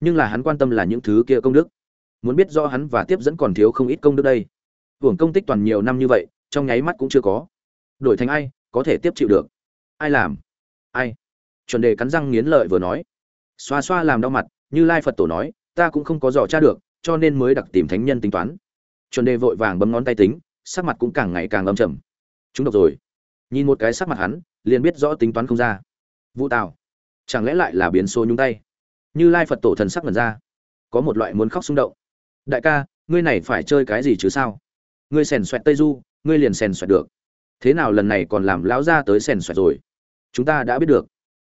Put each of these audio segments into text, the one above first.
nhưng là hắn quan tâm là những thứ kia công đức. Muốn biết do hắn và tiếp dẫn còn thiếu không ít công đức đây. Hưởng công tích toàn nhiều năm như vậy, trong nháy mắt cũng chưa có. Đổi thành ai, có thể tiếp chịu được. Ai làm? Ai? Chuẩn đề cắn răng nghiến lợi vừa nói. Xoa xoa làm đau mặt, như lai phật tổ nói, ta cũng không có dò tra được, cho nên mới đặc tìm thánh nhân tính toán. Chuẩn đề vội vàng bấm ngón tay tính, sắc mặt cũng càng ngày càng âm trầm. Chúng độc rồi. Nhìn một cái sắc mặt hắn, liền biết rõ tính toán không ra. Vũ tào, chẳng lẽ lại là biến số nhung tay? Như lai phật tổ thần sắc mật ra. Có một loại muốn khóc xung động. Đại ca, ngươi này phải chơi cái gì chứ sao? Ngươi sèn xoẹt tây du, ngươi liền sèn xoẹt được. Thế nào lần này còn làm lão ra tới sèn xoẹt rồi? Chúng ta đã biết được.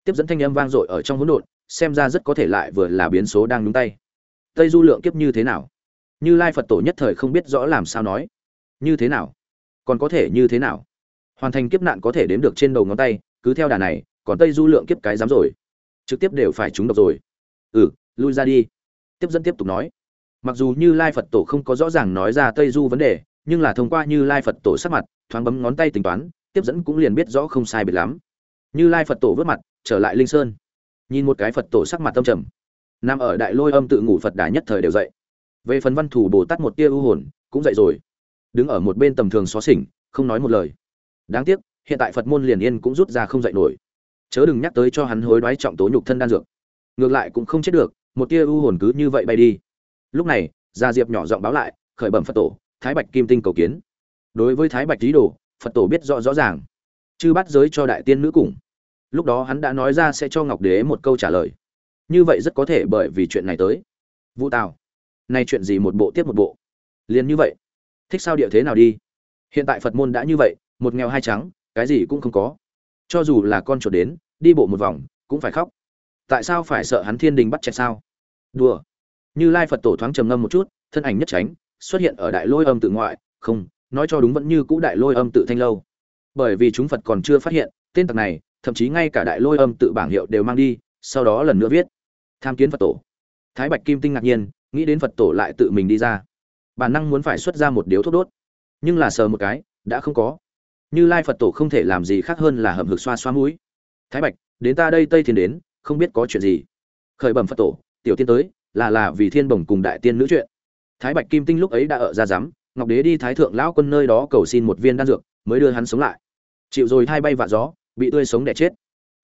Tiếp dẫn thanh âm vang dội ở trong hỗn độn, xem ra rất có thể lại vừa là biến số đang nhúng tay. Tây du lượng kiếp như thế nào? Như lai phật tổ nhất thời không biết rõ làm sao nói. Như thế nào? Còn có thể như thế nào? Hoàn thành kiếp nạn có thể đếm được trên đầu ngón tay, cứ theo đà này, còn tây du lượng kiếp cái dám rồi. Trực tiếp đều phải trúng độc rồi ừ lui ra đi. Tiếp dẫn tiếp tục nói. Mặc dù như lai phật tổ không có rõ ràng nói ra tây du vấn đề, nhưng là thông qua như lai phật tổ sắc mặt, thoáng bấm ngón tay tính toán, tiếp dẫn cũng liền biết rõ không sai biệt lắm. Như lai phật tổ vớt mặt, trở lại linh sơn. Nhìn một cái phật tổ sắc mặt tâm trầm. Nằm ở đại lôi âm tự ngủ phật đà nhất thời đều dậy. Về phần văn thủ bồ tát một tia ưu hồn, cũng dậy rồi. Đứng ở một bên tầm thường xó xỉnh, không nói một lời. Đáng tiếc, hiện tại phật môn liền yên cũng rút ra không dậy nổi. Chớ đừng nhắc tới cho hắn hối đoái trọng tố nhục thân đan dược ngược lại cũng không chết được, một tia u hồn cứ như vậy bay đi. Lúc này, gia diệp nhỏ giọng báo lại, khởi bẩm phật tổ, thái bạch kim tinh cầu kiến. Đối với thái bạch lý đồ, phật tổ biết rõ rõ ràng. Chư bắt giới cho đại tiên nữ cùng. Lúc đó hắn đã nói ra sẽ cho ngọc đế một câu trả lời. Như vậy rất có thể bởi vì chuyện này tới. Vũ tào, nay chuyện gì một bộ tiếp một bộ? Liền như vậy. Thích sao địa thế nào đi? Hiện tại phật môn đã như vậy, một nghèo hai trắng, cái gì cũng không có. Cho dù là con chuột đến, đi bộ một vòng, cũng phải khóc tại sao phải sợ hắn thiên đình bắt chẹt sao? Đùa. Như lai phật tổ thoáng trầm ngâm một chút, thân ảnh nhất tránh, xuất hiện ở đại lôi âm tự ngoại. Không, nói cho đúng vẫn như cũ đại lôi âm tự thanh lâu. Bởi vì chúng phật còn chưa phát hiện, tên tặc này, thậm chí ngay cả đại lôi âm tự bảng hiệu đều mang đi, sau đó lần nữa viết. Tham kiến phật tổ. Thái bạch kim tinh ngạc nhiên, nghĩ đến phật tổ lại tự mình đi ra. Bản năng muốn phải xuất ra một điếu thuốc đốt. Nhưng là sờ một cái, đã không có. Như lai phật tổ không thể làm gì khác hơn là hầm hực xoa xoa mũi. Thái bạch, đến ta đây tây thiên đến không biết có chuyện gì. Khởi bẩm phật tổ, tiểu tiên tới, là là vì thiên bồng cùng đại tiên nữ chuyện. Thái bạch kim tinh lúc ấy đã ở ra rắm ngọc đế đi thái thượng lão quân nơi đó cầu xin một viên đan dược, mới đưa hắn sống lại. Chịu rồi hai bay vạ gió, bị tươi sống đẻ chết.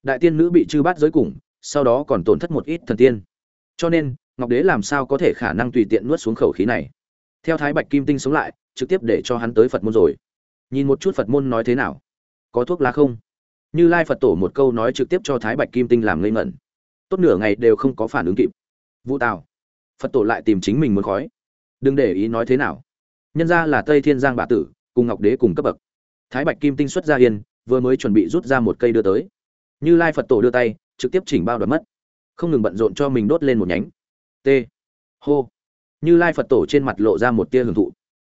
Đại tiên nữ bị chư bát giới cùng, sau đó còn tổn thất một ít thần tiên. Cho nên, ngọc đế làm sao có thể khả năng tùy tiện nuốt xuống khẩu khí này? Theo thái bạch kim tinh sống lại, trực tiếp để cho hắn tới phật môn rồi. Nhìn một chút phật môn nói thế nào. Có thuốc lá không? Như lai phật tổ một câu nói trực tiếp cho thái bạch kim tinh làm ngây ngẩn. Tốt nửa ngày đều không có phản ứng kịp. Vũ tào. Phật tổ lại tìm chính mình muốn khói. Đừng để ý nói thế nào. Nhân ra là tây thiên giang Bà tử, cùng ngọc đế cùng cấp bậc. Thái bạch kim tinh xuất ra yên, vừa mới chuẩn bị rút ra một cây đưa tới. Như lai phật tổ đưa tay, trực tiếp chỉnh bao đoạt mất. Không ngừng bận rộn cho mình đốt lên một nhánh. T. Hô. Như lai phật tổ trên mặt lộ ra một tia hưởng thụ.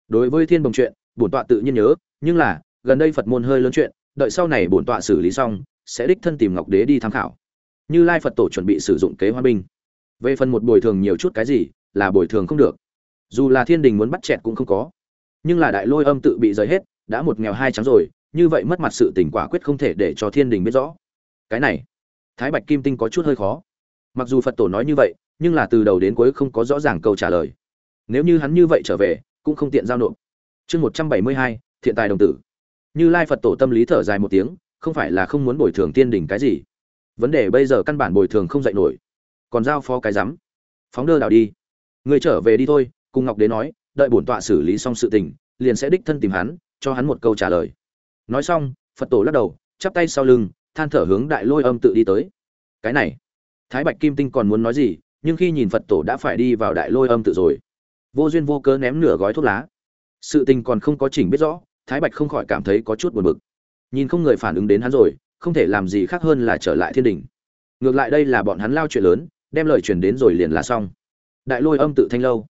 Đối với thiên bồng chuyện, bổn tọa tự nhiên nhớ, nhưng là, gần đây phật môn hơi lớn chuyện đợi sau này bổn tọa xử lý xong, sẽ đích thân tìm ngọc đế đi tham khảo. Như lai phật tổ chuẩn bị sử dụng kế hoa binh. Về phần một bồi thường nhiều chút cái gì, là bồi thường không được. Dù là thiên đình muốn bắt chẹt cũng không có. Nhưng là đại lôi âm tự bị rời hết, đã một nghèo hai trắng rồi, như vậy mất mặt sự tình quả quyết không thể để cho thiên đình biết rõ. Cái này, thái bạch kim tinh có chút hơi khó. Mặc dù phật tổ nói như vậy, nhưng là từ đầu đến cuối không có rõ ràng câu trả lời. Nếu như hắn như vậy trở về, cũng không tiện giao nộp. Chương một trăm bảy mươi hai, thiện tài đồng tử như lai phật tổ tâm lý thở dài một tiếng, không phải là không muốn bồi thường tiên đình cái gì. Vấn đề bây giờ căn bản bồi thường không dạy nổi. Còn giao phó cái rắm. Phóng đơ đào đi. Người trở về đi thôi, cùng ngọc đế nói, đợi bổn tọa xử lý xong sự tình, liền sẽ đích thân tìm hắn, cho hắn một câu trả lời. Nói xong, phật tổ lắc đầu, chắp tay sau lưng, than thở hướng đại lôi âm tự đi tới. Cái này, thái bạch kim tinh còn muốn nói gì, nhưng khi nhìn phật tổ đã phải đi vào đại lôi âm tự rồi. Vô duyên vô cớ ném nửa gói thuốc lá. Sự tình còn không có chỉnh biết rõ thái bạch không khỏi cảm thấy có chút buồn bực. Nhìn không người phản ứng đến hắn rồi, không thể làm gì khác hơn là trở lại thiên đình. Ngược lại đây là bọn hắn lao chuyện lớn, đem lời truyền đến rồi liền là xong. Đại lôi âm tự thanh lâu.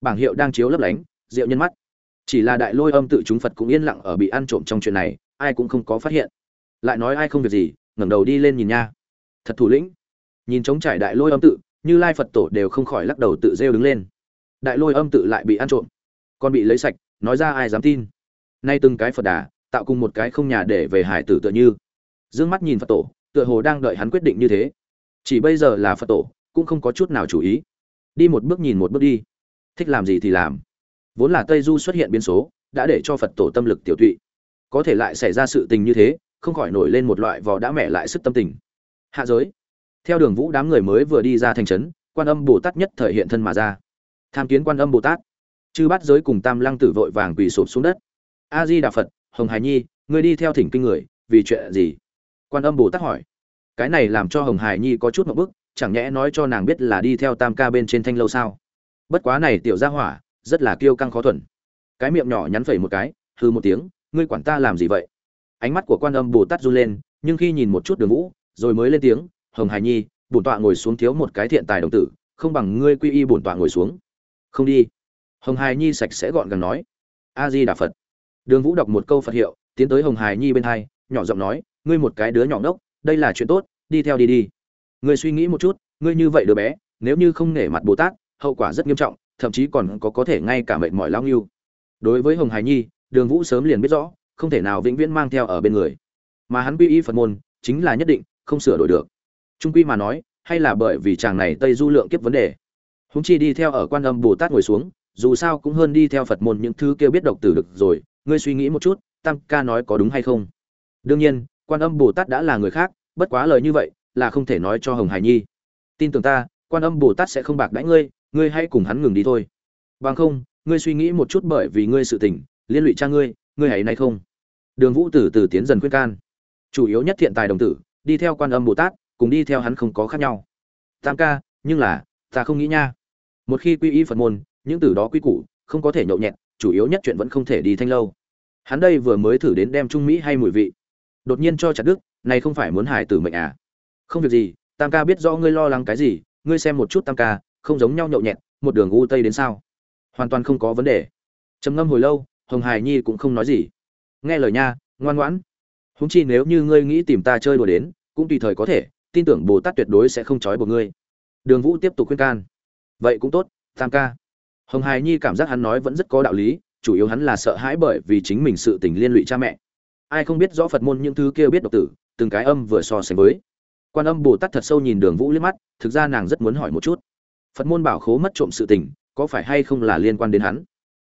Bảng hiệu đang chiếu lấp lánh rượu nhân mắt. Chỉ là đại lôi âm tự chúng phật cũng yên lặng ở bị ăn trộm trong chuyện này, ai cũng không có phát hiện. Lại nói ai không việc gì, ngẩng đầu đi lên nhìn nha. Thật thủ lĩnh. Nhìn trống trải đại lôi âm tự, như lai phật tổ đều không khỏi lắc đầu tự rêu đứng lên. Đại lôi âm tự lại bị ăn trộm. Còn bị lấy sạch, nói ra ai dám tin nay từng cái phật đà, tạo cùng một cái không nhà để về hải tử tựa như. D ư ơ n g mắt nhìn phật tổ, tựa hồ đang đợi hắn quyết định như thế. Chỉ bây giờ là phật tổ, cũng không có chút nào chủ ý. Đi một bước nhìn một bước đi. Thích làm gì thì làm. Vốn là tây du xuất hiện biến số, đã để cho phật tổ tâm lực tiểu tụy. Có thể lại xảy ra sự tình như thế, không khỏi nổi lên một loại vò đã mẹ lại sức tâm tình. Hạ giới. Theo đường vũ đám người mới vừa đi ra thành trấn, quan âm bồ tát nhất thời hiện thân mà ra. Tham kiến quan âm bồ tát. Chư bắt giới cùng tam lăng tử vội vàng quỳ sụp xuống đất a di đà phật, hồng hải nhi người đi theo thỉnh kinh người, vì chuyện gì? Quan âm bồ tát hỏi. Cái này làm cho hồng hải nhi có chút một bức, chẳng nhẽ nói cho nàng biết là đi theo tam ca bên trên thanh lâu sao? Bất quá này tiểu gia hỏa, rất là kiêu căng khó thuần. Cái miệng nhỏ nhắn phẩy một cái hư một tiếng, ngươi quản ta làm gì vậy? Ánh mắt của quan âm bồ tát run lên, nhưng khi nhìn một chút đường vũ, rồi mới lên tiếng, hồng hải nhi, bổn tọa ngồi xuống thiếu một cái thiện tài đồng tử, không bằng ngươi quy y bổn tọa ngồi xuống. Không đi. Hồng hải nhi sạch sẽ gọn gàng nói. A di đà phật đường vũ đọc một câu phật hiệu, tiến tới hồng hải nhi bên hai, nhỏ giọng nói, ngươi một cái đứa nhỏ ngốc, đây là chuyện tốt, đi theo đi đi. Ngươi suy nghĩ một chút, ngươi như vậy đứa bé, nếu như không nể mặt bồ tát, hậu quả rất nghiêm trọng, thậm chí còn có có thể ngay cả mệnh mọi lao nhưu. đối với hồng hải nhi, đường vũ sớm liền biết rõ, không thể nào vĩnh viễn mang theo ở bên người. Mà hắn quy y phật môn, chính là nhất định, không sửa đổi được. Trung quy mà nói, hay là bởi vì chàng này tây du lượng kiếp vấn đề. Húng chi đi theo ở quan âm bồ tát ngồi xuống, dù sao cũng hơn đi theo phật môn những thứ kia biết độc tử được rồi ngươi suy nghĩ một chút tam ca nói có đúng hay không? Đương nhiên quan âm bồ tát đã là người khác bất quá lời như vậy là không thể nói cho hồng hải nhi. Tin tưởng ta quan âm bồ tát sẽ không bạc đãi ngươi ngươi hãy cùng hắn ngừng đi thôi. Bằng không ngươi suy nghĩ một chút bởi vì ngươi sự tỉnh, liên lụy cha ngươi ngươi hãy nay không. Đường vũ từ từ tiến dần khuyên can. Chủ yếu nhất thiện tài đồng tử đi theo quan âm bồ tát cùng đi theo hắn không có khác nhau. Tam ca nhưng là ta không nghĩ nha. Một khi quy y phật môn những từ đó quy củ không có thể nhậu nhẹt chủ yếu nhất chuyện vẫn không thể đi thanh lâu. Hắn đây vừa mới thử đến đem trung mỹ hay mùi vị. Đột nhiên cho chặt đức này không phải muốn hại tử mệnh à? Không việc gì, tam ca biết rõ ngươi lo lắng cái gì, ngươi xem một chút tam ca, không giống nhau nhậu nhẹt, một đường u tây đến sao? Hoàn toàn không có vấn đề. Trầm ngâm hồi lâu, hồng hải nhi cũng không nói gì. Nghe lời nha, ngoan ngoãn. Húng chi nếu như ngươi nghĩ tìm ta chơi đùa đến, cũng tùy thời có thể, tin tưởng bồ tát tuyệt đối sẽ không trói buộc ngươi. Đường vũ tiếp tục khuyên can. Vậy cũng tốt, tam ca hồng hải nhi cảm giác hắn nói vẫn rất có đạo lý, chủ yếu hắn là sợ hãi bởi vì chính mình sự tình liên lụy cha mẹ. Ai không biết rõ phật môn những thứ kia biết độc tử, từng cái âm vừa so sánh với. Quan âm bồ tát thật sâu nhìn đường vũ liếc mắt, thực ra nàng rất muốn hỏi một chút. Phật môn bảo khố mất trộm sự tình, có phải hay không là liên quan đến hắn?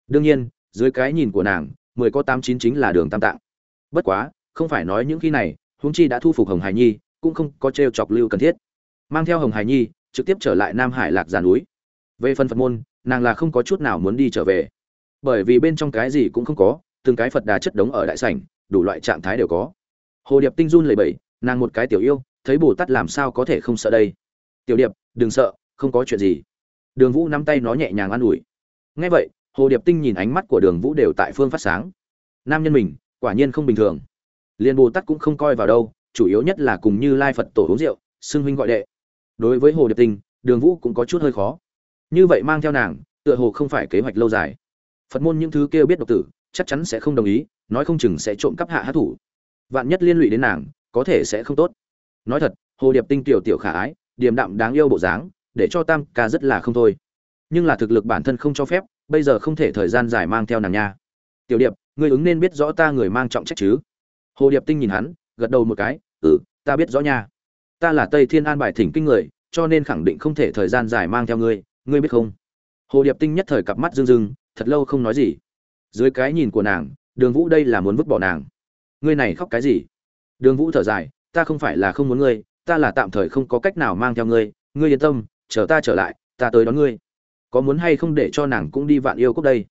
Đương nhiên, dưới cái nhìn của nàng, mười có tám chín chính là đường tam tạng. Bất quá, không phải nói những khi này, huống chi đã thu phục hồng hải nhi, cũng không có t chọc lưu cần thiết. Mang theo hồng hải nhi, trực tiếp trở lại nam hải lạc giàn núi. Về phần phật môn nàng là không có chút nào muốn đi trở về. Bởi vì bên trong cái gì cũng không có, từng cái phật đà chất đống ở đại sảnh, đủ loại trạng thái đều có. Hồ điệp tinh run lầy bẩy, nàng một cái tiểu yêu, thấy bồ tát làm sao có thể không sợ đây? Tiểu điệp, đừng sợ, không có chuyện gì. Đường vũ nắm tay nó nhẹ nhàng an ủi. Ngay vậy, hồ điệp tinh nhìn ánh mắt của đường vũ đều tại phương phát sáng. Nam nhân mình, quả nhiên không bình thường. Liền bồ tát cũng không coi vào đâu, chủ yếu nhất là cùng như lai phật tổ uống rượu, xưng huynh gọi đệ. Đối với hồ điệp tinh, đường vũ cũng có chút hơi khó như vậy mang theo nàng, tựa hồ không phải kế hoạch lâu dài. Phật môn những thứ kia biết độc tử, chắc chắn sẽ không đồng ý, nói không chừng sẽ trộm cắp hạ hát thủ. Vạn nhất liên lụy đến nàng, có thể sẽ không tốt. Nói thật, hồ điệp tinh tiểu tiểu khả ái, điềm đạm đáng yêu bộ dáng, để cho tam ca rất là không thôi. Nhưng là thực lực bản thân không cho phép, bây giờ không thể thời gian dài mang theo nàng nha. Tiểu điệp, ngươi ứng nên biết rõ ta người mang trọng trách chứ? Hồ điệp tinh nhìn hắn, gật đầu một cái ừ ta biết rõ nha. Ta là tây thiên an bài thỉnh kinh người, cho nên khẳng định không thể thời gian dài mang theo ngươi ngươi biết không? Hồ điệp tinh nhất thời cặp mắt rưng rưng, thật lâu không nói gì. Dưới cái nhìn của nàng, đường vũ đây là muốn vứt bỏ nàng. Ngươi này khóc cái gì? Đường vũ thở dài, ta không phải là không muốn ngươi, ta là tạm thời không có cách nào mang theo ngươi. Ngươi yên tâm, chờ ta trở lại, ta tới đón ngươi. Có muốn hay không để cho nàng cũng đi vạn yêu cốc đây?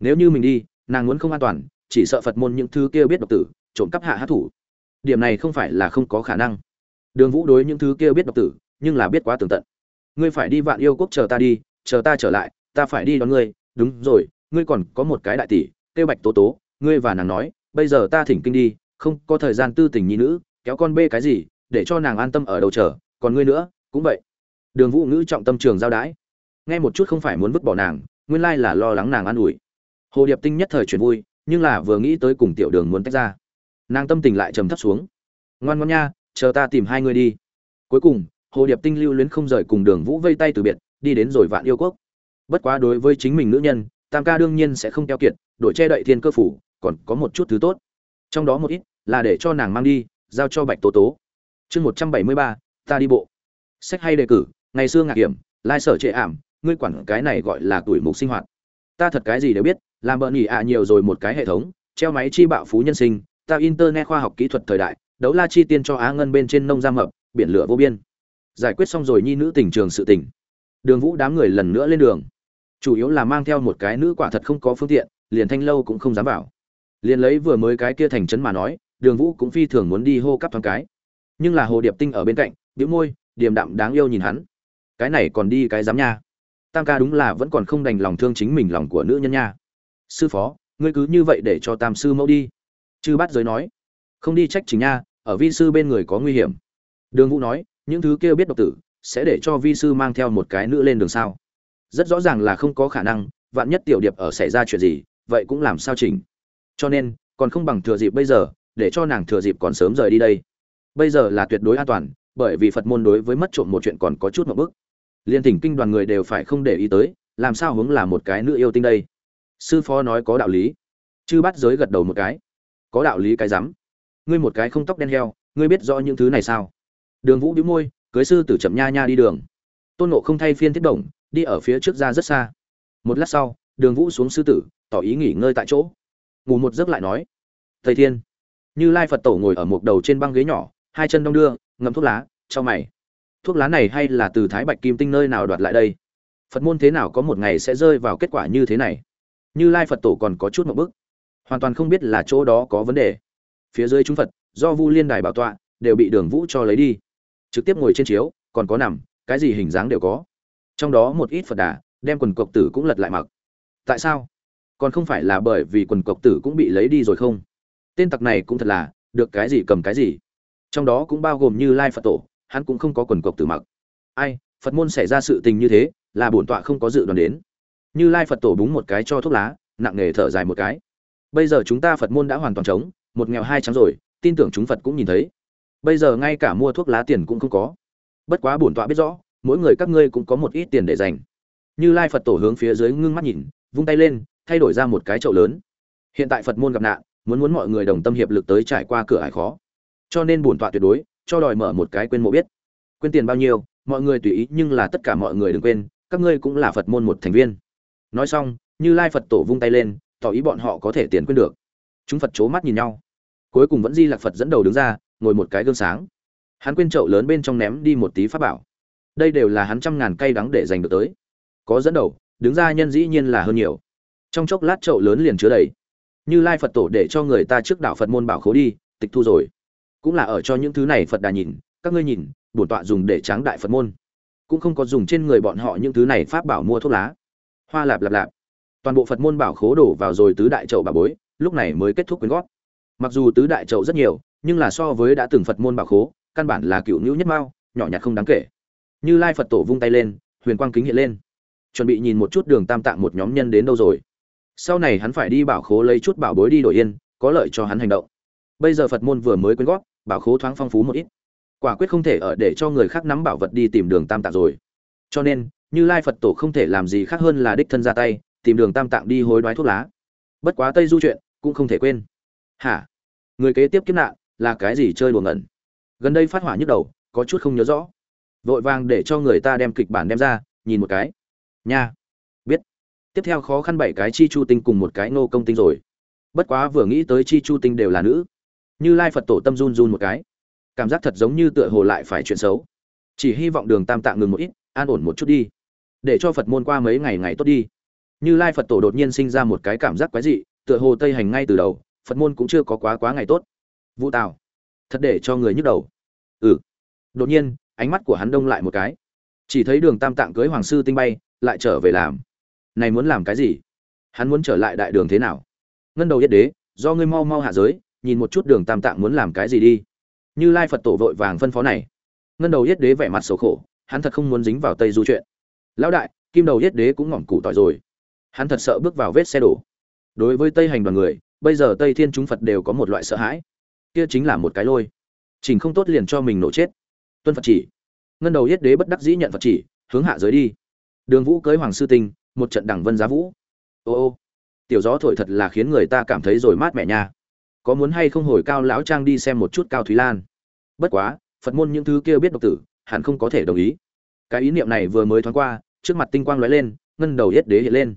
Nếu như mình đi, nàng muốn không an toàn, chỉ sợ phật môn những thứ kia biết độc tử, trộm cắp hạ hát thủ. Điểm này không phải là không có khả năng. Đường vũ đối những thứ kia biết độc tử, nhưng là biết quá tường tận ngươi phải đi vạn yêu quốc chờ ta đi, chờ ta trở lại, ta phải đi đón ngươi. Đúng rồi, ngươi còn có một cái đại tỷ, tiêu bạch tố tố, ngươi và nàng nói, bây giờ ta thỉnh kinh đi, không có thời gian tư tình nhi nữ, kéo con bê cái gì, để cho nàng an tâm ở đầu chờ, còn ngươi nữa, cũng vậy. Đường vũ ngữ trọng tâm trường giao đãi nghe một chút không phải muốn vứt bỏ nàng, nguyên lai là lo lắng nàng an ủi. Hồ điệp tinh nhất thời chuyển vui, nhưng là vừa nghĩ tới cùng tiểu đường muốn tách ra. Nàng tâm tình lại trầm thấp xuống. Ngoan ngoan nha, chờ ta tìm hai người đi. Cuối cùng hồ điệp tinh lưu luyến không rời cùng đường vũ vây tay từ biệt, đi đến rồi vạn yêu quốc. Bất quá đối với chính mình nữ nhân, tam ca đương nhiên sẽ không keo kiệt, đội che đậy thiên cơ phủ, còn có một chút thứ tốt. Trong đó một ít là để cho nàng mang đi, giao cho bạch tố tố. Chương một trăm bảy mươi ba, ta đi bộ. Sách hay đề cử, ngày xưa ngạc hiểm, lai sở trệ ảm, ngươi quản cái này gọi là tuổi mục sinh hoạt. Ta thật cái gì đều biết, làm bợn nhỉ ạ nhiều rồi một cái hệ thống, treo máy chi bạo phú nhân sinh, ta internet khoa học kỹ thuật thời đại, đấu la chi tiên cho á ngân bên trên nông gia mập, biển lửa vô biên giải quyết xong rồi nhi nữ tình trường sự tình. Đường vũ đám người lần nữa lên đường. Chủ yếu là mang theo một cái nữ quả thật không có phương tiện, liền thanh lâu cũng không dám vào. Liền lấy vừa mới cái kia thành trấn mà nói, đường vũ cũng phi thường muốn đi hô cắp thoáng cái. Nhưng là hồ điệp tinh ở bên cạnh, bĩu môi, điềm đạm đáng yêu nhìn hắn. Cái này còn đi cái dám nha. Tam ca đúng là vẫn còn không đành lòng thương chính mình lòng của nữ nhân nha. Sư phó, ngươi cứ như vậy để cho tam sư mẫu đi. Chư bát giới nói. Không đi trách chính nha, ở vi sư bên người có nguy hiểm. Đường vũ nói những thứ kia biết độc tử, sẽ để cho vi sư mang theo một cái nữ lên đường sao? Rất rõ ràng là không có khả năng, vạn nhất tiểu điệp ở xảy ra chuyện gì, vậy cũng làm sao chỉnh? Cho nên, còn không bằng thừa dịp bây giờ, để cho nàng thừa dịp còn sớm rời đi đây. Bây giờ là tuyệt đối an toàn, bởi vì phật môn đối với mất trộm một chuyện còn có chút một bức liên thỉnh kinh đoàn người đều phải không để ý tới, làm sao hướng là một cái nữ yêu tinh đây? Sư phó nói có đạo lý. Chư bắt giới gật đầu một cái. Có đạo lý cái rắm. Ngươi một cái không tóc đen heo, ngươi biết rõ những thứ này sao? Đường vũ đĩu môi, cưới sư tử chậm nha nha đi đường. Tôn nộ không thay phiên thiết động đi ở phía trước ra rất xa. Một lát sau, đường vũ xuống sư tử, tỏ ý nghỉ ngơi tại chỗ. Ngủ một giấc lại nói, thầy thiên. Như lai phật tổ ngồi ở một đầu trên băng ghế nhỏ, hai chân đong đưa, ngậm thuốc lá, cho mày. Thuốc lá này hay là từ thái bạch kim tinh nơi nào đoạt lại đây? Phật môn thế nào có một ngày sẽ rơi vào kết quả như thế này? Như lai phật tổ còn có chút một bức hoàn toàn không biết là chỗ đó có vấn đề. Phía dưới chúng phật, do vu liên đài bảo tọa, đều bị đường vũ cho lấy đi trực tiếp ngồi trên chiếu, còn có nằm, cái gì hình dáng đều có. Trong đó một ít phật đà, đem quần cộc tử cũng lật lại mặc. Tại sao? Còn không phải là bởi vì quần cộc tử cũng bị lấy đi rồi không? Tên tặc này cũng thật là, được cái gì cầm cái gì. Trong đó cũng bao gồm như lai phật tổ, hắn cũng không có quần cộc tử mặc. Ai, phật môn xảy ra sự tình như thế, là bổn tọa không có dự đoán đến. Như lai phật tổ búng một cái cho thuốc lá, nặng nề thở dài một cái. Bây giờ chúng ta phật môn đã hoàn toàn trống, một nghèo hai trắng rồi, tin tưởng chúng phật cũng nhìn thấy bây giờ ngay cả mua thuốc lá tiền cũng không có. Bất quá bổn tọa biết rõ, mỗi người các ngươi cũng có một ít tiền để dành. Như lai phật tổ hướng phía dưới ngưng mắt nhìn, vung tay lên, thay đổi ra một cái chậu lớn. Hiện tại phật môn gặp nạn, muốn muốn mọi người đồng tâm hiệp lực tới trải qua cửa ải khó. Cho nên bổn tọa tuyệt đối, cho đòi mở một cái quên mộ biết. Quên tiền bao nhiêu, mọi người tùy ý, nhưng là tất cả mọi người đừng quên, các ngươi cũng là phật môn một thành viên. Nói xong, như lai phật tổ vung tay lên, tỏ ý bọn họ có thể tiền quên được. Chúng phật c mắt nhìn nhau. Cuối cùng vẫn di lạc phật dẫn đầu đứng ra ngồi một cái gương sáng. Hắn quên chậu lớn bên trong ném đi một tí pháp bảo. Đây đều là hắn trăm ngàn cây đắng để giành được tới. Có dẫn đầu, đứng ra nhân dĩ nhiên là hơn nhiều. Trong chốc lát chậu lớn liền chứa đầy. Như lai phật tổ để cho người ta trước đạo phật môn bảo khố đi, tịch thu rồi. Cũng là ở cho những thứ này phật đà nhìn, các ngươi nhìn, bổn tọa dùng để tráng đại phật môn. Cũng không có dùng trên người bọn họ những thứ này pháp bảo mua thuốc lá. Hoa lạp lạp lạp. Toàn bộ phật môn bảo khố đổ vào rồi tứ đại chậu bà bối, lúc này mới kết thúc quyên gót mặc dù tứ đại chậu rất nhiều nhưng là so với đã từng phật môn bảo khố, căn bản là cựu nhũ nhất mao, nhỏ nhặt không đáng kể. Như lai phật tổ vung tay lên, huyền quang kính hiện lên. Chuẩn bị nhìn một chút đường tam tạng một nhóm nhân đến đâu rồi. Sau này hắn phải đi bảo khố lấy chút bảo bối đi đổi yên, có lợi cho hắn hành động. Bây giờ phật môn vừa mới quyên góp, bảo khố thoáng phong phú một ít. Quả quyết không thể ở để cho người khác nắm bảo vật đi tìm đường tam tạng rồi. Cho nên, như lai phật tổ không thể làm gì khác hơn là đích thân ra tay, tìm đường tam tạng đi hối đoái thuốc lá. Bất quá tây du chuyện, cũng không thể quên. Hả? Người kế tiếp kiếp nạn là cái gì chơi đùa ngẩn? Gần đây phát hỏa nhức đầu, có chút không nhớ rõ. Vội vàng để cho người ta đem kịch bản đem ra, nhìn một cái. Nha. Biết. Tiếp theo khó khăn bảy cái chi chu tinh cùng một cái nô công tinh rồi. Bất quá vừa nghĩ tới chi chu tinh đều là nữ. Như lai phật tổ tâm run run một cái. Cảm giác thật giống như tựa hồ lại phải chuyện xấu. Chỉ hy vọng đường tam tạng ngừng một ít, an ổn một chút đi. Để cho phật môn qua mấy ngày ngày tốt đi. Như lai phật tổ đột nhiên sinh ra một cái cảm giác quái dị, tựa hồ tây hành ngay từ đầu, phật môn cũng chưa có quá quá ngày tốt vũ tào. Thật để cho người nhức đầu. Ừ. Đột nhiên, ánh mắt của hắn đông lại một cái. Chỉ thấy đường tam tạng cưới hoàng sư tinh bay, lại trở về làm. Này muốn làm cái gì? Hắn muốn trở lại đại đường thế nào? Ngân đầu yết đế, do ngươi mau mau hạ giới, nhìn một chút đường tam tạng muốn làm cái gì đi. Như lai phật tổ vội vàng phân phó này. Ngân đầu yết đế vẻ mặt xấu khổ, hắn thật không muốn dính vào tây du chuyện. Lão đại, kim đầu yết đế cũng ngỏm củ tỏi rồi. Hắn thật sợ bước vào vết xe đổ. Đối với tây hành đoàn người, bây giờ tây thiên chúng phật đều có một loại sợ hãi kia chính là một cái lôi. Chỉnh không tốt liền cho mình nổ chết. Tuân phật chỉ. Ngân đầu yết đế bất đắc dĩ nhận phật chỉ, hướng hạ giới đi. Đường vũ cưới hoàng sư tinh, một trận đẳng vân giá vũ. Ô ô, tiểu gió thổi thật là khiến người ta cảm thấy rồi mát mẻ nha. Có muốn hay không hồi cao lão trang đi xem một chút cao thúy lan? Bất quá, phật môn những thứ kia biết độc tử, hẳn không có thể đồng ý. Cái ý niệm này vừa mới thoáng qua, trước mặt tinh quang lóe lên, ngân đầu yết đế hiện lên.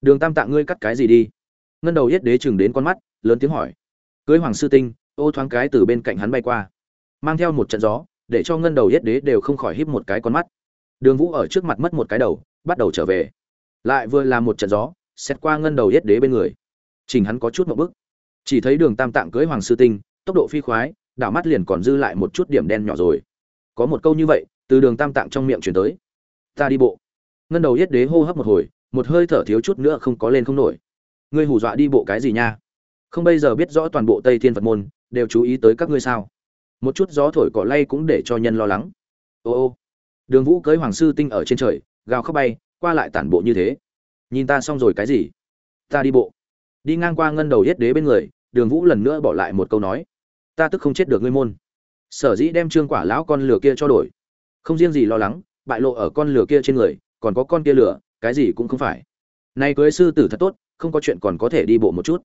Đường tam tạng ngươi cắt cái gì đi? Ngân đầu yết đế chừng đến con mắt, lớn tiếng hỏi. Cưới hoàng sư tinh ô thoáng cái từ bên cạnh hắn bay qua. Mang theo một trận gió, để cho ngân đầu yết đế đều không khỏi híp một cái con mắt. Đường vũ ở trước mặt mất một cái đầu, bắt đầu trở về. Lại vừa làm một trận gió, xét qua ngân đầu yết đế bên người. Trình hắn có chút một bức chỉ thấy đường tam tạng cưới hoàng sư tinh, tốc độ phi khoái, đảo mắt liền còn dư lại một chút điểm đen nhỏ rồi. Có một câu như vậy, từ đường tam tạng trong miệng chuyển tới. Ta đi bộ. Ngân đầu yết đế hô hấp một hồi, một hơi thở thiếu chút nữa không có lên không nổi. Ngươi hù dọa đi bộ cái gì nha? Không bây giờ biết rõ toàn bộ tây thiên phật môn đều chú ý tới các ngươi sao? Một chút gió thổi cỏ lay cũng để cho nhân lo lắng. Ô ô, đường vũ cưới hoàng sư tinh ở trên trời, gào khóc bay, qua lại tản bộ như thế. Nhìn ta xong rồi cái gì? Ta đi bộ. Đi ngang qua ngân đầu yết đế bên người, đường vũ lần nữa bỏ lại một câu nói. Ta tức không chết được ngươi môn. Sở dĩ đem trương quả lão con lửa kia cho đổi. Không riêng gì lo lắng, bại lộ ở con lửa kia trên người, còn có con kia lửa cái gì cũng không phải. Nay cưới sư tử thật tốt, không có chuyện còn có thể đi bộ một chút.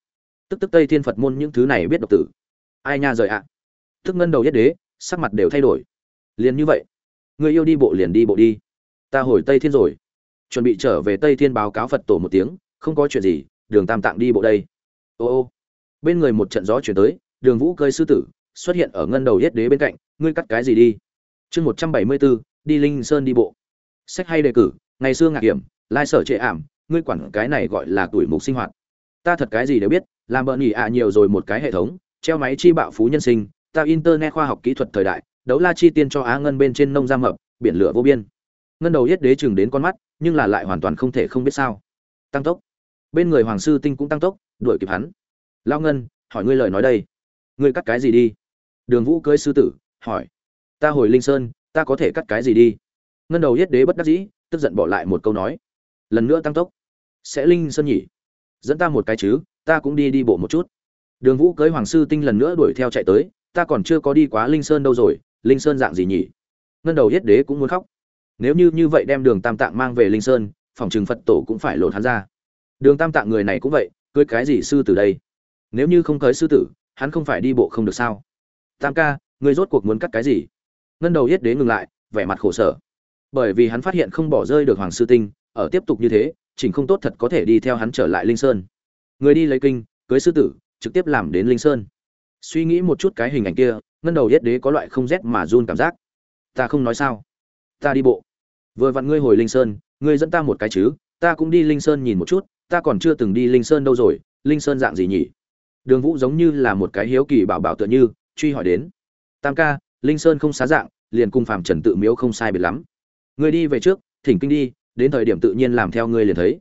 Tức tức tây thiên phật môn những thứ này biết độc tử ai nha rời ạ? À. ngân đầu yết đế, sắc mặt đều thay đổi. Liền như vậy, người yêu đi bộ liền đi bộ đi. Ta hồi tây thiên rồi. Chuẩn bị trở về tây thiên báo cáo phật tổ một tiếng, không có chuyện gì, đường tam tạng đi bộ đây. Ô ô. Bên người một trận gió chuyển tới, đường vũ cơi sư tử xuất hiện ở ngân đầu yết đế bên cạnh, ngươi cắt cái gì đi? Chương một trăm bảy mươi bốn, đi linh sơn đi bộ. Sách hay đề cử, ngày xưa ngạc hiểm, lai sở trệ ảm, ngươi quản cái này gọi là tuổi mục sinh hoạt. Ta thật cái gì đều biết, làm bợn nhỉ ạ nhiều rồi một cái hệ thống treo máy chi bạo phú nhân sinh, ta internet khoa học kỹ thuật thời đại, đấu la chi tiên cho á ngân bên trên nông gia mập, biển lửa vô biên. Ngân đầu yết đế chừng đến con mắt, nhưng là lại hoàn toàn không thể không biết sao. Tăng tốc. Bên người hoàng sư tinh cũng tăng tốc, đuổi kịp hắn. Lao ngân, hỏi ngươi lời nói đây. Ngươi cắt cái gì đi? Đường vũ cưới sư tử, hỏi. Ta hồi linh sơn, ta có thể cắt cái gì đi? Ngân đầu yết đế bất đắc dĩ, tức giận bỏ lại một câu nói. Lần nữa tăng tốc. Sẽ linh sơn nhỉ? Dẫn ta một cái chứ, ta cũng đi đi bộ một chút đường vũ cưới hoàng sư tinh lần nữa đuổi theo chạy tới, ta còn chưa có đi quá linh sơn đâu rồi, linh sơn dạng gì nhỉ? Ngân đầu yết đế cũng muốn khóc. Nếu như như vậy đem đường tam tạng mang về linh sơn, phòng trừng phật tổ cũng phải lột hắn ra. Đường tam tạng người này cũng vậy, cưới cái gì sư tử đây? Nếu như không cưới sư tử, hắn không phải đi bộ không được sao? Tam ca, người rốt cuộc muốn cắt cái gì? Ngân đầu yết đế ngừng lại, vẻ mặt khổ sở. Bởi vì hắn phát hiện không bỏ rơi được hoàng sư tinh, ở tiếp tục như thế, chỉnh không tốt thật có thể đi theo hắn trở lại linh sơn. Người đi lấy kinh, cưới sư tử trực tiếp làm đến linh sơn. Suy nghĩ một chút cái hình ảnh kia, ngân đầu yết đế có loại không rét mà run cảm giác. Ta không nói sao. Ta đi bộ. Vừa vặn ngươi hồi linh sơn, ngươi dẫn ta một cái chứ, ta cũng đi linh sơn nhìn một chút, ta còn chưa từng đi linh sơn đâu rồi, linh sơn dạng gì nhỉ? Đường vũ giống như là một cái hiếu kỳ bảo bảo tựa như, truy hỏi đến. Tam ca, linh sơn không xá dạng, liền cùng phàm trần tự miếu không sai biệt lắm. Ngươi đi về trước, thỉnh kinh đi, đến thời điểm tự nhiên làm theo ngươi liền thấy.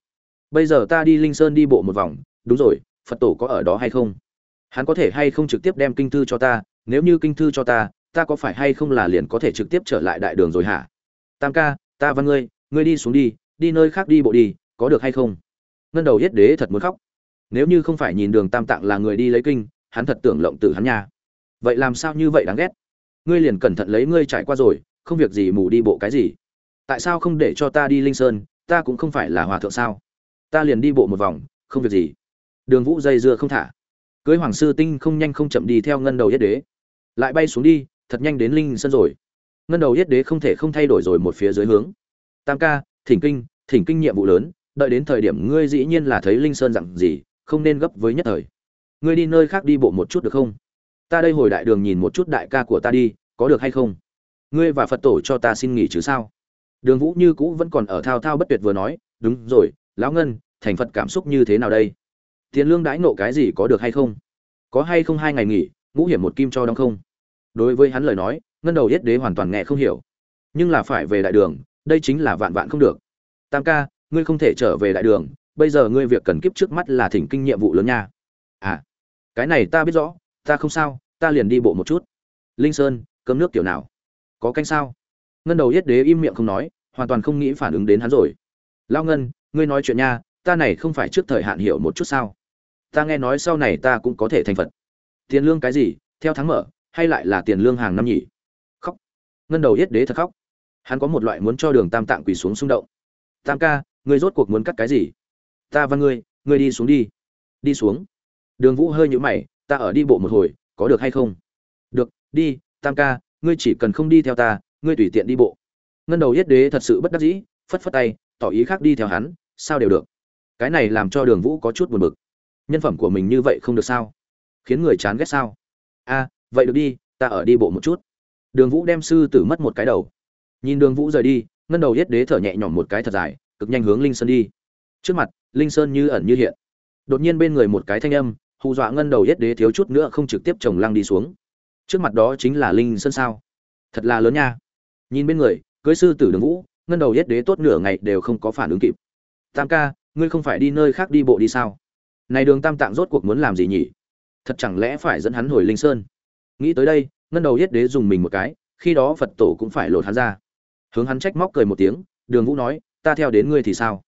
Bây giờ ta đi linh sơn đi bộ một vòng, đúng rồi phật tổ có ở đó hay không? Hắn có thể hay không trực tiếp đem kinh thư cho ta? Nếu như kinh thư cho ta ta có phải hay không là liền có thể trực tiếp trở lại đại đường rồi hả? Tam ca, ta văn ngươi ngươi đi xuống đi đi nơi khác đi bộ đi, có được hay không? Ngân đầu yết đế thật muốn khóc. Nếu như không phải nhìn đường tam tạng là người đi lấy kinh, hắn thật tưởng lộng tử hắn nha. Vậy làm sao như vậy đáng ghét? Ngươi liền cẩn thận lấy ngươi trải qua rồi, không việc gì mù đi bộ cái gì. Tại sao không để cho ta đi linh sơn? Ta cũng không phải là hòa thượng sao? Ta liền đi bộ một vòng, không việc gì đường vũ dây dưa không thả. Cưới hoàng sư tinh không nhanh không chậm đi theo ngân đầu yết đế. Lại bay xuống đi, thật nhanh đến linh sơn rồi. Ngân đầu yết đế không thể không thay đổi rồi một phía dưới hướng. Tam ca, thỉnh kinh thỉnh kinh nhiệm vụ lớn, đợi đến thời điểm ngươi dĩ nhiên là thấy linh sơn dặn gì, không nên gấp với nhất thời. Ngươi đi nơi khác đi bộ một chút được không? Ta đây hồi đại đường nhìn một chút đại ca của ta đi, có được hay không? Ngươi và phật tổ cho ta xin nghỉ chứ sao? Đường vũ như cũ vẫn còn ở thao thao bất tuyệt vừa nói, đúng rồi, lão ngân, thành phật cảm xúc như thế nào đây? Tiền lương đãi nộ cái gì có được hay không? Có hay không hai ngày nghỉ, ngũ hiểm một kim cho đóng không? Đối với hắn lời nói, ngân đầu yết đế hoàn toàn nghe không hiểu. Nhưng là phải về đại đường, đây chính là vạn vạn không được. Tam ca, ngươi không thể trở về đại đường, bây giờ ngươi việc cần kiếp trước mắt là thỉnh kinh nhiệm vụ lớn nha. À cái này ta biết rõ, ta không sao, ta liền đi bộ một chút. Linh sơn, cơm nước kiểu nào? Có canh sao? Ngân đầu yết đế im miệng không nói, hoàn toàn không nghĩ phản ứng đến hắn rồi. Lao ngân, ngươi nói chuyện nha, ta này không phải trước thời hạn hiểu một chút sao? Ta nghe nói sau này ta cũng có thể thành phật. Tiền lương cái gì, theo tháng mở, hay lại là tiền lương hàng năm nhỉ? Khóc. Ngân đầu yết đế thật khóc. Hắn có một loại muốn cho đường tam tạng quỳ xuống xung động. Tam ca, ngươi rốt cuộc muốn cắt cái gì? Ta và ngươi ngươi đi xuống đi. Đi xuống. Đường vũ hơi nhũ mày, ta ở đi bộ một hồi, có được hay không? Được, đi, tam ca, ngươi chỉ cần không đi theo ta, ngươi tùy tiện đi bộ. Ngân đầu yết đế thật sự bất đắc dĩ, phất phất tay, tỏ ý khác đi theo hắn, sao đều được. Cái này làm cho đường vũ có chút buồn bực nhân phẩm của mình như vậy không được sao? Khiến người chán ghét sao? A, vậy được đi, ta ở đi bộ một chút. Đường vũ đem sư tử mất một cái đầu. Nhìn đường vũ rời đi, ngân đầu yết đế thở nhẹ nhõm một cái thật dài, cực nhanh hướng linh sơn đi. Trước mặt, linh sơn như ẩn như hiện. Đột nhiên bên người một cái thanh âm, hù dọa ngân đầu yết đế thiếu chút nữa không trực tiếp trồng lăng đi xuống. Trước mặt đó chính là linh sơn sao? Thật là lớn nha. Nhìn bên người, cưới sư tử đường vũ, ngân đầu yết đế tốt nửa ngày đều không có phản ứng kịp. Tam ca, ngươi không phải đi nơi khác đi bộ đi sao? Này đường tam tạng rốt cuộc muốn làm gì nhỉ? Thật chẳng lẽ phải dẫn hắn hồi linh sơn? Nghĩ tới đây, ngân đầu yết đế dùng mình một cái, khi đó phật tổ cũng phải lột hắn ra. Hướng hắn trách móc cười một tiếng, đường vũ nói, ta theo đến ngươi thì sao?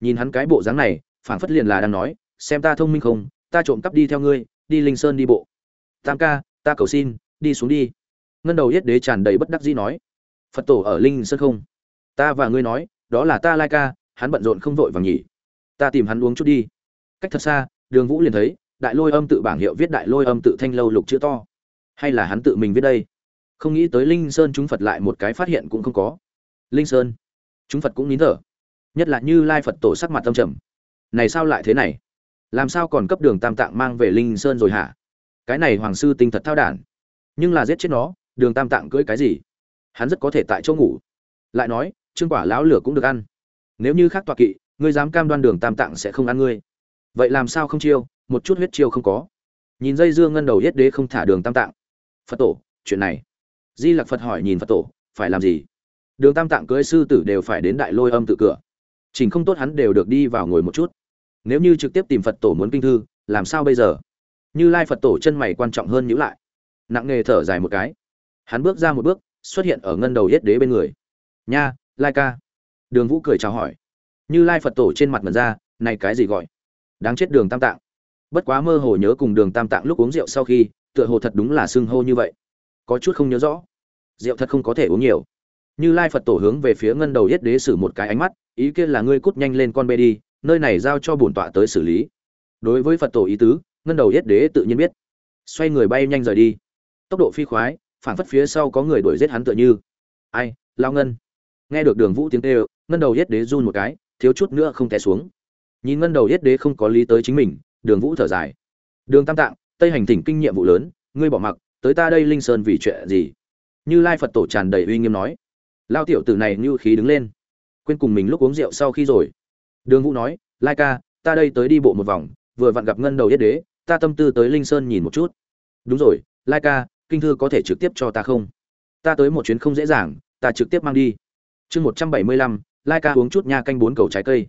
Nhìn hắn cái bộ dáng này, phảng phất liền là đang nói, xem ta thông minh không, ta trộm cắp đi theo ngươi, đi linh sơn đi bộ. Tam ca, ta cầu xin, đi xuống đi. Ngân đầu yết đế tràn đầy bất đắc dĩ nói, phật tổ ở linh sơn không? Ta và ngươi nói, đó là ta lai ca, hắn bận rộn không vội vàng nhỉ. Ta tìm hắn uống chút đi cách thật xa, đường vũ liền thấy, đại lôi âm tự bảng hiệu viết đại lôi âm tự thanh lâu lục chữ to. Hay là hắn tự mình viết đây? Không nghĩ tới linh sơn chúng phật lại một cái phát hiện cũng không có. Linh sơn, chúng phật cũng nín thở. Nhất là như lai phật tổ sắc mặt tâm trầm. Này sao lại thế này? Làm sao còn cấp đường tam tạng mang về linh sơn rồi hả? Cái này hoàng sư tinh thật thao đản. Nhưng là giết chết nó, đường tam tạng cưỡi cái gì? Hắn rất có thể tại chỗ ngủ. Lại nói, trương quả lão lửa cũng được ăn. Nếu như khác tọa kỵ, ngươi dám cam đoan đường tam tạng sẽ không ăn ngươi vậy làm sao không chiêu, một chút huyết chiêu không có. Nhìn dây dương ngân đầu yết đế không thả đường tam tạng. Phật tổ, chuyện này. Di lặc phật hỏi nhìn phật tổ, phải làm gì? Đường tam tạng cưới sư tử đều phải đến đại lôi âm tự cửa. Chỉnh không tốt hắn đều được đi vào ngồi một chút. Nếu như trực tiếp tìm phật tổ muốn kinh thư, làm sao bây giờ? Như lai phật tổ chân mày quan trọng hơn nhữ lại. Nặng nghề thở dài một cái. Hắn bước ra một bước, xuất hiện ở ngân đầu yết đế bên người. Nha, lai ca. Đường vũ cười chào hỏi. Như lai phật tổ trên mặt mật ra, này cái gì gọi? Đáng chết đường tam tạng. Bất quá mơ hồ nhớ cùng đường tam tạng lúc uống rượu sau khi, tựa hồ thật đúng là xưng hô như vậy. Có chút không nhớ rõ. Rượu thật không có thể uống nhiều. Như lai phật tổ hướng về phía ngân đầu yết đế sử một cái ánh mắt, ý kia là ngươi cút nhanh lên con bê đi, nơi này giao cho bổn tọa tới xử lý. Đối với phật tổ ý tứ, ngân đầu yết đế tự nhiên biết. Xoay người bay nhanh rời đi. Tốc độ phi khoái phản phất phía sau có người đuổi giết hắn tựa như. Ai, lao ngân. Nghe được đường vũ tiếng tê ngân đầu yết đế run một cái, thiếu chút nữa không té xuống nhìn ngân đầu yết đế không có lý tới chính mình, đường vũ thở dài. Đường tam tạng, tây hành thỉnh kinh nghiệm vụ lớn, ngươi bỏ mặc, tới ta đây linh sơn vì chuyện gì? Như lai phật tổ tràn đầy uy nghiêm nói. Lao tiểu tử này như khí đứng lên. Quên cùng mình lúc uống rượu sau khi rồi. Đường vũ nói, lai ca, ta đây tới đi bộ một vòng, vừa vặn gặp ngân đầu yết đế, ta tâm tư tới linh sơn nhìn một chút. Đúng rồi, lai ca, kinh thư có thể trực tiếp cho ta không? Ta tới một chuyến không dễ dàng, ta trực tiếp mang đi. Chương một trăm bảy mươi lăm, lai ca uống chút nha canh bốn cầu trái cây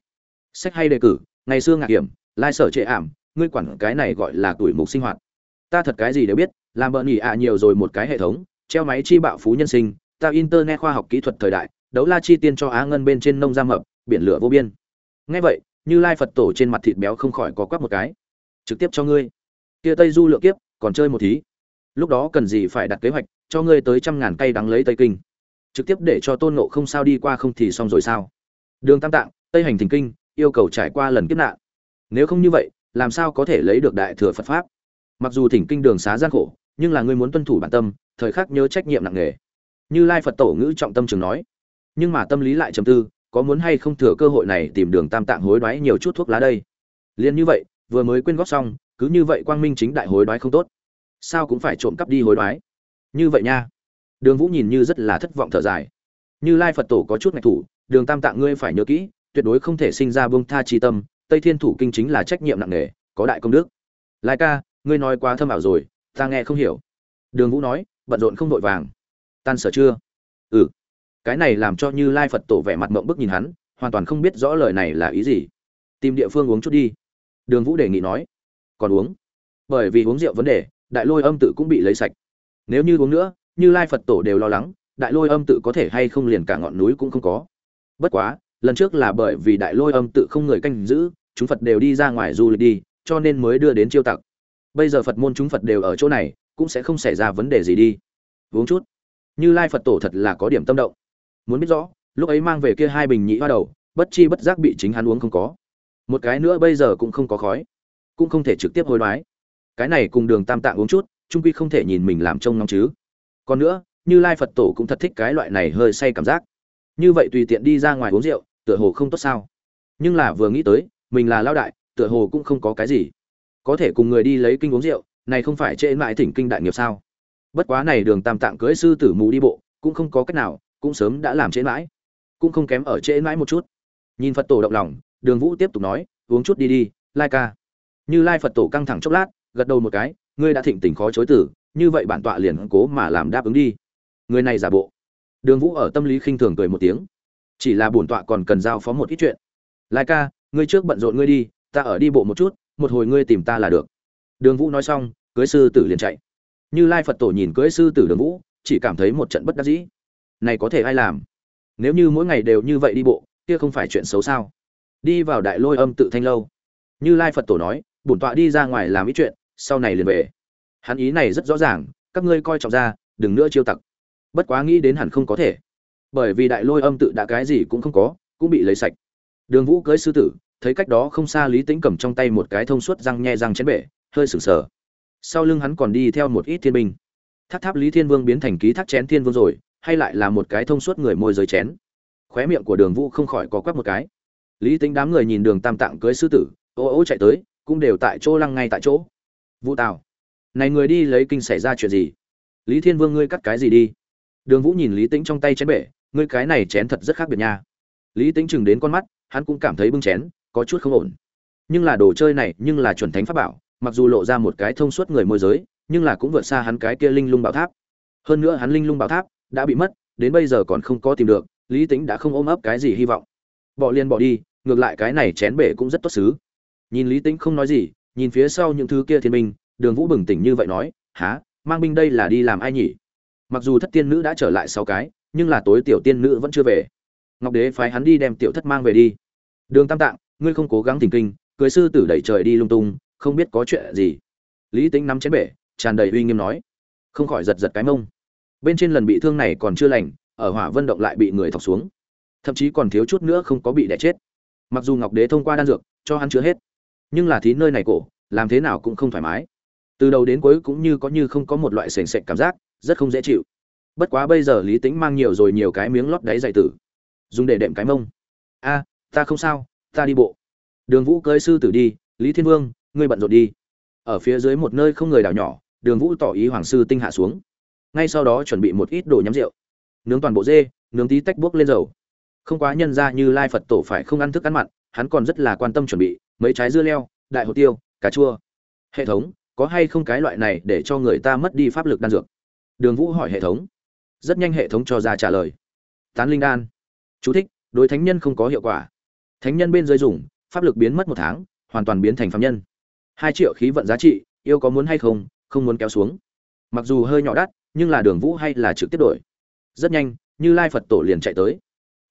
sách hay đề cử, ngày xưa ngạc hiểm, lai sở trệ ảm, ngươi quản cái này gọi là tuổi mục sinh hoạt. Ta thật cái gì đều biết, làm bợn nhỉ ạ nhiều rồi một cái hệ thống, treo máy chi bạo phú nhân sinh, ta internet khoa học kỹ thuật thời đại, đấu la chi tiên cho á ngân bên trên nông gia mập, biển lửa vô biên. Ngay vậy, như lai phật tổ trên mặt thịt béo không khỏi có quắc một cái. Trực tiếp cho ngươi. Kia tây du lượng kiếp, còn chơi một thí. Lúc đó cần gì phải đặt kế hoạch, cho ngươi tới trăm ngàn cây đắng lấy tây kinh. Trực tiếp để cho tôn nộ không sao đi qua không thì xong rồi sao? Đường tam tạng, tây hành thỉnh kinh yêu cầu trải qua lần kiếp nạn. Nếu không như vậy, làm sao có thể lấy được đại thừa phật pháp? Mặc dù thỉnh kinh đường xá gian khổ, nhưng là ngươi muốn tuân thủ bản tâm, thời khắc nhớ trách nhiệm nặng nề. Như lai phật tổ ngữ trọng tâm trường nói. Nhưng mà tâm lý lại trầm tư, có muốn hay không thừa cơ hội này tìm đường tam tạng hối đoái nhiều chút thuốc lá đây? Liền như vậy, vừa mới quên góp xong, cứ như vậy quang minh chính đại hối đoái không tốt. Sao cũng phải trộm cắp đi hối đoái? Như vậy nha. Đường vũ nhìn như rất là thất vọng thở dài. Như lai phật tổ có chút ngạch thủ, đường tam tạng ngươi phải nhớ kỹ tuyệt đối không thể sinh ra bông tha chi tâm, tây thiên thủ kinh chính là trách nhiệm nặng nề, có đại công đức. Lai ca, ngươi nói quá thâm ảo rồi, ta nghe không hiểu. Đường vũ nói, bận rộn không vội vàng. Tan sở chưa? Ừ. Cái này làm cho như lai phật tổ vẻ mặt mộng bức nhìn hắn, hoàn toàn không biết rõ lời này là ý gì. Tìm địa phương uống chút đi. Đường vũ đề nghị nói. Còn uống? Bởi vì uống rượu vấn đề, đại lôi âm tự cũng bị lấy sạch. Nếu như uống nữa, như lai phật tổ đều lo lắng, đại lôi âm tự có thể hay không liền cả ngọn núi cũng không có. Bất quá lần trước là bởi vì đại lôi âm tự không người canh giữ, chúng phật đều đi ra ngoài du lịch đi, cho nên mới đưa đến chiêu tặc. Bây giờ phật môn chúng phật đều ở chỗ này, cũng sẽ không xảy ra vấn đề gì đi. Uống chút. Như lai phật tổ thật là có điểm tâm động. Muốn biết rõ, lúc ấy mang về kia hai bình nhị hoa đầu, bất chi bất giác bị chính hắn uống không có. Một cái nữa bây giờ cũng không có khói, cũng không thể trực tiếp hối đoái. Cái này cùng đường tam tạng uống chút trung quy không thể nhìn mình làm trông nóng chứ. Còn nữa, như lai phật tổ cũng thật thích cái loại này hơi say cảm giác. Như vậy tùy tiện đi ra ngoài uống rượu tựa hồ không tốt sao? Nhưng là vừa nghĩ tới, mình là lao đại, tựa hồ cũng không có cái gì. Có thể cùng người đi lấy kinh uống rượu, này không phải trễ mãi thỉnh kinh đại nghiệp sao? Bất quá này đường tam tạng cưỡi sư tử mù đi bộ, cũng không có cách nào, cũng sớm đã làm trễ mãi. Cũng không kém ở trễ mãi một chút. Nhìn phật tổ động lòng, đường vũ tiếp tục nói, uống chút đi đi, lai ca. Như lai phật tổ căng thẳng chốc lát, gật đầu một cái, ngươi đã thịnh tình khó chối tử như vậy bản tọa liền cố mà làm đáp ứng đi. Người này giả bộ. Đường vũ ở tâm lý khinh thường cười một tiếng chỉ là bổn tọa còn cần giao phó một ít chuyện. Lai ca, ngươi trước bận rộn ngươi đi, ta ở đi bộ một chút, một hồi ngươi tìm ta là được. Đường vũ nói xong, cưới sư tử liền chạy. Như lai phật tổ nhìn cưới sư tử đường vũ, chỉ cảm thấy một trận bất đắc dĩ. Này có thể ai làm? Nếu như mỗi ngày đều như vậy đi bộ, kia không phải chuyện xấu sao? Đi vào đại lôi âm tự thanh lâu. Như lai phật tổ nói, bổn tọa đi ra ngoài làm ít chuyện, sau này liền về. Hắn ý này rất rõ ràng, các ngươi coi trọng ra, đừng nữa chiêu tặc. Bất quá nghĩ đến hẳn không có thể bởi vì đại lôi âm tự đã cái gì cũng không có, cũng bị lấy sạch. Đường vũ cưới sư tử, thấy cách đó không xa lý tính cầm trong tay một cái thông suốt răng nhe răng chén bể, hơi sừng sờ. Sau lưng hắn còn đi theo một ít thiên binh. Tháp tháp lý thiên vương biến thành ký thác chén thiên vương rồi, hay lại là một cái thông suốt người môi giới chén. Khóe miệng của đường vũ không khỏi có quắp một cái. Lý tính đám người nhìn đường tam tạng cưới sư tử, ô ô chạy tới, cũng đều tại chỗ lăng ngay tại chỗ. Vũ tào, này người đi lấy kinh xảy ra chuyện gì? Lý thiên vương ngươi cắt cái gì đi? Đường vũ nhìn lý tính trong tay chén bể ngươi cái này chén thật rất khác biệt nha. Lý tính chừng đến con mắt, hắn cũng cảm thấy bưng chén, có chút không ổn. Nhưng là đồ chơi này, nhưng là chuẩn thánh pháp bảo, mặc dù lộ ra một cái thông suốt người môi giới, nhưng là cũng vượt xa hắn cái kia linh lung bảo tháp. Hơn nữa hắn linh lung bảo tháp đã bị mất, đến bây giờ còn không có tìm được, lý tính đã không ôm ấp cái gì hy vọng. Bỏ liền bỏ đi, ngược lại cái này chén bể cũng rất tốt xứ. Nhìn lý tính không nói gì, nhìn phía sau những thứ kia thiên binh, đường vũ bừng tỉnh như vậy nói há mang binh đây là đi làm ai nhỉ? Mặc dù thất tiên nữ đã trở lại sáu cái nhưng là tối tiểu tiên nữ vẫn chưa về. Ngọc đế phái hắn đi đem tiểu thất mang về đi. Đường tam tạng, ngươi không cố gắng thỉnh kinh, cưới sư tử đẩy trời đi lung tung, không biết có chuyện gì. Lý tính nắm chén bể, tràn đầy uy nghiêm nói. Không khỏi giật giật cái mông. Bên trên lần bị thương này còn chưa lành, ở hỏa vân động lại bị người thọc xuống. Thậm chí còn thiếu chút nữa không có bị đẻ chết. Mặc dù ngọc đế thông qua đan dược, cho hắn chữa hết, nhưng là thí nơi này cổ, làm thế nào cũng không thoải mái. Từ đầu đến cuối cũng như có như không có một loại sền sệt cảm giác, rất không dễ chịu bất quá bây giờ lý tính mang nhiều rồi nhiều cái miếng lót đáy dày tử. Dùng để đệm cái mông. A, ta không sao, ta đi bộ. Đường vũ cơi sư tử đi, lý thiên vương, ngươi bận rộn đi. Ở phía dưới một nơi không người đảo nhỏ, đường vũ tỏ ý hoàng sư tinh hạ xuống. Ngay sau đó chuẩn bị một ít đồ nhắm rượu. Nướng toàn bộ dê, nướng tí tách buốc lên dầu. Không quá nhân ra như lai phật tổ phải không ăn thức ăn mặn, hắn còn rất là quan tâm chuẩn bị, mấy trái dưa leo, đại hồ tiêu, cà chua. Hệ thống, có hay không cái loại này để cho người ta mất đi pháp lực đan dược? Đường vũ hỏi hệ thống rất nhanh hệ thống cho ra trả lời. Tán linh đan. Chú thích, đối thánh nhân không có hiệu quả. Thánh nhân bên dưới dùng, pháp lực biến mất một tháng, hoàn toàn biến thành phạm nhân. Hai triệu khí vận giá trị, yêu có muốn hay không không muốn kéo xuống. Mặc dù hơi nhỏ đắt, nhưng là đường vũ hay là trực tiếp đổi. Rất nhanh, như lai phật tổ liền chạy tới.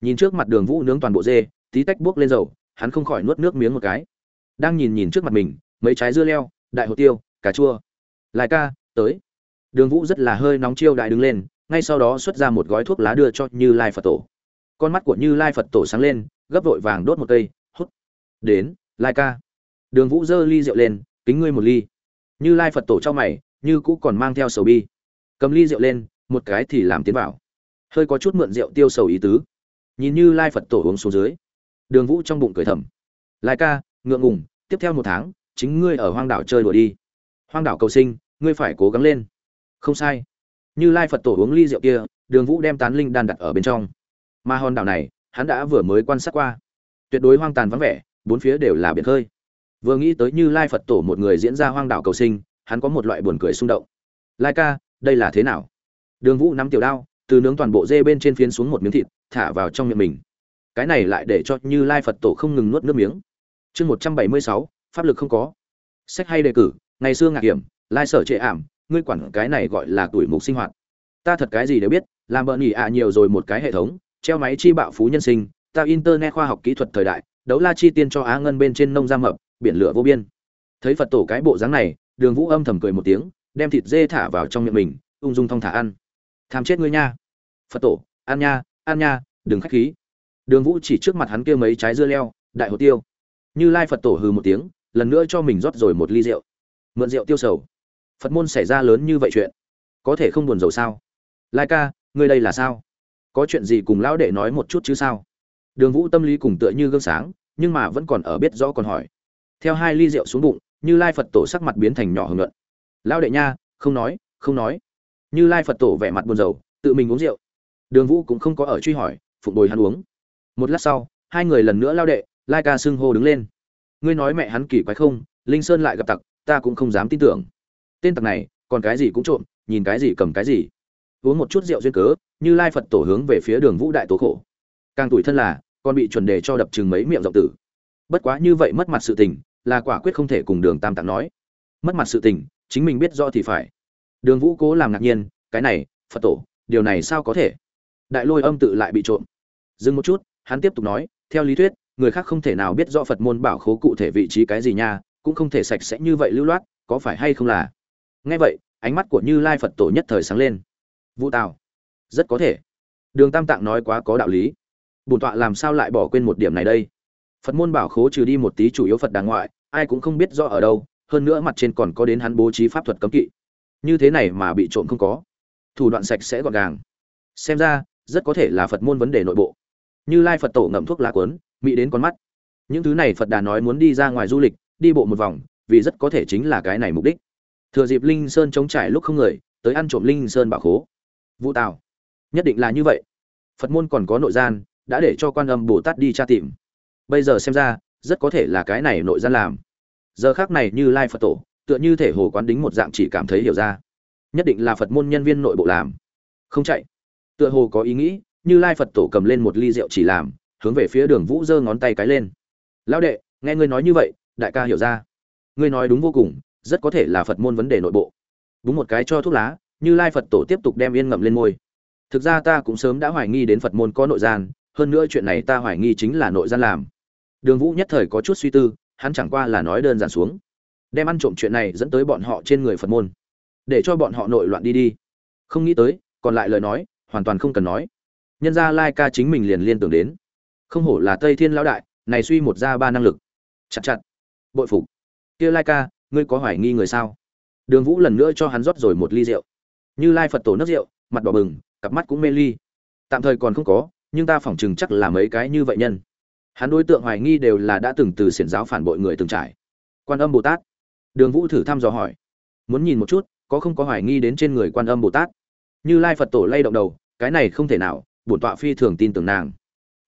Nhìn trước mặt đường vũ nướng toàn bộ dê, tí tách buốc lên dầu, hắn không khỏi nuốt nước miếng một cái. Đang nhìn nhìn trước mặt mình, mấy trái dưa leo, đại hồ tiêu, cà chua. Lai ca, tới. Đường vũ rất là hơi nóng chiêu đại đứng lên ngay sau đó xuất ra một gói thuốc lá đưa cho như lai phật tổ. Con mắt của như lai phật tổ sáng lên, gấp vội vàng đốt một cây, hút. Đến, lai ca. Đường vũ giơ ly rượu lên, kính ngươi một ly. Như lai phật tổ cho mày, như cũ còn mang theo sầu bi. Cầm ly rượu lên, một cái thì làm tiến vào. Hơi có chút mượn rượu tiêu sầu ý tứ. Nhìn như lai phật tổ uống xuống dưới. Đường vũ trong bụng cười thầm. Lai ca, ngượng ngùng, tiếp theo một tháng, chính ngươi ở hoang đảo chơi đùa đi. Hoang đảo cầu sinh, ngươi phải cố gắng lên. Không sai như lai phật tổ uống ly rượu kia, đường vũ đem tán linh đan đặt ở bên trong. Mà hòn đảo này, hắn đã vừa mới quan sát qua. Tuyệt đối hoang tàn vắng vẻ, bốn phía đều là biển khơi. Vừa nghĩ tới như lai phật tổ một người diễn ra hoang đảo cầu sinh, hắn có một loại buồn cười xung động. Lai ca, đây là thế nào? Đường vũ nắm tiểu đao, từ nướng toàn bộ dê bên trên phiến xuống một miếng thịt, thả vào trong miệng mình. Cái này lại để cho như lai phật tổ không ngừng nuốt nước miếng. Chương một trăm bảy mươi sáu, pháp lực không có. Sách hay đề cử, ngày xưa ngạc hiểm, lai sở trệ ảm ngươi quản cái này gọi là tuổi mục sinh hoạt. Ta thật cái gì đều biết, làm bợn nhỉ ạ nhiều rồi một cái hệ thống, treo máy chi bạo phú nhân sinh, ta internet khoa học kỹ thuật thời đại, đấu la chi tiên cho á ngân bên trên nông giam mập, biển lửa vô biên. Thấy phật tổ cái bộ dáng này, đường vũ âm thầm cười một tiếng, đem thịt dê thả vào trong miệng mình, ung dung thong thả ăn. Tham chết ngươi nha. Phật tổ, ăn nha ăn nha, đừng khách khí. Đường vũ chỉ trước mặt hắn kia mấy trái dưa leo, đại hồ tiêu. Như lai phật tổ hừ một tiếng, lần nữa cho mình rót rồi một ly rượu. Mượn rượu tiêu sầu phật môn xảy ra lớn như vậy chuyện, có thể không buồn rầu sao? Lai ca, ngươi đây là sao? Có chuyện gì cùng lão đệ nói một chút chứ sao? Đường vũ tâm lý cùng tựa như gương sáng, nhưng mà vẫn còn ở biết rõ còn hỏi. Theo hai ly rượu xuống bụng, như lai phật tổ sắc mặt biến thành nhỏ hưởng luận. Lão đệ nha, không nói không nói. Như lai phật tổ vẻ mặt buồn rầu, tự mình uống rượu. Đường vũ cũng không có ở truy hỏi, phụng bồi hắn uống. Một lát sau, hai người lần nữa lao đệ, lai ca xưng hô đứng lên. Ngươi nói mẹ hắn kỳ quái không, linh sơn lại gặp tặc, ta cũng không dám tin tưởng tên tặc này, còn cái gì cũng trộm, nhìn cái gì cầm cái gì. Uống một chút rượu duyên cớ, như lai phật tổ hướng về phía đường vũ đại tố khổ. Càng tuổi thân là, còn bị chuẩn đề cho đập chừng mấy miệng rộng tử. Bất quá như vậy mất mặt sự tình, là quả quyết không thể cùng đường tam tạng nói. Mất mặt sự tình, chính mình biết rõ thì phải. Đường vũ cố làm ngạc nhiên, cái này, phật tổ, điều này sao có thể? Đại lôi âm tự lại bị trộm. Dừng một chút, hắn tiếp tục nói, theo lý thuyết, người khác không thể nào biết rõ phật môn bảo khố cụ thể vị trí cái gì nha, cũng không thể sạch sẽ như vậy lưu loát, có phải hay không là? Nghe vậy, ánh mắt của như lai phật tổ nhất thời sáng lên. Vũ tào, rất có thể. Đường tam tạng nói quá có đạo lý. Bổn tọa làm sao lại bỏ quên một điểm này đây? Phật môn bảo khố trừ đi một tí chủ yếu phật đàng ngoại, ai cũng không biết rõ ở đâu, hơn nữa mặt trên còn có đến hắn bố trí pháp thuật cấm kỵ. Như thế này mà bị trộm không có. Thủ đoạn sạch sẽ gọn gàng. Xem ra, rất có thể là phật môn vấn đề nội bộ. Như lai phật tổ ngậm thuốc lá quấn mỹ đến con mắt. Những thứ này phật đà nói muốn đi ra ngoài du lịch, đi bộ một vòng, vì rất có thể chính là cái này mục đích thừa dịp linh sơn chống trải lúc không người, tới ăn trộm linh sơn bảo khố. Vũ tào, nhất định là như vậy. Phật môn còn có nội gian, đã để cho quan âm bồ tát đi tra tìm. Bây giờ xem ra, rất có thể là cái này nội gian làm. Giờ khác này như lai phật tổ, tựa như thể hồ quán đính một dạng chỉ cảm thấy hiểu ra. Nhất định là phật môn nhân viên nội bộ làm. Không chạy. Tựa hồ có ý nghĩ, như lai phật tổ cầm lên một ly rượu chỉ làm, hướng về phía đường vũ giơ ngón tay cái lên. Lão đệ, nghe ngươi nói như vậy, đại ca hiểu ra. Ngươi nói đúng vô cùng rất có thể là phật môn vấn đề nội bộ. Búng một cái cho thuốc lá, như lai phật tổ tiếp tục đem yên ngậm lên môi thực ra ta cũng sớm đã hoài nghi đến phật môn có nội gian, hơn nữa chuyện này ta hoài nghi chính là nội gian làm. Đường vũ nhất thời có chút suy tư, hắn chẳng qua là nói đơn giản xuống. Đem ăn trộm chuyện này dẫn tới bọn họ trên người phật môn. Để cho bọn họ nội loạn đi đi. Không nghĩ tới, còn lại lời nói, hoàn toàn không cần nói. Nhân gia lai ca chính mình liền liên tưởng đến. Không hổ là tây thiên lão đại, này suy một ra ba năng lực. Chặt chặt. Bội phục. Kia lai ca ngươi có hoài nghi người sao? Đường vũ lần nữa cho hắn rót rồi một ly rượu. Như lai phật tổ nước rượu, mặt đỏ bừng, cặp mắt cũng mê ly. Tạm thời còn không có, nhưng ta phỏng chừng chắc là mấy cái như vậy nhân. Hắn đối tượng hoài nghi đều là đã từng từ xiển giáo phản bội người từng trải. Quan âm bồ tát. Đường vũ thử thăm dò hỏi. Muốn nhìn một chút, có không có hoài nghi đến trên người quan âm bồ tát? Như lai phật tổ lay động đầu, cái này không thể nào, bổn tọa phi thường tin tưởng nàng.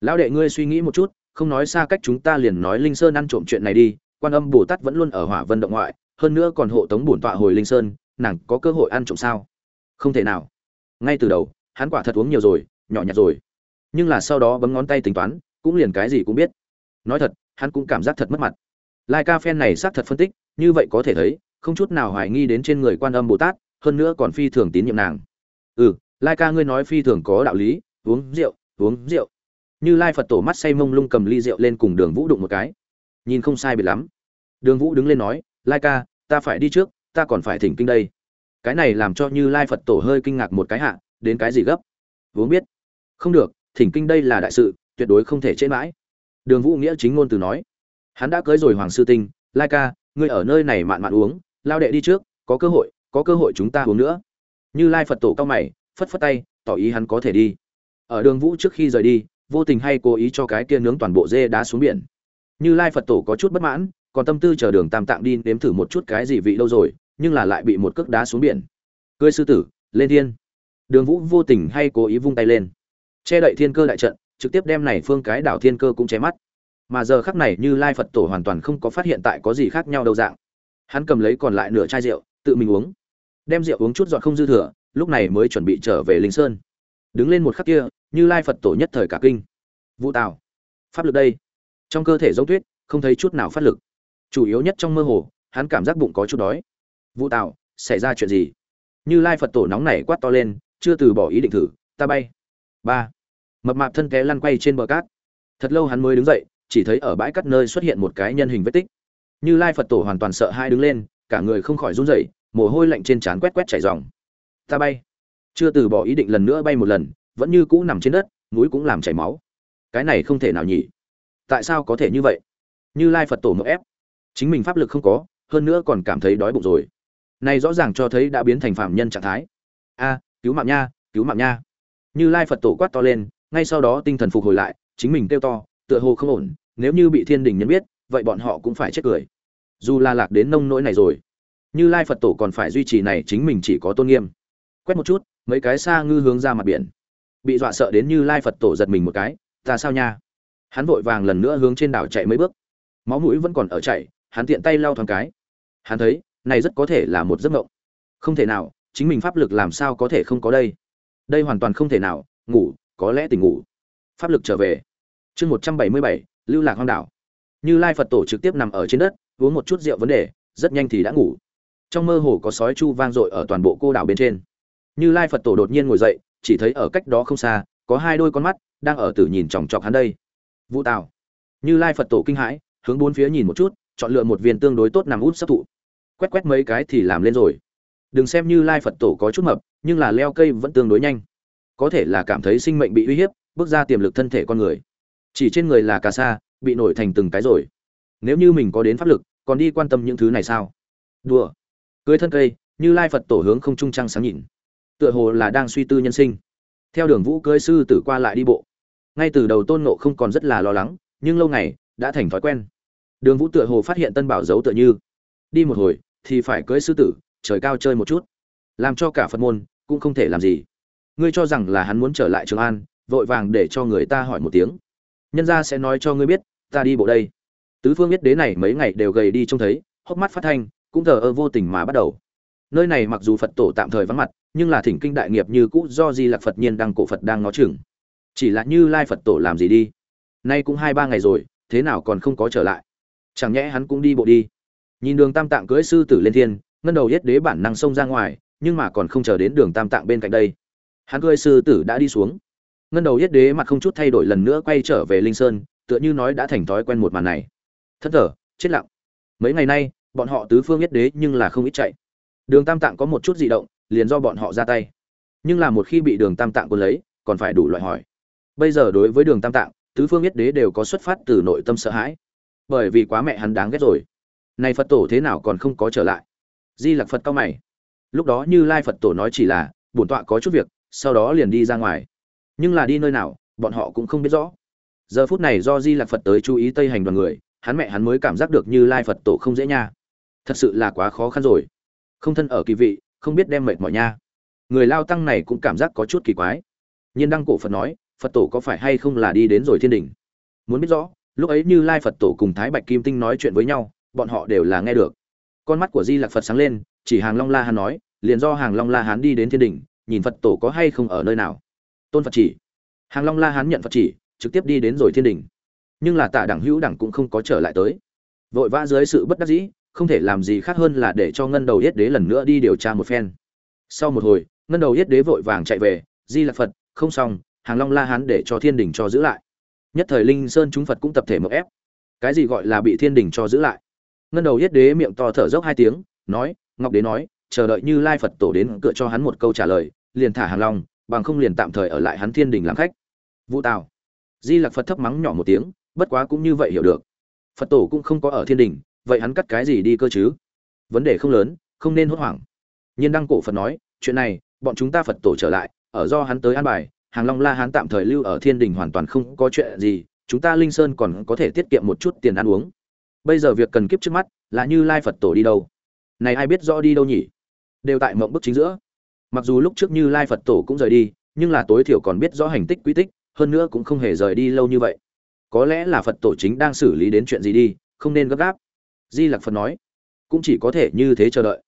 Lão đệ ngươi suy nghĩ một chút, không nói xa cách chúng ta liền nói linh sơn ăn trộm chuyện này đi quan âm bồ tát vẫn luôn ở hỏa vân động ngoại, hơn nữa còn hộ tống bổn tọa hồi linh sơn, nàng có cơ hội ăn trộm sao? Không thể nào. Ngay từ đầu, hắn quả thật uống nhiều rồi, nhỏ nhặt rồi. Nhưng là sau đó bấm ngón tay tính toán, cũng liền cái gì cũng biết. Nói thật, hắn cũng cảm giác thật mất mặt. Lai ca phen này xác thật phân tích, như vậy có thể thấy, không chút nào hoài nghi đến trên người quan âm bồ tát, hơn nữa còn phi thường tín nhiệm nàng. Ừ lai ca ngươi nói phi thường có đạo lý, uống rượu uống rượu. Như lai phật tổ mắt say mông lung cầm ly rượu lên cùng đường vũ đụng một cái nhìn không sai biệt lắm. Đường vũ đứng lên nói, lai ca, ta phải đi trước, ta còn phải thỉnh kinh đây. Cái này làm cho như lai phật tổ hơi kinh ngạc một cái hạ, đến cái gì gấp? Vốn biết. Không được, thỉnh kinh đây là đại sự, tuyệt đối không thể chế mãi. Đường vũ nghĩa chính ngôn từ nói. Hắn đã cưới rồi hoàng sư tinh, lai ca, ngươi ở nơi này mạn mạn uống, lao đệ đi trước, có cơ hội, có cơ hội chúng ta uống nữa. Như lai phật tổ cao mày, phất phất tay, tỏ ý hắn có thể đi. Ở đường vũ trước khi rời đi, vô tình hay cố ý cho cái kia nướng toàn bộ dê đá xuống biển như lai phật tổ có chút bất mãn, còn tâm tư chờ đường tam tạng đi nếm thử một chút cái gì vị đâu rồi, nhưng là lại bị một cước đá xuống biển. Cưới sư tử, lên thiên. Đường vũ vô tình hay cố ý vung tay lên. Che đậy thiên cơ đại trận, trực tiếp đem này phương cái đảo thiên cơ cũng che mắt. Mà giờ khắc này như lai phật tổ hoàn toàn không có phát hiện tại có gì khác nhau đâu dạng. Hắn cầm lấy còn lại nửa chai rượu, tự mình uống. Đem rượu uống chút giọt không dư thừa, lúc này mới chuẩn bị trở về linh sơn. Đứng lên một khắc kia, như lai phật tổ nhất thời cả kinh. Vũ tào, pháp lực đây trong cơ thể giống tuyết, không thấy chút nào phát lực. Chủ yếu nhất trong mơ hồ, hắn cảm giác bụng có chút đói. Vũ tạo xảy ra chuyện gì? Như lai phật tổ nóng nảy quát to lên, chưa từ bỏ ý định thử, ta bay. Ba. Mập mạp thân té lăn quay trên bờ cát. Thật lâu hắn mới đứng dậy, chỉ thấy ở bãi cát nơi xuất hiện một cái nhân hình vết tích. Như lai phật tổ hoàn toàn sợ hai đứng lên, cả người không khỏi run rẩy, mồ hôi lạnh trên trán quét quét chảy ròng. Ta bay. Chưa từ bỏ ý định lần nữa bay một lần, vẫn như cũ nằm trên đất núi cũng làm chảy máu. Cái này không thể nào nhỉ tại sao có thể như vậy? Như lai phật tổ ngộ ép, chính mình pháp lực không có, hơn nữa còn cảm thấy đói bụng rồi. Này rõ ràng cho thấy đã biến thành phạm nhân trạng thái. A, cứu mạng nha, cứu mạng nha. Như lai phật tổ quát to lên, ngay sau đó tinh thần phục hồi lại, chính mình kêu to, tựa hồ không ổn, nếu như bị thiên đình nhận biết, vậy bọn họ cũng phải chết cười. Dù la lạc đến nông nỗi này rồi, như lai phật tổ còn phải duy trì này chính mình chỉ có tôn nghiêm. Quét một chút, mấy cái xa ngư hướng ra mặt biển. Bị dọa sợ đến như lai phật tổ giật mình một cái, ta sao nha? Hắn vội vàng lần nữa hướng trên đảo chạy mấy bước. Máu mũi vẫn còn ở chạy, hắn tiện tay lau thoáng cái. Hắn thấy, này rất có thể là một giấc mộng. Không thể nào, chính mình pháp lực làm sao có thể không có đây? Đây hoàn toàn không thể nào, ngủ, có lẽ tỉnh ngủ. Pháp lực trở về. Chương một trăm bảy mươi bảy, lưu lạc hoang đảo. Như lai phật tổ trực tiếp nằm ở trên đất, uống một chút rượu vấn đề, rất nhanh thì đã ngủ. Trong mơ hồ có sói chu vang dội ở toàn bộ cô đảo bên trên. Như lai phật tổ đột nhiên ngồi dậy, chỉ thấy ở cách đó không xa, có hai đôi con mắt đang ở tử nhìn chòng chọc hắn đây vũ tào. Như lai phật tổ kinh hãi, hướng bốn phía nhìn một chút, chọn lựa một viên tương đối tốt nằm út sắp thụ. Quét quét mấy cái thì làm lên rồi. Đừng xem như lai phật tổ có chút mập, nhưng là leo cây vẫn tương đối nhanh. Có thể là cảm thấy sinh mệnh bị uy hiếp, bước ra tiềm lực thân thể con người. Chỉ trên người là cà sa, bị nổi thành từng cái rồi. Nếu như mình có đến pháp lực, còn đi quan tâm những thứ này sao? Đùa. Cưới thân cây, như lai phật tổ hướng không trung trăng sáng nhìn. Tựa hồ là đang suy tư nhân sinh. Theo đường vũ cưới sư tử qua lại đi bộ ngay từ đầu tôn nộ không còn rất là lo lắng, nhưng lâu ngày, đã thành thói quen. Đường vũ tựa hồ phát hiện tân bảo giấu tựa như, đi một hồi, thì phải cưới sư tử, trời cao chơi một chút. Làm cho cả phật môn cũng không thể làm gì. Ngươi cho rằng là hắn muốn trở lại trường an, vội vàng để cho người ta hỏi một tiếng. Nhân gia sẽ nói cho ngươi biết, ta đi bộ đây. Tứ phương biết đế này mấy ngày đều gầy đi trông thấy, hốc mắt phát thanh, cũng thờ ơ vô tình mà bắt đầu. Nơi này mặc dù phật tổ tạm thời vắng mặt, nhưng là thỉnh kinh đại nghiệp như cũ do di lạc phật nhiên đang cổ phật đang ngó chừng chỉ là như lai phật tổ làm gì đi? Nay cũng hai ba ngày rồi, thế nào còn không có trở lại? Chẳng nhẽ hắn cũng đi bộ đi. Nhìn đường tam tạng cưỡi sư tử lên thiên, ngân đầu yết đế bản năng xông ra ngoài, nhưng mà còn không chờ đến đường tam tạng bên cạnh đây. Hắn cưỡi sư tử đã đi xuống. Ngân đầu yết đế mặt không chút thay đổi lần nữa quay trở về linh sơn, tựa như nói đã thành thói quen một màn này. Thất thở chết lặng. Mấy ngày nay, bọn họ tứ phương yết đế nhưng là không ít chạy. Đường tam tạng có một chút di động, liền do bọn họ ra tay. Nhưng là một khi bị đường tam tạng quân lấy, còn phải đủ loại hỏi bây giờ đối với đường tam tạng, tứ phương yết đế đều có xuất phát từ nội tâm sợ hãi. Bởi vì quá mẹ hắn đáng ghét rồi. Này phật tổ thế nào còn không có trở lại? Di lặc phật cao mày. Lúc đó như lai phật tổ nói chỉ là, bổn tọa có chút việc, sau đó liền đi ra ngoài. Nhưng là đi nơi nào, bọn họ cũng không biết rõ. Giờ phút này do di lạc phật tới chú ý tây hành đoàn người, hắn mẹ hắn mới cảm giác được như lai phật tổ không dễ nha. Thật sự là quá khó khăn rồi. Không thân ở kỳ vị, không biết đem mệt mỏi nha. Người lao tăng này cũng cảm giác có chút kỳ quái. Nhiên đăng cổ phật nói phật tổ có phải hay không là đi đến rồi thiên đình? Muốn biết rõ, lúc ấy như lai phật tổ cùng thái bạch kim tinh nói chuyện với nhau, bọn họ đều là nghe được. Con mắt của di lạc phật sáng lên, chỉ hàng long la hán nói, liền do hàng long la hán đi đến thiên đình, nhìn phật tổ có hay không ở nơi nào. Tôn phật chỉ. Hàng long la hán nhận phật chỉ, trực tiếp đi đến rồi thiên đình. Nhưng là tạ đẳng hữu đẳng cũng không có trở lại tới. Vội vã dưới sự bất đắc dĩ, không thể làm gì khác hơn là để cho ngân đầu yết đế lần nữa đi điều tra một phen. Sau một hồi, ngân đầu yết đế vội vàng chạy về, di lạc phật, không xong hàng long la hán để cho thiên đình cho giữ lại. Nhất thời linh sơn chúng phật cũng tập thể mậu ép. Cái gì gọi là bị thiên đình cho giữ lại? Ngân đầu yết đế miệng to thở dốc hai tiếng, nói, ngọc đế nói, chờ đợi như lai phật tổ đến cựa cho hắn một câu trả lời, liền thả hàng long, bằng không liền tạm thời ở lại hắn thiên đình làm khách. Vũ tào. Di lặc phật thấp mắng nhỏ một tiếng, bất quá cũng như vậy hiểu được. Phật tổ cũng không có ở thiên đình, vậy hắn cắt cái gì đi cơ chứ? Vấn đề không lớn, không nên hốt hoảng. Nhiên đăng cổ phật nói, chuyện này, bọn chúng ta phật tổ trở lại, ở do hắn tới an bài hàng long la hán tạm thời lưu ở thiên đình hoàn toàn không có chuyện gì, chúng ta linh sơn còn có thể tiết kiệm một chút tiền ăn uống. Bây giờ việc cần kiếp trước mắt là như lai phật tổ đi đâu? Này ai biết rõ đi đâu nhỉ? Đều tại mộng bức chính giữa. Mặc dù lúc trước như lai phật tổ cũng rời đi, nhưng là tối thiểu còn biết rõ hành tích quy tích, hơn nữa cũng không hề rời đi lâu như vậy. Có lẽ là phật tổ chính đang xử lý đến chuyện gì đi, không nên gấp gáp. Di lặc phật nói, cũng chỉ có thể như thế chờ đợi.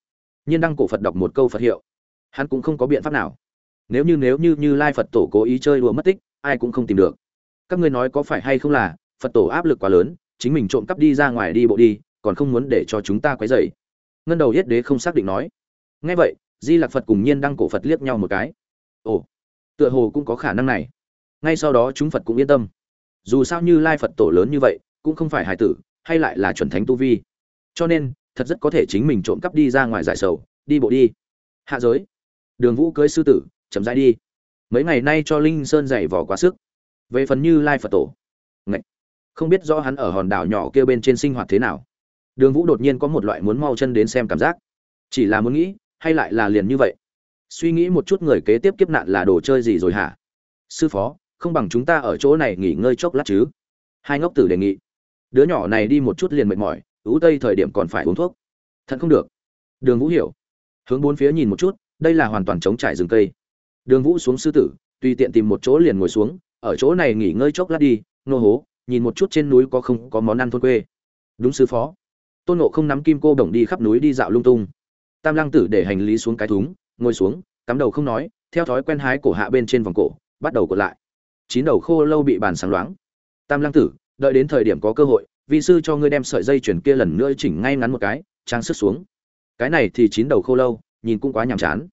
Nhiên đăng cổ phật đọc một câu phật hiệu. Hắn cũng không có biện pháp nào nếu như nếu như như lai phật tổ cố ý chơi đùa mất tích, ai cũng không tìm được. Các ngươi nói có phải hay không là, phật tổ áp lực quá lớn, chính mình trộm cắp đi ra ngoài đi bộ đi, còn không muốn để cho chúng ta quấy dày ngân đầu yết đế không xác định nói. Ngay vậy, di lạc phật cùng nhiên đăng cổ phật liếc nhau một cái. Ồ, tựa hồ cũng có khả năng này. Ngay sau đó chúng phật cũng yên tâm. Dù sao như lai phật tổ lớn như vậy, cũng không phải hải tử, hay lại là chuẩn thánh tu vi. Cho nên, thật rất có thể chính mình trộm cắp đi ra ngoài giải sầu, đi bộ đi. Hạ giới. Đường vũ cưới sư tử chậm rãi đi. Mấy ngày nay cho linh sơn dày vò quá sức. Về phần như lai phật tổ Ngậy! không biết rõ hắn ở hòn đảo nhỏ kia bên trên sinh hoạt thế nào. Đường vũ đột nhiên có một loại muốn mau chân đến xem cảm giác. Chỉ là muốn nghĩ, hay lại là liền như vậy? Suy nghĩ một chút người kế tiếp kiếp nạn là đồ chơi gì rồi hả? Sư phó, không bằng chúng ta ở chỗ này nghỉ ngơi chốc lát chứ. Hai ngốc tử đề nghị. Đứa nhỏ này đi một chút liền mệt mỏi, ú tây thời điểm còn phải uống thuốc. Thật không được. Đường vũ hiểu. Hướng bốn phía nhìn một chút, đây là hoàn toàn chống trải rừng cây đường vũ xuống sư tử, tùy tiện tìm một chỗ liền ngồi xuống, ở chỗ này nghỉ ngơi chốc lát đi, nô hố, nhìn một chút trên núi có không có món ăn thôn quê. Đúng sư phó. Tôn ngộ không nắm kim cô đồng đi khắp núi đi dạo lung tung. Tam lăng tử để hành lý xuống cái thúng, ngồi xuống, cắm đầu không nói, theo thói quen hái cổ hạ bên trên vòng cổ, bắt đầu cột lại. Chín đầu khô lâu bị bàn sáng loáng. Tam lăng tử, đợi đến thời điểm có cơ hội, vi sư cho ngươi đem sợi dây chuyển kia lần nữa chỉnh ngay ngắn một cái, trang sức xuống. Cái này thì chín đầu khô lâu, nhìn cũng quá nhàm chán.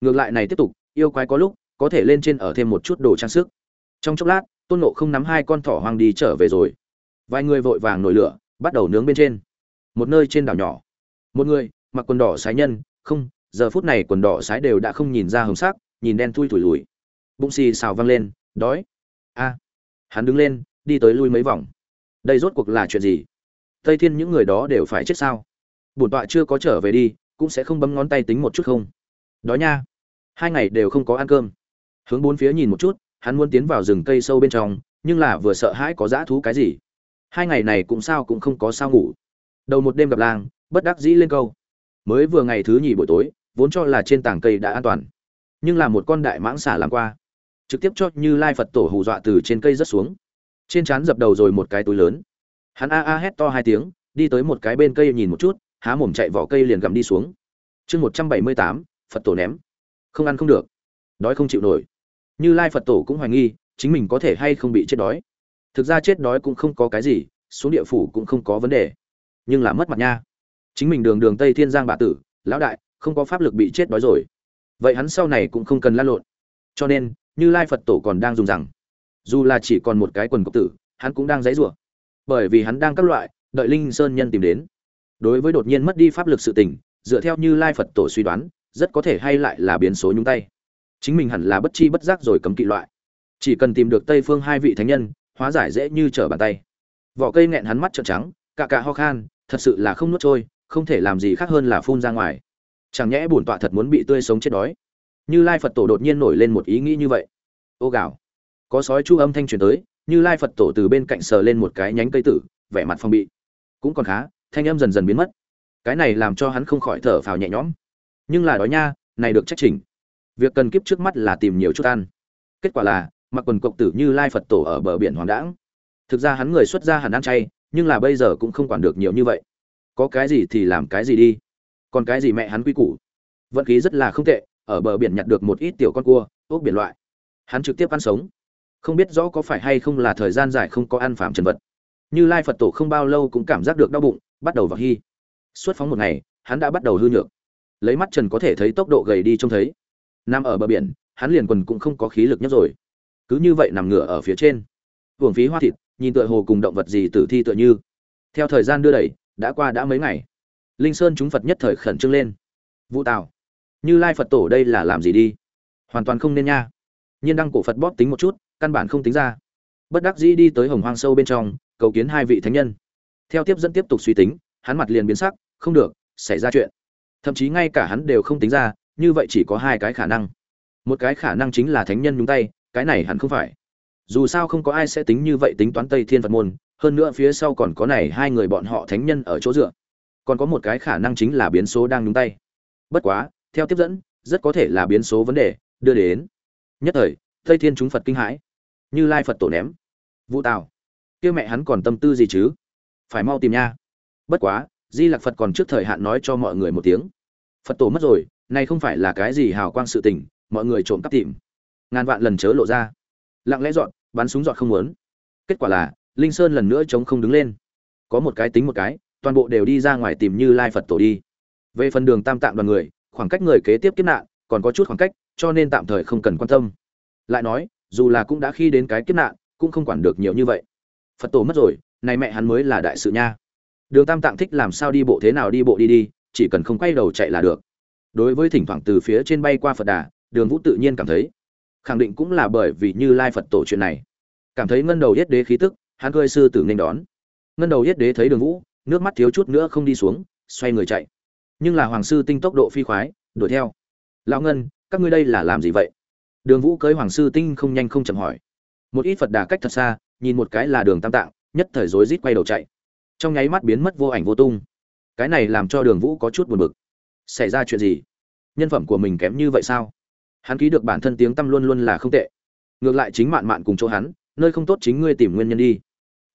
Ngược lại này tiếp tục yêu quái có lúc, có thể lên trên ở thêm một chút đồ trang sức. Trong chốc lát, tôn nộ không nắm hai con thỏ hoang đi trở về rồi. Vài người vội vàng nổi lửa, bắt đầu nướng bên trên. Một nơi trên đảo nhỏ. Một người, mặc quần đỏ sái nhân, không, giờ phút này quần đỏ sái đều đã không nhìn ra hồng sắc, nhìn đen thui thủi lùi. Bụng xì xào văng lên, đói. A, hắn đứng lên, đi tới lui mấy vòng. Đây rốt cuộc là chuyện gì? Tây thiên những người đó đều phải chết sao? Bổn tọa chưa có trở về đi, cũng sẽ không bấm ngón tay tính một chút không? Đói nha hai ngày đều không có ăn cơm. Hướng bốn phía nhìn một chút, hắn muốn tiến vào rừng cây sâu bên trong, nhưng là vừa sợ hãi có dã thú cái gì. Hai ngày này cũng sao cũng không có sao ngủ. Đầu một đêm gặp lang, bất đắc dĩ lên câu. Mới vừa ngày thứ nhì buổi tối, vốn cho là trên tảng cây đã an toàn, nhưng là một con đại mãng xả làm qua. Trực tiếp cho như lai phật tổ hù dọa từ trên cây rớt xuống. Trên trán dập đầu rồi một cái túi lớn. Hắn a a hét to hai tiếng, đi tới một cái bên cây nhìn một chút, há mồm chạy vỏ cây liền gặm đi xuống. Chương một trăm bảy mươi tám, phật tổ ném không ăn không được, đói không chịu nổi. Như lai phật tổ cũng hoài nghi, chính mình có thể hay không bị chết đói. Thực ra chết đói cũng không có cái gì, xuống địa phủ cũng không có vấn đề. Nhưng là mất mặt nha. Chính mình đường đường tây thiên giang bà tử, lão đại, không có pháp lực bị chết đói rồi. Vậy hắn sau này cũng không cần lăn lộn. Cho nên, như lai phật tổ còn đang dùng rằng, dù là chỉ còn một cái quần cộc tử, hắn cũng đang dãy rủa. Bởi vì hắn đang các loại, đợi linh sơn nhân tìm đến. Đối với đột nhiên mất đi pháp lực sự tình, dựa theo như lai phật tổ suy đoán rất có thể hay lại là biến số nhúng tay. Chính mình hẳn là bất chi bất giác rồi cấm kỵ loại. Chỉ cần tìm được tây phương hai vị thánh nhân, hóa giải dễ như trở bàn tay. Vỏ cây nghẹn hắn mắt trợn trắng cạ cạ ho khan, thật sự là không nuốt trôi, không thể làm gì khác hơn là phun ra ngoài. Chẳng nhẽ bổn tọa thật muốn bị tươi sống chết đói? Như lai phật tổ đột nhiên nổi lên một ý nghĩ như vậy. Ô gạo có sói chu âm thanh truyền tới, như lai phật tổ từ bên cạnh sờ lên một cái nhánh cây tử, vẻ mặt phong bị. Cũng còn khá, thanh âm dần dần biến mất. Cái này làm cho hắn không khỏi thở phào nhẹ nhõm nhưng là đói nha, này được trách chỉnh. việc cần kiếp trước mắt là tìm nhiều chút ăn. Kết quả là, mặc quần cộc tử như lai phật tổ ở bờ biển hoàng đãng. Thực ra hắn người xuất gia hẳn ăn chay, nhưng là bây giờ cũng không quản được nhiều như vậy. Có cái gì thì làm cái gì đi. Còn cái gì mẹ hắn quy củ. Vận khí rất là không tệ, ở bờ biển nhặt được một ít tiểu con cua, ốc biển loại. Hắn trực tiếp ăn sống. Không biết rõ có phải hay không là thời gian dài không có ăn phạm trần vật. Như lai phật tổ không bao lâu cũng cảm giác được đau bụng, bắt đầu vào hy. Xuất phóng một ngày, hắn đã bắt đầu hư nhược lấy mắt trần có thể thấy tốc độ gầy đi trông thấy. Nằm ở bờ biển, hắn liền quần cũng không có khí lực nhất rồi. Cứ như vậy nằm ngửa ở phía trên. Hưởng phí hoa thịt, nhìn tựa hồ cùng động vật gì tử thi tựa như. Theo thời gian đưa đẩy, đã qua đã mấy ngày. Linh sơn chúng phật nhất thời khẩn trương lên. Vũ tào, như lai phật tổ đây là làm gì đi? Hoàn toàn không nên nha. Nhiên đăng cổ phật bóp tính một chút, căn bản không tính ra. Bất đắc dĩ đi tới hồng hoang sâu bên trong, cầu kiến hai vị thánh nhân. Theo tiếp dẫn tiếp tục suy tính, hắn mặt liền biến sắc, không được, xảy ra chuyện thậm chí ngay cả hắn đều không tính ra, như vậy chỉ có hai cái khả năng. Một cái khả năng chính là thánh nhân nhúng tay, cái này hẳn không phải. Dù sao không có ai sẽ tính như vậy tính toán tây thiên phật môn, hơn nữa phía sau còn có này hai người bọn họ thánh nhân ở chỗ dựa. Còn có một cái khả năng chính là biến số đang nhúng tay. Bất quá, theo tiếp dẫn, rất có thể là biến số vấn đề, đưa đến. Nhất thời, tây thiên chúng phật kinh hãi. Như lai phật tổ ném. Vũ tào. Kia mẹ hắn còn tâm tư gì chứ? Phải mau tìm nha. Bất quá di lặc phật còn trước thời hạn nói cho mọi người một tiếng. Phật tổ mất rồi này không phải là cái gì hào quang sự tình, mọi người trộm cắp tìm. Ngàn vạn lần chớ lộ ra. Lặng lẽ dọn, bắn súng dọn không muốn. Kết quả là, linh sơn lần nữa chống không đứng lên. Có một cái tính một cái, toàn bộ đều đi ra ngoài tìm như lai phật tổ đi. Về phần đường tam tạng đoàn người, khoảng cách người kế tiếp kiếp nạn, còn có chút khoảng cách, cho nên tạm thời không cần quan tâm. Lại nói, dù là cũng đã khi đến cái kiếp nạn, cũng không quản được nhiều như vậy. Phật tổ mất rồi này mẹ hắn mới là đại sự nha đường tam tạng thích làm sao đi bộ thế nào đi bộ đi đi, chỉ cần không quay đầu chạy là được. Đối với thỉnh thoảng từ phía trên bay qua phật đà, đường vũ tự nhiên cảm thấy, khẳng định cũng là bởi vì như lai phật tổ chuyện này. Cảm thấy ngân đầu yết đế khí tức, hắn cười sư tử nên đón. Ngân đầu yết đế thấy đường vũ, nước mắt thiếu chút nữa không đi xuống, xoay người chạy. Nhưng là hoàng sư tinh tốc độ phi khoái, đuổi theo. Lão ngân, các ngươi đây là làm gì vậy? Đường vũ cưới hoàng sư tinh không nhanh không chậm hỏi. Một ít phật đà cách thật xa, nhìn một cái là đường tam tạng, nhất thời rối rít quay đầu chạy trong nháy mắt biến mất vô ảnh vô tung. Cái này làm cho đường vũ có chút buồn bực. Xảy ra chuyện gì? Nhân phẩm của mình kém như vậy sao? Hắn ký được bản thân tiếng tăm luôn luôn là không tệ. Ngược lại chính mạn mạn cùng chỗ hắn, nơi không tốt chính ngươi tìm nguyên nhân đi.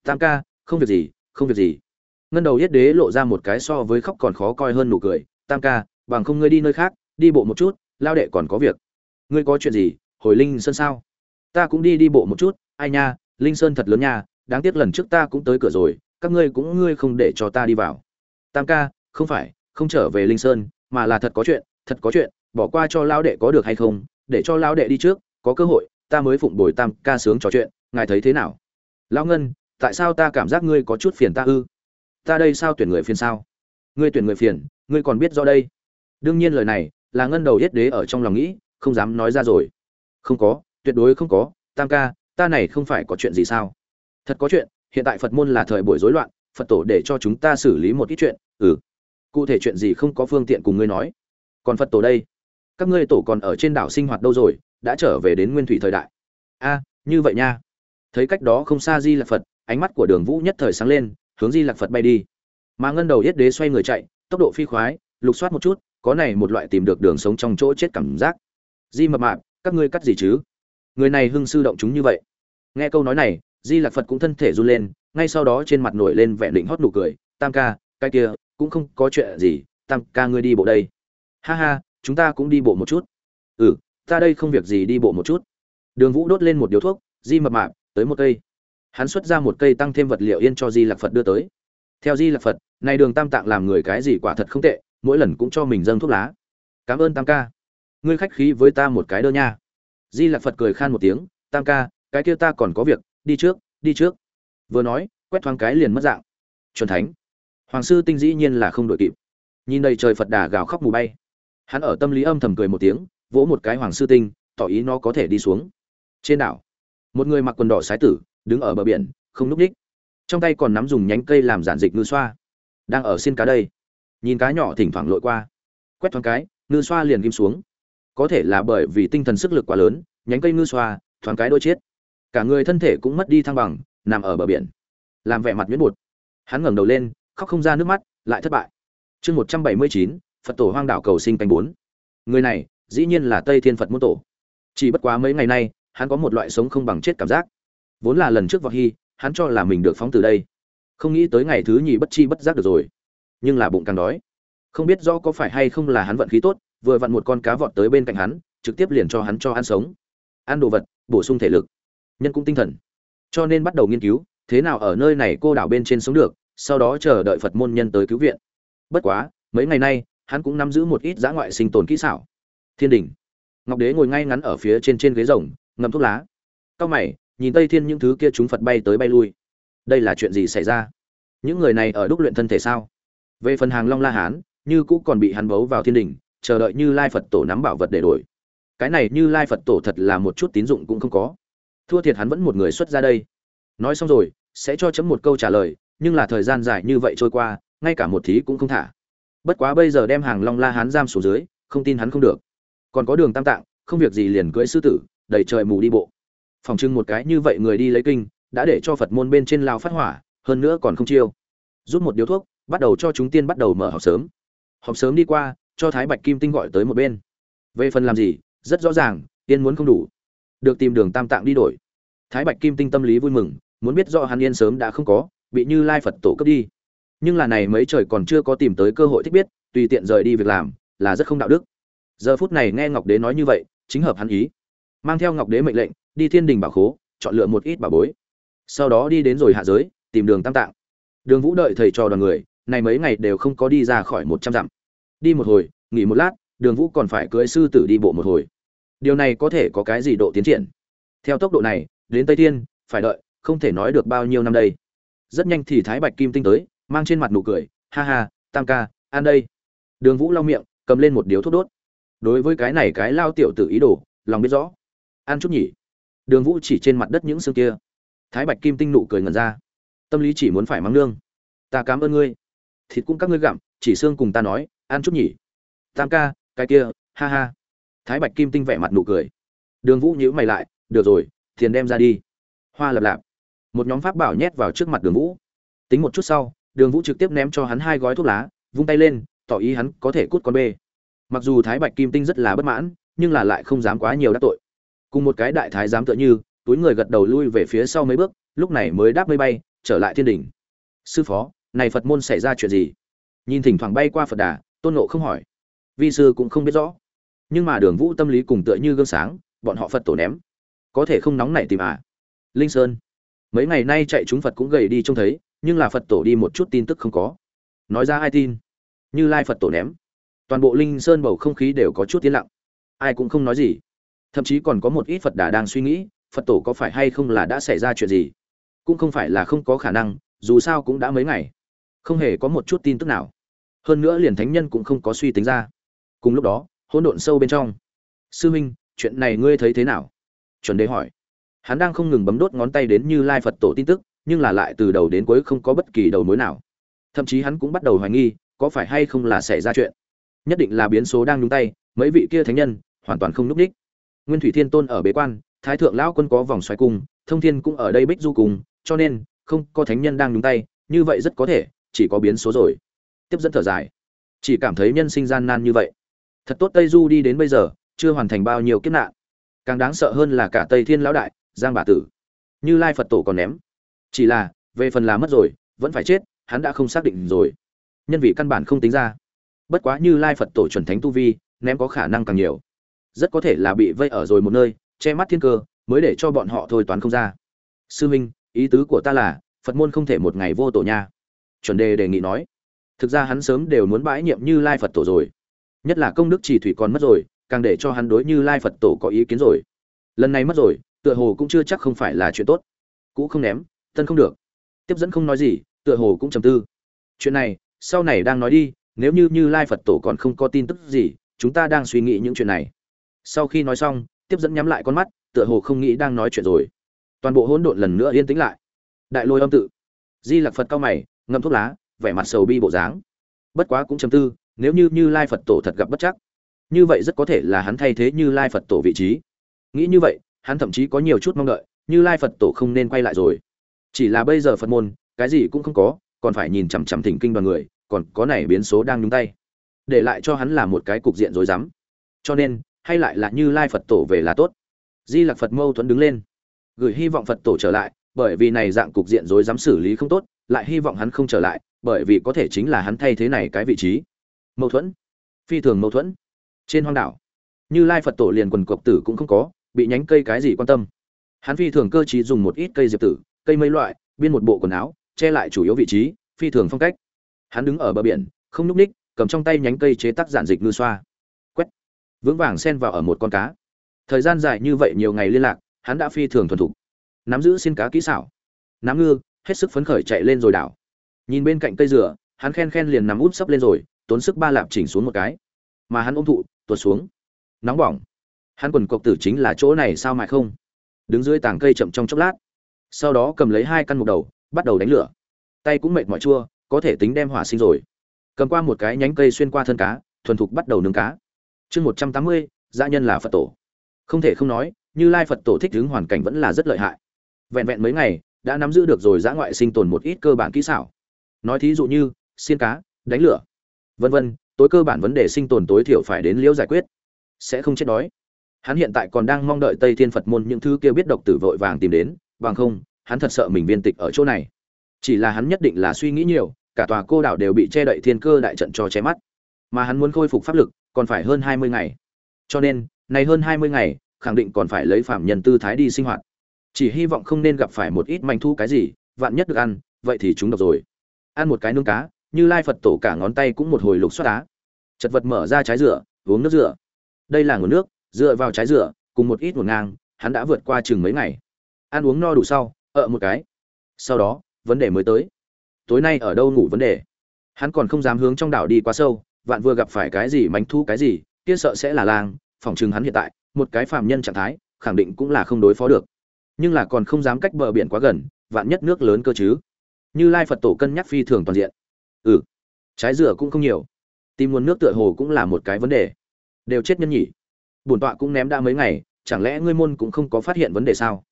Tam ca, không việc gì, không việc gì. Ngân đầu yết đế lộ ra một cái so với khóc còn khó coi hơn nụ cười. Tam ca, bằng không ngươi đi nơi khác, đi bộ một chút, lao đệ còn có việc. Ngươi có chuyện gì, hồi linh sơn sao? Ta cũng đi đi bộ một chút. Ai nha, linh sơn thật lớn nha, đáng tiếc lần trước ta cũng tới cửa rồi các ngươi cũng ngươi không để cho ta đi vào. Tam ca, không phải, không trở về linh sơn, mà là thật có chuyện, thật có chuyện, bỏ qua cho lão đệ có được hay không, để cho lão đệ đi trước, có cơ hội, ta mới phụng bồi tam ca sướng trò chuyện, ngài thấy thế nào? Lão ngân, tại sao ta cảm giác ngươi có chút phiền ta ư? Ta đây sao tuyển người phiền sao? Ngươi tuyển người phiền, ngươi còn biết do đây. Đương nhiên lời này, là ngân đầu yết đế ở trong lòng nghĩ, không dám nói ra rồi. Không có, tuyệt đối không có, tam ca, ta này không phải có chuyện gì sao? Thật có chuyện hiện tại phật môn là thời buổi rối loạn, phật tổ để cho chúng ta xử lý một ít chuyện ừ. Cụ thể chuyện gì không có phương tiện cùng ngươi nói. Còn phật tổ đây? Các ngươi tổ còn ở trên đảo sinh hoạt đâu rồi, đã trở về đến nguyên thủy thời đại. A, như vậy nha. Thấy cách đó không xa di lạc phật, ánh mắt của đường vũ nhất thời sáng lên, hướng di lạc phật bay đi. Mà ngân đầu yết đế xoay người chạy, tốc độ phi khoái, lục soát một chút, có này một loại tìm được đường sống trong chỗ chết cảm giác. Di mập mạp, các ngươi cắt gì chứ? Người này hưng sư động chúng như vậy. Nghe câu nói này di lạc phật cũng thân thể run lên, ngay sau đó trên mặt nổi lên vẻ định hót nụ cười, tam ca, cái kia, cũng không có chuyện gì, tam ca ngươi đi bộ đây. Ha ha, chúng ta cũng đi bộ một chút. Ừ ta đây không việc gì đi bộ một chút. Đường vũ đốt lên một điếu thuốc, di mập mạp, tới một cây. Hắn xuất ra một cây tăng thêm vật liệu yên cho di lạc phật đưa tới. Theo di lạc phật này đường tam tạng làm người cái gì quả thật không tệ, mỗi lần cũng cho mình dâng thuốc lá. Cảm ơn tam ca. Ngươi khách khí với ta một cái đơ nha. Di lạc phật cười khan một tiếng, tam ca, cái kia ta còn có việc đi trước đi trước. Vừa nói, quét thoáng cái liền mất dạng. Chuẩn thánh. Hoàng sư tinh dĩ nhiên là không đội kịp. Nhìn đầy trời phật đà gào khóc mù bay. Hắn ở tâm lý âm thầm cười một tiếng, vỗ một cái hoàng sư tinh, tỏ ý nó có thể đi xuống. Trên đảo, một người mặc quần đỏ sái tử, đứng ở bờ biển, không núp ních trong tay còn nắm dùng nhánh cây làm giản dịch ngư xoa. Đang ở xin cá đây. Nhìn cá nhỏ thỉnh thoảng lội qua. Quét thoáng cái, ngư xoa liền ghim xuống. Có thể là bởi vì tinh thần sức lực quá lớn, nhánh cây ngư xoa, thoáng cái đôi chết cả người thân thể cũng mất đi thăng bằng, nằm ở bờ biển. Làm vẻ mặt nhuyễn bột hắn ngẩng đầu lên, khóc không ra nước mắt, lại thất bại. Chương một trăm bảy mươi chín, phật tổ hoang đảo cầu sinh canh bốn. Người này, dĩ nhiên là tây thiên phật môn tổ. Chỉ bất quá mấy ngày nay, hắn có một loại sống không bằng chết cảm giác. Vốn là lần trước vào hy, hắn cho là mình được phóng từ đây. Không nghĩ tới ngày thứ nhì bất chi bất giác được rồi. Nhưng là bụng càng đói. Không biết do có phải hay không là hắn vận khí tốt, vừa vặn một con cá vọt tới bên cạnh hắn, trực tiếp liền cho hắn cho ăn sống. Ăn đồ vật, bổ sung thể lực nhân cũng tinh thần. Cho nên bắt đầu nghiên cứu, thế nào ở nơi này cô đảo bên trên sống được, sau đó chờ đợi phật môn nhân tới cứu viện. Bất quá, mấy ngày nay, hắn cũng nắm giữ một ít giã ngoại sinh tồn kỹ xảo. Thiên đình. Ngọc đế ngồi ngay ngắn ở phía trên trên ghế rồng ngầm thuốc lá. Cao mày, nhìn tây thiên những thứ kia chúng phật bay tới bay lui. Đây là chuyện gì xảy ra? Những người này ở đúc luyện thân thể sao? Về phần hàng long la hán, như cũ còn bị hắn bấu vào thiên đình, chờ đợi như lai phật tổ nắm bảo vật để đổi. Cái này như lai phật tổ thật là một chút tín dụng cũng không có thua thiệt hắn vẫn một người xuất ra đây. Nói xong rồi, sẽ cho chấm một câu trả lời, nhưng là thời gian dài như vậy trôi qua, ngay cả một thí cũng không thả. Bất quá bây giờ đem hàng long la hán giam xuống dưới, không tin hắn không được. Còn có đường tam tạng, không việc gì liền cưỡi sư tử đầy trời mù đi bộ. Phòng trưng một cái như vậy người đi lấy kinh, đã để cho phật môn bên trên lao phát hỏa, hơn nữa còn không chiêu. Rút một điếu thuốc, bắt đầu cho chúng tiên bắt đầu mở học sớm. Học sớm đi qua, cho thái bạch kim tinh gọi tới một bên. Về phần làm gì, rất rõ ràng, tiên muốn không đủ được tìm đường tam tạng đi đổi. Thái bạch kim tinh tâm lý vui mừng, muốn biết do hắn yên sớm đã không có, bị như lai phật tổ cướp đi. Nhưng là này mấy trời còn chưa có tìm tới cơ hội thích biết, tùy tiện rời đi việc làm, là rất không đạo đức. Giờ phút này nghe ngọc đế nói như vậy, chính hợp hắn ý. Mang theo ngọc đế mệnh lệnh, đi thiên đình bảo khố, chọn lựa một ít bảo bối. Sau đó đi đến rồi hạ giới, tìm đường tam tạng. Đường vũ đợi thầy trò đoàn người, này mấy ngày đều không có đi ra khỏi một trăm dặm. Đi một hồi, nghỉ một lát, đường vũ còn phải cưới sư tử đi bộ một hồi điều này có thể có cái gì độ tiến triển? Theo tốc độ này, đến tây thiên, phải đợi, không thể nói được bao nhiêu năm đây. Rất nhanh thì thái bạch kim tinh tới, mang trên mặt nụ cười, ha ha, tam ca, ăn đây. Đường vũ lau miệng, cầm lên một điếu thuốc đốt. Đối với cái này cái lao tiểu tử ý đồ, lòng biết rõ. Ăn chút nhỉ. Đường vũ chỉ trên mặt đất những xương kia. Thái bạch kim tinh nụ cười ngần ra. Tâm lý chỉ muốn phải mắng nương. Ta cảm ơn ngươi. Thịt cũng các ngươi gặm, chỉ xương cùng ta nói, ăn chút nhỉ. Tam ca, cái kia, ha ha thái bạch kim tinh vẻ mặt nụ cười. Đường vũ nhíu mày lại, được rồi, tiền đem ra đi. Hoa lập lạp. Một nhóm pháp bảo nhét vào trước mặt đường vũ. Tính một chút sau, đường vũ trực tiếp ném cho hắn hai gói thuốc lá, vung tay lên, tỏ ý hắn có thể cút con bê. Mặc dù thái bạch kim tinh rất là bất mãn, nhưng là lại không dám quá nhiều đắc tội. Cùng một cái đại thái dám tựa như, túi người gật đầu lui về phía sau mấy bước, lúc này mới đáp mây bay, trở lại thiên đỉnh. Sư phó, này phật môn xảy ra chuyện gì? Nhìn thỉnh thoảng bay qua phật đà, tôn nộ không hỏi. Vi sư cũng không biết rõ nhưng mà đường vũ tâm lý cùng tựa như gương sáng, bọn họ phật tổ ném. Có thể không nóng nảy tìm à? Linh sơn. Mấy ngày nay chạy chúng phật cũng gầy đi trông thấy, nhưng là phật tổ đi một chút tin tức không có. Nói ra ai tin? Như lai phật tổ ném. Toàn bộ linh sơn bầu không khí đều có chút tiến lặng. Ai cũng không nói gì. Thậm chí còn có một ít phật đà đang suy nghĩ, phật tổ có phải hay không là đã xảy ra chuyện gì? Cũng không phải là không có khả năng, dù sao cũng đã mấy ngày. Không hề có một chút tin tức nào. Hơn nữa liền thánh nhân cũng không có suy tính ra. Cùng lúc đó hỗn độn sâu bên trong. Sư huynh, chuyện này ngươi thấy thế nào? Chuẩn đế hỏi. Hắn đang không ngừng bấm đốt ngón tay đến như lai phật tổ tin tức, nhưng là lại từ đầu đến cuối không có bất kỳ đầu mối nào. Thậm chí hắn cũng bắt đầu hoài nghi, có phải hay không là xảy ra chuyện. Nhất định là biến số đang nhúng tay, mấy vị kia thánh nhân, hoàn toàn không núp đích nguyên thủy thiên tôn ở bế quan, thái thượng lão quân có vòng xoáy cung thông thiên cũng ở đây bích du cùng, cho nên, không có thánh nhân đang nhúng tay, như vậy rất có thể, chỉ có biến số rồi. Tiếp dẫn thở dài. Chỉ cảm thấy nhân sinh gian nan như vậy thật tốt tây du đi đến bây giờ, chưa hoàn thành bao nhiêu kiếp nạn. Càng đáng sợ hơn là cả tây thiên lão đại, giang bà tử. Như lai phật tổ còn ném. Chỉ là, về phần là mất rồi, vẫn phải chết, hắn đã không xác định rồi. Nhân vị căn bản không tính ra. Bất quá như lai phật tổ chuẩn thánh tu vi, ném có khả năng càng nhiều. Rất có thể là bị vây ở rồi một nơi, che mắt thiên cơ, mới để cho bọn họ thôi toán không ra. Sư minh, ý tứ của ta là, phật môn không thể một ngày vô tổ nha. Chuẩn đề đề nghị nói. Thực ra hắn sớm đều muốn bãi nhiệm như lai phật tổ rồi nhất là công đức chỉ thủy còn mất rồi, càng để cho hắn đối như lai phật tổ có ý kiến rồi. Lần này mất rồi, tựa hồ cũng chưa chắc không phải là chuyện tốt. Cũ không ném tân không được. Tiếp dẫn không nói gì, tựa hồ cũng trầm tư. Chuyện này, sau này đang nói đi, nếu như như lai phật tổ còn không có tin tức gì, chúng ta đang suy nghĩ những chuyện này. Sau khi nói xong, tiếp dẫn nhắm lại con mắt, tựa hồ không nghĩ đang nói chuyện rồi. Toàn bộ hỗn độn lần nữa yên tĩnh lại. Đại lôi âm tự. Di lặc phật cao mày ngâm thuốc lá, vẻ mặt sầu bi bộ dáng. Bất quá cũng chầm tư nếu như như lai phật tổ thật gặp bất chắc, như vậy rất có thể là hắn thay thế như lai phật tổ vị trí. Nghĩ như vậy, hắn thậm chí có nhiều chút mong đợi, như lai phật tổ không nên quay lại rồi. Chỉ là bây giờ phật môn, cái gì cũng không có, còn phải nhìn chằm chằm thỉnh kinh đoàn người, còn có này biến số đang nhúng tay. Để lại cho hắn là một cái cục diện rối rắm. Cho nên, hay lại là như lai phật tổ về là tốt. Di lặc phật mâu thuẫn đứng lên. Gửi hy vọng phật tổ trở lại, bởi vì này dạng cục diện rối rắm xử lý không tốt, lại hy vọng hắn không trở lại, bởi vì có thể chính là hắn thay thế này cái vị trí mâu thuẫn, phi thường mâu thuẫn. Trên hoang đảo, như lai phật tổ liền quần cộc tử cũng không có, bị nhánh cây cái gì quan tâm. Hắn phi thường cơ chí dùng một ít cây diệp tử, cây mấy loại, biên một bộ quần áo, che lại chủ yếu vị trí, phi thường phong cách. Hắn đứng ở bờ biển, không nhúc ních, cầm trong tay nhánh cây chế tác giản dịch ngư xoa. Quét. Vững vàng xen vào ở một con cá. Thời gian dài như vậy nhiều ngày liên lạc, hắn đã phi thường thuần thục. Nắm giữ xin cá kỹ xảo. Nắm ngư, hết sức phấn khởi chạy lên rồi đảo. Nhìn bên cạnh cây dừa, hắn khen khen liền nằm út sấp lên rồi tốn sức ba lạp chỉnh xuống một cái. Mà hắn ôm thụ, tuột xuống. Nóng bỏng. Hắn quần cộc tử chính là chỗ này sao mại không? Đứng dưới tảng cây chậm trong chốc lát. Sau đó cầm lấy hai căn mục đầu, bắt đầu đánh lửa. Tay cũng mệt mỏi chua, có thể tính đem hỏa sinh rồi. Cầm qua một cái nhánh cây xuyên qua thân cá, thuần thục bắt đầu nướng cá. Chương một trăm tám mươi, dã nhân là phật tổ. Không thể không nói, như lai phật tổ thích ứng hoàn cảnh vẫn là rất lợi hại. Vẹn vẹn mấy ngày, đã nắm giữ được rồi dã ngoại sinh tồn một ít cơ bản kỹ xảo. Nói thí dụ như, xiên cá, đánh lửa vân vân, tối cơ bản vấn đề sinh tồn tối thiểu phải đến liễu giải quyết. Sẽ không chết đói. Hắn hiện tại còn đang mong đợi tây thiên phật môn những thứ kia biết độc tử vội vàng tìm đến, bằng không, hắn thật sợ mình viên tịch ở chỗ này. Chỉ là hắn nhất định là suy nghĩ nhiều, cả tòa cô đảo đều bị che đậy thiên cơ đại trận cho che mắt. Mà hắn muốn khôi phục pháp lực, còn phải hơn hai mươi ngày. Cho nên, này hơn hai mươi ngày, khẳng định còn phải lấy phạm nhân tư thái đi sinh hoạt. Chỉ hy vọng không nên gặp phải một ít manh thu cái gì, vạn nhất được ăn, vậy thì chúng độc rồi. Ăn một cái nướng cá như lai phật tổ cả ngón tay cũng một hồi lục xoát đá chật vật mở ra trái rửa, uống nước rửa. Đây là nguồn nước, dựa vào trái rửa, cùng một ít nguồn ngang, hắn đã vượt qua chừng mấy ngày. Ăn uống no đủ sau, ợ một cái. Sau đó, vấn đề mới tới. Tối nay ở đâu ngủ vấn đề? Hắn còn không dám hướng trong đảo đi quá sâu, vạn vừa gặp phải cái gì mánh thu cái gì, kia sợ sẽ là làng phòng chừng hắn hiện tại, một cái phàm nhân trạng thái, khẳng định cũng là không đối phó được. Nhưng là còn không dám cách bờ biển quá gần, vạn nhất nước lớn cơ chứ. Như lai phật tổ cân nhắc phi thường toàn diện ừ. Trái dừa cũng không nhiều. Tìm nguồn nước tựa hồ cũng là một cái vấn đề. Đều chết nhân nhỉ. Bổn tọa cũng ném đã mấy ngày, chẳng lẽ ngươi môn cũng không có phát hiện vấn đề sao?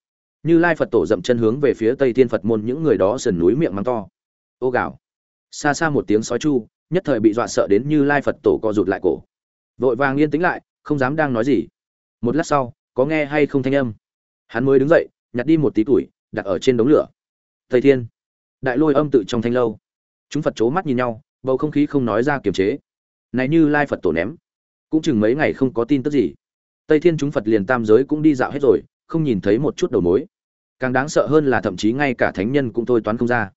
Như lai phật tổ dậm chân hướng về phía tây thiên phật môn những người đó sườn núi miệng mắng to. Ô gạo xa xa một tiếng sói chu, nhất thời bị dọa sợ đến như lai phật tổ co rụt lại cổ. Vội vàng yên tĩnh lại, không dám đang nói gì. Một lát sau, có nghe hay không thanh âm? Hắn mới đứng dậy, nhặt đi một tí tuổi, đặt ở trên đống lửa. Thầy thiên. Đại lôi âm tự trong thanh lâu chúng phật c mắt nhìn nhau, bầu không khí không nói ra kiềm chế. Này như lai phật tổ ném, cũng chừng mấy ngày không có tin tức gì. Tây thiên chúng phật liền tam giới cũng đi dạo hết rồi, không nhìn thấy một chút đầu mối. Càng đáng sợ hơn là thậm chí ngay cả thánh nhân cũng thôi toán không ra.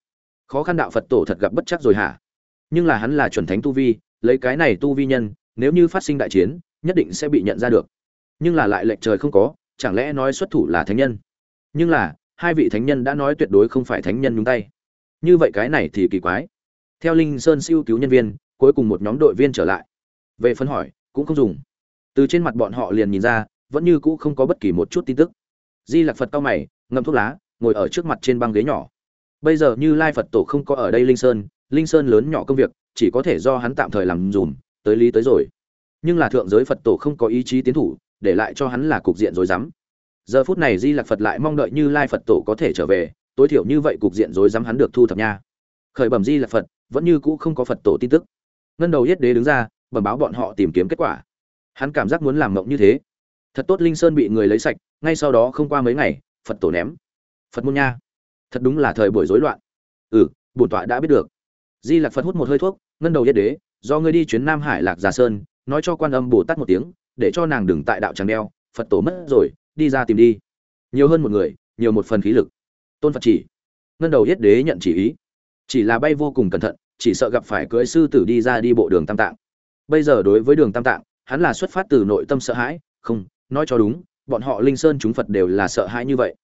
Khó khăn đạo phật tổ thật gặp bất chắc rồi hả? Nhưng là hắn là chuẩn thánh tu vi, lấy cái này tu vi nhân, nếu như phát sinh đại chiến, nhất định sẽ bị nhận ra được. Nhưng là lại lệnh trời không có, chẳng lẽ nói xuất thủ là thánh nhân? Nhưng là, hai vị thánh nhân đã nói tuyệt đối không phải thánh nhân nhúng tay. Như vậy cái này thì kỳ quái theo linh sơn siêu cứu nhân viên, cuối cùng một nhóm đội viên trở lại. Về phân hỏi, cũng không dùng. Từ trên mặt bọn họ liền nhìn ra, vẫn như cũ không có bất kỳ một chút tin tức. Di lạc phật cao mày, ngậm thuốc lá, ngồi ở trước mặt trên băng ghế nhỏ. Bây giờ như lai phật tổ không có ở đây linh sơn linh sơn lớn nhỏ công việc, chỉ có thể do hắn tạm thời làm dùm, tới lý tới rồi. Nhưng là thượng giới phật tổ không có ý chí tiến thủ, để lại cho hắn là cục diện rối rắm. Giờ phút này di lạc phật lại mong đợi như lai phật tổ có thể trở về, tối thiểu như vậy cục diện rối rắm hắn được thu thập nha. Khởi bẩm di lạc phật vẫn như cũ không có phật tổ tin tức. Ngân đầu yết đế đứng ra, bẩm báo bọn họ tìm kiếm kết quả. Hắn cảm giác muốn làm mộng như thế. Thật tốt linh sơn bị người lấy sạch, ngay sau đó không qua mấy ngày, phật tổ ném. Phật môn nha. Thật đúng là thời buổi rối loạn. Ừ bổn tọa đã biết được. Di lạc phật hút một hơi thuốc, ngân đầu yết đế, do ngươi đi chuyến nam hải lạc già sơn, nói cho quan âm bồ tát một tiếng, để cho nàng đừng tại đạo tràng đeo, phật tổ mất rồi, đi ra tìm đi. Nhiều hơn một người, nhiều một phần khí lực. Tôn phật chỉ. Ngân đầu yết đế nhận chỉ ý chỉ là bay vô cùng cẩn thận, chỉ sợ gặp phải cưỡi sư tử đi ra đi bộ đường tam tạng. Bây giờ đối với đường tam tạng, hắn là xuất phát từ nội tâm sợ hãi, không, nói cho đúng, bọn họ linh sơn chúng phật đều là sợ hãi như vậy.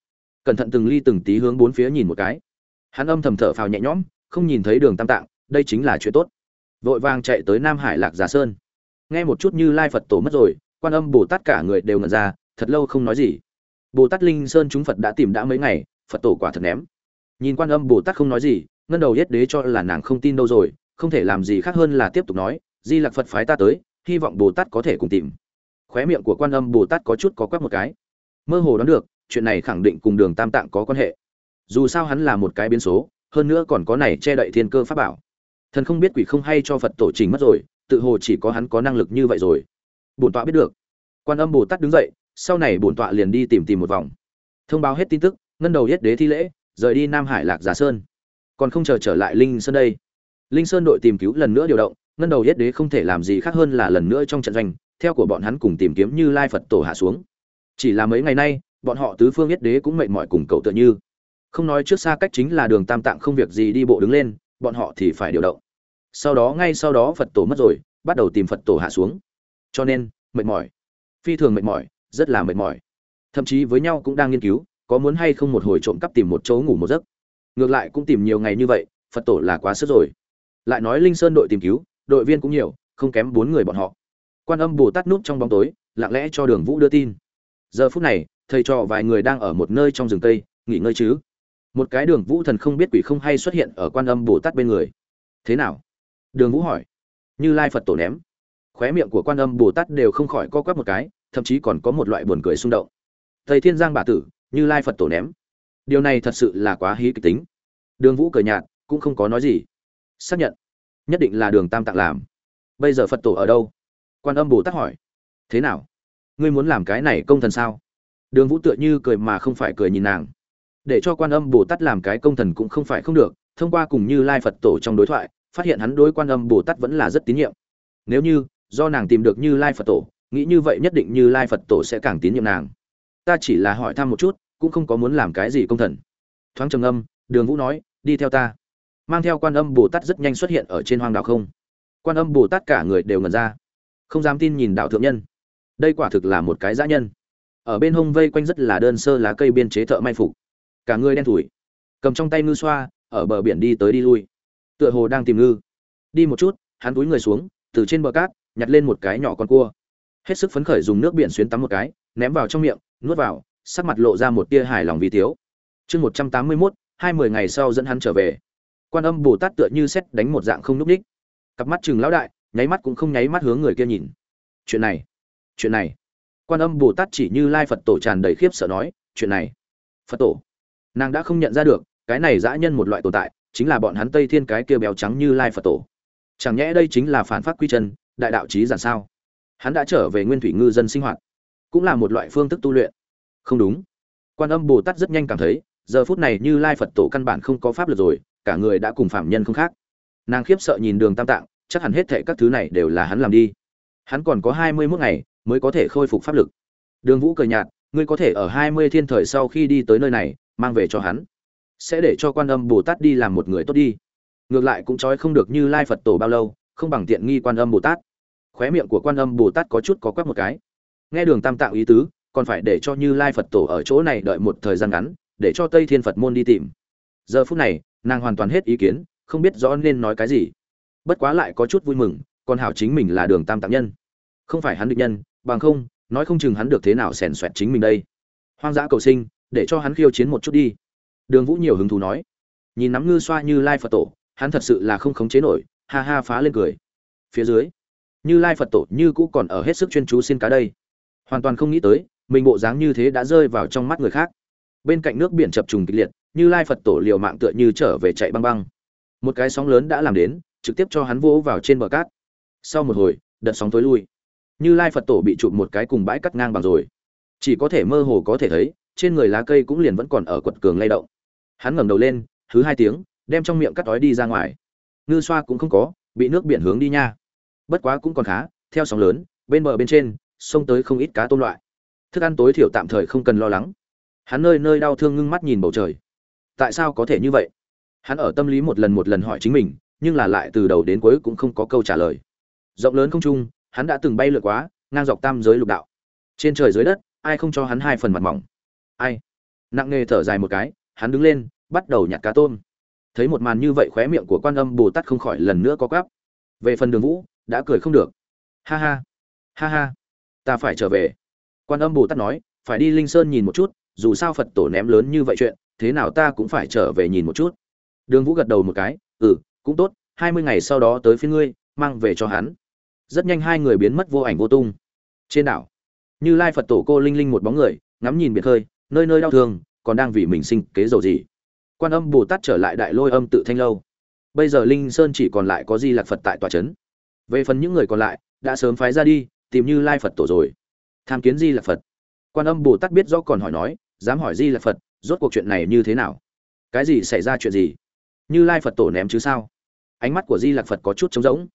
Cẩn thận từng ly từng tí hướng bốn phía nhìn một cái. Hắn âm thầm thở phào nhẹ nhõm, không nhìn thấy đường tam tạng, đây chính là chuyện tốt. Vội vàng chạy tới nam hải lạc giả sơn. Nghe một chút như lai phật tổ mất rồi, quan âm bồ tát cả người đều ngẩn ra, thật lâu không nói gì. Bồ tát linh sơn chúng phật đã tìm đã mấy ngày, phật tổ quả thật ném. Nhìn quan âm bồ tát không nói gì ngân đầu yết đế cho là nàng không tin đâu rồi, không thể làm gì khác hơn là tiếp tục nói, di lặc phật phái ta tới, hy vọng bồ tát có thể cùng tìm. Khóe miệng của quan âm bồ tát có chút có quắc một cái. Mơ hồ đoán được, chuyện này khẳng định cùng đường tam tạng có quan hệ. Dù sao hắn là một cái biến số, hơn nữa còn có này che đậy thiên cơ pháp bảo. Thần không biết quỷ không hay cho phật tổ trình mất rồi, tự hồ chỉ có hắn có năng lực như vậy rồi. Bổn tọa biết được. Quan âm bồ tát đứng dậy, sau này bổn tọa liền đi tìm tìm một vòng. Thông báo hết tin tức, ngân đầu yết đế thi lễ, rời đi nam hải lạc giả sơn còn không chờ trở lại linh sơn đây. Linh sơn đội tìm cứu lần nữa điều động, ngân đầu yết đế không thể làm gì khác hơn là lần nữa trong trận doanh, theo của bọn hắn cùng tìm kiếm như lai phật tổ hạ xuống. Chỉ là mấy ngày nay, bọn họ tứ phương yết đế cũng mệt mỏi cùng cậu tựa như. Không nói trước xa cách chính là đường tam tạng không việc gì đi bộ đứng lên, bọn họ thì phải điều động. Sau đó ngay sau đó phật tổ mất rồi, bắt đầu tìm phật tổ hạ xuống. Cho nên, mệt mỏi. Phi thường mệt mỏi, rất là mệt mỏi. Thậm chí với nhau cũng đang nghiên cứu, có muốn hay không một hồi trộm cắp tìm một chỗ ngủ một giấc ngược lại cũng tìm nhiều ngày như vậy, phật tổ là quá sức rồi. Lại nói linh sơn đội tìm cứu, đội viên cũng nhiều, không kém bốn người bọn họ. Quan âm bồ tát núp trong bóng tối, lặng lẽ cho đường vũ đưa tin. Giờ phút này, thầy trò vài người đang ở một nơi trong rừng tây nghỉ ngơi chứ? Một cái đường vũ thần không biết quỷ không hay xuất hiện ở quan âm bồ tát bên người. Thế nào? Đường vũ hỏi. Như lai phật tổ ném. Khóe miệng của quan âm bồ tát đều không khỏi co quắp một cái, thậm chí còn có một loại buồn cười xung động. Thầy thiên giang bà tử, như lai phật tổ ném điều này thật sự là quá hí kịch tính. Đường vũ cười nhạt, cũng không có nói gì. Xác nhận, nhất định là đường tam tạng làm. Bây giờ phật tổ ở đâu? Quan âm bồ tát hỏi. Thế nào? Ngươi muốn làm cái này công thần sao? Đường vũ tựa như cười mà không phải cười nhìn nàng. Để cho quan âm bồ tát làm cái công thần cũng không phải không được, thông qua cùng như lai phật tổ trong đối thoại, phát hiện hắn đối quan âm bồ tát vẫn là rất tín nhiệm. Nếu như, do nàng tìm được như lai phật tổ, nghĩ như vậy nhất định như lai phật tổ sẽ càng tín nhiệm nàng. Ta chỉ là hỏi thăm một chút cũng không có muốn làm cái gì công thần. Thoáng trầm âm đường vũ nói, đi theo ta. Mang theo quan âm bồ tát rất nhanh xuất hiện ở trên hoang đảo không. Quan âm bồ tát cả người đều ngần ra. Không dám tin nhìn đạo thượng nhân. Đây quả thực là một cái dã nhân. Ở bên hông vây quanh rất là đơn sơ lá cây biên chế thợ may phục. Cả người đen thủi. Cầm trong tay ngư xoa, ở bờ biển đi tới đi lui. Tựa hồ đang tìm ngư. Đi một chút, hắn túi người xuống, từ trên bờ cát, nhặt lên một cái nhỏ con cua. Hết sức phấn khởi dùng nước biển xuyến tắm một cái, ném vào trong miệng, nuốt vào sắc mặt lộ ra một tia hài lòng vì thiếu. Chương một trăm tám mươi mốt, hai mươi ngày sau dẫn hắn trở về. Quan âm bồ tát tựa như xét đánh một dạng không lúc đích. cặp mắt trừng lão đại, nháy mắt cũng không nháy mắt hướng người kia nhìn. Chuyện này chuyện này. Quan âm bồ tát chỉ như lai phật tổ tràn đầy khiếp sợ nói, chuyện này. Phật tổ. Nàng đã không nhận ra được, cái này dã nhân một loại tồn tại, chính là bọn hắn tây thiên cái kia béo trắng như lai phật tổ. Chẳng nhẽ đây chính là phản phát quy chân, đại đạo trí giản sao? Hắn đã trở về nguyên thủy ngư dân sinh hoạt. Cũng là một loại phương thức tu luyện không đúng. Quan âm bồ tát rất nhanh cảm thấy, giờ phút này như lai phật tổ căn bản không có pháp lực rồi, cả người đã cùng phạm nhân không khác. Nàng khiếp sợ nhìn đường tam tạng, chắc hẳn hết thệ các thứ này đều là hắn làm đi. Hắn còn có hai mươi mốt ngày mới có thể khôi phục pháp lực. Đường vũ cười nhạt, ngươi có thể ở hai mươi thiên thời sau khi đi tới nơi này, mang về cho hắn. Sẽ để cho quan âm bồ tát đi làm một người tốt đi. Ngược lại cũng trói không được như lai phật tổ bao lâu, không bằng tiện nghi quan âm bồ tát. Khóe miệng của quan âm bồ tát có chút có quắc một cái. Nghe đường tam tạng ý tứ còn phải để cho như lai phật tổ ở chỗ này đợi một thời gian ngắn, để cho tây thiên phật môn đi tìm. Giờ phút này, nàng hoàn toàn hết ý kiến, không biết rõ nên nói cái gì. Bất quá lại có chút vui mừng, còn hảo chính mình là đường tam tạng nhân. Không phải hắn địch nhân, bằng không, nói không chừng hắn được thế nào xèn xoẹt chính mình đây. Hoang dã cầu sinh, để cho hắn khiêu chiến một chút đi. Đường vũ nhiều hứng thú nói. Nhìn nắm ngư xoa như lai phật tổ, hắn thật sự là không khống chế nổi, ha ha phá lên cười. Phía dưới, như lai phật tổ như cũ còn ở hết sức chuyên chú xin cá đây. Hoàn toàn không nghĩ tới mình bộ dáng như thế đã rơi vào trong mắt người khác. Bên cạnh nước biển chập trùng kịch liệt, như lai phật tổ liều mạng tựa như trở về chạy băng băng. Một cái sóng lớn đã làm đến, trực tiếp cho hắn vỗ vào trên bờ cát. Sau một hồi, đợt sóng tối lui. Như lai phật tổ bị chụp một cái cùng bãi cắt ngang bằng rồi. Chỉ có thể mơ hồ có thể thấy, trên người lá cây cũng liền vẫn còn ở quật cường lay động. Hắn ngẩng đầu lên thứ hai tiếng, đem trong miệng cắt đói đi ra ngoài. Ngư xoa cũng không có, bị nước biển hướng đi nha. Bất quá cũng còn khá, theo sóng lớn, bên bờ bên trên, xông tới không ít cá tôm loại thức ăn tối thiểu tạm thời không cần lo lắng. Hắn nơi nơi đau thương ngưng mắt nhìn bầu trời. Tại sao có thể như vậy? Hắn ở tâm lý một lần một lần hỏi chính mình, nhưng là lại từ đầu đến cuối cũng không có câu trả lời. Rộng lớn không trung, hắn đã từng bay lượn quá, ngang dọc tam giới lục đạo. Trên trời dưới đất, ai không cho hắn hai phần mặt mỏng? Ai? Nặng nề thở dài một cái, hắn đứng lên, bắt đầu nhặt cá tôm. Thấy một màn như vậy khóe miệng của quan âm bồ tát không khỏi lần nữa có gắp về phần đường vũ, đã cười không được. Ha ha. Ha ha. Ta phải trở về quan âm bồ tát nói, phải đi linh sơn nhìn một chút, dù sao phật tổ ném lớn như vậy chuyện, thế nào ta cũng phải trở về nhìn một chút. Đường vũ gật đầu một cái ừ cũng tốt, hai mươi ngày sau đó tới phía ngươi, mang về cho hắn. Rất nhanh hai người biến mất vô ảnh vô tung. Trên đảo, như lai phật tổ cô linh linh một bóng người, ngắm nhìn biệt khơi, nơi nơi đau thương, còn đang vì mình sinh kế dầu gì quan âm bồ tát trở lại đại lôi âm tự thanh lâu. Bây giờ linh sơn chỉ còn lại có di lạc phật tại tòa trấn. Về phần những người còn lại, đã sớm phái ra đi, tìm như lai phật tổ rồi tham kiến di lạc phật. Quan âm bồ tát biết rõ còn hỏi nói, dám hỏi di lạc phật, rốt cuộc chuyện này như thế nào? Cái gì xảy ra chuyện gì? Như lai phật tổ ném chứ sao? Ánh mắt của di lạc phật có chút trống rỗng.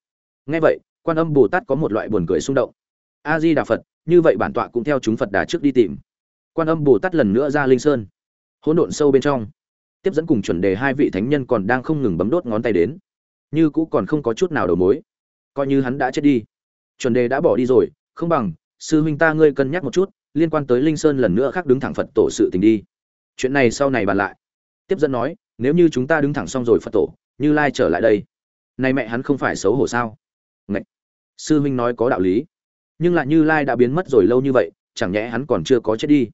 Nghe vậy, quan âm bồ tát có một loại buồn cười xung động. A di đà phật, như vậy bản tọa cũng theo chúng phật đà trước đi tìm. Quan âm bồ tát lần nữa ra linh sơn. Hỗn độn sâu bên trong. Tiếp dẫn cùng chuẩn đề hai vị thánh nhân còn đang không ngừng bấm đốt ngón tay đến. Như cũ còn không có chút nào đầu mối. Coi như hắn đã chết đi. Chuẩn đề đã bỏ đi rồi, không bằng sư huynh ta ngươi cân nhắc một chút, liên quan tới linh sơn lần nữa khác đứng thẳng phật tổ sự tình đi. Chuyện này sau này bàn lại. Tiếp dẫn nói, nếu như chúng ta đứng thẳng xong rồi phật tổ, như lai trở lại đây. Nay mẹ hắn không phải xấu hổ sao? Ngậy! sư huynh nói có đạo lý. Nhưng lại như lai đã biến mất rồi lâu như vậy, chẳng nhẽ hắn còn chưa có chết đi?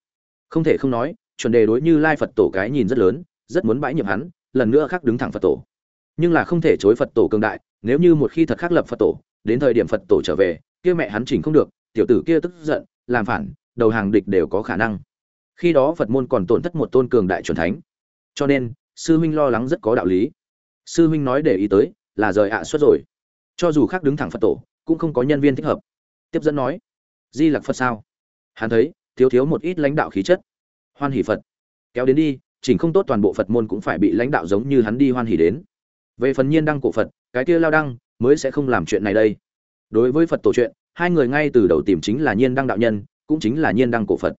Không thể không nói, chuẩn đề đối như lai phật tổ cái nhìn rất lớn, rất muốn bãi nhiệm hắn, lần nữa khác đứng thẳng phật tổ. Nhưng là không thể chối phật tổ cường đại, nếu như một khi thật khác lập phật tổ, đến thời điểm phật tổ trở về, kia mẹ hắn chỉnh không được tiểu tử kia tức giận, làm phản, đầu hàng địch đều có khả năng. Khi đó phật môn còn tổn thất một tôn cường đại chuẩn thánh. Cho nên, sư huynh lo lắng rất có đạo lý. Sư huynh nói để ý tới, là rời ạ à suất rồi. Cho dù khác đứng thẳng phật tổ, cũng không có nhân viên thích hợp. Tiếp dẫn nói, di lặc phật sao? Hắn thấy, thiếu thiếu một ít lãnh đạo khí chất. Hoan hỷ phật. Kéo đến đi, chỉnh không tốt toàn bộ phật môn cũng phải bị lãnh đạo giống như hắn đi hoan hỷ đến. Về phần nhiên đăng cổ phật, cái kia lao đăng, mới sẽ không làm chuyện này đây. Đối với phật tổ chuyện hai người ngay từ đầu tìm chính là nhiên đăng đạo nhân, cũng chính là nhiên đăng cổ phật.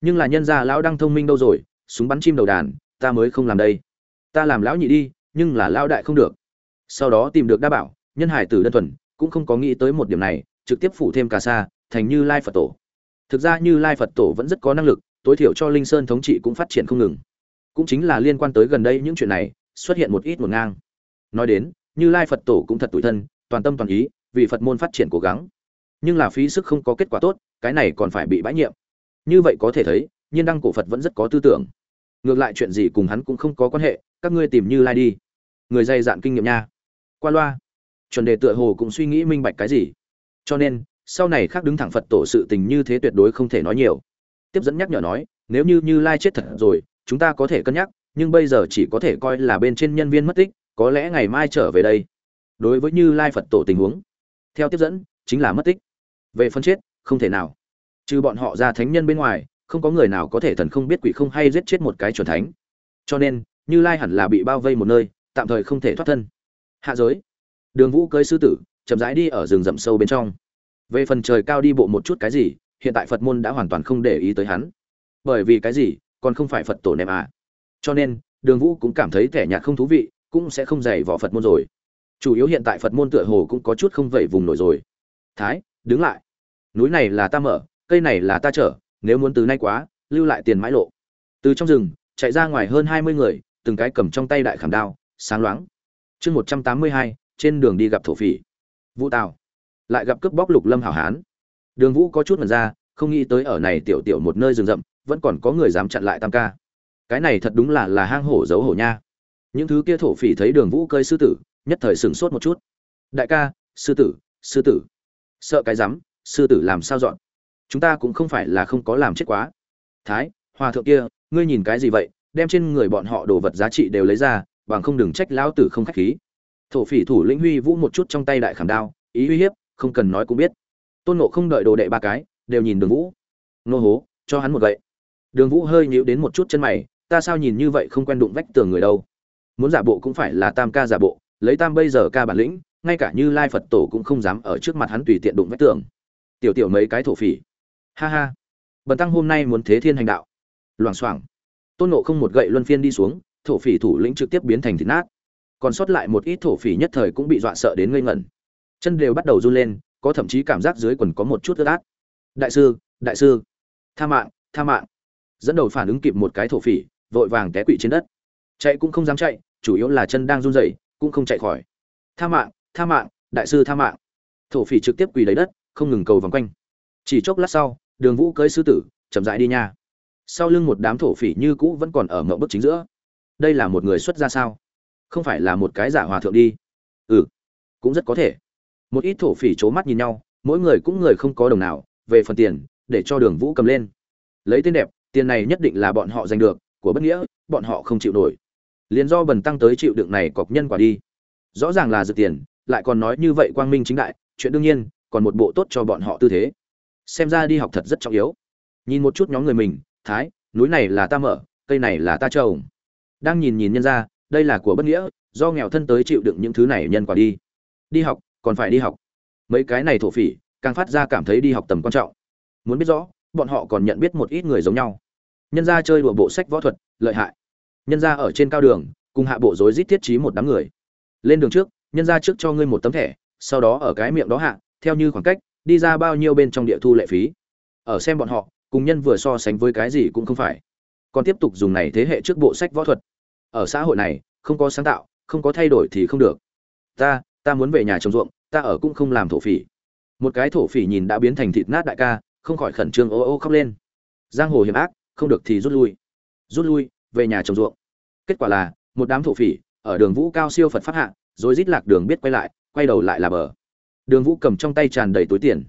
Nhưng là nhân gia lão đăng thông minh đâu rồi, súng bắn chim đầu đàn, ta mới không làm đây. Ta làm lão nhị đi, nhưng là lão đại không được. Sau đó tìm được đa bảo, nhân hải tử đơn thuần, cũng không có nghĩ tới một điểm này, trực tiếp phủ thêm cà sa, thành như lai phật tổ. Thực ra như lai phật tổ vẫn rất có năng lực, tối thiểu cho linh sơn thống trị cũng phát triển không ngừng. Cũng chính là liên quan tới gần đây những chuyện này, xuất hiện một ít một ngang. Nói đến, như lai phật tổ cũng thật tủi thân, toàn tâm toàn ý, vì phật môn phát triển cố gắng nhưng là phí sức không có kết quả tốt, cái này còn phải bị bãi nhiệm. Như vậy có thể thấy, nhiên đăng cổ phật vẫn rất có tư tưởng. Ngược lại chuyện gì cùng hắn cũng không có quan hệ, các ngươi tìm như lai đi. Người dày dạn kinh nghiệm nha. Qua loa. Chuẩn đề tựa hồ cũng suy nghĩ minh bạch cái gì. Cho nên, sau này khác đứng thẳng phật tổ sự tình như thế tuyệt đối không thể nói nhiều. Tiếp dẫn nhắc nhở nói, nếu như như lai chết thật rồi, chúng ta có thể cân nhắc, nhưng bây giờ chỉ có thể coi là bên trên nhân viên mất tích, có lẽ ngày mai trở về đây. Đối với như lai phật tổ tình huống, theo tiếp dẫn, chính là mất tích về phân chết, không thể nào. Trừ bọn họ ra thánh nhân bên ngoài, không có người nào có thể thần không biết quỷ không hay giết chết một cái chuẩn thánh. Cho nên, như lai hẳn là bị bao vây một nơi, tạm thời không thể thoát thân. Hạ giới. Đường vũ cưới sư tử, chậm rãi đi ở rừng rậm sâu bên trong. Về phần trời cao đi bộ một chút cái gì, hiện tại phật môn đã hoàn toàn không để ý tới hắn. Bởi vì cái gì, còn không phải phật tổ nệm à. Cho nên, đường vũ cũng cảm thấy thẻ nhạt không thú vị, cũng sẽ không dày vỏ phật môn rồi. Chủ yếu hiện tại phật môn tựa hồ cũng có chút không vẩy vùng nổi rồi. Thái đứng lại. Núi này là ta mở, cây này là ta chở, nếu muốn từ nay quá, lưu lại tiền mãi lộ. Từ trong rừng, chạy ra ngoài hơn hai mươi người, từng cái cầm trong tay đại khảm đao, sáng loáng. Chương một trăm tám mươi hai, trên đường đi gặp thổ phỉ. Vũ tào. Lại gặp cướp bóc lục lâm hảo hán. Đường vũ có chút mật ra, không nghĩ tới ở này tiểu tiểu một nơi rừng rậm, vẫn còn có người dám chặn lại tam ca. Cái này thật đúng là là hang hổ giấu hổ nha. Những thứ kia thổ phỉ thấy đường vũ cơi sư tử, nhất thời sửng sốt một chút. Đại ca, sư tử sư tử sợ cái rắm, sư tử làm sao dọn? Chúng ta cũng không phải là không có làm chết quá. Thái, hòa thượng kia, ngươi nhìn cái gì vậy? Đem trên người bọn họ đồ vật giá trị đều lấy ra, bằng không đừng trách lão tử không khách khí. Thổ phỉ thủ lĩnh huy vũ một chút trong tay đại khảm đao, ý uy hiếp, không cần nói cũng biết. Tôn nộ không đợi đồ đệ ba cái, đều nhìn đường vũ. Nô hố, cho hắn một gậy. Đường vũ hơi nhíu đến một chút chân mày, ta sao nhìn như vậy không quen đụng vách tường người đâu? Muốn giả bộ cũng phải là tam ca giả bộ, lấy tam bây giờ ca bản lĩnh ngay cả như lai phật tổ cũng không dám ở trước mặt hắn tùy tiện đụng vách tường. Tiểu tiểu mấy cái thổ phỉ. Ha ha. Bần tăng hôm nay muốn thế thiên hành đạo. Loảng xoảng. Tôn nộ không một gậy luân phiên đi xuống, thổ phỉ thủ lĩnh trực tiếp biến thành thịt nát. Còn sót lại một ít thổ phỉ nhất thời cũng bị dọa sợ đến ngây ngẩn. Chân đều bắt đầu run lên, có thậm chí cảm giác dưới quần có một chút ướt át. Đại sư đại sư. Tha mạng tha mạng. Dẫn đầu phản ứng kịp một cái thổ phỉ, vội vàng té quỵ trên đất. Chạy cũng không dám chạy, chủ yếu là chân đang run rẩy, cũng không chạy khỏi. Tha mạng tha mạng, đại sư tha mạng. Thổ phỉ trực tiếp quỳ lấy đất, không ngừng cầu vòng quanh. Chỉ chốc lát sau, đường vũ cưới sư tử, chậm rãi đi nha. Sau lưng một đám thổ phỉ như cũ vẫn còn ở mậu bức chính giữa. Đây là một người xuất ra sao? Không phải là một cái giả hòa thượng đi. Ừ cũng rất có thể. Một ít thổ phỉ c h ố mắt nhìn nhau, mỗi người cũng người không có đồng nào, về phần tiền, để cho đường vũ cầm lên. Lấy tên đẹp, tiền này nhất định là bọn họ giành được, của bất nghĩa, bọn họ không chịu nổi. Liền do bần tăng tới chịu đựng này cọc nhân quả đi. Rõ ràng là dự tiền lại còn nói như vậy quang minh chính đại, chuyện đương nhiên, còn một bộ tốt cho bọn họ tư thế. Xem ra đi học thật rất trọng yếu. Nhìn một chút nhóm người mình, thái, núi này là ta mở, cây này là ta trồng. Đang nhìn nhìn nhân ra, đây là của bất nghĩa, do nghèo thân tới chịu đựng những thứ này nhân quả đi. Đi học, còn phải đi học. Mấy cái này thổ phỉ, càng phát ra cảm thấy đi học tầm quan trọng. Muốn biết rõ, bọn họ còn nhận biết một ít người giống nhau. Nhân ra chơi đùa bộ sách võ thuật, lợi hại. Nhân ra ở trên cao đường, cùng hạ bộ rối rít thiết trí một đám người. Lên đường trước nhân ra trước cho ngươi một tấm thẻ, sau đó ở cái miệng đó hạ, theo như khoảng cách, đi ra bao nhiêu bên trong địa thu lệ phí. Ở xem bọn họ, cùng nhân vừa so sánh với cái gì cũng không phải. Còn tiếp tục dùng này thế hệ trước bộ sách võ thuật. Ở xã hội này, không có sáng tạo, không có thay đổi thì không được. Ta ta muốn về nhà trồng ruộng, ta ở cũng không làm thổ phỉ. Một cái thổ phỉ nhìn đã biến thành thịt nát đại ca, không khỏi khẩn trương ô ô khóc lên. Giang hồ hiểm ác, không được thì rút lui. Rút lui, về nhà trồng ruộng. Kết quả là, một đám thổ phỉ, ở đường vũ cao siêu phật pháp hạ rồi rít lạc đường biết quay lại, quay đầu lại là bờ. Đường vũ cầm trong tay tràn đầy túi tiền.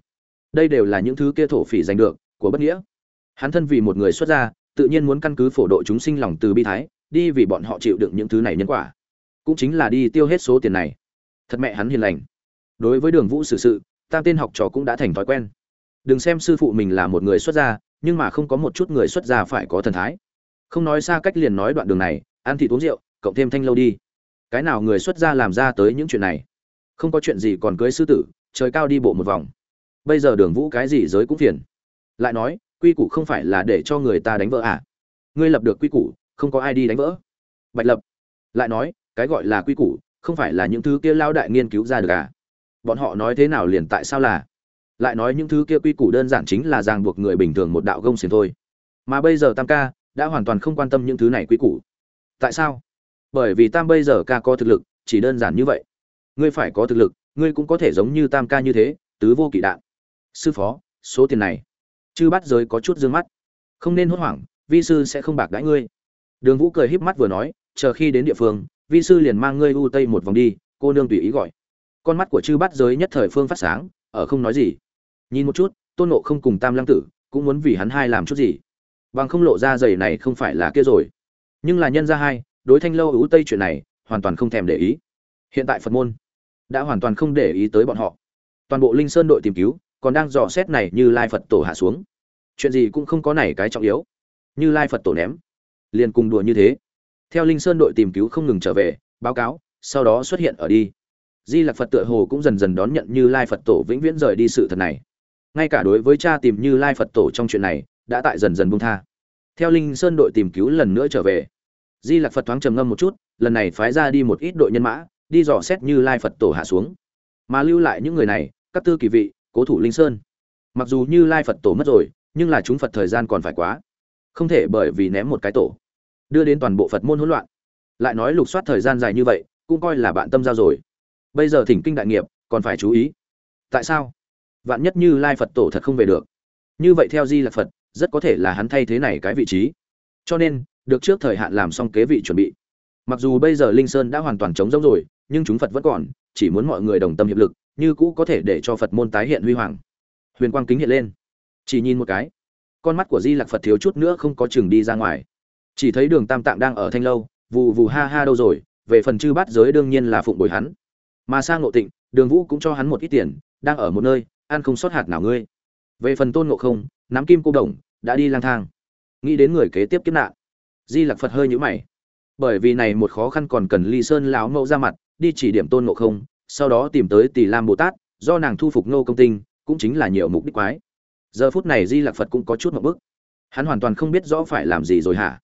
Đây đều là những thứ kia thổ phỉ giành được, của bất nghĩa. Hắn thân vì một người xuất gia, tự nhiên muốn căn cứ phổ độ chúng sinh lòng từ bi thái, đi vì bọn họ chịu đựng những thứ này nhân quả. Cũng chính là đi tiêu hết số tiền này. Thật mẹ hắn hiền lành. Đối với đường vũ xử sự, tam tên học trò cũng đã thành thói quen. Đừng xem sư phụ mình là một người xuất gia, nhưng mà không có một chút người xuất gia phải có thần thái. Không nói xa cách liền nói đoạn đường này, ăn thịt uống rượu, cộng thêm thanh lâu đi cái nào người xuất gia làm ra tới những chuyện này? Không có chuyện gì còn cưới sư tử, trời cao đi bộ một vòng. Bây giờ đường vũ cái gì giới cũng phiền. Lại nói, quy củ không phải là để cho người ta đánh vỡ à? Ngươi lập được quy củ, không có ai đi đánh vỡ. Bạch lập. Lại nói, cái gọi là quy củ, không phải là những thứ kia lao đại nghiên cứu ra được à? Bọn họ nói thế nào liền tại sao là? Lại nói những thứ kia quy củ đơn giản chính là ràng buộc người bình thường một đạo gông xiềng thôi. Mà bây giờ tam ca đã hoàn toàn không quan tâm những thứ này quy củ. Tại sao? Bởi vì tam bây giờ ca có thực lực, chỉ đơn giản như vậy. Ngươi phải có thực lực, ngươi cũng có thể giống như tam ca như thế, tứ vô kỵ đạn. Sư phó, số tiền này. Chư bắt giới có chút d ư ơ n g mắt. Không nên hốt hoảng, vi sư sẽ không bạc đãi ngươi. Đường vũ cười híp mắt vừa nói, chờ khi đến địa phương, vi sư liền mang ngươi u tây một vòng đi, cô nương tùy ý gọi. Con mắt của chư bắt giới nhất thời phương phát sáng, ở không nói gì. Nhìn một chút, tôn nộ không cùng tam lăng tử cũng muốn vì hắn hai làm chút gì. Bằng không lộ ra giày này không phải là kia rồi. Nhưng là nhân ra hai đối thanh lâu ưu tây chuyện này hoàn toàn không thèm để ý. Hiện tại phật môn đã hoàn toàn không để ý tới bọn họ. Toàn bộ linh sơn đội tìm cứu, còn đang dò xét này như lai phật tổ hạ xuống. Chuyện gì cũng không có này cái trọng yếu. Như lai phật tổ ném, liền cùng đùa như thế. Theo linh sơn đội tìm cứu không ngừng trở về, báo cáo, sau đó xuất hiện ở đi. Di lặc phật tựa hồ cũng dần dần đón nhận như lai phật tổ vĩnh viễn rời đi sự thật này. Ngay cả đối với cha tìm như lai phật tổ trong chuyện này, đã tại dần dần bung tha. Theo linh sơn đội tìm cứu lần nữa trở về di lặc phật thoáng trầm ngâm một chút, lần này phái ra đi một ít đội nhân mã, đi dò xét như lai phật tổ hạ xuống. Mà lưu lại những người này, các tư kỳ vị, cố thủ linh sơn. Mặc dù như lai phật tổ mất rồi, nhưng là chúng phật thời gian còn phải quá. Không thể bởi vì ném một cái tổ, đưa đến toàn bộ phật môn hỗn loạn. Lại nói lục soát thời gian dài như vậy, cũng coi là bạn tâm giao rồi. Bây giờ thỉnh kinh đại nghiệp, còn phải chú ý. Tại sao? Vạn nhất như lai phật tổ thật không về được. Như vậy theo di lạc phật, rất có thể là hắn thay thế này cái vị trí. Cho nên được trước thời hạn làm xong kế vị chuẩn bị. Mặc dù bây giờ linh sơn đã hoàn toàn trống rỗng rồi, nhưng chúng phật vẫn còn, chỉ muốn mọi người đồng tâm hiệp lực, như cũ có thể để cho phật môn tái hiện huy hoàng. Huyền quang kính hiện lên. Chỉ nhìn một cái, con mắt của di lạc phật thiếu chút nữa không có chừng đi ra ngoài. Chỉ thấy đường tam tạng đang ở thanh lâu, vù vù ha ha đâu rồi, về phần chư bát giới đương nhiên là phụng bồi hắn. Mà sang ngộ tịnh, đường vũ cũng cho hắn một ít tiền, đang ở một nơi, ăn không sót hạt nào ngươi. Về phần tôn ngộ không nắm kim cô đồng, đã đi lang thang. Nghĩ đến người kế tiếp kiếp nạn di lặc phật hơi nhũ mày. Bởi vì này một khó khăn còn cần ly sơn lão mẫu ra mặt, đi chỉ điểm tôn ngộ không, sau đó tìm tới tỷ lam bồ tát, do nàng thu phục ngô công tinh, cũng chính là nhiều mục đích quái. Giờ phút này di lặc phật cũng có chút một bức hắn hoàn toàn không biết rõ phải làm gì rồi hả?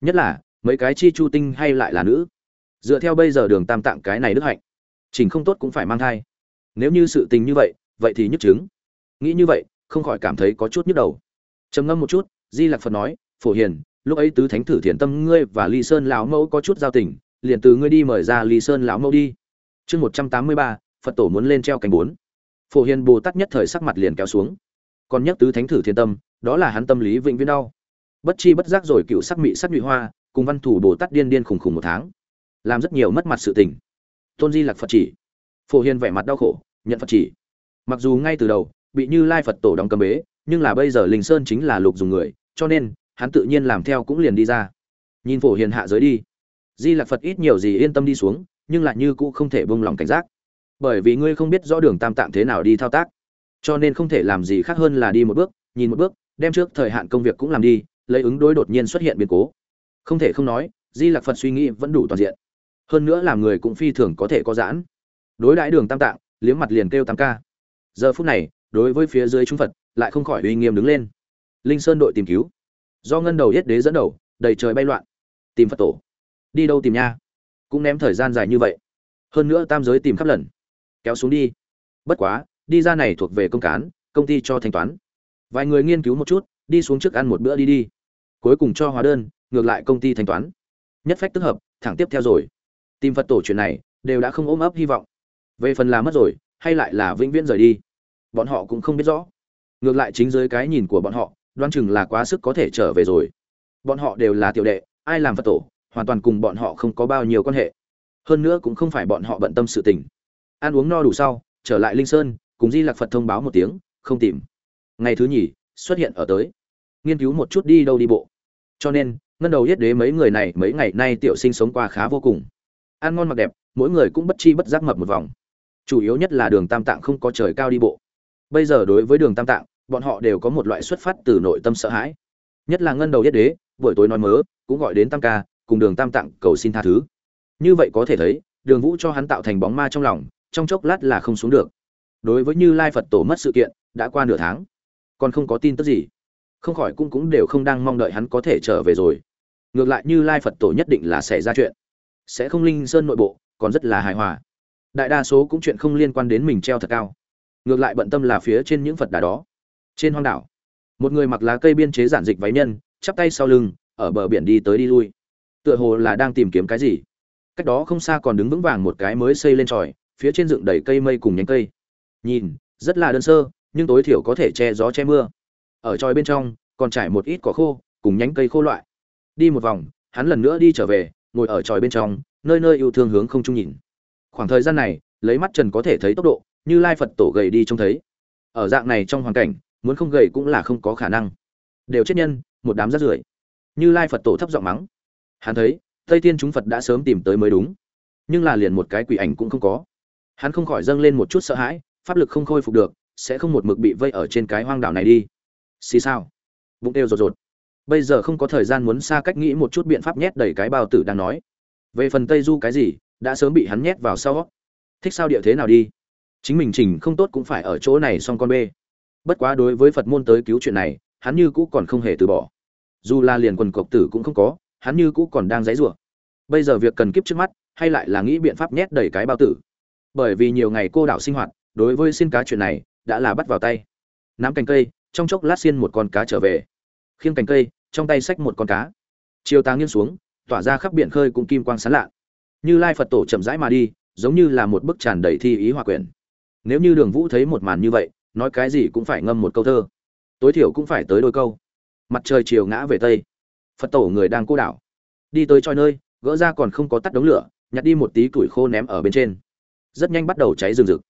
Nhất là, mấy cái chi chu tinh hay lại là nữ? Dựa theo bây giờ đường tam tạng cái này đức hạnh chỉnh không tốt cũng phải mang thai. Nếu như sự tình như vậy vậy thì nhức chứng nghĩ như vậy, không khỏi cảm thấy có chút nhức đầu. Trầm ngâm một chút, di lặc phật nói, phổ hiền lúc ấy tứ thánh thử thiện tâm ngươi và ly sơn lão mẫu có chút giao tình, liền từ ngươi đi mời ra ly sơn lão mẫu đi. Chương một trăm tám mươi ba, phật tổ muốn lên treo cành bốn. Phổ hiền bồ tát nhất thời sắc mặt liền kéo xuống. Còn nhắc tứ thánh thử thiên tâm, đó là hắn tâm lý vĩnh viễn đau. Bất chi bất giác rồi cựu sắc mị sắc nhụy hoa, cùng văn thủ bồ tát điên điên khùng khùng một tháng. Làm rất nhiều mất mặt sự tình. Tôn di lạc phật chỉ. Phổ hiền vẻ mặt đau khổ, nhận phật chỉ. Mặc dù ngay từ đầu, bị như lai phật tổ đóng cầm bế, nhưng là bây giờ linh sơn chính là lục dùng người, cho nên hắn tự nhiên làm theo cũng liền đi ra. Nhìn phổ hiền hạ giới đi. Di lạc phật ít nhiều gì yên tâm đi xuống, nhưng lại như cũ không thể bông lòng cảnh giác. Bởi vì ngươi không biết rõ đường tam tạng thế nào đi thao tác, cho nên không thể làm gì khác hơn là đi một bước, nhìn một bước, đem trước thời hạn công việc cũng làm đi, lấy ứng đối đột nhiên xuất hiện biến cố. Không thể không nói, di lạc phật suy nghĩ vẫn đủ toàn diện. Hơn nữa làm người cũng phi thường có thể có giãn. Đối đãi đường tam tạng, liếm mặt liền kêu tam ca. Giờ phút này, đối với phía dưới chúng phật, lại không khỏi uy nghiêm đứng lên. Linh sơn đội tìm cứu do ngân đầu yết đế dẫn đầu, đầy trời bay loạn. Tìm phật tổ. Đi đâu tìm nha? Cũng ném thời gian dài như vậy. Hơn nữa tam giới tìm khắp lần. Kéo xuống đi. Bất quá, đi ra này thuộc về công cán, công ty cho thanh toán. Vài người nghiên cứu một chút, đi xuống trước ăn một bữa đi đi. Cuối cùng cho hóa đơn, ngược lại công ty thanh toán. Nhất phách tức hợp, thẳng tiếp theo rồi. Tìm phật tổ chuyện này, đều đã không ôm ấp hy vọng. Về phần là mất rồi, hay lại là vĩnh viễn rời đi. Bọn họ cũng không biết rõ. Ngược lại chính dưới cái nhìn của bọn họ đoán chừng là quá sức có thể trở về rồi. Bọn họ đều là tiểu đệ, ai làm phật tổ, hoàn toàn cùng bọn họ không có bao nhiêu quan hệ. Hơn nữa cũng không phải bọn họ bận tâm sự tình. Ăn uống no đủ sau, trở lại linh sơn, cùng di lạc phật thông báo một tiếng, không tìm. Ngày thứ nhì, xuất hiện ở tới. Nghiên cứu một chút đi đâu đi bộ. Cho nên, ngân đầu yết đế mấy người này mấy ngày nay tiểu sinh sống qua khá vô cùng. Ăn ngon mặc đẹp, mỗi người cũng bất chi bất giác mập một vòng. Chủ yếu nhất là đường tam tạng không có trời cao đi bộ. Bây giờ đối với đường tam tạng bọn họ đều có một loại xuất phát từ nội tâm sợ hãi. Nhất là ngân đầu yết đế, buổi tối nói mớ, cũng gọi đến tam ca, cùng đường tam tặng cầu xin tha thứ. Như vậy có thể thấy, đường vũ cho hắn tạo thành bóng ma trong lòng, trong chốc lát là không xuống được. Đối với như lai phật tổ mất sự kiện, đã qua nửa tháng, còn không có tin tức gì. Không khỏi cũng cũng đều không đang mong đợi hắn có thể trở về rồi. Ngược lại như lai phật tổ nhất định là sẽ ra chuyện. Sẽ không linh sơn nội bộ, còn rất là hài hòa. Đại đa số cũng chuyện không liên quan đến mình treo thật cao. Ngược lại bận tâm là phía trên những phật đà đó trên hoang đảo. Một người mặc lá cây biên chế giản dịch váy nhân, chắp tay sau lưng, ở bờ biển đi tới đi lui. Tựa hồ là đang tìm kiếm cái gì. Cách đó không xa còn đứng vững vàng một cái mới xây lên tròi, phía trên dựng đầy cây mây cùng nhánh cây. Nhìn, rất là đơn sơ, nhưng tối thiểu có thể che gió che mưa. Ở tròi bên trong, còn trải một ít cỏ khô, cùng nhánh cây khô loại. Đi một vòng, hắn lần nữa đi trở về, ngồi ở tròi bên trong, nơi nơi yêu thương hướng không trung nhìn. Khoảng thời gian này, lấy mắt trần có thể thấy tốc độ, như lai phật tổ gầy đi trông thấy. Ở dạng này trong hoàn cảnh muốn không gầy cũng là không có khả năng. Đều chết nhân, một đám rác rưởi. Như lai phật tổ thấp giọng mắng. Hắn thấy, tây thiên chúng phật đã sớm tìm tới mới đúng. Nhưng là liền một cái quỷ ảnh cũng không có. Hắn không khỏi dâng lên một chút sợ hãi, pháp lực không khôi phục được, sẽ không một mực bị vây ở trên cái hoang đảo này đi. Xì sao bụng đều rột rột. Bây giờ không có thời gian muốn xa cách nghĩ một chút biện pháp nhét đầy cái bao tử đang nói. Về phần tây du cái gì, đã sớm bị hắn nhét vào sau. Thích sao địa thế nào đi? Chính mình chỉnh không tốt cũng phải ở chỗ này xong con bê bất quá đối với phật môn tới cứu chuyện này, hắn như cũ còn không hề từ bỏ. Dù là liền quần cộc tử cũng không có, hắn như cũ còn đang dãy rủa. Bây giờ việc cần kiếp trước mắt, hay lại là nghĩ biện pháp nhét đầy cái bao tử. Bởi vì nhiều ngày cô đảo sinh hoạt, đối với xin cá chuyện này, đã là bắt vào tay. Nắm cành cây, trong chốc lát xiên một con cá trở về. Khiêng cành cây, trong tay xách một con cá. Chiều táng nghiêng xuống, tỏa ra khắp biển khơi cũng kim quang sán lạ. Như lai phật tổ chậm rãi mà đi, giống như là một bức tràn đầy thi ý hòa quyển. Nếu như đường vũ thấy một màn như vậy nói cái gì cũng phải ngâm một câu thơ. Tối thiểu cũng phải tới đôi câu. Mặt trời chiều ngã về tây. Phật tổ người đang cô đảo. Đi tới troi nơi, gỡ ra còn không có tắt đống lửa, nhặt đi một tí củi khô ném ở bên trên. Rất nhanh bắt đầu cháy rừng rực.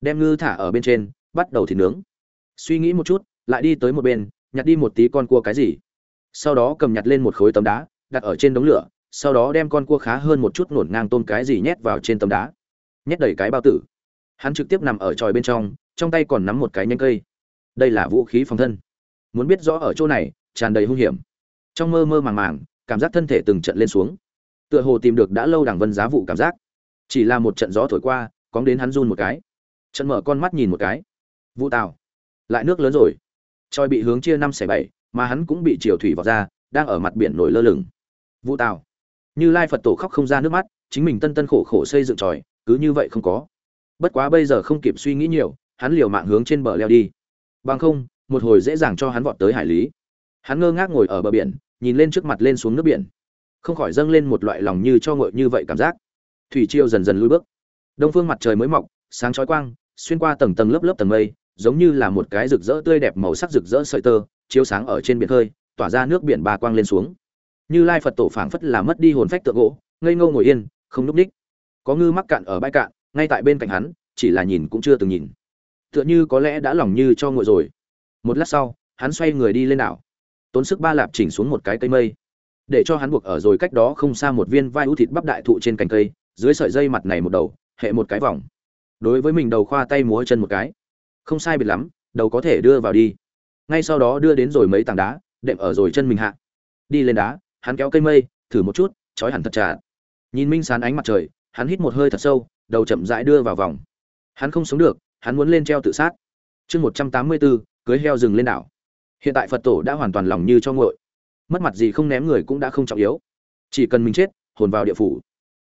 Đem ngư thả ở bên trên, bắt đầu thịt nướng. Suy nghĩ một chút, lại đi tới một bên, nhặt đi một tí con cua cái gì. Sau đó cầm nhặt lên một khối tấm đá, đặt ở trên đống lửa, sau đó đem con cua khá hơn một chút ngổn ngang tôm cái gì nhét vào trên tấm đá. Nhét đầy cái bao tử. Hắn trực tiếp nằm ở tròi bên trong trong tay còn nắm một cái nhánh cây. Đây là vũ khí phòng thân. Muốn biết rõ ở chỗ này tràn đầy hung hiểm. Trong mơ mơ màng màng cảm giác thân thể từng trận lên xuống. Tựa hồ tìm được đã lâu đằng vân giá vụ cảm giác. Chỉ là một trận gió thổi qua cóng đến hắn run một cái. Trận mở con mắt nhìn một cái. Vũ tào, lại nước lớn rồi. Trôi bị hướng chia năm xẻ bảy mà hắn cũng bị chiều thủy vào ra đang ở mặt biển nổi lơ lửng. Vũ tào, như lai phật tổ khóc không ra nước mắt chính mình tân tân khổ khổ xây dựng tròi cứ như vậy không có. Bất quá bây giờ không kịp suy nghĩ nhiều hắn liều mạng hướng trên bờ leo đi. Bằng không, một hồi dễ dàng cho hắn vọt tới hải lý. Hắn ngơ ngác ngồi ở bờ biển, nhìn lên trước mặt lên xuống nước biển. Không khỏi dâng lên một loại lòng như cho ngội như vậy cảm giác. Thủy triều dần dần lùi bước. Đông phương mặt trời mới mọc, sáng chói quang, xuyên qua tầng tầng lớp lớp tầng mây, giống như là một cái rực rỡ tươi đẹp màu sắc rực rỡ sợi tơ, chiếu sáng ở trên biển khơi, tỏa ra nước biển ba quang lên xuống. Như lai phật tổ phảng phất là mất đi hồn phách tượng gỗ, ngây ngô ngồi yên, không núp ních. Có ngư mắc cạn ở bãi cạn, ngay tại bên cạnh hắn, chỉ là nhìn cũng chưa từng nhìn tựa như có lẽ đã lòng như cho nguội rồi. Một lát sau, hắn xoay người đi lên đảo. Tốn sức ba lạp chỉnh xuống một cái cây mây. Để cho hắn buộc ở rồi cách đó không xa một viên vai ưu thịt bắp đại thụ trên cành cây, dưới sợi dây mặt này một đầu, hệ một cái vòng. Đối với mình đầu khoa tay múa chân một cái. Không sai biệt lắm, đầu có thể đưa vào đi. Ngay sau đó đưa đến rồi mấy tảng đá, đệm ở rồi chân mình hạ. Đi lên đá, hắn kéo cây mây, thử một chút, trói hẳn thật trà nhìn minh sán ánh mặt trời, hắn hít một hơi thật sâu, đầu chậm rãi đưa vào vòng. Hắn không sống được hắn muốn lên treo tự sát. Chương một trăm tám mươi bốn cưới heo rừng lên đảo. Hiện tại phật tổ đã hoàn toàn lòng như cho ngội mất mặt gì không ném người cũng đã không trọng yếu. Chỉ cần mình chết, hồn vào địa phủ.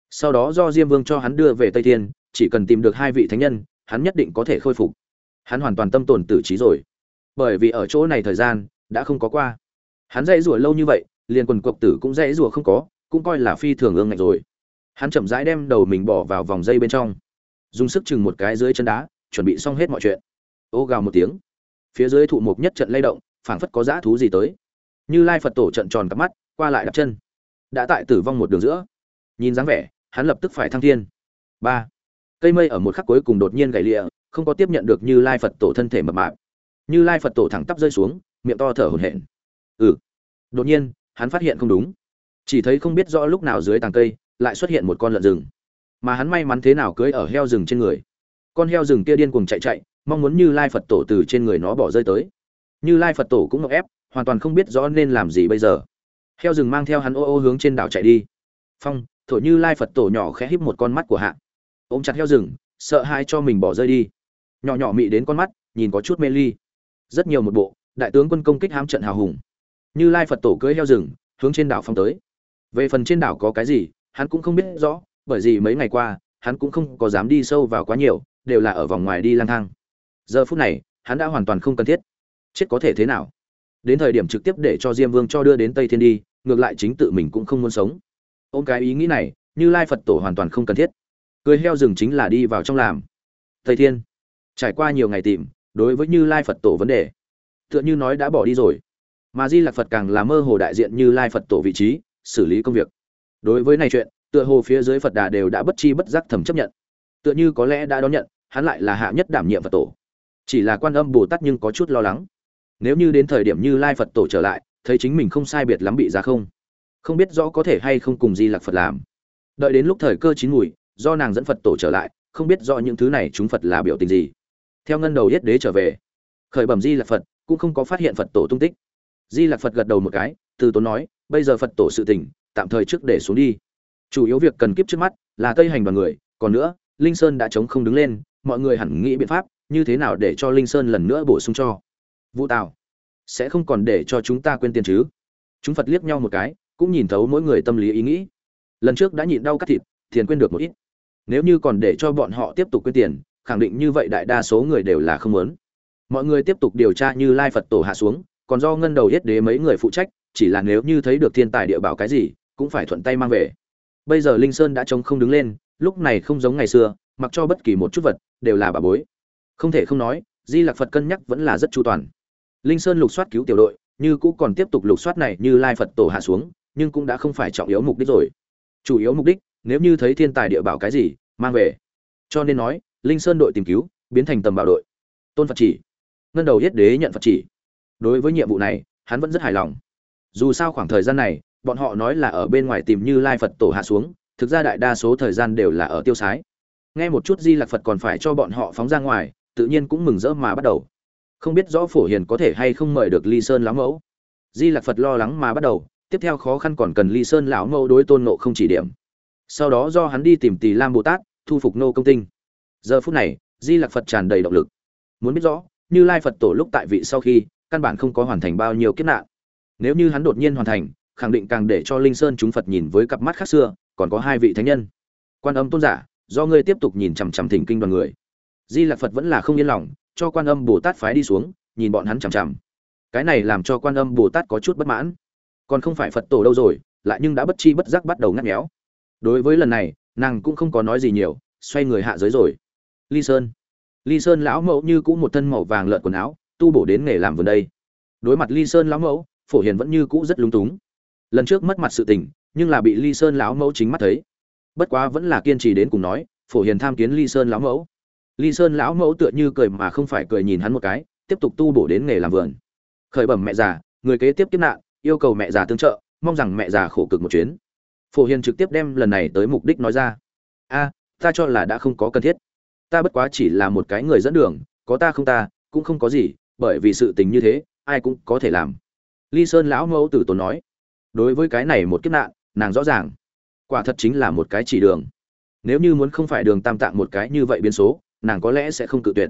Sau đó do diêm vương cho hắn đưa về tây thiên, chỉ cần tìm được hai vị thánh nhân, hắn nhất định có thể khôi phục. Hắn hoàn toàn tâm tồn tử trí rồi. Bởi vì ở chỗ này thời gian đã không có qua. Hắn dãy rủa lâu như vậy, liền quần cộc tử cũng dãy rủa không có, cũng coi là phi thường ương ngạnh rồi. Hắn chậm rãi đem đầu mình bỏ vào vòng dây bên trong. Dùng sức chừng một cái dưới chân đá chuẩn bị xong hết mọi chuyện. Ô gào một tiếng. Phía dưới thụ mục nhất trận lay động, phảng phất có dã thú gì tới. Như lai phật tổ trận tròn cặp mắt, qua lại đặt chân. Đã tại tử vong một đường giữa. Nhìn dáng vẻ, hắn lập tức phải thăng thiên. Ba. Cây mây ở một khắc cuối cùng đột nhiên gãy lịa, không có tiếp nhận được như lai phật tổ thân thể mập mạp. Như lai phật tổ thẳng tắp rơi xuống, miệng to thở hổn hển. Ừ. Đột nhiên, hắn phát hiện không đúng. Chỉ thấy không biết rõ lúc nào dưới tàng cây, lại xuất hiện một con lợn rừng. Mà hắn may mắn thế nào cưới ở heo rừng trên người con heo rừng kia điên cuồng chạy chạy, mong muốn như lai phật tổ từ trên người nó bỏ rơi tới. Như lai phật tổ cũng ngọc ép, hoàn toàn không biết rõ nên làm gì bây giờ. Heo rừng mang theo hắn ô ô hướng trên đảo chạy đi. Phong thổi như lai phật tổ nhỏ khẽ híp một con mắt của hạ. Ôm chặt heo rừng, sợ hai cho mình bỏ rơi đi. Nhỏ nhỏ mị đến con mắt, nhìn có chút mê ly. Rất nhiều một bộ, đại tướng quân công kích hám trận hào hùng. Như lai phật tổ cưỡi heo rừng, hướng trên đảo phong tới. Về phần trên đảo có cái gì, hắn cũng không biết rõ, bởi vì mấy ngày qua, hắn cũng không có dám đi sâu vào quá nhiều đều là ở vòng ngoài đi lang thang. Giờ phút này, hắn đã hoàn toàn không cần thiết. Chết có thể thế nào? Đến thời điểm trực tiếp để cho diêm vương cho đưa đến tây thiên đi, ngược lại chính tự mình cũng không muốn sống. Ôm cái ý nghĩ này, như lai phật tổ hoàn toàn không cần thiết. Cười heo rừng chính là đi vào trong làm. Tây thiên, trải qua nhiều ngày tìm, đối với như lai phật tổ vấn đề, tựa như nói đã bỏ đi rồi. Mà di lạc phật càng là mơ hồ đại diện như lai phật tổ vị trí, xử lý công việc. Đối với này chuyện, tựa hồ phía dưới phật đà đều đã bất chi bất giác thầm chấp nhận. Tựa như có lẽ đã đón nhận hắn lại là hạ nhất đảm nhiệm phật tổ. Chỉ là quan âm bồ tát nhưng có chút lo lắng. Nếu như đến thời điểm như lai phật tổ trở lại, thấy chính mình không sai biệt lắm bị ra không? Không biết rõ có thể hay không cùng di lặc phật làm. Đợi đến lúc thời cơ chín mùi, do nàng dẫn phật tổ trở lại, không biết rõ những thứ này chúng phật là biểu tình gì. Theo ngân đầu yết đế trở về, khởi bẩm di lặc phật, cũng không có phát hiện phật tổ tung tích. Di lặc phật gật đầu một cái, từ tốn nói, bây giờ phật tổ sự tình, tạm thời trước để xuống đi. Chủ yếu việc cần kiếp trước mắt là tây hành đoàn người, còn nữa, linh sơn đã chống không đứng lên mọi người hẳn nghĩ biện pháp, như thế nào để cho linh sơn lần nữa bổ sung cho? Vũ tào, sẽ không còn để cho chúng ta quên tiền chứ? Chúng phật liếc nhau một cái, cũng nhìn thấu mỗi người tâm lý ý nghĩ. Lần trước đã nhịn đau cắt thịt, tiền quên được một ít. Nếu như còn để cho bọn họ tiếp tục quên tiền, khẳng định như vậy đại đa số người đều là không muốn. Mọi người tiếp tục điều tra như lai phật tổ hạ xuống, còn do ngân đầu yết đế mấy người phụ trách, chỉ là nếu như thấy được thiên tài địa bảo cái gì, cũng phải thuận tay mang về. Bây giờ linh sơn đã trống không đứng lên, lúc này không giống ngày xưa, mặc cho bất kỳ một chút vật đều là bà bối. Không thể không nói, di lạc phật cân nhắc vẫn là rất chu toàn. Linh sơn lục soát cứu tiểu đội, như cũ còn tiếp tục lục soát này như lai phật tổ hạ xuống, nhưng cũng đã không phải trọng yếu mục đích rồi. Chủ yếu mục đích, nếu như thấy thiên tài địa bảo cái gì, mang về. Cho nên nói, linh sơn đội tìm cứu, biến thành tầm bảo đội. Tôn phật chỉ. Ngân đầu yết đế nhận phật chỉ. Đối với nhiệm vụ này, hắn vẫn rất hài lòng. Dù sao khoảng thời gian này, bọn họ nói là ở bên ngoài tìm như lai phật tổ hạ xuống, thực ra đại đa số thời gian đều là ở tiêu sái nghe một chút di lạc phật còn phải cho bọn họ phóng ra ngoài, tự nhiên cũng mừng rỡ mà bắt đầu. Không biết rõ phổ hiền có thể hay không mời được ly sơn lão mẫu. Di lạc phật lo lắng mà bắt đầu, tiếp theo khó khăn còn cần ly sơn lão mẫu đối tôn nộ không chỉ điểm. Sau đó do hắn đi tìm tỳ lam bồ tát, thu phục nô công tinh. Giờ phút này, di lạc phật tràn đầy động lực. Muốn biết rõ, như lai phật tổ lúc tại vị sau khi, căn bản không có hoàn thành bao nhiêu kiếp nạn. Nếu như hắn đột nhiên hoàn thành, khẳng định càng để cho linh sơn chúng phật nhìn với cặp mắt khác xưa, còn có hai vị thánh nhân. Quan âm tôn giả do ngươi tiếp tục nhìn chằm chằm thỉnh kinh đoàn người. Di lạc phật vẫn là không yên lòng, cho quan âm bồ tát phái đi xuống, nhìn bọn hắn chằm chằm. Cái này làm cho quan âm bồ tát có chút bất mãn. Còn không phải phật tổ đâu rồi, lại nhưng đã bất chi bất giác bắt đầu ngắt méo. Đối với lần này, nàng cũng không có nói gì nhiều, xoay người hạ giới rồi. Ly sơn. Ly sơn lão mẫu như cũ một thân màu vàng lợn quần áo, tu bổ đến nghề làm vườn đây. Đối mặt ly sơn lão mẫu, phổ hiền vẫn như cũ rất lung túng. Lần trước mất mặt sự tình, nhưng là bị ly sơn lão mẫu chính mắt thấy bất quá vẫn là kiên trì đến cùng nói, phổ hiền tham kiến ly sơn lão mẫu. Ly sơn lão mẫu tựa như cười mà không phải cười nhìn hắn một cái, tiếp tục tu bổ đến nghề làm vườn. Khởi bẩm mẹ già, người kế tiếp kiếp nạn, yêu cầu mẹ già tương trợ, mong rằng mẹ già khổ cực một chuyến. Phổ hiền trực tiếp đem lần này tới mục đích nói ra. A, ta cho là đã không có cần thiết. Ta bất quá chỉ là một cái người dẫn đường, có ta không ta, cũng không có gì, bởi vì sự tình như thế, ai cũng có thể làm. Ly sơn lão mẫu tử tốn nói. Đối với cái này một kiếp nạn, nàng rõ ràng quả thật chính là một cái chỉ đường. Nếu như muốn không phải đường tam tạng một cái như vậy biến số, nàng có lẽ sẽ không cự tuyệt.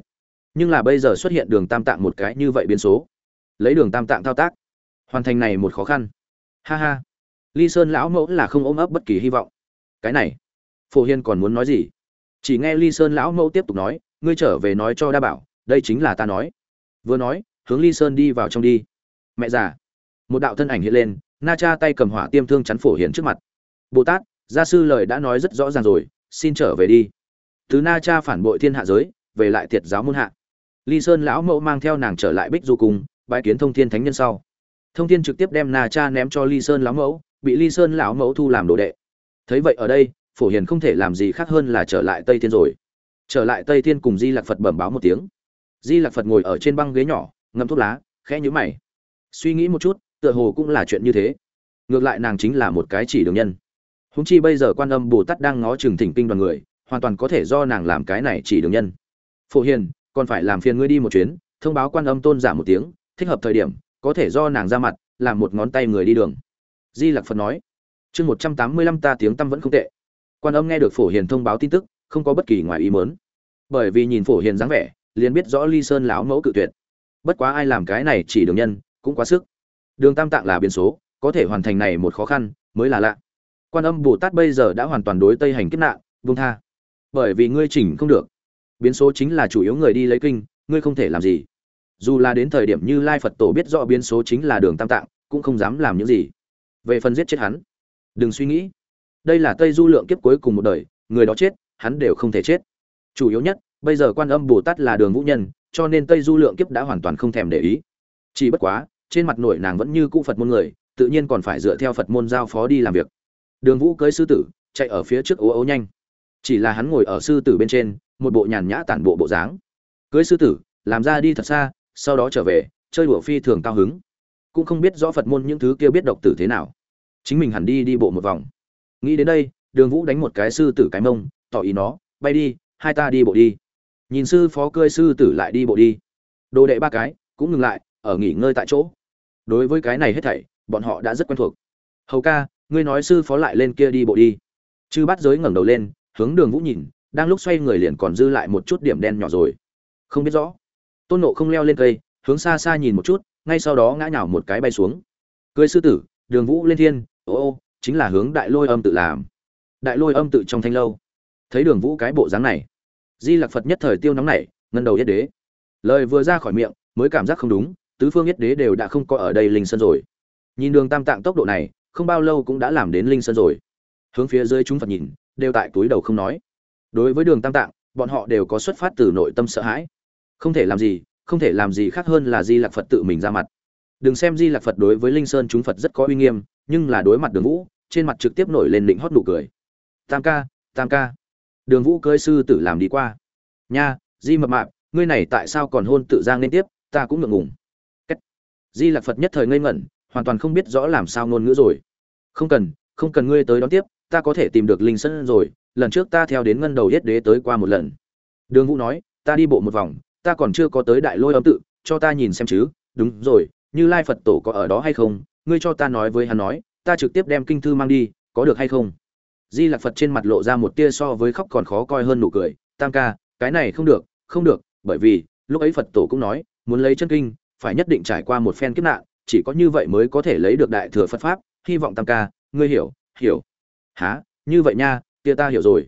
Nhưng là bây giờ xuất hiện đường tam tạng một cái như vậy biến số, lấy đường tam tạng thao tác, hoàn thành này một khó khăn. Ha ha. Ly sơn lão mẫu là không ôm ấp bất kỳ hy vọng. Cái này, phổ hiên còn muốn nói gì? Chỉ nghe ly sơn lão mẫu tiếp tục nói, ngươi trở về nói cho đa bảo, đây chính là ta nói. Vừa nói, hướng ly sơn đi vào trong đi. Mẹ già. Một đạo thân ảnh hiện lên, na cha tay cầm hỏa tiêm thương chắn phổ hiền trước mặt bồ tát gia sư lời đã nói rất rõ ràng rồi, xin trở về đi. Từ na cha phản bội thiên hạ giới, về lại tiệt giáo môn hạ. Ly sơn lão mẫu mang theo nàng trở lại bích du cung bãi kiến thông thiên thánh nhân sau. Thông thiên trực tiếp đem na cha ném cho ly sơn lão mẫu, bị ly sơn lão mẫu thu làm đồ đệ. Thấy vậy ở đây, phổ hiền không thể làm gì khác hơn là trở lại tây thiên rồi. Trở lại tây thiên cùng di lạc phật bẩm báo một tiếng. Di lạc phật ngồi ở trên băng ghế nhỏ, ngâm thuốc lá, khẽ nhíu mày. Suy nghĩ một chút, tựa hồ cũng là chuyện như thế. Ngược lại nàng chính là một cái chỉ đường nhân húng chi bây giờ quan âm bồ tát đang ngó chừng thỉnh kinh đoàn người, hoàn toàn có thể do nàng làm cái này chỉ đường nhân. Phổ hiền, còn phải làm phiền ngươi đi một chuyến, thông báo quan âm tôn giả một tiếng, thích hợp thời điểm, có thể do nàng ra mặt, làm một ngón tay người đi đường. Di lặc phật nói, chương một trăm tám mươi lăm ta tiếng tâm vẫn không tệ. Quan âm nghe được phổ hiền thông báo tin tức, không có bất kỳ ngoài ý mớn bởi vì nhìn phổ hiền dáng vẻ, liền biết rõ ly sơn lão mẫu cự tuyệt. Bất quá ai làm cái này chỉ đường nhân, cũng quá sức. Đường tam tạng là biến số, có thể hoàn thành này một khó khăn, mới là lạ quan âm bồ tát bây giờ đã hoàn toàn đối tây hành kiếp nạn vung tha. Bởi vì ngươi chỉnh không được. Biến số chính là chủ yếu người đi lấy kinh, ngươi không thể làm gì. Dù là đến thời điểm như lai phật tổ biết rõ biến số chính là đường tam tạng, cũng không dám làm những gì. Về phần giết chết hắn, đừng suy nghĩ. Đây là tây du lượng kiếp cuối cùng một đời, người đó chết, hắn đều không thể chết. Chủ yếu nhất, bây giờ quan âm bồ tát là đường vũ nhân, cho nên tây du lượng kiếp đã hoàn toàn không thèm để ý. Chỉ bất quá, trên mặt nổi nàng vẫn như cũ phật môn người, tự nhiên còn phải dựa theo phật môn giao phó đi làm việc đường vũ cưới sư tử, chạy ở phía trước ố ố nhanh. Chỉ là hắn ngồi ở sư tử bên trên, một bộ nhàn nhã tản bộ bộ dáng. Cưới sư tử, làm ra đi thật xa, sau đó trở về, chơi đùa phi thường cao hứng. Cũng không biết rõ phật môn những thứ kia biết độc tử thế nào. Chính mình hẳn đi đi bộ một vòng. Nghĩ đến đây, đường vũ đánh một cái sư tử cái mông, tỏ ý nó, bay đi, hai ta đi bộ đi. Nhìn sư phó cơi sư tử lại đi bộ đi. Đồ đệ ba cái, cũng ngừng lại, ở nghỉ ngơi tại chỗ. Đối với cái này hết thảy, bọn họ đã rất quen thuộc. Hầu ca ngươi nói sư phó lại lên kia đi bộ đi. Chư bắt giới ngẩng đầu lên, hướng đường vũ nhìn, đang lúc xoay người liền còn dư lại một chút điểm đen nhỏ rồi. Không biết rõ. Tôn nộ không leo lên cây, hướng xa xa nhìn một chút, ngay sau đó ngã nhào một cái bay xuống. Cưới sư tử, đường vũ lên thiên, ô ô, chính là hướng đại lôi âm tự làm. Đại lôi âm tự trong thanh lâu. Thấy đường vũ cái bộ dáng này, di lặc phật nhất thời tiêu nóng này ngân đầu yết đế. Lời vừa ra khỏi miệng, mới cảm giác không đúng, tứ phương yết đế đều đã không có ở đây linh sơn rồi. Nhìn đường tam tạng tốc độ này không bao lâu cũng đã làm đến linh sơn rồi. Hướng phía dưới chúng phật nhìn, đều tại túi đầu không nói. Đối với đường tam tạng, bọn họ đều có xuất phát từ nội tâm sợ hãi. Không thể làm gì, không thể làm gì khác hơn là di lạc phật tự mình ra mặt. Đừng xem di lạc phật đối với linh sơn chúng phật rất có uy nghiêm, nhưng là đối mặt đường vũ, trên mặt trực tiếp nổi lên định hót nụ cười. Tam ca tam ca. Đường vũ cơi sư tử làm đi qua. Nha, di mập mạp, ngươi này tại sao còn hôn tự giang liên tiếp, ta cũng ngượng ngùng. Di lạc phật nhất thời ngây ngẩn hoàn toàn không biết rõ làm sao ngôn ngữ rồi. Không cần không cần ngươi tới đón tiếp, ta có thể tìm được linh sơn rồi, lần trước ta theo đến ngân đầu yết đế tới qua một lần. Đường vũ nói, ta đi bộ một vòng, ta còn chưa có tới đại lôi âm tự, cho ta nhìn xem chứ. Đúng rồi, như lai phật tổ có ở đó hay không? Ngươi cho ta nói với hắn nói, ta trực tiếp đem kinh thư mang đi, có được hay không? Di lạc phật trên mặt lộ ra một tia so với khóc còn khó coi hơn nụ cười. Tam ca, cái này không được không được, bởi vì, lúc ấy phật tổ cũng nói, muốn lấy chân kinh, phải nhất định trải qua một phen kiếp nạn chỉ có như vậy mới có thể lấy được đại thừa phật pháp. Hy vọng tam ca, ngươi hiểu hiểu. Há như vậy nha, kia ta hiểu rồi.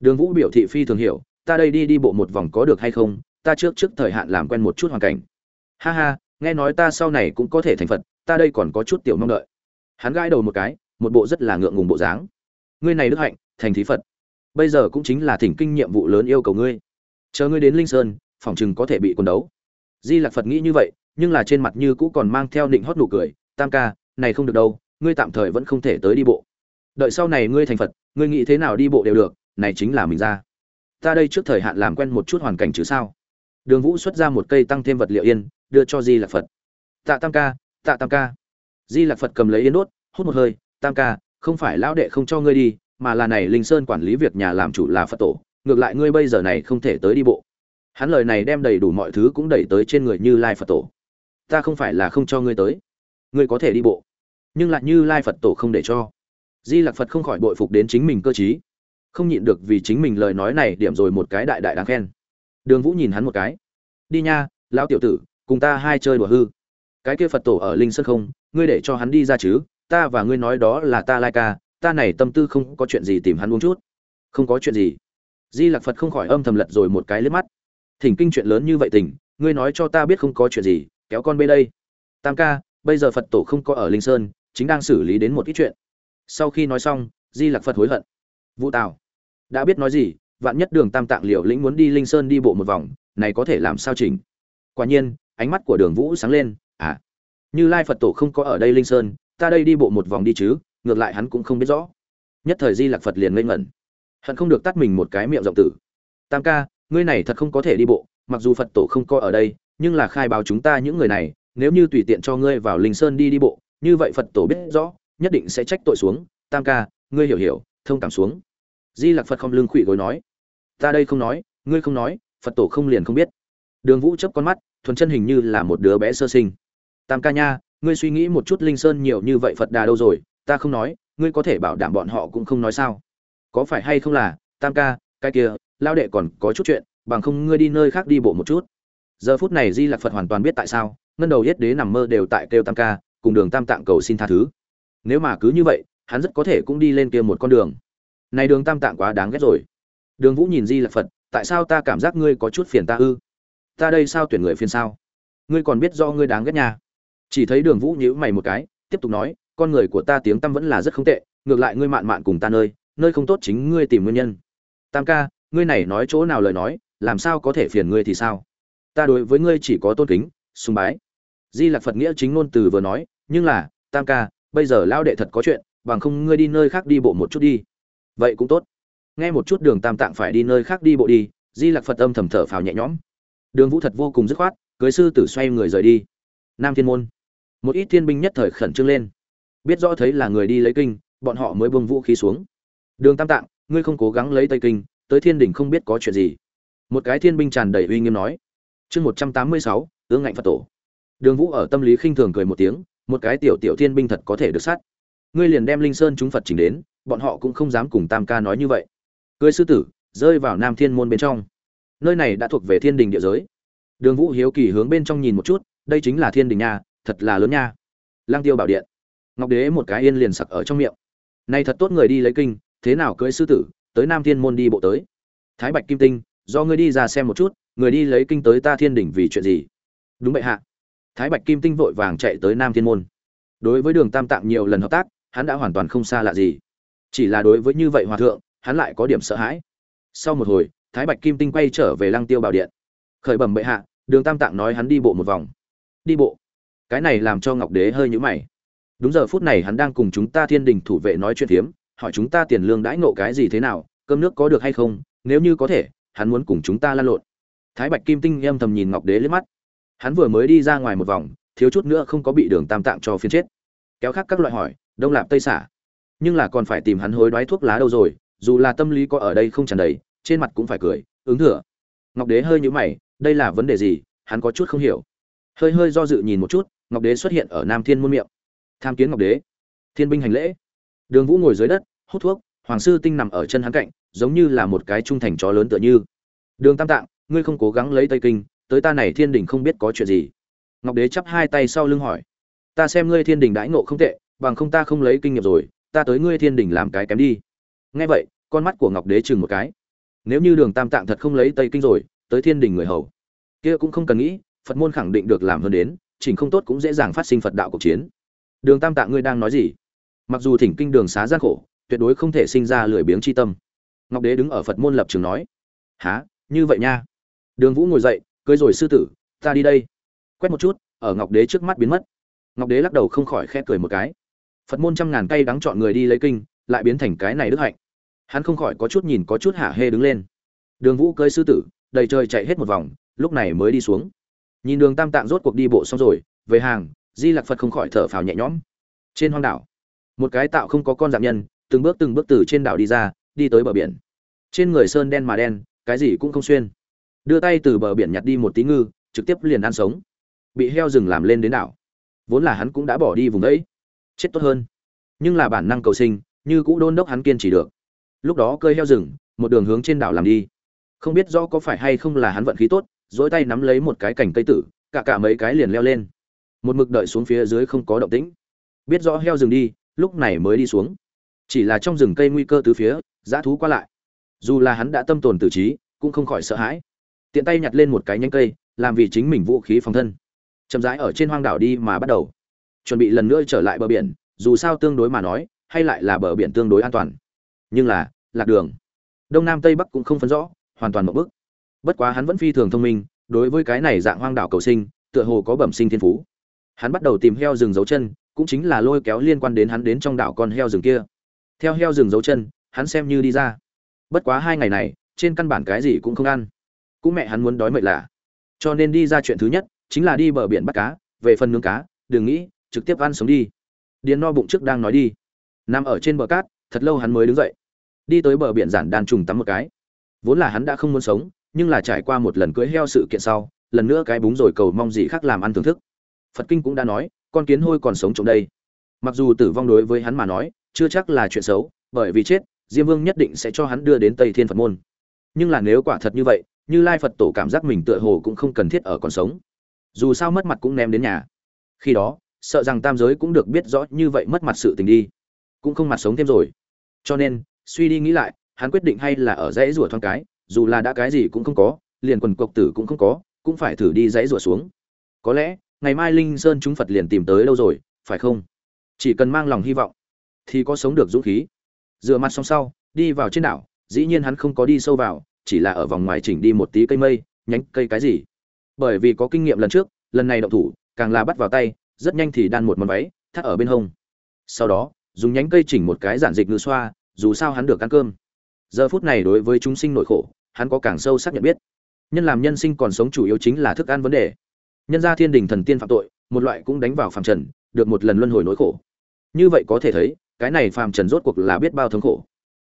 Đường vũ biểu thị phi thường hiểu, ta đây đi đi bộ một vòng có được hay không? Ta trước trước thời hạn làm quen một chút hoàn cảnh. Ha ha, nghe nói ta sau này cũng có thể thành phật, ta đây còn có chút tiểu mong đợi. Hắn gãi đầu một cái, một bộ rất là ngượng ngùng bộ dáng. Ngươi này đức hạnh, thành thí phật. Bây giờ cũng chính là thỉnh kinh nhiệm vụ lớn yêu cầu ngươi. Chờ ngươi đến linh sơn, phòng chừng có thể bị quần đấu. Di lạc phật nghĩ như vậy nhưng là trên mặt như cũ còn mang theo định hót nụ cười, tam ca, này không được đâu, ngươi tạm thời vẫn không thể tới đi bộ. Đợi sau này ngươi thành phật, ngươi nghĩ thế nào đi bộ đều được, này chính là mình ra. Ta đây trước thời hạn làm quen một chút hoàn cảnh chứ sao? Đường vũ xuất ra một cây tăng thêm vật liệu yên, đưa cho di lạc phật. Tạ tam ca, tạ tam ca. Di lạc phật cầm lấy yên đốt, hút một hơi, tam ca, không phải lão đệ không cho ngươi đi, mà là này linh sơn quản lý việc nhà làm chủ là phật tổ, ngược lại ngươi bây giờ này không thể tới đi bộ. Hắn lời này đem đầy đủ mọi thứ cũng đẩy tới trên người như lai phật tổ ta không phải là không cho ngươi tới. Ngươi có thể đi bộ. Nhưng lại như lai phật tổ không để cho. Di lạc phật không khỏi bội phục đến chính mình cơ t không nhịn được vì chính mình lời nói này điểm rồi một cái đại đại đáng khen. Đường vũ nhìn hắn một cái. Đi nha, lão tiểu tử, cùng ta hai chơi đùa hư. Cái kia phật tổ ở linh sơn không, ngươi để cho hắn đi ra chứ, ta và ngươi nói đó là ta lai ca, ta này tâm tư không có chuyện gì tìm hắn uống chút. Không có chuyện gì. Di lạc phật không khỏi âm thầm lật rồi một cái liếp mắt. Thỉnh kinh chuyện lớn như vậy tình, ngươi nói cho ta biết không có chuyện gì kéo con bê đây. Tam ca, bây giờ phật tổ không có ở linh sơn, chính đang xử lý đến một ít chuyện. Sau khi nói xong, di Lặc phật hối hận. Vũ tào, đã biết nói gì, vạn nhất đường tam tạng liều lĩnh muốn đi linh sơn đi bộ một vòng, này có thể làm sao chỉnh? Quả nhiên, ánh mắt của đường vũ sáng lên à như lai phật tổ không có ở đây linh sơn, ta đây đi bộ một vòng đi chứ, ngược lại hắn cũng không biết rõ. Nhất thời di Lặc phật liền ngây ngẩn. Hận không được tắt mình một cái miệng rộng tử. Tam ca, ngươi này thật không có thể đi bộ, mặc dù phật tổ không có ở đây nhưng là khai báo chúng ta những người này, nếu như tùy tiện cho ngươi vào linh sơn đi đi bộ, như vậy phật tổ biết rõ, nhất định sẽ trách tội xuống. Tam ca, ngươi hiểu hiểu, thông cảm xuống. Di lạc phật không lưng khụy gối nói, ta đây không nói, ngươi không nói, phật tổ không liền không biết. Đường vũ chấp con mắt, thuần chân hình như là một đứa bé sơ sinh. Tam ca nha, ngươi suy nghĩ một chút linh sơn nhiều như vậy phật đà đâu rồi, ta không nói, ngươi có thể bảo đảm bọn họ cũng không nói sao? Có phải hay không là, tam ca, cái kia lao đệ còn có chút chuyện, bằng không ngươi đi nơi khác đi bộ một chút giờ phút này di lạc phật hoàn toàn biết tại sao, ngân đầu yết đế nằm mơ đều tại kêu tam ca, cùng đường tam tạng cầu xin tha thứ. Nếu mà cứ như vậy, hắn rất có thể cũng đi lên kia một con đường. Này đường tam tạng quá đáng ghét rồi. Đường vũ nhìn di lạc phật, tại sao ta cảm giác ngươi có chút phiền ta ư? Ta đây sao tuyển người phiền sao? Ngươi còn biết do ngươi đáng ghét nhà chỉ thấy đường vũ nhíu mày một cái, tiếp tục nói, con người của ta tiếng tâm vẫn là rất không tệ, ngược lại ngươi mạn mạn cùng ta nơi nơi không tốt chính ngươi tìm nguyên nhân. Tam ca, ngươi này nói chỗ nào lời nói, làm sao có thể phiền ngươi thì sao? Ta đối với ngươi chỉ có tôn kính, sùng bái. Di lạc phật nghĩa chính ngôn từ vừa nói, nhưng là, tam ca, bây giờ lao đệ thật có chuyện, bằng không ngươi đi nơi khác đi bộ một chút đi. Vậy cũng tốt. Nghe một chút đường tam tạng phải đi nơi khác đi bộ đi, di lạc phật âm thầm thở phào nhẹ nhõm. Đường vũ thật vô cùng dứt khoát, cưới sư tử xoay người rời đi. Nam thiên môn. Một ít thiên binh nhất thời khẩn trương lên. Biết rõ thấy là người đi lấy kinh, bọn họ mới buông vũ khí xuống. Đường tam tạng, ngươi không cố gắng lấy tây kinh, tới thiên đình không biết có chuyện gì. Một cái thiên binh tràn đầy uy nghiêm nói chương một trăm tám mươi sáu, ương ngạnh phật tổ. Đường vũ ở tâm lý khinh thường cười một tiếng, một cái tiểu tiểu thiên binh thật có thể được sát. Ngươi liền đem linh sơn chúng phật chỉnh đến, bọn họ cũng không dám cùng tam ca nói như vậy. Cưới sư tử, rơi vào nam thiên môn bên trong. Nơi này đã thuộc về thiên đình địa giới. Đường vũ hiếu kỳ hướng bên trong nhìn một chút, đây chính là thiên đình nha, thật là lớn nha. Lang tiêu bảo điện. Ngọc đế một cái yên liền sặc ở trong miệng. Này thật tốt người đi lấy kinh, thế nào cưới sư tử, tới nam thiên môn đi bộ tới. Thái bạch kim tinh, do ngươi đi ra xem một chút người đi lấy kinh tới ta thiên đỉnh vì chuyện gì? Đúng vậy hạ. Thái bạch kim tinh vội vàng chạy tới nam thiên môn. Đối với đường tam tạng nhiều lần hợp tác hắn đã hoàn toàn không xa lạ gì. Chỉ là đối với như vậy hòa thượng hắn lại có điểm sợ hãi. Sau một hồi thái bạch kim tinh quay trở về lăng tiêu bảo điện. Khởi bẩm bệ hạ đường tam tạng nói hắn đi bộ một vòng. Đi bộ? Cái này làm cho ngọc đế hơi nhũ mày. Đúng giờ phút này hắn đang cùng chúng ta thiên đình thủ vệ nói chuyện hiếm, hỏi chúng ta tiền lương đãi ngộ cái gì thế nào cơm nước có được hay không nếu như có thể hắn muốn cùng chúng ta lan lộn thái bạch kim tinh âm thầm nhìn ngọc đế liếc mắt. Hắn vừa mới đi ra ngoài một vòng, thiếu chút nữa không có bị đường tam tạng cho phiên chết. Kéo khác các loại hỏi, đông lạp tây xả, nhưng là còn phải tìm hắn hối đoái thuốc lá đâu rồi, dù là tâm lý có ở đây không tràn đầy, trên mặt cũng phải cười, ứng thừa. Ngọc đế hơi nhũ mày, đây là vấn đề gì? Hắn có chút không hiểu. Hơi hơi do dự nhìn một chút, ngọc đế xuất hiện ở nam thiên môn miệng. Tham kiến ngọc đế. Thiên binh hành lễ. Đường vũ ngồi dưới đất, hút thuốc, hoàng sư tinh nằm ở chân hắn cạnh, giống như là một cái trung thành chó lớn tựa như. Đường tam tạng ngươi không cố gắng lấy tây kinh, tới ta này thiên đình không biết có chuyện gì. Ngọc đế chắp hai tay sau lưng hỏi. Ta xem ngươi thiên đình đãi ngộ không tệ, bằng không ta không lấy kinh nghiệm rồi, ta tới ngươi thiên đình làm cái kém đi. Nghe vậy, con mắt của ngọc đế chừng một cái. Nếu như đường tam tạng thật không lấy tây kinh rồi, tới thiên đình người hầu. Kia cũng không cần nghĩ, phật môn khẳng định được làm hơn đến, chỉnh không tốt cũng dễ dàng phát sinh phật đạo cuộc chiến. Đường tam tạng ngươi đang nói gì? Mặc dù thỉnh kinh đường xá gian khổ, tuyệt đối không thể sinh ra lười biếng chi tâm. Ngọc đế đứng ở phật môn lập trường nói. Há như vậy nha đường vũ ngồi dậy, cưới rồi sư tử, ta đi đây. Quét một chút, ở ngọc đế trước mắt biến mất. Ngọc đế lắc đầu không khỏi khẽ cười một cái. Phật môn trăm ngàn cây đắng chọn người đi lấy kinh, lại biến thành cái này đức hạnh. Hắn không khỏi có chút nhìn, có chút hả hê đứng lên. Đường vũ cơi sư tử, đầy trời chạy hết một vòng, lúc này mới đi xuống. Nhìn đường tam tạng rốt cuộc đi bộ xong rồi, về hàng, di lạc phật không khỏi thở phào nhẹ nhõm. Trên hoang đảo, một cái tạo không có con dạng nhân, từng bước từng bước từ trên đảo đi ra, đi tới bờ biển. Trên người sơn đen mà đen, cái gì cũng không xuyên đưa tay từ bờ biển nhặt đi một tí ngư, trực tiếp liền ăn sống. Bị heo rừng làm lên đến đảo. Vốn là hắn cũng đã bỏ đi vùng đấy. Chết tốt hơn. Nhưng là bản năng cầu sinh, như cũ đôn đốc hắn kiên trì được. Lúc đó cơi heo rừng, một đường hướng trên đảo làm đi. Không biết rõ có phải hay không là hắn vận khí tốt, dỗi tay nắm lấy một cái cành cây tử, cả cả mấy cái liền leo lên. Một mực đợi xuống phía dưới không có động tĩnh. Biết rõ heo rừng đi, lúc này mới đi xuống. Chỉ là trong rừng cây nguy cơ từ phía, dã thú qua lại. Dù là hắn đã tâm tồn tử trí, cũng không khỏi sợ hãi tiện tay nhặt lên một cái nhánh cây, làm vì chính mình vũ khí phòng thân. Chậm rãi ở trên hoang đảo đi mà bắt đầu. Chuẩn bị lần nữa trở lại bờ biển, dù sao tương đối mà nói, hay lại là bờ biển tương đối an toàn. Nhưng là, lạc đường. Đông nam tây bắc cũng không phân rõ, hoàn toàn một bức bất quá hắn vẫn phi thường thông minh, đối với cái này dạng hoang đảo cầu sinh, tựa hồ có bẩm sinh thiên phú. Hắn bắt đầu tìm heo rừng dấu chân, cũng chính là lôi kéo liên quan đến hắn đến trong đảo con heo rừng kia. Theo heo rừng dấu chân, hắn xem như đi ra. Bất quá hai ngày này, trên căn bản cái gì cũng không ăn cũng mẹ hắn muốn đói mệt lạ cho nên đi ra chuyện thứ nhất, chính là đi bờ biển bắt cá, về phần nướng cá, đừng nghĩ, trực tiếp ăn sống đi. Điền no bụng trước đang nói đi. Nằm ở trên bờ cát, thật lâu hắn mới đứng dậy. Đi tới bờ biển giản đan trùng tắm một cái. Vốn là hắn đã không muốn sống, nhưng là trải qua một lần cưới heo sự kiện sau, lần nữa cái búng rồi cầu mong gì khác làm ăn thưởng thức. Phật kinh cũng đã nói, con kiến hôi còn sống trong đây. Mặc dù tử vong đối với hắn mà nói, chưa chắc là chuyện xấu, bởi vì chết, diêm vương nhất định sẽ cho hắn đưa đến tây thiên phật môn. Nhưng là nếu quả thật như vậy như lai phật tổ cảm giác mình tựa hồ cũng không cần thiết ở còn sống. Dù sao mất mặt cũng ném đến nhà. Khi đó, sợ rằng tam giới cũng được biết rõ như vậy mất mặt sự tình đi. Cũng không mặt sống thêm rồi. Cho nên, suy đi nghĩ lại, hắn quyết định hay là ở dãy rủa thoáng cái, dù là đã cái gì cũng không có, liền quần cộc tử cũng không có, cũng phải thử đi dãy rủa xuống. Có lẽ, ngày mai linh sơn chúng phật liền tìm tới đâu rồi, phải không? Chỉ cần mang lòng hy vọng, thì có sống được dũng khí. Dựa mặt xong sau, đi vào trên đảo, dĩ nhiên hắn không có đi sâu vào chỉ là ở vòng ngoài chỉnh đi một tí cây mây, nhánh cây cái gì. Bởi vì có kinh nghiệm lần trước, lần này động thủ, càng là bắt vào tay, rất nhanh thì đan một món váy, thắt ở bên hông. Sau đó, dùng nhánh cây chỉnh một cái giản dịch ngự xoa, dù sao hắn được ăn cơm. Giờ phút này đối với chúng sinh nội khổ, hắn có càng sâu sắc nhận biết. Nhân làm nhân sinh còn sống chủ yếu chính là thức ăn vấn đề. Nhân gia thiên đình thần tiên phạm tội, một loại cũng đánh vào phàm trần, được một lần luân hồi nỗi khổ. Như vậy có thể thấy, cái này phàm trần rốt cuộc là biết bao thống khổ.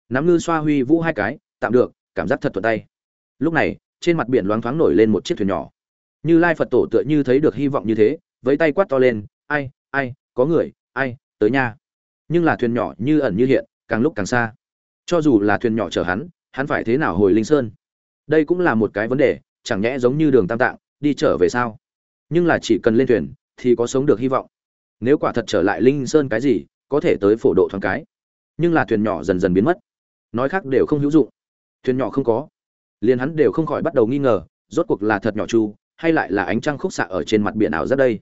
Nắm ngư xoa huy vũ hai cái, tạm được cảm giác thật thuận tay. Lúc này, trên mặt biển loáng thoáng nổi lên một chiếc thuyền nhỏ. Như lai phật tổ tựa như thấy được hy vọng như thế, với tay quát to lên, ai ai, có người, ai, tới nha nhưng là thuyền nhỏ như ẩn như hiện, càng lúc càng xa. Cho dù là thuyền nhỏ chở hắn hắn phải thế nào hồi linh sơn? Đây cũng là một cái vấn đề, chẳng nhẽ giống như đường tam tạng, đi trở về sao? Nhưng là chỉ cần lên thuyền, thì có sống được hy vọng. Nếu quả thật trở lại linh sơn cái gì, có thể tới phổ độ thoáng cái. Nhưng là thuyền nhỏ dần dần biến mất. Nói khác đều không hữu dụng thuyền nhỏ không có. Liền hắn đều không khỏi bắt đầu nghi ngờ, rốt cuộc là thật nhỏ chu, hay lại là ánh trăng khúc xạ ở trên mặt biển ảo rất đây.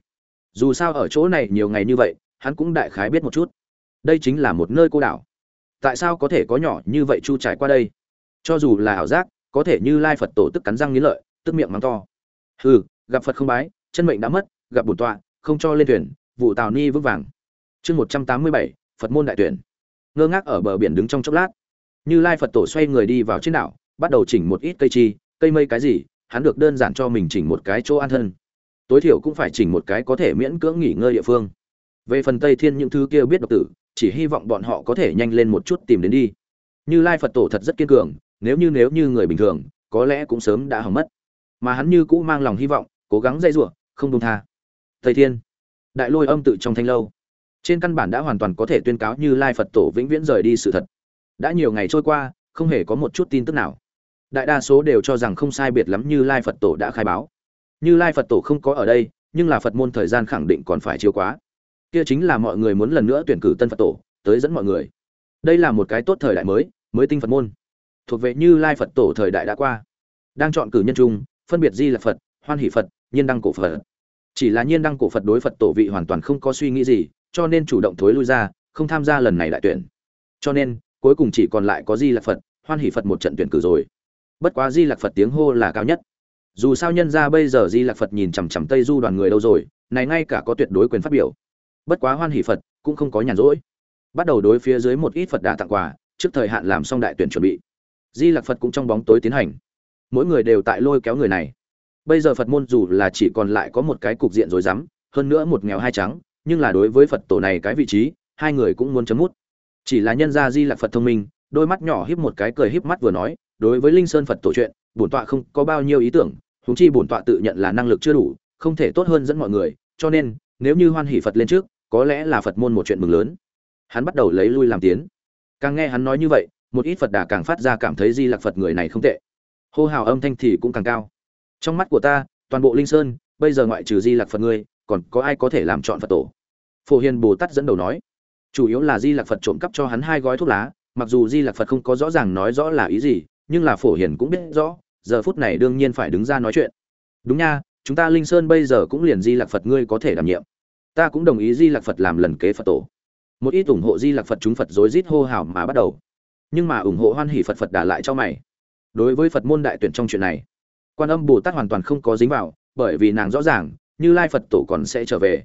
Dù sao ở chỗ này nhiều ngày như vậy, hắn cũng đại khái biết một chút. Đây chính là một nơi cô đảo. Tại sao có thể có nhỏ như vậy chu trải qua đây? Cho dù là ảo giác, có thể như lai phật tổ tức cắn răng nghĩ lợi, tức miệng mắng to. Hừ, gặp phật không bái, chân mệnh đã mất, gặp bổn tọa, không cho lên thuyền, vụ tào ni vững vàng. Chương một trăm tám mươi bảy, phật môn đại tuyển. Ngơ ngác ở bờ biển đứng trong chốc lát như lai phật tổ xoay người đi vào trên đảo, bắt đầu chỉnh một ít cây chi, cây mây cái gì, hắn được đơn giản cho mình chỉnh một cái chỗ an thân. Tối thiểu cũng phải chỉnh một cái có thể miễn cưỡng nghỉ ngơi địa phương. Về phần tây thiên những thứ kia biết độc tử, chỉ hy vọng bọn họ có thể nhanh lên một chút tìm đến đi. Như lai phật tổ thật rất kiên cường, nếu như nếu như người bình thường, có lẽ cũng sớm đã hỏng mất. Mà hắn như cũ mang lòng hy vọng, cố gắng dây giụa không đông tha. Tây thiên, đại lôi âm tự trong thanh lâu. Trên căn bản đã hoàn toàn có thể tuyên cáo như lai phật tổ vĩnh viễn rời đi sự thật đã nhiều ngày trôi qua, không hề có một chút tin tức nào. Đại đa số đều cho rằng không sai biệt lắm như lai phật tổ đã khai báo. Như lai phật tổ không có ở đây, nhưng là phật môn thời gian khẳng định còn phải chiều quá. Kia chính là mọi người muốn lần nữa tuyển cử tân phật tổ, tới dẫn mọi người. Đây là một cái tốt thời đại mới mới tinh phật môn. Thuộc về như lai phật tổ thời đại đã qua. Đang chọn cử nhân trung, phân biệt di là phật, hoan hỷ phật, nhiên đăng cổ phật. Chỉ là nhiên đăng cổ phật đối phật tổ vị hoàn toàn không có suy nghĩ gì, cho nên chủ động thối lui ra, không tham gia lần này đại tuyển. Cho nên cuối cùng chỉ còn lại có di lạc phật, hoan hỷ phật một trận tuyển cử rồi. Bất quá di lạc phật tiếng hô là cao nhất. Dù sao nhân ra bây giờ di lạc phật nhìn chằm chằm tây du đoàn người đâu rồi, này ngay cả có tuyệt đối quyền phát biểu. Bất quá hoan hỷ phật cũng không có nhàn rỗi. Bắt đầu đối phía dưới một ít phật đà tặng quà, trước thời hạn làm xong đại tuyển chuẩn bị. Di lạc phật cũng trong bóng tối tiến hành. Mỗi người đều tại lôi kéo người này. Bây giờ phật môn dù là chỉ còn lại có một cái cục diện rồi dám hơn nữa một nghèo hai trắng, nhưng là đối với phật tổ này cái vị trí, hai người cũng muốn chấm mút chỉ là nhân gia di lạc phật thông minh, đôi mắt nhỏ híp một cái cười híp mắt vừa nói, đối với linh sơn phật tổ chuyện, bổn tọa không có bao nhiêu ý tưởng, huống chi bổn tọa tự nhận là năng lực chưa đủ, không thể tốt hơn dẫn mọi người, cho nên, nếu như hoan hỷ phật lên trước, có lẽ là phật môn một chuyện mừng lớn. Hắn bắt đầu lấy lui làm tiến. Càng nghe hắn nói như vậy, một ít phật đà càng phát ra cảm thấy di lạc phật người này không tệ. Hô hào âm thanh thì cũng càng cao. Trong mắt của ta, toàn bộ linh sơn, bây giờ ngoại trừ di lạc phật ngươi, còn có ai có thể làm chọn phật tổ? Phổ hiền bồ tát dẫn đầu nói chủ yếu là di lạc phật trộm cắp cho hắn hai gói thuốc lá, mặc dù di lạc phật không có rõ ràng nói rõ là ý gì, nhưng là phổ hiền cũng biết rõ, giờ phút này đương nhiên phải đứng ra nói chuyện. Đúng nha, chúng ta linh sơn bây giờ cũng liền di lạc phật ngươi có thể đảm nhiệm. Ta cũng đồng ý di lạc phật làm lần kế phật tổ. Một ít ủng hộ di lạc phật chúng phật rối rít hô hào mà bắt đầu. Nhưng mà ủng hộ hoan hỷ phật phật đả lại cho mày. Đối với phật môn đại tuyển trong chuyện này, quan âm bồ tát hoàn toàn không có dính vào, bởi vì nàng rõ ràng, như lai phật tổ còn sẽ trở về.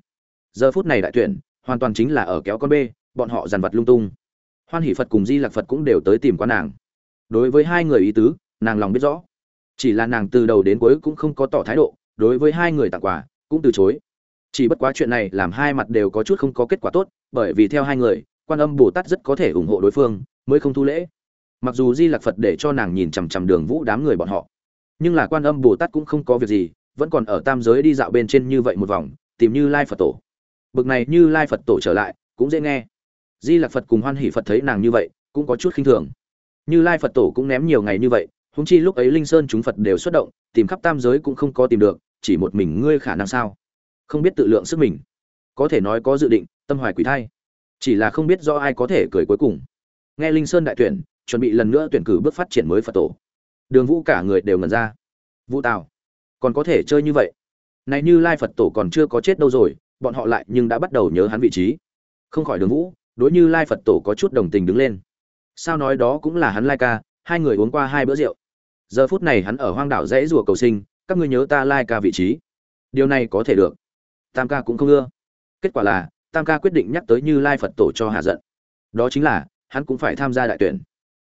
Giờ phút này đại tuyển hoàn toàn chính là ở kéo con bê, bọn họ dàn vật lung tung. Hoan hỷ phật cùng di lạc phật cũng đều tới tìm qua nàng. Đối với hai người ý tứ, nàng lòng biết rõ. Chỉ là nàng từ đầu đến cuối cũng không có tỏ thái độ, đối với hai người tặng quà, cũng từ chối. Chỉ bất quá chuyện này làm hai mặt đều có chút không có kết quả tốt, bởi vì theo hai người, quan âm bồ tát rất có thể ủng hộ đối phương, mới không thu lễ. Mặc dù di lạc phật để cho nàng nhìn chằm chằm đường vũ đám người bọn họ, nhưng là quan âm bồ tát cũng không có việc gì, vẫn còn ở tam giới đi dạo bên trên như vậy một vòng, tìm như lai phật tổ bực này như lai phật tổ trở lại, cũng dễ nghe. Di lạc phật cùng hoan hỷ phật thấy nàng như vậy, cũng có chút khinh thường. Như lai phật tổ cũng ném nhiều ngày như vậy húng chi lúc ấy linh sơn chúng phật đều xuất động, tìm khắp tam giới cũng không có tìm được, chỉ một mình ngươi khả năng sao? Không biết tự lượng sức mình. Có thể nói có dự định, tâm hoài quỷ thai. Chỉ là không biết do ai có thể cười cuối cùng. Nghe linh sơn đại tuyển, chuẩn bị lần nữa tuyển cử bước phát triển mới phật tổ. Đường vũ cả người đều ngẩn ra. Vũ tào, còn có thể chơi như vậy? Này như lai phật tổ còn chưa có chết đâu rồi bọn họ lại nhưng đã bắt đầu nhớ hắn vị trí. Không khỏi đường vũ, đối như lai phật tổ có chút đồng tình đứng lên. Sao nói đó cũng là hắn lai ca, hai người uống qua hai bữa rượu. Giờ phút này hắn ở hoang đảo dãy rùa cầu sinh, các ngươi nhớ ta lai ca vị trí. Điều này có thể được. Tam ca cũng không ưa. Kết quả là, tam ca quyết định nhắc tới như lai phật tổ cho hạ giận. Đó chính là, hắn cũng phải tham gia đại tuyển.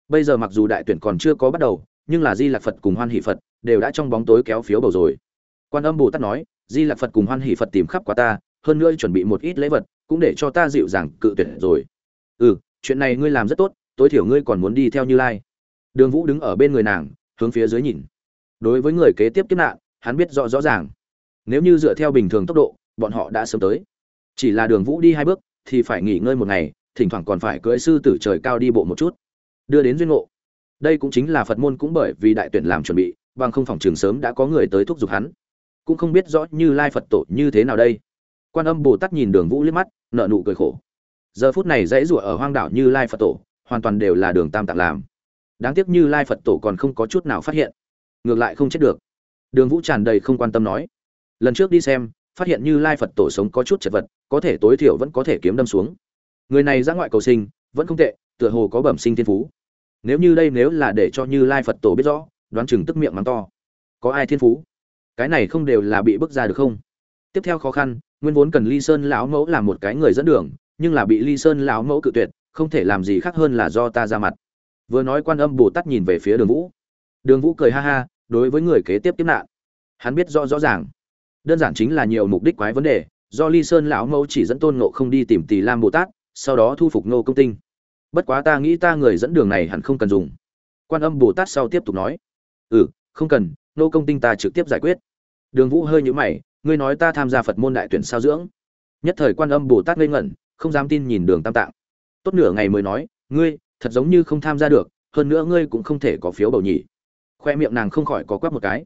Bây giờ mặc dù đại tuyển còn chưa có bắt đầu, nhưng là di lạc phật cùng hoan hỷ phật đều đã trong bóng tối kéo phiếu bầu rồi. Quan âm bồ tát nói, di lạc phật cùng hoan hỷ phật tìm khắp qua ta hơn nữa chuẩn bị một ít lễ vật, cũng để cho ta dịu dàng cự tuyệt rồi. Ừ chuyện này ngươi làm rất tốt, tối thiểu ngươi còn muốn đi theo như lai. Đường vũ đứng ở bên người nàng, hướng phía dưới nhìn. Đối với người kế tiếp kiếp nạn, hắn biết rõ rõ ràng. Nếu như dựa theo bình thường tốc độ, bọn họ đã sớm tới. Chỉ là đường vũ đi hai bước, thì phải nghỉ ngơi một ngày, thỉnh thoảng còn phải cưỡi sư tử trời cao đi bộ một chút. Đưa đến duyên ngộ. Đây cũng chính là phật môn cũng bởi vì đại tuyển làm chuẩn bị, bằng không phòng trường sớm đã có người tới thúc giục hắn. Cũng không biết rõ như lai phật tổ như thế nào đây quan âm bồ tát nhìn đường vũ liếc mắt nợ nụ cười khổ. Giờ phút này dãy rủa ở hoang đảo như lai phật tổ, hoàn toàn đều là đường tam tạng làm. Đáng tiếc như lai phật tổ còn không có chút nào phát hiện. Ngược lại không chết được. Đường vũ tràn đầy không quan tâm nói. Lần trước đi xem, phát hiện như lai phật tổ sống có chút chật vật, có thể tối thiểu vẫn có thể kiếm đâm xuống. Người này ra ngoại cầu sinh, vẫn không tệ, tựa hồ có bẩm sinh thiên phú. Nếu như đây nếu là để cho như lai phật tổ biết rõ, đoán chừng tức miệng mắng to. Có ai thiên phú? Cái này không đều là bị bức ra được không? Tiếp theo khó khăn nguyên vốn cần ly sơn lão mẫu làm một cái người dẫn đường, nhưng là bị ly sơn lão mẫu cự tuyệt, không thể làm gì khác hơn là do ta ra mặt. Vừa nói quan âm bồ tát nhìn về phía đường vũ. Đường vũ cười ha ha, đối với người kế tiếp tiếp nạn. Hắn biết rõ rõ ràng. Đơn giản chính là nhiều mục đích quái vấn đề, do ly sơn lão mẫu chỉ dẫn tôn nộ không đi tìm tỳ lam bồ tát, sau đó thu phục nô công tinh. Bất quá ta nghĩ ta người dẫn đường này hẳn không cần dùng. Quan âm bồ tát sau tiếp tục nói. Ừ không cần nô công tinh ta trực tiếp giải quyết. Đường vũ hơi nhũ mày ngươi nói ta tham gia phật môn đại tuyển sao dưỡng? Nhất thời quan âm bồ tát ngây ngẩn, không dám tin nhìn đường tam tạng. Tốt nửa ngày mới nói, ngươi, thật giống như không tham gia được, hơn nữa ngươi cũng không thể có phiếu bầu nhỉ. Khoe miệng nàng không khỏi có quắp một cái.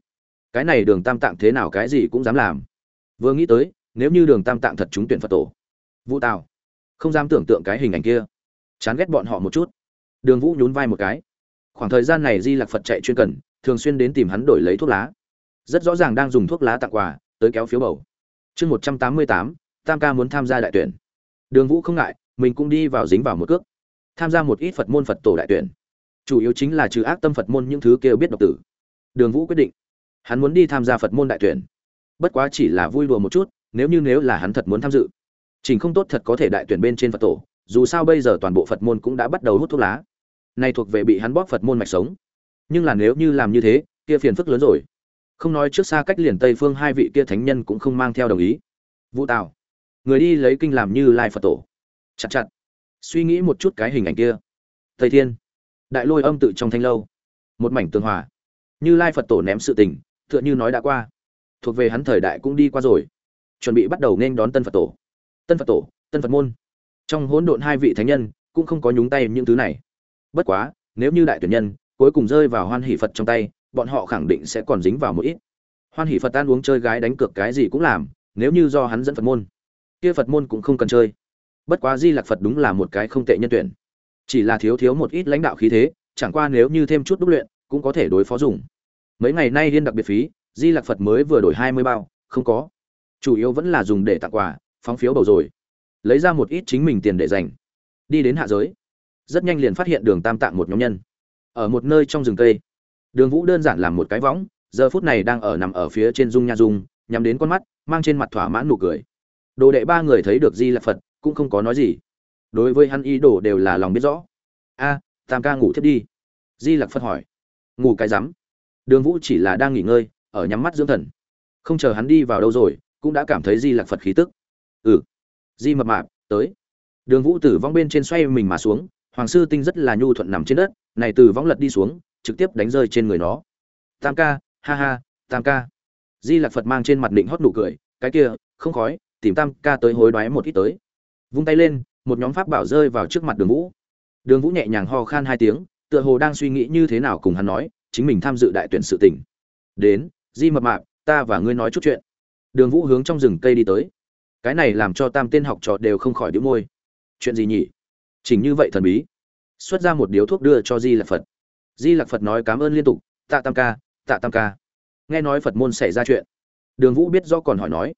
Cái này đường tam tạng thế nào cái gì cũng dám làm. Vừa nghĩ tới, nếu như đường tam tạng thật trúng tuyển phật tổ. Vũ tào, không dám tưởng tượng cái hình ảnh kia. Chán ghét bọn họ một chút. Đường vũ nhún vai một cái. Khoảng thời gian này di lạc phật chạy chuyên cần, thường xuyên đến tìm hắn đổi lấy thuốc lá. Rất rõ ràng đang dùng thuốc lá tặng quà tới kéo phiếu bầu. Chương một trăm tám mươi tám, tam ca muốn tham gia đại tuyển. Đường vũ không ngại, mình cũng đi vào dính vào một cước. Tham gia một ít phật môn phật tổ đại tuyển. Chủ yếu chính là trừ ác tâm phật môn những thứ kêu biết độc tử. Đường vũ quyết định, hắn muốn đi tham gia phật môn đại tuyển. Bất quá chỉ là vui đùa một chút, nếu như nếu là hắn thật muốn tham dự. Trình không tốt thật có thể đại tuyển bên trên phật tổ, dù sao bây giờ toàn bộ phật môn cũng đã bắt đầu hút thuốc lá. Này thuộc về bị hắn bóp phật môn mạch sống. Nhưng là nếu như làm như thế, kia phiền phức lớn rồi không nói trước xa cách liền tây phương hai vị kia thánh nhân cũng không mang theo đồng ý. Vũ tào, người đi lấy kinh làm như lai phật tổ. Chặt chặt. Suy nghĩ một chút cái hình ảnh kia. Thầy thiên, đại lôi âm tự trong thanh lâu. Một mảnh tường hòa. Như lai phật tổ ném sự tình, tựa như nói đã qua. Thuộc về hắn thời đại cũng đi qua rồi. Chuẩn bị bắt đầu nên đón tân phật tổ. Tân phật tổ, tân phật môn. Trong hỗn độn hai vị thánh nhân, cũng không có nhúng tay những thứ này. Bất quá, nếu như đại tuyển nhân, cuối cùng rơi vào hoan hỷ phật trong tay bọn họ khẳng định sẽ còn dính vào một ít. Hoan hỷ phật tan uống chơi gái đánh cược cái gì cũng làm, nếu như do hắn dẫn phật môn, kia phật môn cũng không cần chơi. Bất quá di lạc phật đúng là một cái không tệ nhân tuyển. Chỉ là thiếu thiếu một ít lãnh đạo khí thế, chẳng qua nếu như thêm chút đúc luyện, cũng có thể đối phó dùng. Mấy ngày nay liên đặc biệt phí, di lạc phật mới vừa đổi hai mươi bao, không có. Chủ yếu vẫn là dùng để tặng quà, phóng phiếu bầu rồi. Lấy ra một ít chính mình tiền để dành. Đi đến hạ giới. Rất nhanh liền phát hiện đường tam tạng một nhóm nhân. Ở một nơi trong rừng cây đường vũ đơn giản làm một cái võng, giờ phút này đang ở nằm ở phía trên dung nha dung, nhắm đến con mắt, mang trên mặt thỏa mãn nụ cười. Đồ đệ ba người thấy được di lạc phật, cũng không có nói gì. Đối với hắn ý đồ đều là lòng biết rõ. A, tam ca ngủ thiết đi. Di lạc phật hỏi. Ngủ cái rắm? Đường vũ chỉ là đang nghỉ ngơi, ở nhắm mắt dưỡng thần. Không chờ hắn đi vào đâu rồi, cũng đã cảm thấy di lạc phật khí tức. Ừ. Di mập mạp, tới. Đường vũ tử vong bên trên xoay mình mà xuống, hoàng sư tinh rất là nhu thuận nằm trên đất, này từ vong lật đi xuống trực tiếp đánh rơi trên người nó. Tam ca, ha ha, tam ca. Di lạc phật mang trên mặt định hót nụ cười, cái kia, không khói, tìm tam ca tới hối đoái một ít tới. Vung tay lên, một nhóm pháp bảo rơi vào trước mặt đường vũ. Đường vũ nhẹ nhàng ho khan hai tiếng, tựa hồ đang suy nghĩ như thế nào cùng hắn nói, chính mình tham dự đại tuyển sự tỉnh đến, di mập mạp, ta và ngươi nói chút chuyện. Đường vũ hướng trong rừng cây đi tới. Cái này làm cho tam tên học trò đều không khỏi đĩu môi. Chuyện gì nhỉ? Chỉnh như vậy thần bí. Xuất ra một điếu thuốc đưa cho di lạc phật di Lặc phật nói cảm ơn liên tục, tạ tam ca, tạ tam ca. Nghe nói phật môn xảy ra chuyện, đường vũ biết do còn hỏi nói.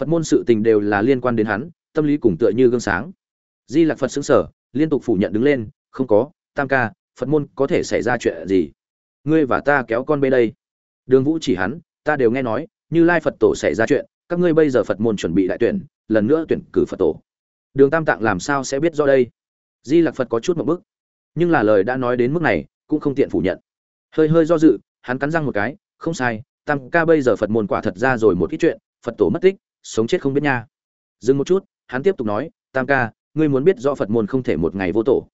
Phật môn sự tình đều là liên quan đến hắn, tâm lý cùng tựa như gương sáng. Di Lặc phật xứng sở liên tục phủ nhận đứng lên, không có, tam ca, phật môn có thể xảy ra chuyện gì? Ngươi và ta kéo con bê đây. Đường vũ chỉ hắn, ta đều nghe nói, như lai phật tổ xảy ra chuyện, các ngươi bây giờ phật môn chuẩn bị đại tuyển, lần nữa tuyển cử phật tổ. Đường tam tạng làm sao sẽ biết do đây? Di Lặc phật có chút một bức, nhưng là lời đã nói đến mức này cũng không tiện phủ nhận. Hơi hơi do dự, hắn cắn răng một cái, không sai, tam ca bây giờ phật môn quả thật ra rồi một ít chuyện, phật tổ mất tích, sống chết không biết nha. Dừng một chút, hắn tiếp tục nói, tam ca, ngươi muốn biết rõ phật môn không thể một ngày vô tổ.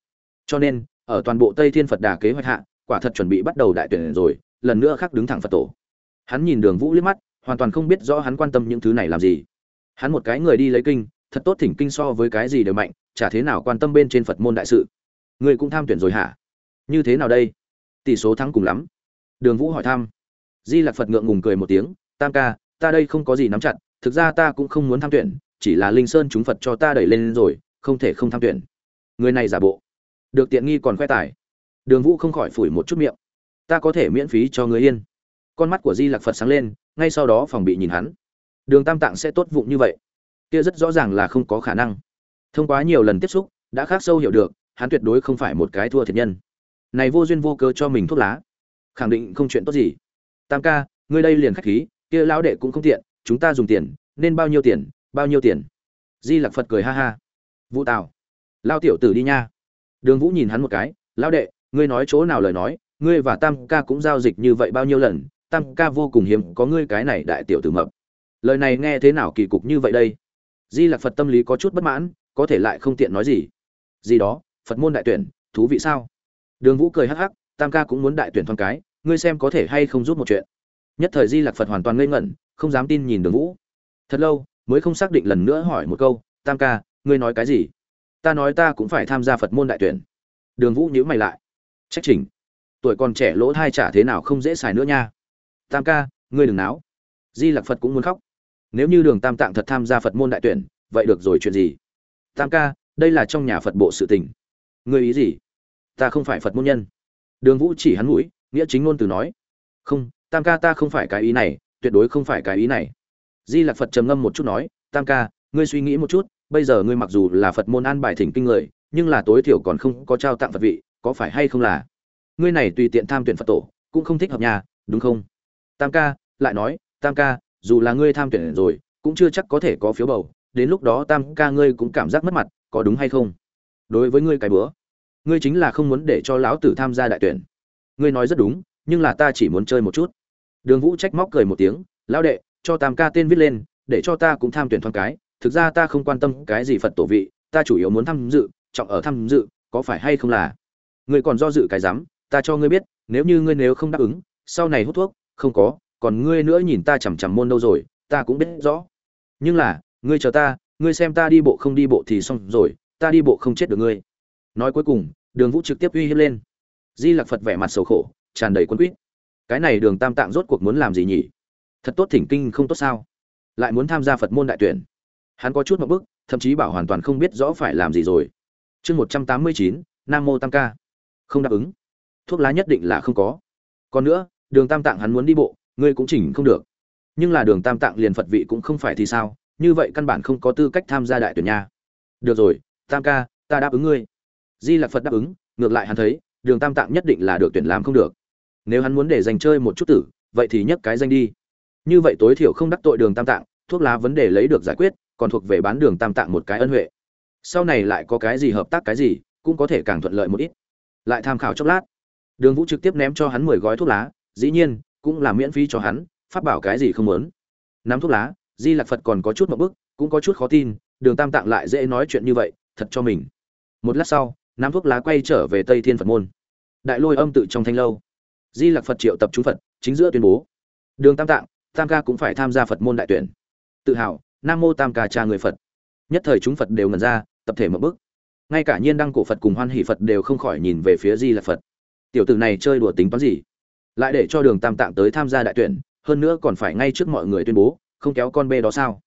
Cho nên, ở toàn bộ tây thiên phật đà kế hoạch hạ, quả thật chuẩn bị bắt đầu đại tuyển rồi, lần nữa khắc đứng thẳng phật tổ. Hắn nhìn đường vũ liếc mắt, hoàn toàn không biết rõ hắn quan tâm những thứ này làm gì. Hắn một cái người đi lấy kinh, thật tốt thỉnh kinh so với cái gì đều mạnh, chả thế nào quan tâm bên trên phật môn đại sự. Ngươi cũng tham tuyển rồi hả? Như thế nào đây? Tỷ số thắng cùng lắm. Đường vũ hỏi thăm. Di lạc phật ngượng ngùng cười một tiếng, tam ca, ta đây không có gì nắm chặt, thực ra ta cũng không muốn tham tuyển, chỉ là linh sơn chúng phật cho ta đẩy lên rồi, không thể không tham tuyển. Người này giả bộ. Được tiện nghi còn khoe tài. Đường vũ không khỏi phủi một chút miệng. Ta có thể miễn phí cho người yên. Con mắt của di lạc phật sáng lên, ngay sau đó phòng bị nhìn hắn. Đường tam tạng sẽ tốt vụng như vậy. Kia rất rõ ràng là không có khả năng. Thông qua nhiều lần tiếp xúc, đã khác sâu hiểu được, hắn tuyệt đối không phải một cái thua thiệt nhân này vô duyên vô cớ cho mình thuốc lá. Khẳng định không chuyện tốt gì. Tam ca, ngươi đây liền khách khí, kia lão đệ cũng không tiện, chúng ta dùng tiền, nên bao nhiêu tiền, bao nhiêu tiền. Di lặc phật cười ha ha. Vũ tào. Lao tiểu tử đi nha. Đường vũ nhìn hắn một cái, lão đệ, ngươi nói chỗ nào lời nói, ngươi và tam ca cũng giao dịch như vậy bao nhiêu lần, tam ca vô cùng hiếm có ngươi cái này đại tiểu tử mập. Lời này nghe thế nào kỳ cục như vậy đây? Di lặc phật tâm lý có chút bất mãn, có thể lại không tiện nói gì. Gì đó, phật môn đại tuyển, thú vị sao? Đường vũ cười hắc hắc, tam ca cũng muốn đại tuyển thoáng cái, ngươi xem có thể hay không giúp một chuyện. Nhất thời di lặc phật hoàn toàn ngây ngẩn, không dám tin nhìn đường vũ. Thật lâu, mới không xác định lần nữa hỏi một câu, tam ca, ngươi nói cái gì? Ta nói ta cũng phải tham gia phật môn đại tuyển. Đường vũ nhíu mày lại. Trách trình, tuổi còn trẻ lỗ thai trả thế nào không dễ xài nữa nha. Tam ca, ngươi đừng náo. Di lặc phật cũng muốn khóc. Nếu như đường tam tạng thật tham gia phật môn đại tuyển, vậy được rồi chuyện gì? Tam ca, đây là trong nhà phật bộ sự tình. Ngươi ý gì? Ta không phải phật môn nhân. Đường vũ chỉ hắn mũi, nghĩa chính ngôn từ nói, không, tam ca ta không phải cái ý này, tuyệt đối không phải cái ý này. Di lặc phật trầm ngâm một chút nói, tam ca, ngươi suy nghĩ một chút, bây giờ ngươi mặc dù là phật môn an bài thỉnh kinh người, nhưng là tối thiểu còn không có trao tặng phật vị, có phải hay không là? Ngươi này tùy tiện tham tuyển phật tổ, cũng không thích hợp nhà, đúng không? Tam ca lại nói, tam ca, dù là ngươi tham tuyển rồi, cũng chưa chắc có thể có phiếu bầu, đến lúc đó tam ca ngươi cũng cảm giác mất mặt, có đúng hay không? Đối với ngươi cái bữa ngươi chính là không muốn để cho lão tử tham gia đại tuyển. Ngươi nói rất đúng, nhưng là ta chỉ muốn chơi một chút. Đường vũ trách móc cười một tiếng, lão đệ, cho tam ca tên viết lên, để cho ta cũng tham tuyển thoáng cái. Thực ra ta không quan tâm cái gì phật tổ vị, ta chủ yếu muốn tham dự, trọng ở tham dự, có phải hay không là? Ngươi còn do dự cái dám ta cho ngươi biết, nếu như ngươi nếu không đáp ứng, sau này hút thuốc, không có, còn ngươi nữa nhìn ta chằm chằm môn đâu rồi, ta cũng biết rõ. Nhưng là, ngươi chờ ta, ngươi xem ta đi bộ không đi bộ thì xong rồi, ta đi bộ không chết được ngươi nói cuối cùng, đường vũ trực tiếp uy hiếp lên. Di lặc phật vẻ mặt sầu khổ, tràn đầy quân quýt. Cái này đường tam tạng rốt cuộc muốn làm gì nhỉ? Thật tốt thỉnh kinh không tốt sao? Lại muốn tham gia phật môn đại tuyển. Hắn có chút một bức, thậm chí bảo hoàn toàn không biết rõ phải làm gì rồi. Chương một trăm tám mươi chín, nam mô tam ca. Không đáp ứng. Thuốc lá nhất định là không có. Còn nữa, đường tam tạng hắn muốn đi bộ, ngươi cũng chỉnh không được. Nhưng là đường tam tạng liền phật vị cũng không phải thì sao? Như vậy căn bản không có tư cách tham gia đại tuyển nha. Được rồi, tam ca, ta đáp ứng ngươi di lạc phật đáp ứng, ngược lại hắn thấy, đường tam tạng nhất định là được tuyển làm không được. Nếu hắn muốn để dành chơi một chút tử, vậy thì nhấc cái danh đi. Như vậy tối thiểu không đắc tội đường tam tạng, thuốc lá vấn đề lấy được giải quyết, còn thuộc về bán đường tam tạng một cái ân huệ. Sau này lại có cái gì hợp tác cái gì, cũng có thể càng thuận lợi một ít. Lại tham khảo chốc lát. Đường vũ trực tiếp ném cho hắn mười gói thuốc lá, dĩ nhiên, cũng là miễn phí cho hắn, phát bảo cái gì không muốn. Nắm thuốc lá, di lạc phật còn có chút một bức, cũng có chút khó tin, đường tam tạng lại dễ nói chuyện như vậy, thật cho mình. Một lát sau nắm thuốc lá quay trở về tây thiên phật môn. Đại lôi âm tự trong thanh lâu. Di lạc phật triệu tập chúng phật, chính giữa tuyên bố. Đường tam tạng, tam ca cũng phải tham gia phật môn đại tuyển. Tự hào, nam mô tam ca cha người phật. Nhất thời chúng phật đều ngần ra, tập thể một bức ngay cả nhiên đăng cổ phật cùng hoan hỷ phật đều không khỏi nhìn về phía di lạc phật. Tiểu tử này chơi đùa tính toán gì? Lại để cho đường tam tạng tới tham gia đại tuyển, hơn nữa còn phải ngay trước mọi người tuyên bố, không kéo con bê đó sao?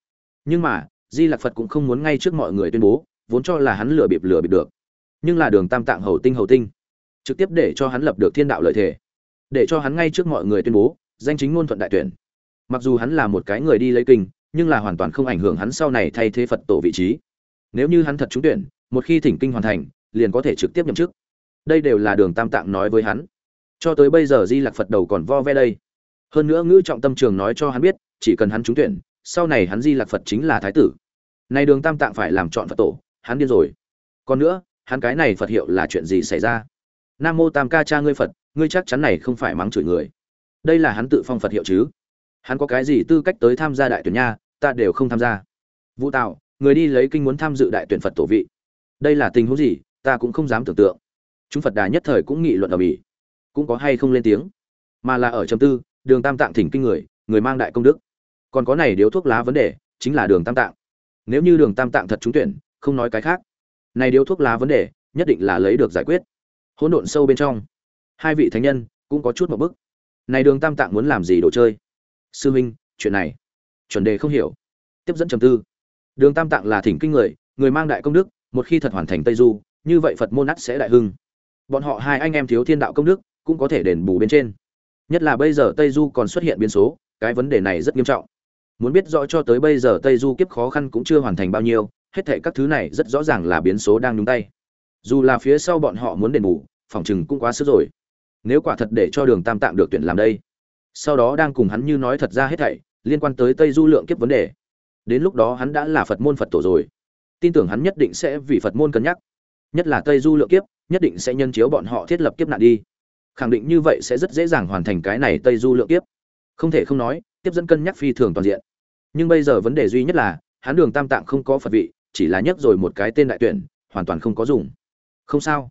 Nhưng mà, di lạc phật cũng không muốn ngay trước mọi người tuyên bố, vốn cho là hắn lừa bịp lừa bịp được nhưng là đường tam tạng hầu tinh hầu tinh, trực tiếp để cho hắn lập được thiên đạo lợi thể, để cho hắn ngay trước mọi người tuyên bố, danh chính ngôn thuận đại tuyển. Mặc dù hắn là một cái người đi lấy kinh, nhưng là hoàn toàn không ảnh hưởng hắn sau này thay thế phật tổ vị trí. Nếu như hắn thật trúng tuyển, một khi thỉnh kinh hoàn thành, liền có thể trực tiếp nhậm chức. Đây đều là đường tam tạng nói với hắn. Cho tới bây giờ di lạc phật đầu còn vo ve đây. Hơn nữa ngữ trọng tâm trường nói cho hắn biết, chỉ cần hắn trúng tuyển, sau này hắn di lạc phật chính là thái tử. Này đường tam tạng phải làm chọn phật tổ, hắn điên rồi. Còn nữa hắn cái này phật hiệu là chuyện gì xảy ra? Nam mô tam ca cha ngươi phật, ngươi chắc chắn này không phải mắng chửi người. Đây là hắn tự phong phật hiệu chứ? Hắn có cái gì tư cách tới tham gia đại tuyển nha? Ta đều không tham gia. Vũ tạo người đi lấy kinh muốn tham dự đại tuyển phật tổ vị. Đây là tình huống gì? Ta cũng không dám tưởng tượng. Chúng phật đà nhất thời cũng nghị luận ở mỹ cũng có hay không lên tiếng. Mà là ở chấm tư, đường tam tạng thỉnh kinh người người mang đại công đức. Còn có này điếu thuốc lá vấn đề, chính là đường tam tạng. Nếu như đường tam tạng thật trúng tuyển, không nói cái khác này điếu thuốc lá vấn đề, nhất định là lấy được giải quyết. Hỗn độn sâu bên trong, hai vị thánh nhân cũng có chút một bức. Này đường tam tạng muốn làm gì đồ chơi? Sư huynh chuyện này, chuẩn đề không hiểu. Tiếp dẫn trầm tư. Đường tam tạng là thỉnh kinh người người mang đại công đức, một khi thật hoàn thành tây du, như vậy phật môn ắt sẽ đại hưng. Bọn họ hai anh em thiếu thiên đạo công đức, cũng có thể đền bù bên trên. Nhất là bây giờ tây du còn xuất hiện biến số, cái vấn đề này rất nghiêm trọng. Muốn biết rõ cho tới bây giờ tây du kiếp khó khăn cũng chưa hoàn thành bao nhiêu hết thệ các thứ này rất rõ ràng là biến số đang nhúng tay. Dù là phía sau bọn họ muốn đền bù, phòng chừng cũng quá sức rồi. Nếu quả thật để cho đường tam tạng được tuyển làm đây, sau đó đang cùng hắn như nói thật ra hết thảy, liên quan tới tây du lượng kiếp vấn đề, đến lúc đó hắn đã là phật môn phật tổ rồi. Tin tưởng hắn nhất định sẽ vì phật môn cân nhắc. Nhất là tây du lượng kiếp, nhất định sẽ nhân chiếu bọn họ thiết lập kiếp nạn đi. Khẳng định như vậy sẽ rất dễ dàng hoàn thành cái này tây du lượng kiếp. Không thể không nói, tiếp dẫn cân nhắc phi thường toàn diện. Nhưng bây giờ vấn đề duy nhất là, hắn đường tam tạng không có phật vị chỉ là nhấc rồi một cái tên đại tuyển, hoàn toàn không có dùng. Không sao.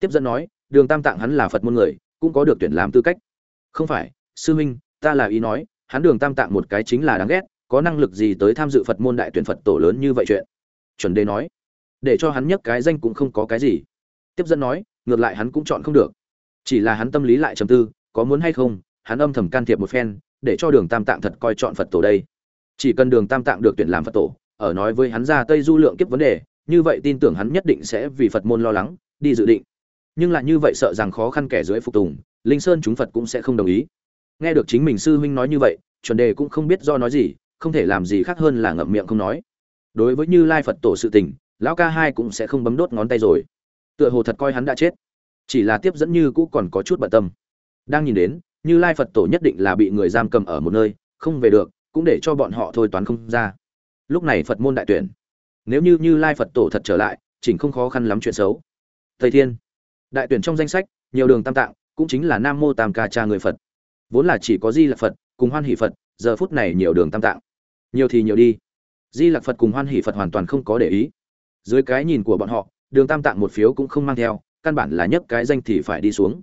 Tiếp dẫn nói, đường tam tạng hắn là phật môn người, cũng có được tuyển làm tư cách. Không phải, sư huynh, ta là ý nói, hắn đường tam tạng một cái chính là đáng ghét, có năng lực gì tới tham dự phật môn đại tuyển phật tổ lớn như vậy chuyện? Chuẩn đề nói. Để cho hắn nhấc cái danh cũng không có cái gì. Tiếp dẫn nói, ngược lại hắn cũng chọn không được. Chỉ là hắn tâm lý lại trầm tư, có muốn hay không, hắn âm thầm can thiệp một phen, để cho đường tam tạng thật coi chọn phật tổ đây. Chỉ cần đường tam tạng được tuyển làm phật tổ ở nói với hắn ra tây du lượng kiếp vấn đề, như vậy tin tưởng hắn nhất định sẽ vì phật môn lo lắng, đi dự định. Nhưng lại như vậy sợ rằng khó khăn kẻ dưới phục tùng, linh sơn chúng phật cũng sẽ không đồng ý. Nghe được chính mình sư huynh nói như vậy, chuẩn đề cũng không biết do nói gì, không thể làm gì khác hơn là ngậm miệng không nói. Đối với như lai phật tổ sự tình, lão ca hai cũng sẽ không bấm đốt ngón tay rồi. Tựa hồ thật coi hắn đã chết. Chỉ là tiếp dẫn như cũ còn có chút bận tâm. Đang nhìn đến, như lai phật tổ nhất định là bị người giam cầm ở một nơi, không về được, cũng để cho bọn họ thôi toán không ra lúc này phật môn đại tuyển. Nếu như như lai phật tổ thật trở lại, chỉnh không khó khăn lắm chuyện xấu. Thầy thiên. Đại tuyển trong danh sách, nhiều đường tam tạng, cũng chính là nam mô tam ca cha người phật. Vốn là chỉ có di lạc phật cùng hoan hỷ phật, giờ phút này nhiều đường tam tạng. Nhiều thì nhiều đi. Di lạc phật cùng hoan hỷ phật hoàn toàn không có để ý. Dưới cái nhìn của bọn họ, đường tam tạng một phiếu cũng không mang theo, căn bản là nhấc cái danh thì phải đi xuống.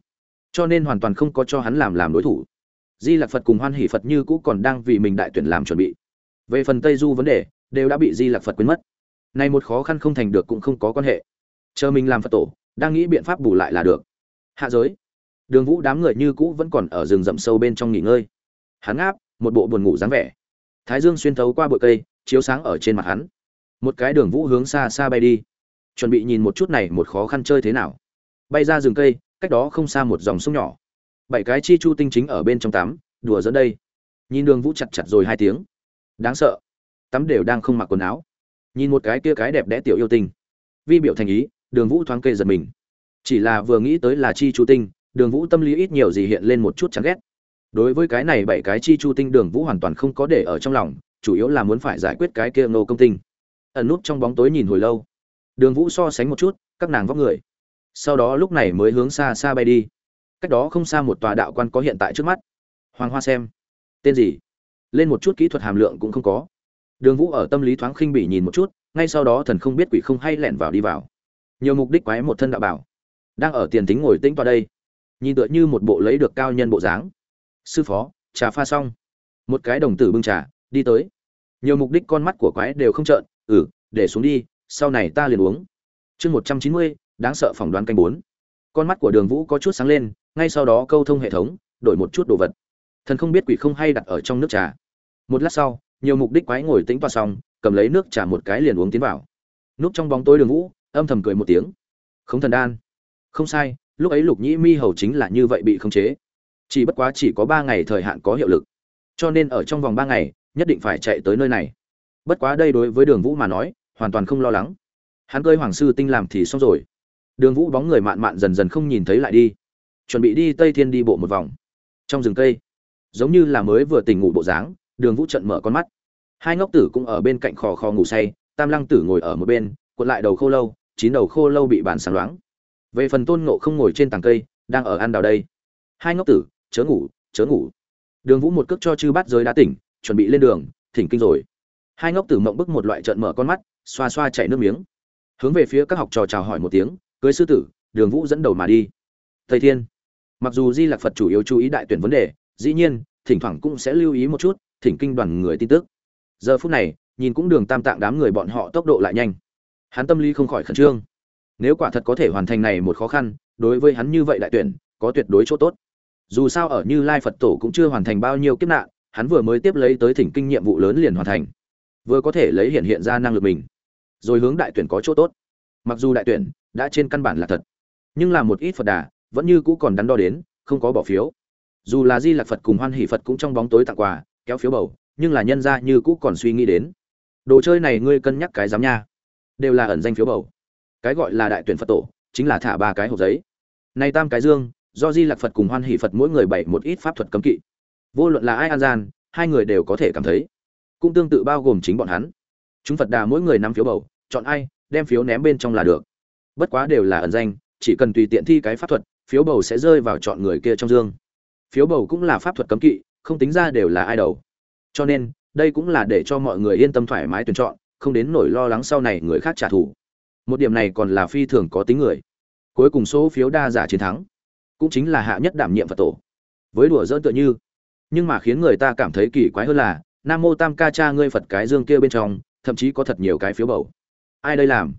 Cho nên hoàn toàn không có cho hắn làm làm đối thủ. Di lạc phật cùng hoan hỷ phật như cũ còn đang vì mình đại tuyển làm chuẩn bị về phần tây du vấn đề, đều đã bị di lạc phật quên mất. Nay một khó khăn không thành được cũng không có quan hệ. Chờ mình làm phật tổ, đang nghĩ biện pháp bù lại là được. Hạ giới. Đường vũ đám người như cũ vẫn còn ở rừng rậm sâu bên trong nghỉ ngơi. Hắn áp một bộ buồn ngủ dáng vẻ. Thái dương xuyên thấu qua bụi cây, chiếu sáng ở trên mặt hắn. Một cái đường vũ hướng xa xa bay đi. Chuẩn bị nhìn một chút này một khó khăn chơi thế nào. Bay ra rừng cây, cách đó không xa một dòng sông nhỏ. Bảy cái chi chu tinh chính ở bên trong tắm đùa dẫn đây. Nhìn đường vũ chặt chặt rồi hai tiếng đáng sợ. Tắm đều đang không mặc quần áo. Nhìn một cái kia cái đẹp đẽ tiểu yêu tinh. Vi biểu thành ý, đường vũ thoáng kê giật mình. Chỉ là vừa nghĩ tới là chi chu tinh, đường vũ tâm lý ít nhiều gì hiện lên một chút chán ghét. Đối với cái này bảy cái chi chu tinh, đường vũ hoàn toàn không có để ở trong lòng, chủ yếu là muốn phải giải quyết cái kia nô công tinh. Ẩn nút trong bóng tối nhìn hồi lâu. Đường vũ so sánh một chút, các nàng vóc người. Sau đó lúc này mới hướng xa xa bay đi. Cách đó không xa một tòa đạo quan có hiện tại trước mắt. Hoàng hoa xem. Tên gì? Lên một chút kỹ thuật hàm lượng cũng không có. Đường vũ ở tâm lý thoáng khinh bỉ nhìn một chút, ngay sau đó thần không biết quỷ không hay lẻn vào đi vào. Nhiều mục đích quái một thân đạo bảo. Đang ở tiền tính ngồi tĩnh vào đây. Nhìn tựa như một bộ lấy được cao nhân bộ dáng. Sư phó, trà pha xong. Một cái đồng tử bưng trà, đi tới. Nhiều mục đích con mắt của quái đều không trợn. Ừ để xuống đi, sau này ta liền uống. Chương một trăm chín mươi, đáng sợ phỏng đoán canh bốn. Con mắt của đường vũ có chút sáng lên, ngay sau đó câu thông hệ thống, đổi một chút đồ vật. Thần không biết quỷ không hay đặt ở trong nước trà một lát sau, nhiều mục đích quái ngồi tĩnh toa xong, cầm lấy nước trà một cái liền uống tiến vào. Núp trong bóng tối đường vũ, âm thầm cười một tiếng. Không thần đan. Không sai, lúc ấy lục nhĩ mi hầu chính là như vậy bị khống chế. Chỉ bất quá chỉ có ba ngày thời hạn có hiệu lực. Cho nên ở trong vòng ba ngày, nhất định phải chạy tới nơi này. Bất quá đây đối với đường vũ mà nói, hoàn toàn không lo lắng. Hắn cơi hoàng sư tinh làm thì xong rồi. Đường vũ bóng người mạn mạn dần dần không nhìn thấy lại đi. Chuẩn bị đi tây thiên đi bộ một vòng. Trong rừng cây, giống như là mới vừa tỉnh ngủ bộ dáng đường vũ trận mở con mắt. Hai ngốc tử cũng ở bên cạnh khò khò ngủ say, tam lăng tử ngồi ở một bên, cuộn lại đầu khô lâu, chín đầu khô lâu bị bàn sáng loáng. Về phần tôn ngộ không ngồi trên tàng cây, đang ở ăn đào đây. Hai ngốc tử, chớ ngủ chớ ngủ. Đường vũ một cước cho chư bát giới đã tỉnh, chuẩn bị lên đường, thỉnh kinh rồi. Hai ngốc tử mộng bức một loại trận mở con mắt, xoa xoa chảy nước miếng. Hướng về phía các học trò chào hỏi một tiếng, cưới sư tử, đường vũ dẫn đầu mà đi. Thầy thiên. Mặc dù di lạc phật chủ yếu chú ý đại tuyển vấn đề, dĩ nhiên, thỉnh thoảng cũng sẽ lưu ý một chút thỉnh kinh đoàn người tin tức. Giờ phút này, nhìn cũng đường tam tạng đám người bọn họ tốc độ lại nhanh. Hắn tâm lý không khỏi khẩn trương. Nếu quả thật có thể hoàn thành này một khó khăn, đối với hắn như vậy đại tuyển, có tuyệt đối chỗ tốt. Dù sao ở như lai phật tổ cũng chưa hoàn thành bao nhiêu kiếp nạn, hắn vừa mới tiếp lấy tới thỉnh kinh nhiệm vụ lớn liền hoàn thành. Vừa có thể lấy hiện hiện ra năng lực mình. Rồi hướng đại tuyển có chỗ tốt. Mặc dù đại tuyển đã trên căn bản là thật, nhưng là một ít phật đà vẫn như cũ còn đắn đo đến, không có bỏ phiếu. Dù là di lạc phật cùng hoan hỷ phật cũng trong bóng tối tặng quà kéo phiếu bầu, nhưng là nhân ra như cũ còn suy nghĩ đến. Đồ chơi này ngươi cân nhắc cái giám nha. Đều là ẩn danh phiếu bầu. Cái gọi là đại tuyển phật tổ, chính là thả ba cái hộp giấy. Này tam cái dương, do di lạc phật cùng hoan hỷ phật mỗi người bày một ít pháp thuật cấm kỵ. Vô luận là ai an gian, hai người đều có thể cảm thấy. Cũng tương tự bao gồm chính bọn hắn. Chúng phật đà mỗi người năm phiếu bầu, chọn ai, đem phiếu ném bên trong là được. Bất quá đều là ẩn danh, chỉ cần tùy tiện thi cái pháp thuật, phiếu bầu sẽ rơi vào chọn người kia trong dương. Phiếu bầu cũng là pháp thuật cấm kỵ không tính ra đều là ai đầu. Cho nên, đây cũng là để cho mọi người yên tâm thoải mái tuyển chọn, không đến nỗi lo lắng sau này người khác trả thù. Một điểm này còn là phi thường có tính người. Cuối cùng số phiếu đa giả chiến thắng, cũng chính là hạ nhất đảm nhiệm phật tổ. Với đùa dỡn tựa như. Nhưng mà khiến người ta cảm thấy kỳ quái hơn là, nam mô tam ca cha ngươi phật cái dương kia bên trong, thậm chí có thật nhiều cái phiếu bầu. Ai đây làm?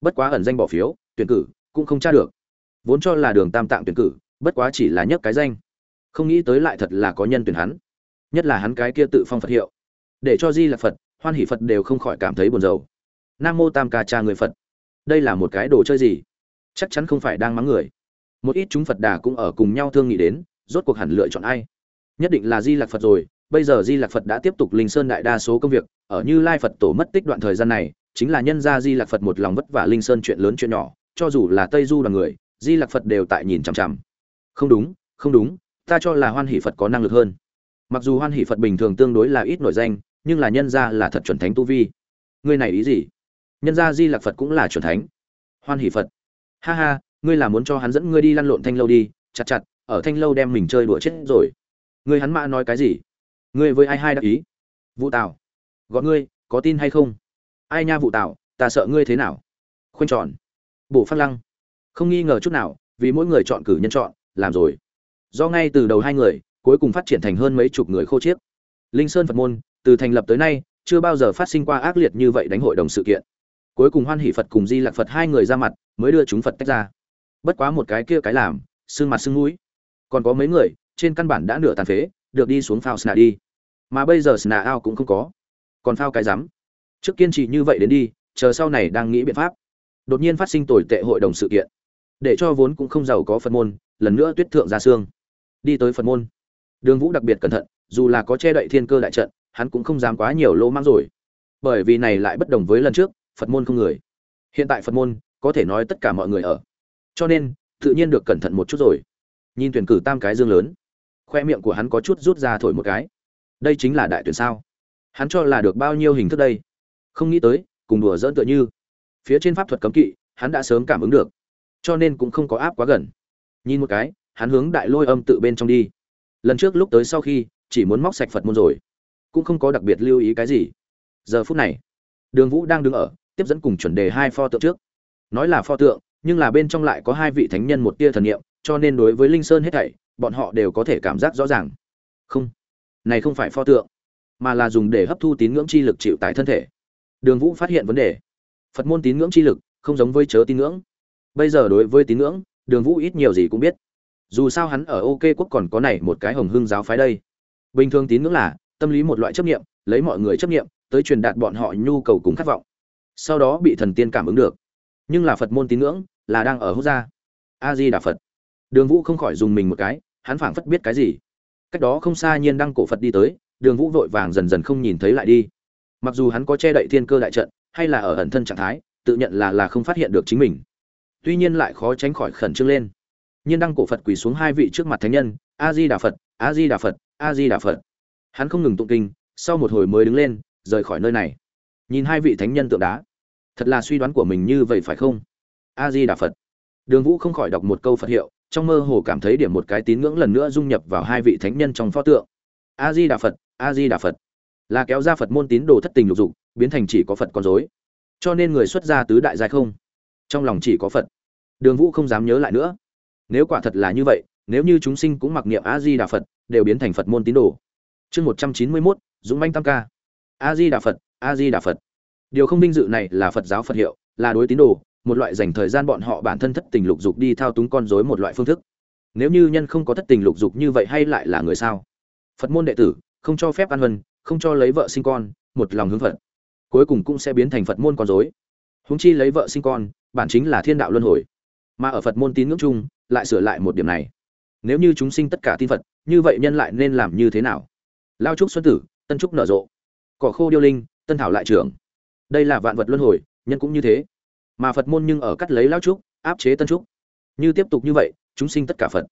Bất quá ẩn danh bỏ phiếu, tuyển cử, cũng không tra được. Vốn cho là đường tam tạng tuyển cử, bất quá chỉ là nhấc cái danh không nghĩ tới lại thật là có nhân tuyển hắn. Nhất là hắn cái kia tự phong phật hiệu. Để cho di là phật, hoan hỷ phật đều không khỏi cảm thấy buồn rầu. Nam mô tam ca cha người phật. Đây là một cái đồ chơi gì? Chắc chắn không phải đang mắng người. Một ít chúng phật đà cũng ở cùng nhau thương nghĩ đến, rốt cuộc hẳn lựa chọn ai? Nhất định là di lạc phật rồi, bây giờ di lạc phật đã tiếp tục linh sơn đại đa số công việc, ở như lai phật tổ mất tích đoạn thời gian này, chính là nhân ra di lạc phật một lòng vất vả linh sơn chuyện lớn chuyện nhỏ, cho dù là tây du đoàn người, di lạc phật đều tại nhìn chằm chằm. Không đúng không đúng ta cho là hoan hỷ phật có năng lực hơn. Mặc dù hoan hỷ phật bình thường tương đối là ít nổi danh, nhưng là nhân Gia là thật chuẩn thánh tu vi. Ngươi này ý gì? Nhân Gia di lạc phật cũng là chuẩn thánh. Hoan hỷ phật. Ha ha, ngươi là muốn cho hắn dẫn ngươi đi lăn lộn thanh lâu đi, chặt chặt, ở thanh lâu đem mình chơi đùa chết rồi. Ngươi hắn mã nói cái gì? Ngươi với ai hai đã ý? Vũ tào. Gọi ngươi, có tin hay không? Ai nha vụ tào, ta sợ ngươi thế nào? Khoanh tròn. Bổ phát lăng. Không nghi ngờ chút nào, vì mỗi người chọn cử nhân chọn, làm rồi do ngay từ đầu hai người, cuối cùng phát triển thành hơn mấy chục người khô chiếc. Linh sơn phật môn, từ thành lập tới nay, chưa bao giờ phát sinh qua ác liệt như vậy đánh hội đồng sự kiện. Cuối cùng hoan hỷ phật cùng di lạc phật hai người ra mặt, mới đưa chúng phật tách ra. Bất quá một cái kia cái làm sưng mặt sưng mũi. Còn có mấy người, trên căn bản đã nửa tàn phế, được đi xuống phao sna đi. Mà bây giờ sna ao cũng không có. Còn phao cái rắm. Trước kiên trì như vậy đến đi, chờ sau này đang nghĩ biện pháp. Đột nhiên phát sinh tồi tệ hội đồng sự kiện. Để cho vốn cũng không giàu có phật môn, lần nữa tuyết thượng ra xương đi tới phật môn. Đường vũ đặc biệt cẩn thận, dù là có che đậy thiên cơ đại trận, hắn cũng không dám quá nhiều lỗ mang rồi. Bởi vì này lại bất đồng với lần trước, phật môn không người. Hiện tại phật môn, có thể nói tất cả mọi người ở. Cho nên, tự nhiên được cẩn thận một chút rồi. Nhìn tuyển cử tam cái dương lớn. Khoe miệng của hắn có chút rút ra thổi một cái. Đây chính là đại tuyển sao? Hắn cho là được bao nhiêu hình thức đây? Không nghĩ tới, cùng đùa dỡn tựa như. Phía trên pháp thuật cấm kỵ, hắn đã sớm cảm ứng được. Cho nên cũng không có áp quá gần. Nhìn một cái hắn hướng đại lôi âm tự bên trong đi. Lần trước lúc tới sau khi chỉ muốn móc sạch phật môn rồi cũng không có đặc biệt lưu ý cái gì. Giờ phút này đường vũ đang đứng ở tiếp dẫn cùng chuẩn đề hai pho tượng trước. Nói là pho tượng nhưng là bên trong lại có hai vị thánh nhân một tia thần nghiệm, cho nên đối với linh sơn hết thảy bọn họ đều có thể cảm giác rõ ràng. Không này không phải pho tượng mà là dùng để hấp thu tín ngưỡng chi lực chịu tại thân thể. Đường vũ phát hiện vấn đề. Phật môn tín ngưỡng chi lực không giống với chớ tín ngưỡng. Bây giờ đối với tín ngưỡng đường vũ ít nhiều gì cũng biết dù sao hắn ở ok quốc còn có này một cái hồng hương giáo phái đây. Bình thường tín ngưỡng là, tâm lý một loại chấp nghiệm lấy mọi người chấp nghiệm tới truyền đạt bọn họ nhu cầu cùng khát vọng. Sau đó bị thần tiên cảm ứng được. Nhưng là phật môn tín ngưỡng là đang ở hút gia a di đà phật. Đường vũ không khỏi dùng mình một cái, hắn phảng phất biết cái gì. Cách đó không xa nhiên đăng cổ phật đi tới, đường vũ vội vàng dần dần không nhìn thấy lại đi. Mặc dù hắn có che đậy thiên cơ đại trận, hay là ở ẩn thân trạng thái, tự nhận là là không phát hiện được chính mình. Tuy nhiên lại khó tránh khỏi khẩn trương lên nhiên đăng cổ phật quỳ xuống hai vị trước mặt thánh nhân, a di đà phật, a di đà phật, a di đà phật. Hắn không ngừng tụng kinh, sau một hồi mới đứng lên, rời khỏi nơi này. Nhìn hai vị thánh nhân tượng đá. Thật là suy đoán của mình như vậy phải không? A di đà phật. Đường vũ không khỏi đọc một câu phật hiệu, trong mơ hồ cảm thấy điểm một cái tín ngưỡng lần nữa dung nhập vào hai vị thánh nhân trong pho tượng. A di đà phật, a di đà phật. Là kéo ra phật môn tín đồ thất tình lục dục, biến thành chỉ có phật con dối cho nên người xuất gia tứ đại giai không? Trong lòng chỉ có phật. Đường vũ không dám nhớ lại nữa nếu quả thật là như vậy, nếu như chúng sinh cũng mặc niệm a di đà phật đều biến thành phật môn tín đồ. Chương một trăm chín mươi mốt, dũng manh tam ca. A di đà phật a di đà phật điều không vinh dự này là phật giáo phật hiệu, là đối tín đồ, một loại dành thời gian bọn họ bản thân thất tình lục dục đi thao túng con rối một loại phương thức. Nếu như nhân không có thất tình lục dục như vậy hay lại là người sao? Phật môn đệ tử, không cho phép ăn vân không cho lấy vợ sinh con, một lòng hướng phật. Cuối cùng cũng sẽ biến thành phật môn con rối. Húng chi lấy vợ sinh con, bản chính là thiên đạo luân hồi. Mà ở phật môn tín ngưỡng chung lại sửa lại một điểm này. Nếu như chúng sinh tất cả tin phật, như vậy nhân lại nên làm như thế nào? Lao trúc xuân tử, tân trúc nở rộ. Cỏ khô điêu linh, tân thảo lại trưởng. Đây là vạn vật luân hồi, nhân cũng như thế. Mà phật môn nhưng ở cắt lấy lao trúc, áp chế tân trúc. Như tiếp tục như vậy, chúng sinh tất cả phật.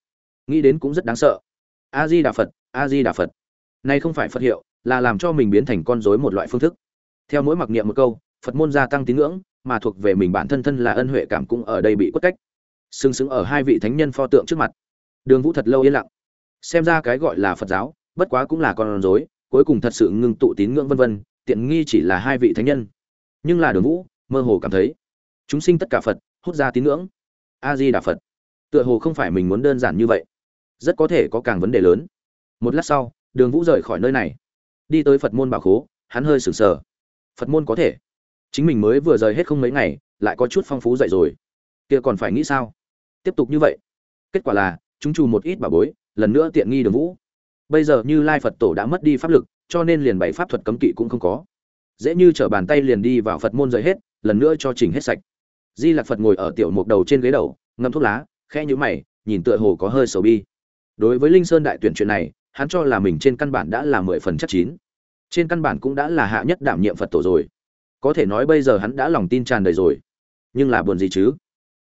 Nghĩ đến cũng rất đáng sợ. A di đà phật a di đà phật. Này không phải phật hiệu, là làm cho mình biến thành con rối một loại phương thức. Theo mỗi mặc niệm một câu, phật môn gia tăng tín ngưỡng, mà thuộc về mình bản thân thân là ân huệ cảm cũng ở đây bị quất cách sừng sững ở hai vị thánh nhân pho tượng trước mặt. Đường vũ thật lâu yên lặng. Xem ra cái gọi là phật giáo, bất quá cũng là con rối, cuối cùng thật sự ngưng tụ tín ngưỡng vân vân, tiện nghi chỉ là hai vị thánh nhân. Nhưng là đường vũ, mơ hồ cảm thấy, chúng sinh tất cả phật, hút ra tín ngưỡng. A di đà phật. Tựa hồ không phải mình muốn đơn giản như vậy. Rất có thể có càng vấn đề lớn. Một lát sau, đường vũ rời khỏi nơi này. Đi tới phật môn bảo khố, hắn hơi sừng sờ. Phật môn có thể. Chính mình mới vừa rời hết không mấy ngày, lại có chút phong phú dậy rồi. Kia còn phải nghĩ sao? Tiếp tục như vậy. Kết quả là, chúng trù một ít bảo bối, lần nữa tiện nghi đường vũ. Bây giờ như lai phật tổ đã mất đi pháp lực, cho nên liền bày pháp thuật cấm kỵ cũng không có. Dễ như t bàn tay liền đi vào phật môn rời hết, lần nữa cho chỉnh hết sạch. Di lạc phật ngồi ở tiểu mục đầu trên ghế đầu ngâm thuốc lá khe nhũ mày, nhìn tựa hồ có hơi sầu bi. Đối với linh sơn đại tuyển chuyện này, hắn cho là mình trên căn bản đã là mười phần chắc chín. Trên căn bản cũng đã là hạ nhất đảm nhiệm phật tổ rồi. Có thể nói bây giờ hắn đã lòng tin tràn đầy rồi. Nhưng là buồn gì chứ?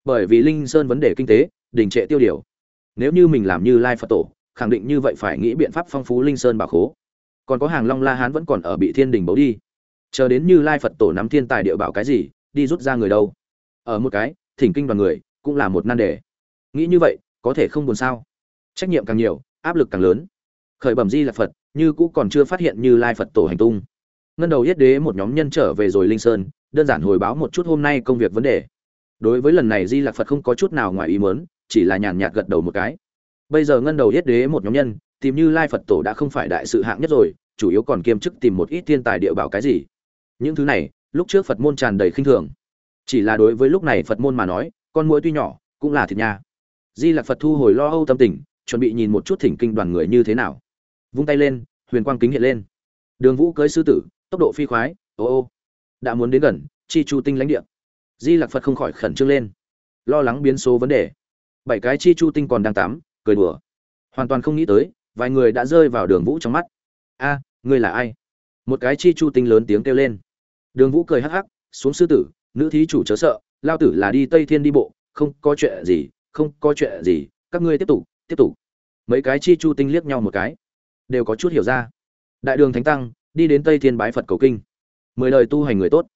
Bởi vì linh sơn vấn đề kinh tế, đình trệ tiêu điều. Nếu như mình làm như lai phật tổ, khẳng định như vậy phải nghĩ biện pháp phong phú linh sơn bảo khố. Còn có hàng long la hán vẫn còn ở bị thiên đình bấu đi. Chờ đến như lai phật tổ nắm thiên tài địa bảo cái gì, đi rút ra người đâu. Ở một cái, thỉnh kinh đoàn người, cũng là một nan đề. Nghĩ như vậy, có thể không buồn sao? Trách nhiệm càng nhiều, áp lực càng lớn. Khởi bẩm di là phật, như cũ còn chưa phát hiện như lai phật tổ hành tung. Ngân đầu yết đế một nhóm nhân trở về rồi linh sơn, đơn giản hồi báo một chút hôm nay công việc vấn đề đối với lần này di lạc phật không có chút nào ngoài ý mớn chỉ là nhàn nhạt gật đầu một cái. Bây giờ ngân đầu yết đế một nhóm nhân, tìm như lai phật tổ đã không phải đại sự hạng nhất rồi, chủ yếu còn kiêm chức tìm một ít thiên tài địa bảo cái gì. Những thứ này, lúc trước phật môn tràn đầy khinh thường. Chỉ là đối với lúc này phật môn mà nói, con mũi tuy nhỏ, cũng là thịt nha. Di lạc phật thu hồi lo âu tâm tình, chuẩn bị nhìn một chút thỉnh kinh đoàn người như thế nào. Vung tay lên, huyền quang kính hiện lên. Đường vũ cưới sư tử, tốc độ phi khoái, ô ô. Đã muốn đến gần, chi chu tinh lãnh địa di lạc phật không khỏi khẩn trương lên. Lo lắng biến số vấn đề. Bảy cái chi chu tinh còn đang tắm cười đùa. Hoàn toàn không nghĩ tới, vài người đã rơi vào đường vũ trong mắt. A, ngươi là ai? Một cái chi chu tinh lớn tiếng kêu lên. Đường vũ cười hắc hắc, xuống sư tử, nữ thí chủ chớ sợ, lao tử là đi tây thiên đi bộ, không có chuyện gì, không có chuyện gì, các ngươi tiếp tục tiếp tục. Mấy cái chi chu tinh liếc nhau một cái. Đều có chút hiểu ra. Đại đường thánh tăng, đi đến tây thiên bái phật cầu kinh. Mười lời tu hành người tốt.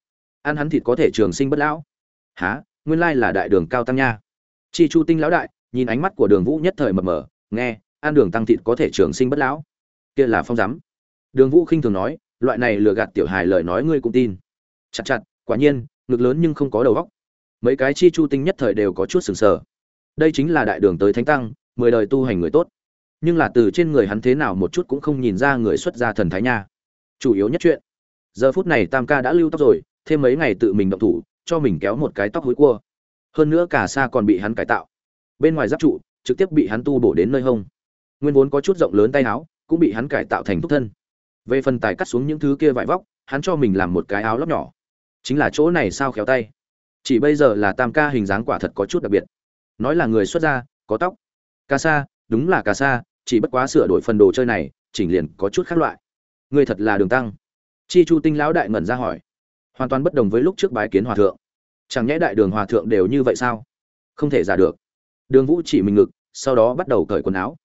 Ăn hắn thịt có thể trường sinh bất lão há nguyên lai là đại đường cao tăng nha. Chi chu tinh lão đại, nhìn ánh mắt của đường vũ nhất thời mập mờ, nghe, ăn đường tăng thịt có thể trường sinh bất lão. Kia là phong giám. Đường vũ khinh thường nói, loại này lừa gạt tiểu hài lời nói ngươi cũng tin. Chặt chặt, quả nhiên, ngực lớn nhưng không có đầu góc mấy cái chi chu tinh nhất thời đều có chút sừng sờ. Đây chính là đại đường tới thánh tăng, mười đời tu hành người tốt. Nhưng là từ trên người hắn thế nào một chút cũng không nhìn ra người xuất gia thần thái nha. Chủ yếu nhất chuyện, giờ phút này tam ca đã lưu tóc rồi, thêm mấy ngày tự mình động thủ cho mình kéo một cái tóc hối cua. Hơn nữa cả xa còn bị hắn cải tạo. Bên ngoài giáp trụ, trực tiếp bị hắn tu bổ đến nơi hông. Nguyên vốn có chút rộng lớn tay áo, cũng bị hắn cải tạo thành thúc thân. Về phần tài cắt xuống những thứ kia vải vóc, hắn cho mình làm một cái áo lóc nhỏ. Chính là chỗ này sao khéo tay. Chỉ bây giờ là tam ca hình dáng quả thật có chút đặc biệt. Nói là người xuất gia, có tóc. Ca sa, đúng là ca sa, chỉ bất quá sửa đổi phần đồ chơi này, chỉnh liền có chút khác loại. Người thật là đường tăng. Chi chu tinh lão đại ngẩn ra hỏi hoàn toàn bất đồng với lúc trước bái kiến hòa thượng. Chẳng nhẽ đại đường hòa thượng đều như vậy sao? Không thể giả được. Đường vũ chỉ mình ngực, sau đó bắt đầu cởi quần áo.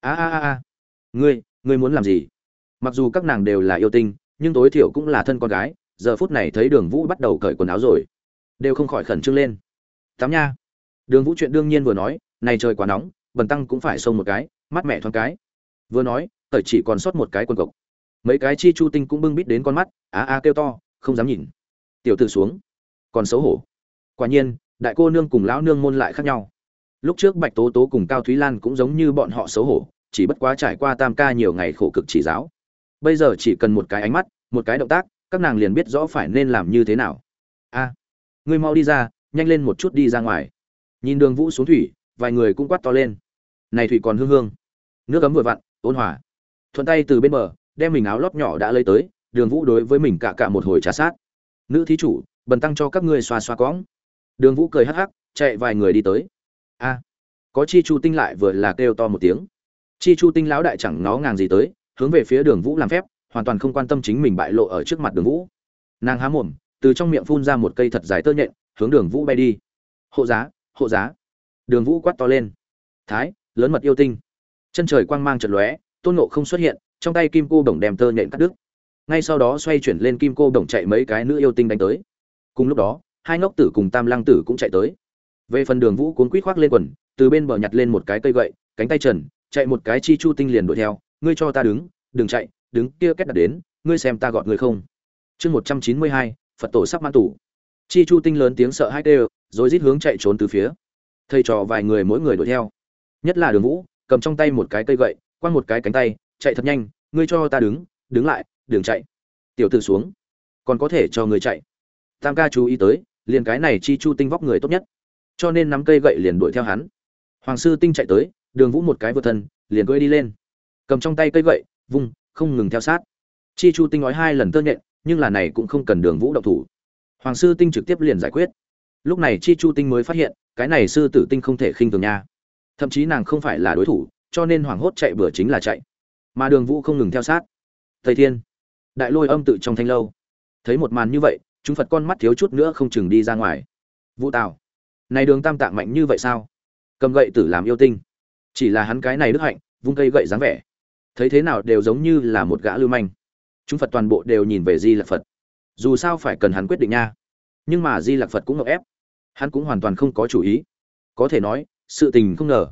A a a a. Ngươi ngươi muốn làm gì? Mặc dù các nàng đều là yêu tinh, nhưng tối thiểu cũng là thân con gái, giờ phút này thấy đường vũ bắt đầu cởi quần áo rồi, đều không khỏi khẩn trương lên. Tám nha. Đường vũ chuyện đương nhiên vừa nói, này trời quá nóng, bần tăng cũng phải xông một cái mắt mẹ thoáng cái. Vừa nói, cởi chỉ còn sót một cái quần cộc. Mấy cái chi chu tinh cũng bưng bít đến con mắt á a, kêu to, không dám nhìn tiểu tử xuống. Còn xấu hổ. Quả nhiên, đại cô nương cùng lão nương môn lại khác nhau. Lúc trước bạch tố tố cùng cao thúy lan cũng giống như bọn họ xấu hổ, chỉ bất quá trải qua tam ca nhiều ngày khổ cực chỉ giáo. Bây giờ chỉ cần một cái ánh mắt, một cái động tác, các nàng liền biết rõ phải nên làm như thế nào. A, ngươi mau đi ra, nhanh lên một chút đi ra ngoài. Nhìn đường vũ xuống thủy, vài người cũng quát to lên. Này thủy còn hương hương. Nước ấm vừa vặn, ôn hòa. Thuận tay từ bên bờ, đem mình áo lót nhỏ đã lấy tới, đường vũ đối với mình cả cả một hồi trà sát nữ thí chủ, bần tăng cho các ngươi xoa xoa cõng. Đường vũ cười hắc hắc, chạy vài người đi tới. A. Có chi chu tinh lại vừa là kêu to một tiếng. Chi chu tinh lão đại chẳng nó ngàng gì tới, hướng về phía đường vũ làm phép, hoàn toàn không quan tâm chính mình bại lộ ở trước mặt đường vũ. Nàng há mồm, từ trong miệng phun ra một cây thật dài tơ nhện, hướng đường vũ bay đi. Hộ giá hộ giá. Đường vũ quát to lên. Thái, lớn mật yêu tinh. Chân trời quang mang trận lóe, tôn nộ không xuất hiện, trong tay kim cô đồng đem tơ nhện cắt đứt ngay sau đó xoay chuyển lên kim cô đồng chạy mấy cái nữ yêu tinh đánh tới. Cùng lúc đó, hai ngốc tử cùng tam lăng tử cũng chạy tới. Về phần đường vũ cuốn quýt khoác lên quần, từ bên bờ nhặt lên một cái cây gậy, cánh tay trần, chạy một cái chi chu tinh liền đuổi theo. Ngươi cho ta đứng, đừng chạy, đứng kia kết đặt đến, ngươi xem ta gọt người không? Chương một trăm chín mươi hai, phật tổ sắp mang tủ. Chi chu tinh lớn tiếng sợ hai đều rồi rít hướng chạy trốn từ phía. Thầy trò vài người mỗi người đuổi theo. Nhất là đường vũ, cầm trong tay một cái cây gậy, quăng một cái cánh tay, chạy thật nhanh, ngươi cho ta đứng đứng lại đường chạy. Tiểu tử xuống. Còn có thể cho người chạy. Tam ca chú ý tới, liền cái này chi chu tinh vóc người tốt nhất. Cho nên nắm cây gậy liền đuổi theo hắn. Hoàng sư tinh chạy tới, đường vũ một cái vượt thân, liền cưỡi đi lên. Cầm trong tay cây gậy, vung, không ngừng theo sát. Chi chu tinh nói hai lần tơ nhện, nhưng là này cũng không cần đường vũ động thủ. Hoàng sư tinh trực tiếp liền giải quyết. Lúc này chi chu tinh mới phát hiện, cái này sư tử tinh không thể khinh thường nha. Thậm chí nàng không phải là đối thủ, cho nên hoảng hốt chạy bừa chính là chạy. Mà đường vũ không ngừng theo sát. Thầy thiên đại lôi âm tự trong thanh lâu. Thấy một màn như vậy, chúng phật con mắt thiếu chút nữa không chừng đi ra ngoài. Vũ tào, này đường tam tạng mạnh như vậy sao? Cầm gậy tử làm yêu tinh. Chỉ là hắn cái này đức hạnh, vung cây gậy dáng vẻ. Thấy thế nào đều giống như là một gã lưu manh. Chúng phật toàn bộ đều nhìn về di lạc phật. Dù sao phải cần hắn quyết định nha. Nhưng mà di lạc phật cũng ngợp ép. Hắn cũng hoàn toàn không có chủ ý. Có thể nói, sự tình không ngờ.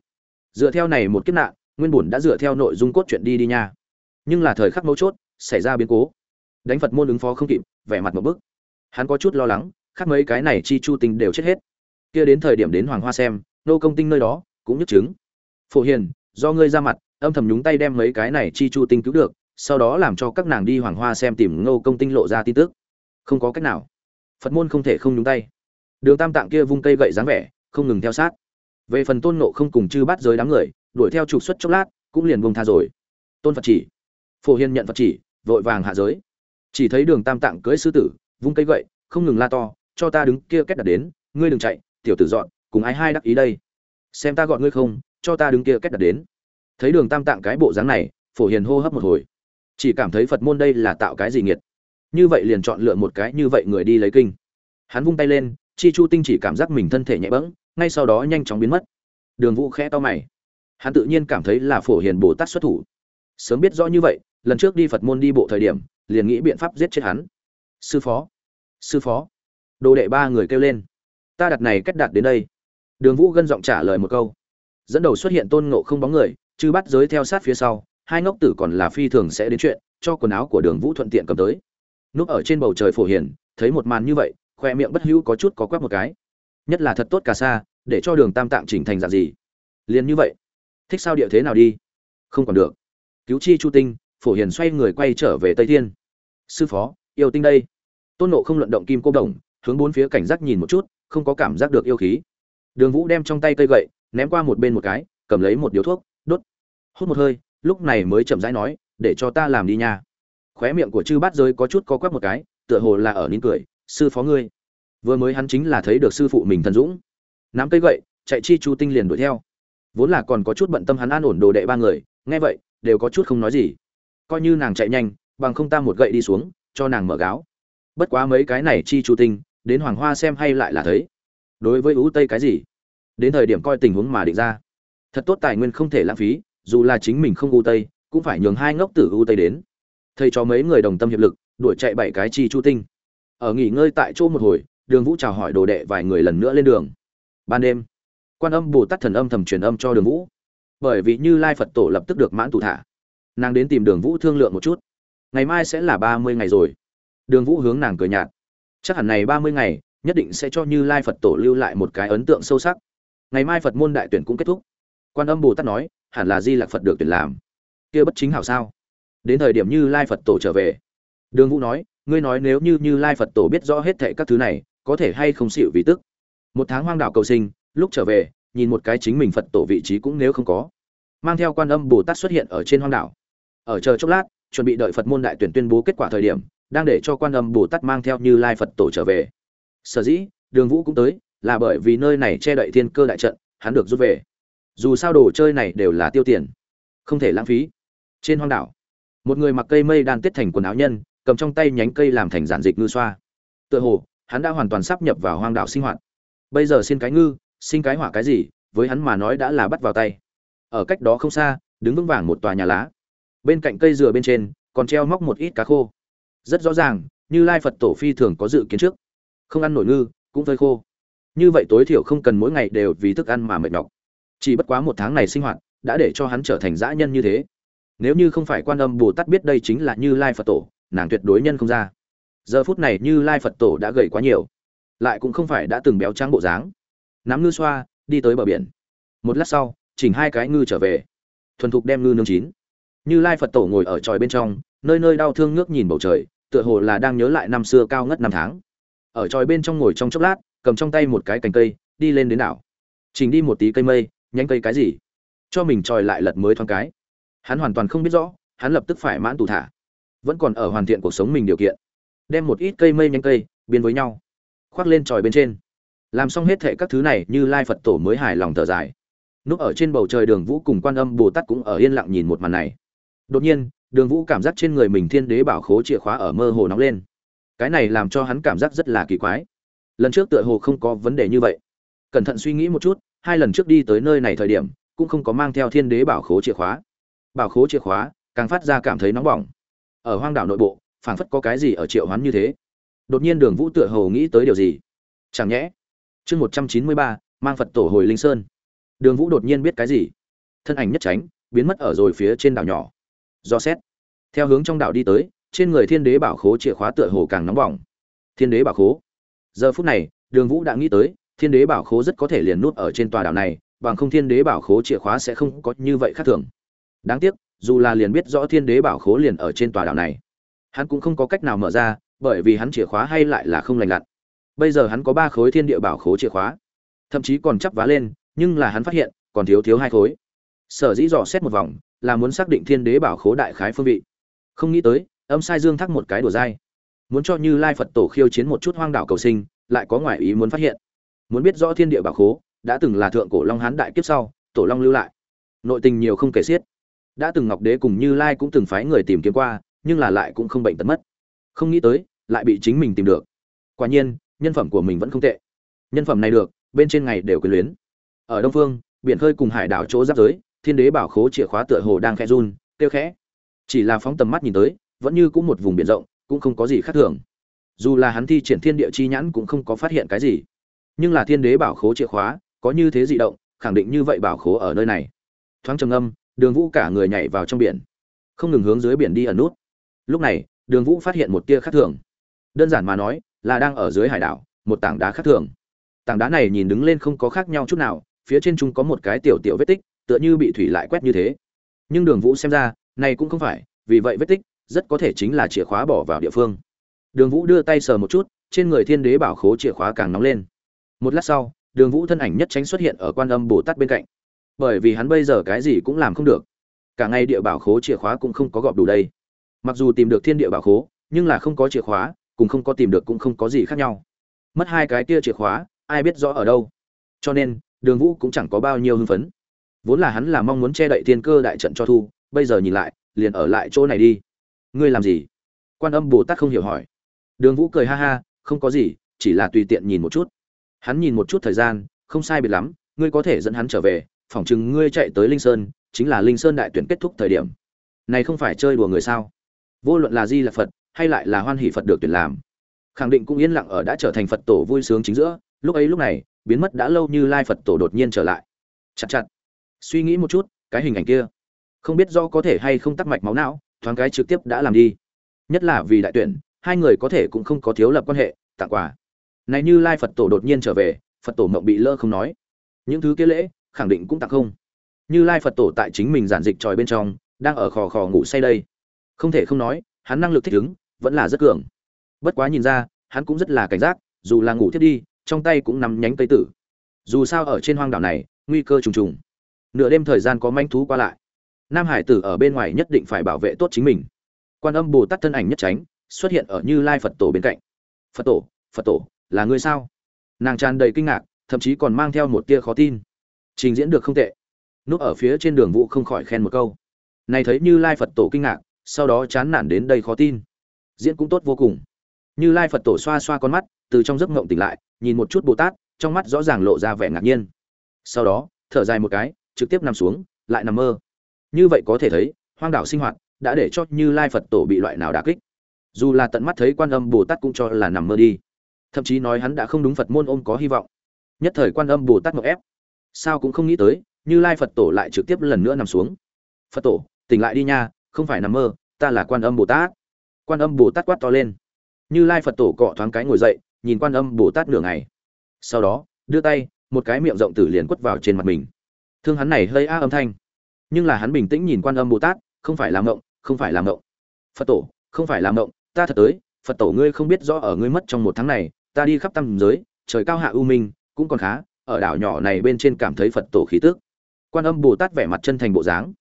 Dựa theo này một kiếp nạn, nguyên bùn đã dựa theo nội dung cốt truyện đi đi nha. Nhưng là thời khắc mấu chốt xảy ra biến cố. Đánh phật môn ứng phó không kịp, vẻ mặt một bức. Hắn có chút lo lắng, khác mấy cái này chi chu tinh đều chết hết. Kia đến thời điểm đến hoàng hoa xem, nô công tinh nơi đó cũng nhức chứng phổ hiền, do ngươi ra mặt, âm thầm nhúng tay đem mấy cái này chi chu tinh cứu được, sau đó làm cho các nàng đi hoàng hoa xem tìm ngô công tinh lộ ra tin tức. Không có cách nào. Phật môn không thể không nhúng tay. Đường tam tạng kia vung cây gậy dáng vẻ, không ngừng theo sát. Về phần tôn nộ không cùng chư bắt giới đám người, đuổi theo trục xuất chốc lát, cũng liền vùng tha rồi. Tôn phật chỉ phổ hiền nhận phật chỉ, vội vàng hạ giới. Chỉ thấy đường tam tạng cưỡi sư tử, vung cây gậy, không ngừng la to, cho ta đứng kia kết đặt đến, ngươi đừng chạy, tiểu tử dọn, cùng ai hai đắc ý đây? Xem ta gọn ngươi không, cho ta đứng kia kết đặt đến. Thấy đường tam tạng cái bộ dáng này, phổ hiền hô hấp một hồi. Chỉ cảm thấy phật môn đây là tạo cái gì nghiệt. Như vậy liền chọn lựa một cái như vậy người đi lấy kinh. Hắn vung tay lên, chi chu tinh chỉ cảm giác mình thân thể nhẹ bẫng, ngay sau đó nhanh chóng biến mất. Đường vũ khẽ to mày. Hắn tự nhiên cảm thấy là phổ hiền bồ tát xuất thủ. Sớm biết rõ như vậy lần trước đi phật môn đi bộ thời điểm, liền nghĩ biện pháp giết chết hắn. Sư phó sư phó. Đồ đệ ba người kêu lên. Ta đặt này cách đặt đến đây. Đường vũ gân giọng trả lời một câu. Dẫn đầu xuất hiện tôn ngộ không bóng người chứ bắt giới theo sát phía sau, hai ngốc tử còn là phi thường sẽ đến chuyện, cho quần áo của đường vũ thuận tiện cầm tới. Núp ở trên bầu trời phổ hiển thấy một màn như vậy, khoe miệng bất hữu có chút có quắc một cái. Nhất là thật tốt cả xa, để cho đường tam tạng chỉnh thành dạng gì? Liền như vậy. Thích sao địa thế nào đi? Không còn được. Cứu chi chu tinh phổ hiền xoay người quay trở về tây thiên. Sư phó, yêu tinh đây. Tôn nộ không luận động kim cô đồng, hướng bốn phía cảnh giác nhìn một chút, không có cảm giác được yêu khí. Đường vũ đem trong tay cây gậy, ném qua một bên một cái, cầm lấy một điếu thuốc, đốt. Hút một hơi, lúc này mới chậm rãi nói, để cho ta làm đi nha. Khóe miệng của chư bát giới có chút co quắp một cái, tựa hồ là ở nín cười, sư phó ngươi. Vừa mới hắn chính là thấy được sư phụ mình thần dũng. Nắm cây gậy, chạy chi chu tinh liền đuổi theo. Vốn là còn có chút bận tâm hắn an ổn đồ đệ ba người, nghe vậy, đều có chút không nói gì coi như nàng chạy nhanh, bằng không ta một gậy đi xuống, cho nàng mở gáo. Bất quá mấy cái này chi chu tinh đến hoàng hoa xem hay lại là thấy. Đối với ưu tây cái gì? Đến thời điểm coi tình huống mà định ra. Thật tốt tài nguyên không thể lãng phí, dù là chính mình không ưu tây, cũng phải nhường hai ngốc tử ưu tây đến. Thầy cho mấy người đồng tâm hiệp lực, đuổi chạy bảy cái chi chu tinh ở nghỉ ngơi tại chỗ một hồi, đường vũ chào hỏi đồ đệ vài người lần nữa lên đường. Ban đêm, quan âm bồ tát thần âm thầm truyền âm cho đường vũ. Bởi vì như lai phật tổ lập tức được mãn tụ thả nàng đến tìm đường vũ thương lượng một chút. Ngày mai sẽ là ba mươi ngày rồi. Đường vũ hướng nàng cười nhạt. Chắc hẳn này ba mươi ngày, nhất định sẽ cho như lai phật tổ lưu lại một cái ấn tượng sâu sắc. Ngày mai phật môn đại tuyển cũng kết thúc. Quan âm bồ tát nói, hẳn là di lạc phật được tuyển làm. Kia bất chính hảo sao? Đến thời điểm như lai phật tổ trở về. Đường vũ nói, ngươi nói nếu như như lai phật tổ biết rõ hết thệ các thứ này, có thể hay không xịu vì tức? Một tháng hoang đảo cầu sinh, lúc trở về, nhìn một cái chính mình phật tổ vị trí cũng nếu không có. Mang theo quan âm bồ tát xuất hiện ở trên hoang đảo ở chờ chốc lát, chuẩn bị đợi phật môn đại tuyển tuyên bố kết quả thời điểm, đang để cho quan âm bồ tát mang theo như lai phật tổ trở về. Sở dĩ, đường vũ cũng tới, là bởi vì nơi này che đậy thiên cơ đại trận, hắn được rút về. Dù sao đồ chơi này đều là tiêu tiền, không thể lãng phí. Trên hoang đảo, một người mặc cây mây đan tiết thành quần áo nhân, cầm trong tay nhánh cây làm thành giản dịch ngư xoa. Tựa hồ, hắn đã hoàn toàn sắp nhập vào hoang đảo sinh hoạt. Bây giờ xin cái ngư, xin cái hỏa cái gì, với hắn mà nói đã là bắt vào tay. Ở cách đó không xa, đứng vững vàng một tòa nhà lá bên cạnh cây dừa bên trên còn treo móc một ít cá khô. Rất rõ ràng, như lai phật tổ phi thường có dự kiến trước. Không ăn nổi ngư, cũng phơi khô. Như vậy tối thiểu không cần mỗi ngày đều vì thức ăn mà mệt nhọc. Chỉ bất quá một tháng này sinh hoạt đã để cho hắn trở thành dã nhân như thế. Nếu như không phải quan âm bồ tát biết đây chính là như lai phật tổ, nàng tuyệt đối nhân không ra. Giờ phút này như lai phật tổ đã gầy quá nhiều, lại cũng không phải đã từng béo trắng bộ dáng. Nắm ngư xoa, đi tới bờ biển. Một lát sau, chỉnh hai cái ngư trở về. Thuần thục đem ngư nương chín như lai phật tổ ngồi ở tròi bên trong, nơi nơi đau thương ngước nhìn bầu trời, tựa hồ là đang nhớ lại năm xưa cao ngất năm tháng. Ở tròi bên trong ngồi trong chốc lát, cầm trong tay một cái cành cây, đi lên đến đảo. Chỉnh đi một tí cây mây, nhánh cây cái gì? Cho mình tròi lại lật mới thoáng cái. Hắn hoàn toàn không biết rõ, hắn lập tức phải mãn tù thả. Vẫn còn ở hoàn thiện cuộc sống mình điều kiện. Đem một ít cây mây nhánh cây, biến với nhau. Khoác lên tròi bên trên. Làm xong hết thệ các thứ này, như lai phật tổ mới hài lòng thở dài. Núp ở trên bầu trời đường vũ cùng quan âm bồ tát cũng ở yên lặng nhìn một màn này đột nhiên, đường vũ cảm giác trên người mình thiên đế bảo khố chìa khóa ở mơ hồ nóng lên. Cái này làm cho hắn cảm giác rất là kỳ quái. Lần trước tựa hồ không có vấn đề như vậy. Cẩn thận suy nghĩ một chút, hai lần trước đi tới nơi này thời điểm, cũng không có mang theo thiên đế bảo khố chìa khóa. Bảo khố chìa khóa, càng phát ra cảm thấy nóng bỏng. Ở hoang đảo nội bộ, phảng phất có cái gì ở triệu hoán như thế. Đột nhiên đường vũ tựa hồ nghĩ tới điều gì? Chẳng nhẽ, chương một trăm chín mươi ba, mang phật tổ hồi linh sơn. Đường vũ đột nhiên biết cái gì? Thân ảnh nhất tránh, biến mất ở rồi phía trên đảo nhỏ do xét. Theo hướng trong đảo đi tới, trên người thiên đế bảo khố chìa khóa tựa hồ càng nóng bỏng. Thiên đế bảo khố. Giờ phút này, đường vũ đã nghĩ tới, thiên đế bảo khố rất có thể liền nút ở trên tòa đảo này, bằng không thiên đế bảo khố chìa khóa sẽ không có như vậy khác thường. Đáng tiếc, dù là liền biết rõ thiên đế bảo khố liền ở trên tòa đảo này, hắn cũng không có cách nào mở ra, bởi vì hắn chìa khóa hay lại là không lành lặn. Bây giờ hắn có ba khối thiên địa bảo khố chìa khóa, thậm chí còn chắp vá lên, nhưng là hắn phát hiện, còn thiếu thiếu hai khối. Sở dĩ dò xét một vòng là muốn xác định thiên đế bảo khố đại khái phương vị. Không nghĩ tới, âm sai dương thắc một cái đùa dai. Muốn cho như lai phật tổ khiêu chiến một chút hoang đảo cầu sinh, lại có ngoại ý muốn phát hiện. Muốn biết rõ thiên địa bảo khố, đã từng là thượng cổ long hán đại kiếp sau, tổ long lưu lại. Nội tình nhiều không kể xiết. Đã từng ngọc đế cùng như lai cũng từng phái người tìm kiếm qua, nhưng là lại cũng không bệnh tật mất. Không nghĩ tới, lại bị chính mình tìm được. Quả nhiên, nhân phẩm của mình vẫn không tệ. Nhân phẩm này được, bên trên ngày đều quyền luyến. Ở đông phương, biển khơi cùng hải đảo chỗ giáp giới thiên đế bảo khố chìa khóa tựa hồ đang khẽ run, kêu khẽ. Chỉ là phóng tầm mắt nhìn tới, vẫn như cũng một vùng biển rộng, cũng không có gì khác thường. Dù là hắn thi triển thiên địa chi nhãn cũng không có phát hiện cái gì. Nhưng là thiên đế bảo khố chìa khóa, có như thế dị động, khẳng định như vậy bảo khố ở nơi này. Thoáng trầm âm đường vũ cả người nhảy vào trong biển. Không ngừng hướng dưới biển đi ẩn nút. Lúc này, đường vũ phát hiện một tia khác thường. Đơn giản mà nói, là đang ở dưới hải đảo, một tảng đá khác thường. Tảng đá này nhìn đứng lên không có khác nhau chút nào, phía trên chúng có một cái tiểu tiểu vết tích tựa như bị thủy lại quét như thế. Nhưng đường vũ xem ra, này cũng không phải, vì vậy vết tích, rất có thể chính là chìa khóa bỏ vào địa phương. Đường vũ đưa tay sờ một chút, trên người thiên đế bảo khố chìa khóa càng nóng lên. Một lát sau, đường vũ thân ảnh nhất tránh xuất hiện ở quan âm bồ tát bên cạnh. Bởi vì hắn bây giờ cái gì cũng làm không được. Cả ngày địa bảo khố chìa khóa cũng không có gọp đủ đây. Mặc dù tìm được thiên địa bảo khố, nhưng là không có chìa khóa, cùng không có tìm được cũng không có gì khác nhau. Mất hai cái kia chìa khóa, ai biết rõ ở đâu. Cho nên, đường vũ cũng chẳng có bao nhiêu hưng phấn vốn là hắn là mong muốn che đậy thiên cơ đại trận cho thu, bây giờ nhìn lại, liền ở lại chỗ này đi. Ngươi làm gì? Quan âm bồ tát không hiểu hỏi. Đường vũ cười ha ha, không có gì, chỉ là tùy tiện nhìn một chút. Hắn nhìn một chút thời gian, không sai biệt lắm, ngươi có thể dẫn hắn trở về, phỏng chừng ngươi chạy tới linh sơn, chính là linh sơn đại tuyển kết thúc thời điểm. Này không phải chơi đùa người sao? Vô luận là di là phật, hay lại là hoan hỷ phật được tuyển làm, khẳng định cũng yên lặng ở đã trở thành phật tổ vui sướng chính giữa. Lúc ấy lúc này, biến mất đã lâu như lai phật tổ đột nhiên trở lại. Chặt chặt suy nghĩ một chút, cái hình ảnh kia, không biết do có thể hay không tắc mạch máu não, thoáng cái trực tiếp đã làm đi. Nhất là vì đại tuyển, hai người có thể cũng không có thiếu lập quan hệ, tặng quà. Này như lai phật tổ đột nhiên trở về, phật tổ mộng bị lơ không nói. Những thứ kia lễ, khẳng định cũng tặng không. Như lai phật tổ tại chính mình giản dịch tròi bên trong, đang ở khò khò ngủ say đây. Không thể không nói, hắn năng lực thích ứng, vẫn là rất cường. Bất quá nhìn ra, hắn cũng rất là cảnh giác, dù là ngủ thiết đi, trong tay cũng nắm nhánh cây tử. Dù sao ở trên hoang đảo này, nguy cơ trùng trùng nửa đêm thời gian có manh thú qua lại. Nam hải tử ở bên ngoài nhất định phải bảo vệ tốt chính mình. Quan âm bồ tát thân ảnh nhất tránh, xuất hiện ở như lai phật tổ bên cạnh. Phật tổ phật tổ, là người sao? Nàng tràn đầy kinh ngạc, thậm chí còn mang theo một tia khó tin. Trình diễn được không tệ. Núp ở phía trên đường vũ không khỏi khen một câu. Này thấy như lai phật tổ kinh ngạc, sau đó chán nản đến đây khó tin. Diễn cũng tốt vô cùng. Như lai phật tổ xoa xoa con mắt, từ trong giấc ngộng tỉnh lại, nhìn một chút bồ tát, trong mắt rõ ràng lộ ra vẻ ngạc nhiên. Sau đó, thở dài một cái trực tiếp nằm xuống, lại nằm mơ. Như vậy có thể thấy, hoang đảo sinh hoạt đã để cho như lai phật tổ bị loại nào đà kích. Dù là tận mắt thấy quan âm bồ tát cũng cho là nằm mơ đi. Thậm chí nói hắn đã không đúng phật môn ôm có hy vọng. Nhất thời quan âm bồ tát ngọc ép. Sao cũng không nghĩ tới, như lai phật tổ lại trực tiếp lần nữa nằm xuống. Phật tổ, tỉnh lại đi nha, không phải nằm mơ, ta là quan âm bồ tát. Quan âm bồ tát quát to lên. Như lai phật tổ cọ thoáng cái ngồi dậy, nhìn quan âm bồ tát nửa ngày. Sau đó, đưa tay, một cái miệng rộng tử liền quất vào trên mặt mình thương hắn này hơi a âm thanh. Nhưng là hắn bình tĩnh nhìn quan âm bồ tát, không phải làm ngộng không phải làm ngộng phật tổ, không phải làm ngộng ta thật tới, phật tổ ngươi không biết rõ ở ngươi mất trong một tháng này, ta đi khắp tam giới, trời cao hạ u minh, cũng còn khá, ở đảo nhỏ này bên trên cảm thấy phật tổ khí tước quan âm bồ tát vẻ mặt chân thành bộ dáng.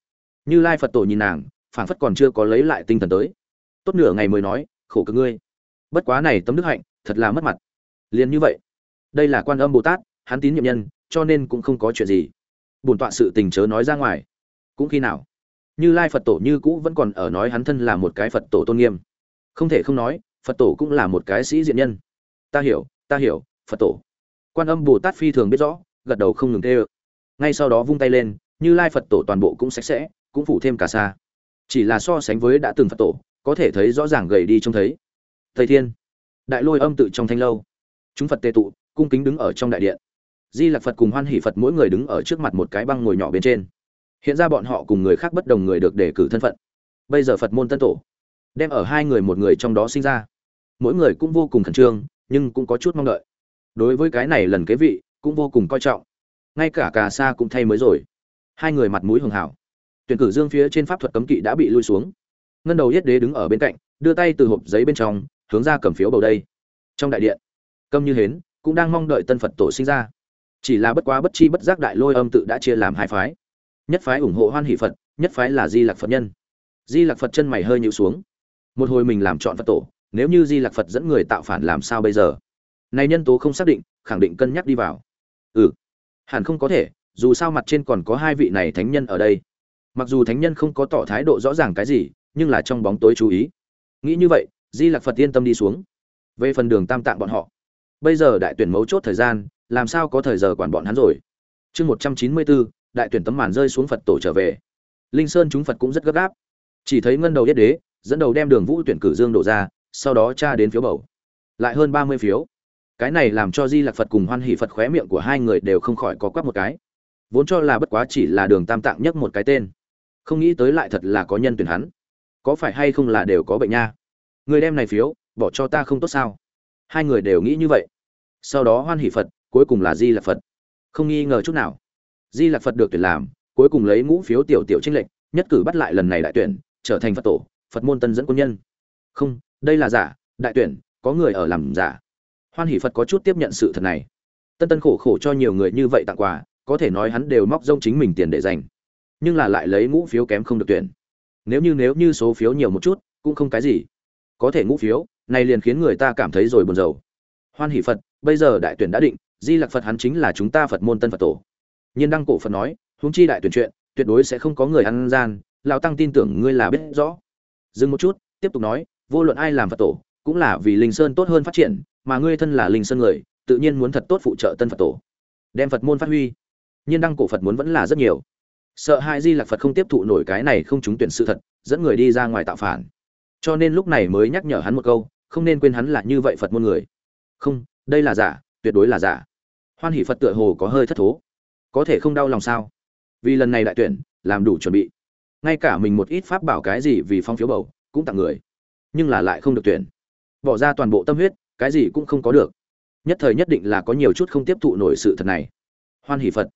Như lai phật tổ nhìn nàng, phảng phất còn chưa có lấy lại tinh thần tới. Tốt nửa ngày mới nói, khổ cực ngươi. Bất quá này tấm đức hạnh, thật là mất mặt. Liền như vậy, đây là quan âm bồ tát, hắn tín nhiệm nhân, cho nên cũng không có chuyện gì bổn tọa sự tình chớ nói ra ngoài. Cũng khi nào? Như lai phật tổ như cũ vẫn còn ở nói hắn thân là một cái phật tổ tôn nghiêm. Không thể không nói, phật tổ cũng là một cái sĩ diện nhân. Ta hiểu ta hiểu, phật tổ. Quan âm bồ tát phi thường biết rõ, gật đầu không ngừng tê ơ. Ngay sau đó vung tay lên, như lai phật tổ toàn bộ cũng sạch sẽ, cũng phủ thêm cả xa. Chỉ là so sánh với đã từng phật tổ, có thể thấy rõ ràng gầy đi trông thấy. Thầy thiên. Đại lôi âm tự trong thanh lâu. Chúng phật tề tụ, cung kính đứng ở trong đại điện di lạc phật cùng hoan hỷ phật mỗi người đứng ở trước mặt một cái băng ngồi nhỏ bên trên. Hiện ra bọn họ cùng người khác bất đồng người được đề cử thân phận. Bây giờ phật môn tân tổ đem ở hai người một người trong đó sinh ra. Mỗi người cũng vô cùng khẩn trương, nhưng cũng có chút mong đợi. Đối với cái này lần kế vị, cũng vô cùng coi trọng. Ngay cả cà sa cũng thay mới rồi. Hai người mặt mũi hường hảo. Tuyển cử dương phía trên pháp thuật cấm kỵ đã bị lui xuống. Ngân đầu yết đế đứng ở bên cạnh, đưa tay từ hộp giấy bên trong, hướng ra cầm phiếu bầu đây. Trong đại điện, câm như hến cũng đang mong đợi tân phật tổ sinh ra chỉ là bất quá bất chi bất giác đại lôi âm tự đã chia làm hai phái. Nhất phái ủng hộ hoan hỷ phật, nhất phái là di lạc phật nhân. Di lạc phật chân mày hơi nhịu xuống. Một hồi mình làm chọn phật tổ, nếu như di lạc phật dẫn người tạo phản làm sao bây giờ? Này nhân tố không xác định, khẳng định cân nhắc đi vào. Ừ hẳn không có thể, dù sao mặt trên còn có hai vị này thánh nhân ở đây. Mặc dù thánh nhân không có tỏ thái độ rõ ràng cái gì, nhưng là trong bóng tối chú ý. Nghĩ như vậy, di lạc phật yên tâm đi xuống. Về phần đường tam tạng bọn họ, bây giờ đại tuyển mấu chốt thời gian làm sao có thời giờ quản bọn hắn rồi? Chương một trăm chín mươi bốn đại tuyển tấm màn rơi xuống phật tổ trở về. Linh sơn chúng phật cũng rất gấp gáp. Chỉ thấy ngân đầu yết đế, dẫn đầu đem đường vũ tuyển cử dương đổ ra, sau đó tra đến phiếu bầu. Lại hơn ba mươi phiếu. Cái này làm cho di lạc phật cùng hoan hỷ phật khóe miệng của hai người đều không khỏi có quắc một cái. Vốn cho là bất quá chỉ là đường tam tạng nhất một cái tên. Không nghĩ tới lại thật là có nhân tuyển hắn. Có phải hay không là đều có bệnh nha? Người đem này phiếu, bỏ cho ta không tốt sao? Hai người đều nghĩ như vậy. Sau đó hoan hỷ phật cuối cùng là di lạc phật. Không nghi ngờ chút nào. Di lạc phật được tuyển làm, cuối cùng lấy ngũ phiếu tiểu tiểu trinh lệch, nhất cử bắt lại lần này đại tuyển, trở thành phật tổ, phật môn tân dẫn quân nhân. Không, đây là giả, đại tuyển, có người ở làm giả. Hoan hỷ phật có chút tiếp nhận sự thật này. Tân tân khổ khổ cho nhiều người như vậy tặng quà, có thể nói hắn đều móc rông chính mình tiền để dành. Nhưng là lại lấy ngũ phiếu kém không được tuyển. Nếu như nếu như số phiếu nhiều một chút, cũng không cái gì. Có thể ngũ phiếu, này liền khiến người ta cảm thấy rồi buồn rầu hoan hỷ phật, bây giờ đại tuyển đã định, di lặc phật hắn chính là chúng ta phật môn tân phật tổ. Nhiên đăng cổ phật nói, huống chi đại tuyển chuyện, tuyệt đối sẽ không có người ăn gian lao tăng tin tưởng ngươi là biết rõ. Dừng một chút, tiếp tục nói, vô luận ai làm phật tổ, cũng là vì linh sơn tốt hơn phát triển, mà ngươi thân là linh sơn người, tự nhiên muốn thật tốt phụ trợ tân phật tổ. Đem phật môn phát huy. Nhiên đăng cổ phật muốn vẫn là rất nhiều. Sợ hai di lạc phật không tiếp thụ nổi cái này không trúng tuyển sự thật, dẫn người đi ra ngoài tạo phản. Cho nên lúc này mới nhắc nhở hắn một câu, không nên quên hắn là như vậy phật môn người không, đây là giả, tuyệt đối là giả. Hoan hỷ phật tựa hồ có hơi thất thố. Có thể không đau lòng sao? Vì lần này đại tuyển, làm đủ chuẩn bị. Ngay cả mình một ít pháp bảo cái gì vì phong phiếu bầu, cũng tặng người. Nhưng là lại không được tuyển. Bỏ ra toàn bộ tâm huyết, cái gì cũng không có được. Nhất thời nhất định là có nhiều chút không tiếp thụ nổi sự thật này. Hoan hỷ phật.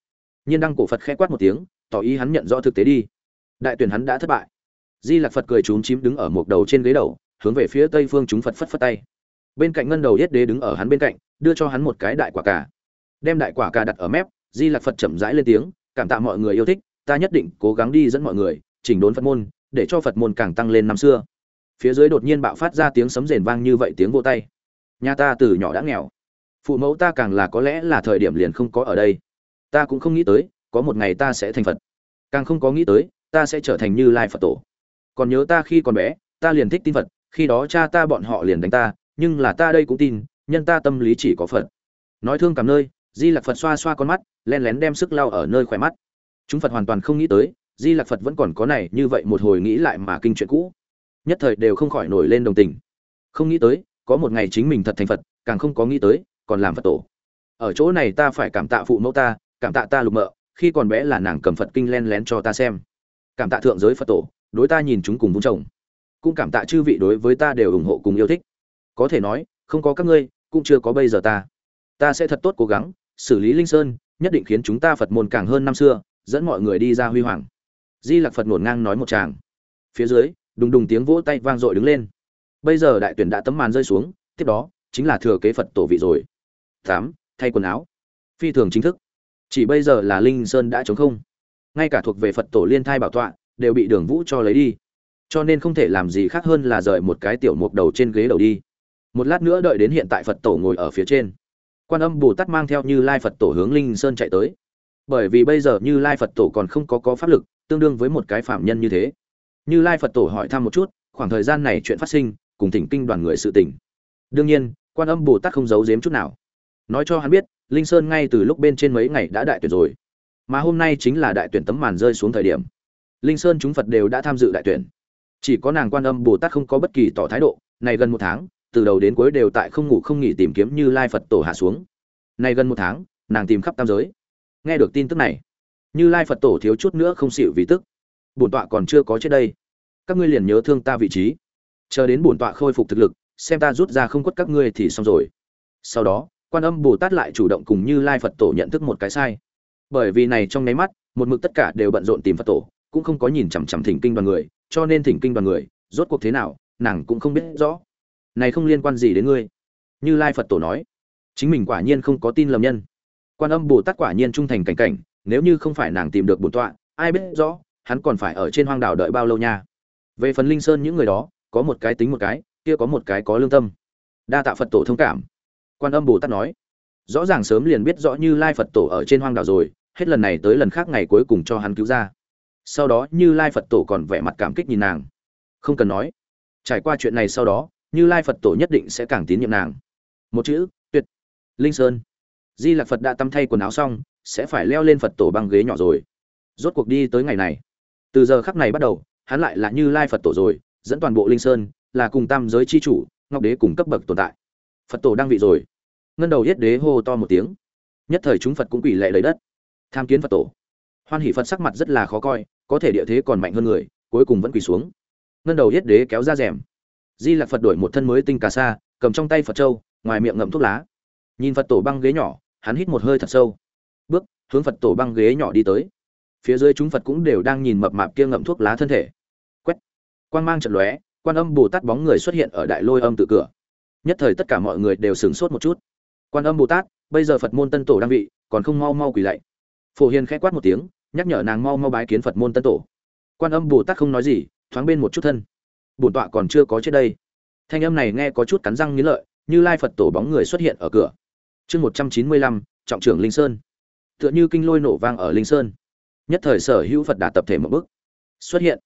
Nhiên đăng cổ phật khẽ quát một tiếng, tỏ ý hắn nhận rõ thực tế đi. Đại tuyển hắn đã thất bại. Di lạc phật cười trúng chím đứng ở một đầu trên ghế đầu, hướng về phía tây phương chúng phật phất phất tay bên cạnh ngân đầu yết đế đứng ở hắn bên cạnh, đưa cho hắn một cái đại quả cà. Đem đại quả cà đặt ở mép, di lạc phật chậm rãi lên tiếng, cảm tạ mọi người yêu thích, ta nhất định cố gắng đi dẫn mọi người, chỉnh đốn phật môn, để cho phật môn càng tăng lên năm xưa. Phía dưới đột nhiên bạo phát ra tiếng sấm rền vang như vậy tiếng vô tay. Nhà ta từ nhỏ đã nghèo. Phụ mẫu ta càng là có lẽ là thời điểm liền không có ở đây. Ta cũng không nghĩ tới, có một ngày ta sẽ thành phật. Càng không có nghĩ tới, ta sẽ trở thành như lai phật tổ. Còn nhớ ta khi còn bé, ta liền thích tin phật, khi đó cha ta bọn họ liền đánh ta nhưng là ta đây cũng tin, nhân ta tâm lý chỉ có phật. Nói thương cảm nơi, di lặc phật xoa xoa con mắt, len lén đem sức lao ở nơi khỏe mắt. Chúng phật hoàn toàn không nghĩ tới, di lặc phật vẫn còn có này, như vậy một hồi nghĩ lại mà kinh chuyện cũ. Nhất thời đều không khỏi nổi lên đồng tình. Không nghĩ tới, có một ngày chính mình thật thành phật, càng không có nghĩ tới, còn làm phật tổ. Ở chỗ này ta phải cảm tạ phụ mẫu ta, cảm tạ ta lục mợ, khi còn bé là nàng cầm phật kinh len lén cho ta xem. Cảm tạ thượng giới phật tổ, đối ta nhìn chúng cùng vung chồng cũng cảm tạ chư vị đối với ta đều ủng hộ cùng yêu thích có thể nói, không có các ngươi, cũng chưa có bây giờ ta. Ta sẽ thật tốt cố gắng, xử lý linh sơn, nhất định khiến chúng ta phật môn càng hơn năm xưa, dẫn mọi người đi ra huy hoàng. Di lặc phật ngổn ngang nói một tràng. Phía dưới, đùng đùng tiếng vỗ tay vang dội đứng lên. Bây giờ đại tuyển đã tấm màn rơi xuống, tiếp đó, chính là thừa kế phật tổ vị rồi. Tám, thay quần áo. Phi thường chính thức. Chỉ bây giờ là linh sơn đã chống không. Ngay cả thuộc về phật tổ liên thai bảo tọa, đều bị đường vũ cho lấy đi. Cho nên không thể làm gì khác hơn là rời một cái tiểu mục đầu trên ghế đầu đi một lát nữa đợi đến hiện tại phật tổ ngồi ở phía trên. Quan âm bồ tát mang theo như lai phật tổ hướng linh sơn chạy tới. Bởi vì bây giờ như lai phật tổ còn không có có pháp lực, tương đương với một cái phạm nhân như thế. Như lai phật tổ hỏi thăm một chút, khoảng thời gian này chuyện phát sinh, cùng thỉnh kinh đoàn người sự tỉnh đương nhiên, quan âm bồ tát không giấu giếm chút nào. Nói cho hắn biết, linh sơn ngay từ lúc bên trên mấy ngày đã đại tuyển rồi. Mà hôm nay chính là đại tuyển tấm màn rơi xuống thời điểm. Linh sơn chúng phật đều đã tham dự đại tuyển. Chỉ có nàng quan âm bồ tát không có bất kỳ tỏ thái độ, này gần một tháng từ đầu đến cuối đều tại không ngủ không nghỉ tìm kiếm như lai phật tổ hạ xuống. Nay gần một tháng, nàng tìm khắp tam giới. Nghe được tin tức này, như lai phật tổ thiếu chút nữa không xịu vì tức. Bổn tọa còn chưa có chết đây. Các ngươi liền nhớ thương ta vị trí. Chờ đến bổn tọa khôi phục thực lực, xem ta rút ra không quất các ngươi thì xong rồi. Sau đó, quan âm bồ tát lại chủ động cùng như lai phật tổ nhận thức một cái sai. Bởi vì này trong nháy mắt, một mực tất cả đều bận rộn tìm phật tổ, cũng không có nhìn chằm chằm thỉnh kinh đoàn người, cho nên thỉnh kinh đoàn người, rốt cuộc thế nào, nàng cũng không biết rõ này không liên quan gì đến ngươi. Như lai phật tổ nói, chính mình quả nhiên không có tin lầm nhân. Quan âm bồ tát quả nhiên trung thành cảnh cảnh, nếu như không phải nàng tìm được bổn tọa, ai biết rõ, hắn còn phải ở trên hoang đảo đợi bao lâu nha. Về phần linh sơn những người đó, có một cái tính một cái, kia có một cái có lương tâm. Đa tạ phật tổ thông cảm. Quan âm bồ tát nói, rõ ràng sớm liền biết rõ như lai phật tổ ở trên hoang đảo rồi, hết lần này tới lần khác ngày cuối cùng cho hắn cứu ra. Sau đó như lai phật tổ còn vẻ mặt cảm kích nhìn nàng. Không cần nói, trải qua chuyện này sau đó như lai phật tổ nhất định sẽ càng tín nhiệm nàng một chữ tuyệt linh sơn di lạc phật đã tắm thay quần áo xong sẽ phải leo lên phật tổ băng ghế nhỏ rồi rốt cuộc đi tới ngày này từ giờ khắc này bắt đầu hắn lại là như lai phật tổ rồi dẫn toàn bộ linh sơn là cùng tam giới c h i chủ ngọc đế cùng cấp bậc tồn tại phật tổ đang vị rồi ngân đầu yết đế hô to một tiếng nhất thời chúng phật cũng quỷ lệ lấy đất tham kiến phật tổ hoan hỷ phật sắc mặt rất là khó coi có thể địa thế còn mạnh hơn người cuối cùng vẫn quỳ xuống ngân đầu yết đế kéo ra rèm di lạc phật đổi một thân mới tinh cà sa, cầm trong tay phật trâu, ngoài miệng ngậm thuốc lá. Nhìn phật tổ băng ghế nhỏ, hắn hít một hơi thật sâu. Bước, hướng phật tổ băng ghế nhỏ đi tới. Phía dưới chúng phật cũng đều đang nhìn mập mạp kia ngậm thuốc lá thân thể. Quét. Quan mang trận lóe, quan âm bồ tát bóng người xuất hiện ở đại lôi âm tự cửa. Nhất thời tất cả mọi người đều sửng sốt một chút. Quan âm bồ tát, bây giờ phật môn tân tổ đang vị, còn không mau mau quỳ lạy phổ hiền khẽ quát một tiếng, nhắc nhở nàng mau mau bái kiến phật môn tân tổ. Quan âm bồ tát không nói gì, thoáng bên một chút thân bổn tọa còn chưa có chết đây. Thanh âm này nghe có chút cắn răng nghĩ lợi, như lai phật tổ bóng người xuất hiện ở cửa. Chương một trăm chín mươi lăm, trọng trưởng linh sơn. Tựa như kinh lôi nổ vang ở linh sơn. Nhất thời sở hữu phật đà tập thể một bước xuất hiện.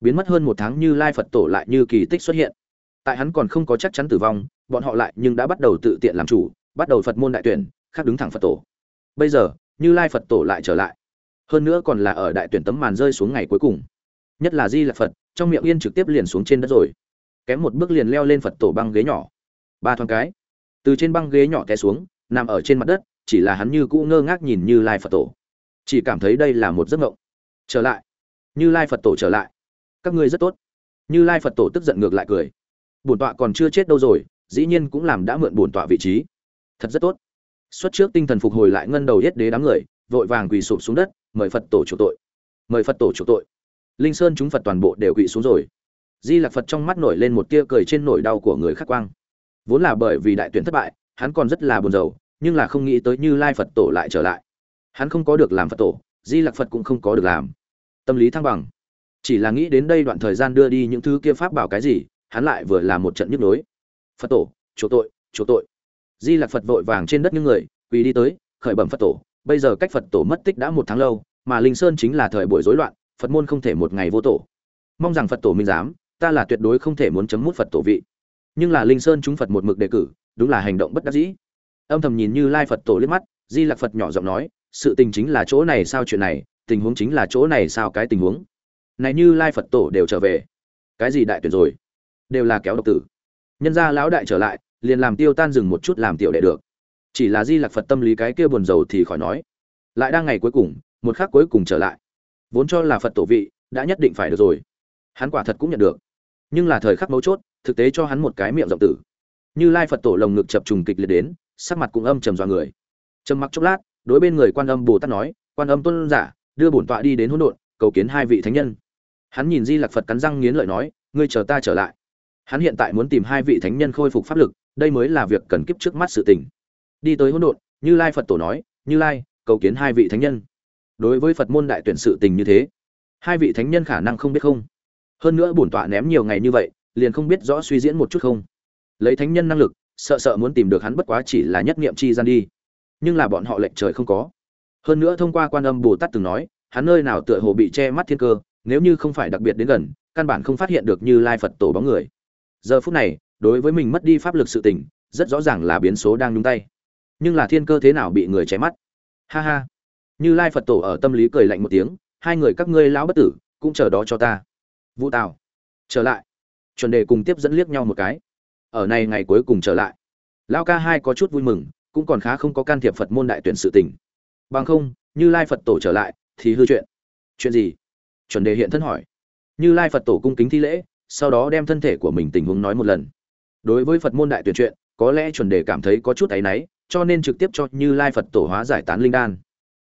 Biến mất hơn một tháng như lai phật tổ lại như kỳ tích xuất hiện. Tại hắn còn không có chắc chắn tử vong, bọn họ lại nhưng đã bắt đầu tự tiện làm chủ, bắt đầu phật môn đại tuyển, khác đứng thẳng phật tổ. Bây giờ, như lai phật tổ lại trở lại. Hơn nữa còn là ở đại tuyển tấm màn rơi xuống ngày cuối cùng nhất là di là phật, trong miệng yên trực tiếp liền xuống trên đất rồi. Kém một bước liền leo lên phật tổ băng ghế nhỏ. Ba thoáng cái, từ trên băng ghế nhỏ té xuống, nằm ở trên mặt đất, chỉ là hắn như cũ ngơ ngác nhìn như lai phật tổ. Chỉ cảm thấy đây là một giấc mộng. Trở lại. Như lai phật tổ trở lại. Các ngươi rất tốt. Như lai phật tổ tức giận ngược lại cười. Bổn tọa còn chưa chết đâu rồi, dĩ nhiên cũng làm đã mượn bổn tọa vị trí. Thật rất tốt. Xuất trước tinh thần phục hồi lại ngân đầu yết đế đám người, vội vàng quỳ sụp xuống đất, mời phật tổ chủ tội. Mời phật tổ chủ tội linh sơn chúng phật toàn bộ đều quỵ xuống rồi di lạc phật trong mắt nổi lên một tia cười trên nỗi đau của người khắc quang vốn là bởi vì đại tuyển thất bại hắn còn rất là buồn rầu, nhưng là không nghĩ tới như lai phật tổ lại trở lại hắn không có được làm phật tổ di lạc phật cũng không có được làm tâm lý thăng bằng chỉ là nghĩ đến đây đoạn thời gian đưa đi những thứ kia pháp bảo cái gì hắn lại vừa làm một trận nhức nhối phật tổ chỗ tội chỗ tội di lạc phật vội vàng trên đất những người quỳ đi tới khởi bẩm phật tổ bây giờ cách phật tổ mất tích đã một tháng lâu mà linh sơn chính là thời buổi rối loạn phật môn không thể một ngày vô tổ. Mong rằng phật tổ minh giám, ta là tuyệt đối không thể muốn chấm mút phật tổ vị. Nhưng là linh sơn chúng phật một mực đề cử, đúng là hành động bất đắc dĩ. Âm thầm nhìn như lai phật tổ liếc mắt, di lạc phật nhỏ giọng nói, sự tình chính là chỗ này sao chuyện này, tình huống chính là chỗ này sao cái tình huống. Này như lai phật tổ đều trở về. Cái gì đại tuyệt rồi? Đều là kéo độc tử. Nhân gia lão đại trở lại, liền làm tiêu tan dừng một chút làm tiểu đệ được. Chỉ là di lạc phật tâm lý cái kia buồn rầu thì khỏi nói. Lại đang ngày cuối cùng, một khắc cuối cùng trở lại vốn cho là phật tổ vị, đã nhất định phải được rồi. Hắn quả thật cũng nhận được. Nhưng là thời khắc mấu chốt, thực tế cho hắn một cái miệng rộng tử. Như lai phật tổ lồng ngực chập trùng kịch liệt đến, sắc mặt cũng âm trầm dọa người. Trầm mặc chốc lát, đối bên người quan âm bồ tát nói, quan âm tôn giả, đưa bổn tọa đi đến hỗn độn, cầu kiến hai vị thánh nhân. Hắn nhìn di lạc phật cắn răng nghiến lợi nói, ngươi chờ ta trở lại. Hắn hiện tại muốn tìm hai vị thánh nhân khôi phục pháp lực, đây mới là việc cần kiếp trước mắt sự tình. Đi tới hỗn độn, như lai phật tổ nói, như lai, cầu kiến hai vị thánh nhân đối với phật môn đại tuyển sự tình như thế, hai vị thánh nhân khả năng không biết không? Hơn nữa bổn tọa ném nhiều ngày như vậy, liền không biết rõ suy diễn một chút không? Lấy thánh nhân năng lực, sợ sợ muốn tìm được hắn bất quá chỉ là nhất niệm chi gian đi. Nhưng là bọn họ lệnh trời không có. Hơn nữa thông qua quan âm bồ tát từng nói, hắn nơi nào tựa hồ bị che mắt thiên cơ, nếu như không phải đặc biệt đến gần, căn bản không phát hiện được như lai phật tổ bóng người. Giờ phút này, đối với mình mất đi pháp lực sự tỉnh rất rõ ràng là biến số đang nhúng tay. Nhưng là thiên cơ thế nào bị người che mắt? Ha ha như lai phật tổ ở tâm lý cười lạnh một tiếng, hai người các ngươi lão bất tử, cũng chờ đó cho ta. Vũ tào, trở lại. Chuẩn đề cùng tiếp dẫn liếc nhau một cái. Ở này ngày cuối cùng trở lại. Lão ca hai có chút vui mừng, cũng còn khá không có can thiệp phật môn đại tuyển sự tình. Bằng không, như lai phật tổ trở lại, thì hư chuyện. Chuyện gì? Chuẩn đề hiện thân hỏi. Như lai phật tổ cung kính thi lễ, sau đó đem thân thể của mình tình huống nói một lần. Đối với phật môn đại tuyển chuyện, có lẽ chuẩn đề cảm thấy có chút áy náy, cho nên trực tiếp cho như lai phật tổ hóa giải tán linh đan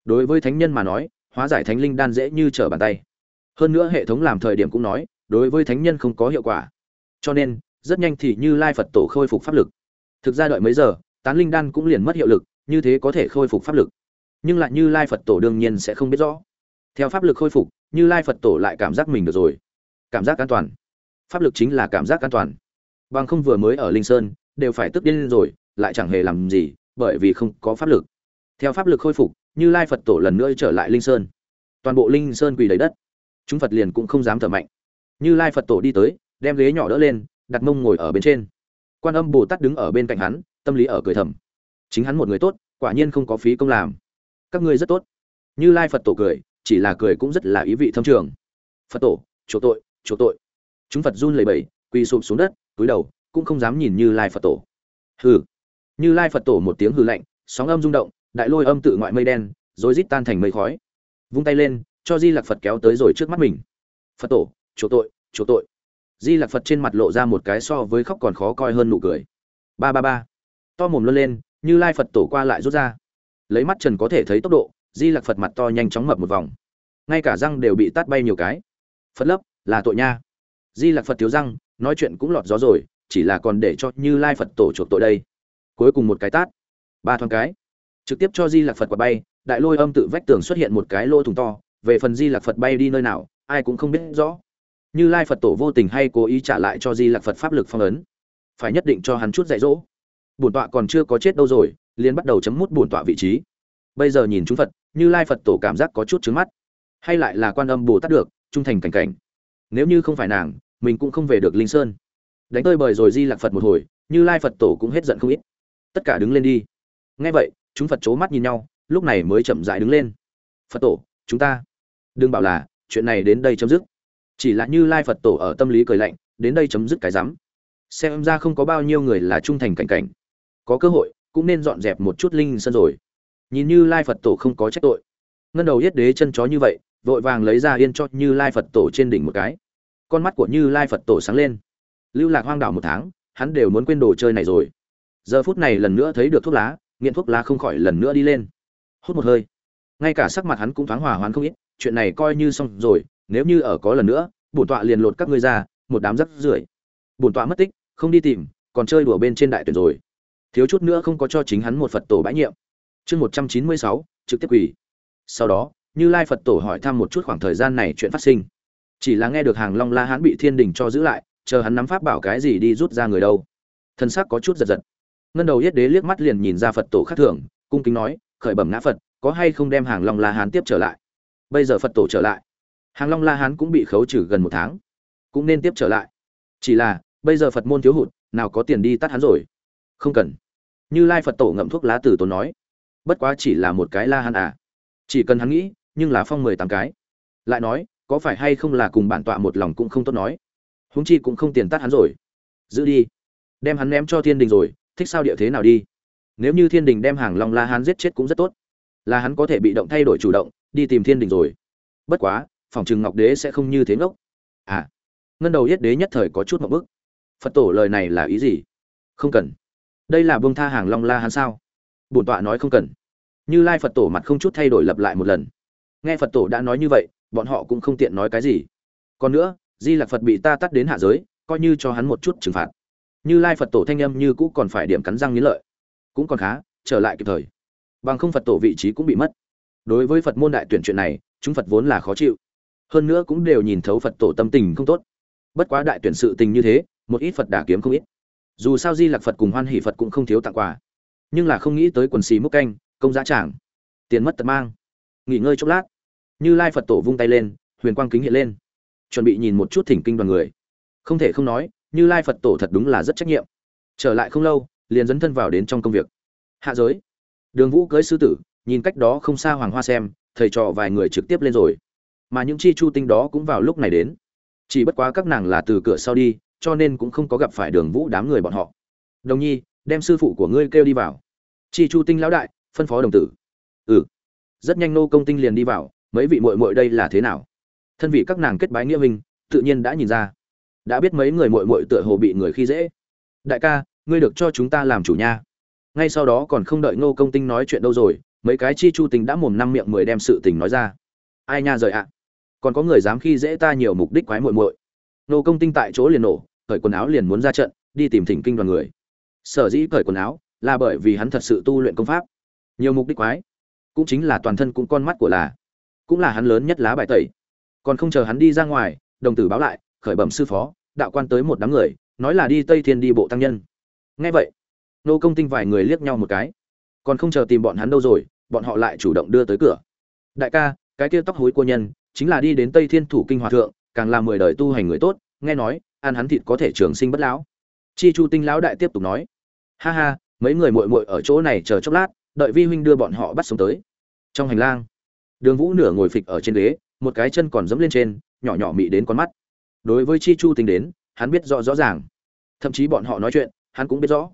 đối với thánh nhân mà nói, hóa giải thánh linh đan dễ như trở bàn tay. Hơn nữa hệ thống làm thời điểm cũng nói, đối với thánh nhân không có hiệu quả. Cho nên, rất nhanh thì như lai phật tổ khôi phục pháp lực. Thực ra đợi mấy giờ, tán linh đan cũng liền mất hiệu lực, như thế có thể khôi phục pháp lực. Nhưng lại như lai phật tổ đương nhiên sẽ không biết rõ. Theo pháp lực khôi phục, như lai phật tổ lại cảm giác mình được rồi. Cảm giác an toàn. Pháp lực chính là cảm giác an toàn. Bằng không vừa mới ở linh sơn, đều phải tức điên rồi, lại chẳng hề làm gì, bởi vì không có pháp lực. Theo pháp lực khôi phục như lai phật tổ lần nữa trở lại linh sơn. Toàn bộ linh sơn quỳ đầy đất. Chúng phật liền cũng không dám thở mạnh. Như lai phật tổ đi tới, đem ghế nhỏ đỡ lên, đặt mông ngồi ở bên trên. Quan âm bồ tát đứng ở bên cạnh hắn, tâm lý ở cười thầm. Chính hắn một người tốt, quả nhiên không có phí công làm. Các ngươi rất tốt. Như lai phật tổ cười, chỉ là cười cũng rất là ý vị thâm trường. Phật tổ, chỗ tội chỗ tội. Chúng phật run lẩy bẩy, quỳ sụp xuống đất, túi đầu, cũng không dám nhìn như lai phật tổ. Hừ. Như lai phật tổ một tiếng hừ lạnh, sóng âm rung động đại lôi âm tự ngoại mây đen, rồi rít tan thành mây khói. Vung tay lên, cho di lạc phật kéo tới rồi trước mắt mình. Phật tổ, chỗ tội chỗ tội. Di lạc phật trên mặt lộ ra một cái so với khóc còn khó coi hơn nụ cười. Ba ba ba. To mồm luôn lên, như lai phật tổ qua lại rút ra. Lấy mắt trần có thể thấy tốc độ, di lạc phật mặt to nhanh chóng mập một vòng. Ngay cả răng đều bị tát bay nhiều cái. Phật lấp, là tội nha. Di lạc phật thiếu răng, nói chuyện cũng lọt gió rồi, chỉ là còn để cho như lai phật tổ chuộc tội đây. Cuối cùng một cái tát. Ba thoáng cái trực tiếp cho di lạc phật quạt bay, đại lôi âm tự vách tường xuất hiện một cái lỗ thùng to, về phần di lạc phật bay đi nơi nào, ai cũng không biết rõ. Như lai phật tổ vô tình hay cố ý trả lại cho di lạc phật pháp lực phong ấn, phải nhất định cho hắn chút dạy dỗ. Bổn tọa còn chưa có chết đâu rồi, liền bắt đầu chấm mút bổn tọa vị trí. Bây giờ nhìn chúng phật, như lai phật tổ cảm giác có chút trứng mắt. Hay lại là quan âm bồ tát được, trung thành cảnh cảnh. Nếu như không phải nàng, mình cũng không về được linh sơn. Đánh tơi bời rồi di lạc phật một hồi, như lai phật tổ cũng hết giận không ít. Tất cả đứng lên đi. Nghe vậy chúng phật c h ố mắt nhìn nhau, lúc này mới chậm dại đứng lên. Phật tổ, chúng ta. Đừng bảo là, chuyện này đến đây chấm dứt. Chỉ là như lai phật tổ ở tâm lý cười lạnh, đến đây chấm dứt cái rắm. Xem ra không có bao nhiêu người là trung thành cảnh cảnh. Có cơ hội, cũng nên dọn dẹp một chút linh sân rồi. Nhìn như lai phật tổ không có trách tội. Ngân đầu yết đế chân chó như vậy, vội vàng lấy ra yên cho như lai phật tổ trên đỉnh một cái. Con mắt của như lai phật tổ sáng lên. Lưu lạc hoang đảo một tháng, hắn đều muốn quên đồ chơi này rồi. Giờ phút này lần nữa thấy được thuốc lá nghiện thuốc lá không khỏi lần nữa đi lên. Hút một hơi. Ngay cả sắc mặt hắn cũng thoáng hòa hoãn không ít, chuyện này coi như xong rồi, nếu như ở có lần nữa, bổn tọa liền lột các ngươi ra, một đám rắc rưởi. Bổn tọa mất tích, không đi tìm, còn chơi đùa bên trên đại tuyển rồi. Thiếu chút nữa không có cho chính hắn một phật tổ bãi nhiệm. Chương một trăm chín mươi sáu, trực tiếp quỷ sau đó, như lai phật tổ hỏi thăm một chút khoảng thời gian này chuyện phát sinh. Chỉ là nghe được hàng long la hán bị thiên đình cho giữ lại, chờ hắn nắm pháp bảo cái gì đi rút ra người đâu. Thân xác có chút giật giật ngân đầu yết đế liếc mắt liền nhìn ra phật tổ khác thường, cung kính nói, khởi bẩm ngã phật, có hay không đem hàng long la hán tiếp trở lại? Bây giờ phật tổ trở lại. Hàng long la hán cũng bị khấu trừ gần một tháng, cũng nên tiếp trở lại. Chỉ là, bây giờ phật môn thiếu hụt, nào có tiền đi tắt hắn rồi? Không cần. Như lai phật tổ ngậm thuốc lá tử tốn nói, bất quá chỉ là một cái la hán à. Chỉ cần hắn nghĩ, nhưng là phong mười tám cái. Lại nói, có phải hay không là cùng bản tọa một lòng cũng không tốt nói. Huống chi cũng không tiền tắt hắn rồi. Giữ đi. Đem hắn ném cho thiên đình rồi thích sao địa thế nào đi? Nếu như thiên đình đem hàng long la hán giết chết cũng rất tốt. Là hắn có thể bị động thay đổi chủ động, đi tìm thiên đình rồi. Bất quá, phòng trừng ngọc đế sẽ không như thế ngốc. À ngân đầu yết đế nhất thời có chút một bức. Phật tổ lời này là ý gì? Không cần. Đây là bông tha hàng long la hán sao? Bổn tọa nói không cần. Như lai phật tổ mặt không chút thay đổi lặp lại một lần. Nghe phật tổ đã nói như vậy, bọn họ cũng không tiện nói cái gì. Còn nữa, di lạc phật bị ta tắt đến hạ giới, coi như cho hắn một chút trừng phạt như lai phật tổ thanh âm như cũ còn phải điểm cắn răng nghĩ lợi cũng còn khá trở lại kịp thời bằng không phật tổ vị trí cũng bị mất đối với phật môn đại tuyển chuyện này chúng phật vốn là khó chịu hơn nữa cũng đều nhìn thấu phật tổ tâm tình không tốt bất quá đại tuyển sự tình như thế một ít phật đà kiếm không ít dù sao di lạc phật cùng hoan hỷ phật cũng không thiếu tặng quà nhưng là không nghĩ tới quần xì múc canh công giá trảng tiền mất tật mang nghỉ ngơi chốc lát như lai phật tổ vung tay lên huyền quang kính hiện lên chuẩn bị nhìn một chút thỉnh kinh đoàn người không thể không nói như lai phật tổ thật đúng là rất trách nhiệm. Trở lại không lâu, liền dấn thân vào đến trong công việc. Hạ giới. Đường vũ cưới sư tử, nhìn cách đó không xa hoàng hoa xem, thầy trò vài người trực tiếp lên rồi. Mà những chi chu tinh đó cũng vào lúc này đến. Chỉ bất quá các nàng là từ cửa sau đi, cho nên cũng không có gặp phải đường vũ đám người bọn họ. Đồng nhi, đem sư phụ của ngươi kêu đi vào. Chi chu tinh lão đại, phân phó đồng tử. Ừ. Rất nhanh nô công tinh liền đi vào, mấy vị muội muội đây là thế nào? Thân vị các nàng kết bái nghĩa minh tự nhiên đã nhìn ra đã biết mấy người muội muội tựa hồ bị người khi dễ. Đại ca, ngươi được cho chúng ta làm chủ nha. Ngay sau đó còn không đợi Ngô công tinh nói chuyện đâu rồi, mấy cái chi chu tình đã mồm năm miệng mười đem sự tình nói ra. Ai nha rời ạ? Còn có người dám khi dễ ta nhiều mục đích quái muội muội. Ngô công tinh tại chỗ liền nổ, cởi quần áo liền muốn ra trận, đi tìm thỉnh kinh đoàn người. Sở dĩ cởi quần áo là bởi vì hắn thật sự tu luyện công pháp. Nhiều mục đích quái, cũng chính là toàn thân cũng con mắt của là, cũng là hắn lớn nhất lá bài tẩy. Còn không chờ hắn đi ra ngoài, đồng tử báo lại khởi bẩm sư phó, đạo quan tới một đám người, nói là đi tây thiên đi bộ tăng nhân. Nghe vậy, nô công tinh vài người liếc nhau một cái. Còn không chờ tìm bọn hắn đâu rồi, bọn họ lại chủ động đưa tới cửa. Đại ca, cái kia tóc hối cô nhân, chính là đi đến tây thiên thủ kinh hòa thượng, càng là mười đời tu hành người tốt, nghe nói, ăn hắn thịt có thể trường sinh bất lão. Chi chu tinh lão đại tiếp tục nói. Ha ha, mấy người muội muội ở chỗ này chờ chốc lát, đợi vi huynh đưa bọn họ bắt sống tới. Trong hành lang, đường vũ nửa ngồi phịch ở trên ghế, một cái chân còn dẫm lên trên, nhỏ nhỏ mị đến con mắt đối với chi chu tính đến, hắn biết rõ rõ ràng. Thậm chí bọn họ nói chuyện, hắn cũng biết rõ.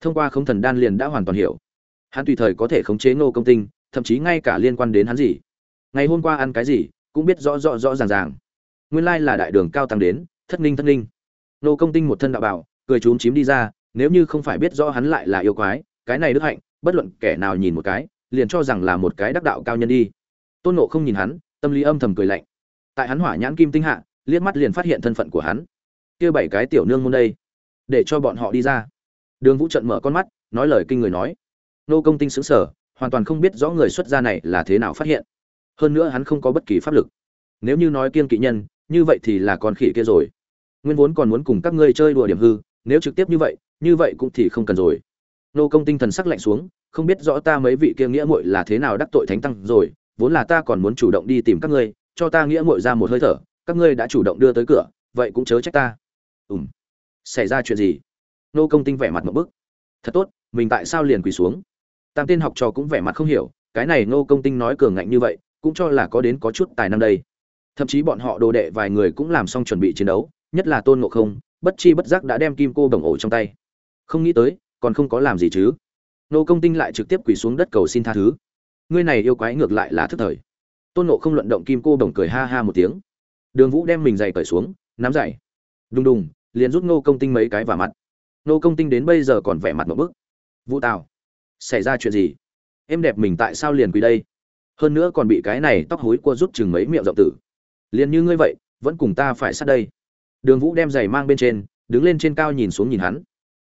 Thông qua không thần đan liền đã hoàn toàn hiểu. Hắn tùy thời có thể khống chế ngô công tinh, thậm chí ngay cả liên quan đến hắn gì. Ngày hôm qua ăn cái gì, cũng biết rõ rõ rõ ràng ràng. Nguyên lai là đại đường cao tăng đến, thất ninh thất ninh. Ngô công tinh một thân đạo bảo, cười trúng chím đi ra, nếu như không phải biết rõ hắn lại là yêu quái, cái này đức hạnh, bất luận kẻ nào nhìn một cái, liền cho rằng là một cái đắc đạo cao nhân đi. Tôn nộ không nhìn hắn, tâm lý âm thầm cười lạnh. Tại hắn hỏa nhãn kim tinh hạ liếc mắt liền phát hiện thân phận của hắn. Kia bảy cái tiểu nương môn đây, để cho bọn họ đi ra. Đường vũ trận mở con mắt, nói lời kinh người nói. Nô công tinh xứng sở hoàn toàn không biết rõ người xuất gia này là thế nào phát hiện. Hơn nữa hắn không có bất kỳ pháp lực. Nếu như nói kiên kỵ nhân, như vậy thì là con khỉ kia rồi. Nguyên vốn còn muốn cùng các ngươi chơi đùa điểm hư, nếu trực tiếp như vậy như vậy cũng thì không cần rồi. Nô công tinh thần sắc lạnh xuống, không biết rõ ta mấy vị kia nghĩa muội là thế nào đắc tội thánh tăng rồi, vốn là ta còn muốn chủ động đi tìm các ngươi, cho ta nghĩa muội ra một hơi thở các ngươi đã chủ động đưa tới cửa, vậy cũng chớ trách ta. Ùm xảy ra chuyện gì? Nô công tinh vẻ mặt một bức. Thật tốt, mình tại sao liền quỳ xuống? Tam tên học trò cũng vẻ mặt không hiểu, cái này nô công tinh nói cường ngạnh như vậy, cũng cho là có đến có chút tài năng đây. Thậm chí bọn họ đồ đệ vài người cũng làm xong chuẩn bị chiến đấu, nhất là tôn ngộ không, bất chi bất giác đã đem kim cô đồng ổ trong tay. Không nghĩ tới, còn không có làm gì chứ. Nô công tinh lại trực tiếp quỳ xuống đất cầu xin tha thứ. Ngươi này yêu quái ngược lại là thức thời. Tôn nộ không luận động kim cô đồng cười ha ha một tiếng đường vũ đem mình giày cởi xuống, nắm giày. Đùng đùng, liền rút Ngô công tinh mấy cái vào mặt. Ngô công tinh đến bây giờ còn vẻ mặt một bức. Vũ tào, xảy ra chuyện gì? Em đẹp mình tại sao liền quỳ đây? Hơn nữa còn bị cái này tóc hối cua rút chừng mấy miệng rộng tử. Liền như ngươi vậy, vẫn cùng ta phải sát đây. Đường vũ đem giày mang bên trên, đứng lên trên cao nhìn xuống nhìn hắn.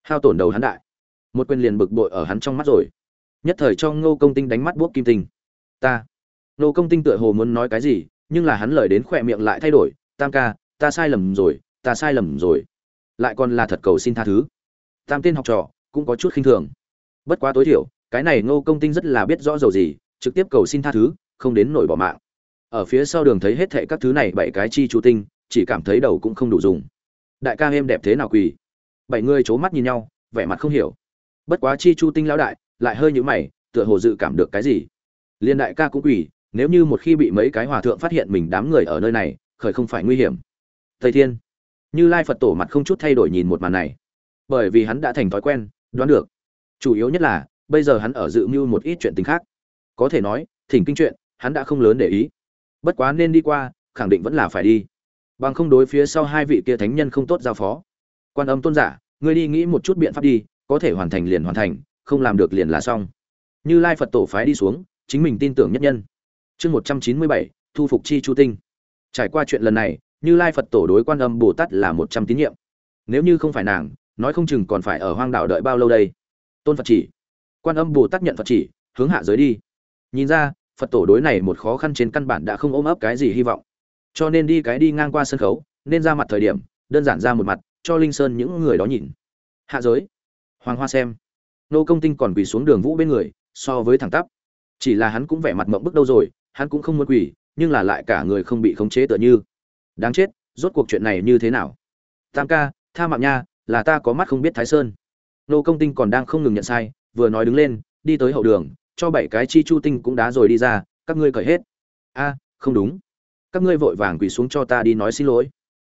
Hao tổn đầu hắn đại. Một quyền liền bực bội ở hắn trong mắt rồi. Nhất thời cho ngô công tinh đánh mắt buốc kim tinh. Ta. Ngô công tinh tựa hồ muốn nói cái gì nhưng là hắn lời đến khỏe miệng lại thay đổi, tam ca, ta sai lầm rồi, ta sai lầm rồi. Lại còn là thật cầu xin tha thứ. Tam tên học trò cũng có chút khinh thường. Bất quá tối thiểu, cái này ngô công tinh rất là biết rõ dầu gì, trực tiếp cầu xin tha thứ, không đến nổi bỏ mạng. Ở phía sau đường thấy hết thệ các thứ này bảy cái chi chú tinh, chỉ cảm thấy đầu cũng không đủ dùng. Đại ca em đẹp thế nào quỳ? Bảy người c h ố mắt nhìn nhau, vẻ mặt không hiểu. Bất quá chi chu tinh lão đại lại hơi nhũ mày, tựa hồ dự cảm được cái gì. Liên đại ca cũng quỳ nếu như một khi bị mấy cái hòa thượng phát hiện mình đám người ở nơi này, khởi không phải nguy hiểm. Thầy thiên. Như lai phật tổ mặt không chút thay đổi nhìn một màn này. Bởi vì hắn đã thành thói quen, đoán được. Chủ yếu nhất là, bây giờ hắn ở dự mưu một ít chuyện tình khác. Có thể nói, thỉnh kinh chuyện, hắn đã không lớn để ý. Bất quá nên đi qua, khẳng định vẫn là phải đi. Bằng không đối phía sau hai vị kia thánh nhân không tốt giao phó. Quan âm tôn giả, ngươi đi nghĩ một chút biện pháp đi, có thể hoàn thành liền hoàn thành, không làm được liền là xong. Như lai phật tổ phái đi xuống, chính mình tin tưởng nhất nhân chương một trăm chín mươi bảy, thu phục chi chu tinh. Trải qua chuyện lần này, như lai phật tổ đối quan âm bồ tát là một trăm tín nhiệm. Nếu như không phải nàng, nói không chừng còn phải ở hoang đảo đợi bao lâu đây? Tôn phật chỉ. Quan âm bồ tát nhận phật chỉ, hướng hạ giới đi. Nhìn ra, phật tổ đối này một khó khăn trên căn bản đã không ôm ấp cái gì hy vọng. Cho nên đi cái đi ngang qua sân khấu, nên ra mặt thời điểm, đơn giản ra một mặt, cho linh sơn những người đó nhìn. Hạ giới. Hoàng hoa xem. Nô công tinh còn quỳ xuống đường vũ bên người, so với thẳng tắp. Chỉ là hắn cũng vẻ mặt mộng bức đâu rồi hắn cũng không muốn quỳ, nhưng là lại cả người không bị khống chế tựa như. Đáng chết, rốt cuộc chuyện này như thế nào? Tam ca, tha mạng nha, là ta có mắt không biết thái sơn. Nô công tinh còn đang không ngừng nhận sai, vừa nói đứng lên, đi tới hậu đường, cho bảy cái chi chu tinh cũng đá rồi đi ra, các ngươi cởi hết. A, không đúng. Các ngươi vội vàng quỳ xuống cho ta đi nói xin lỗi.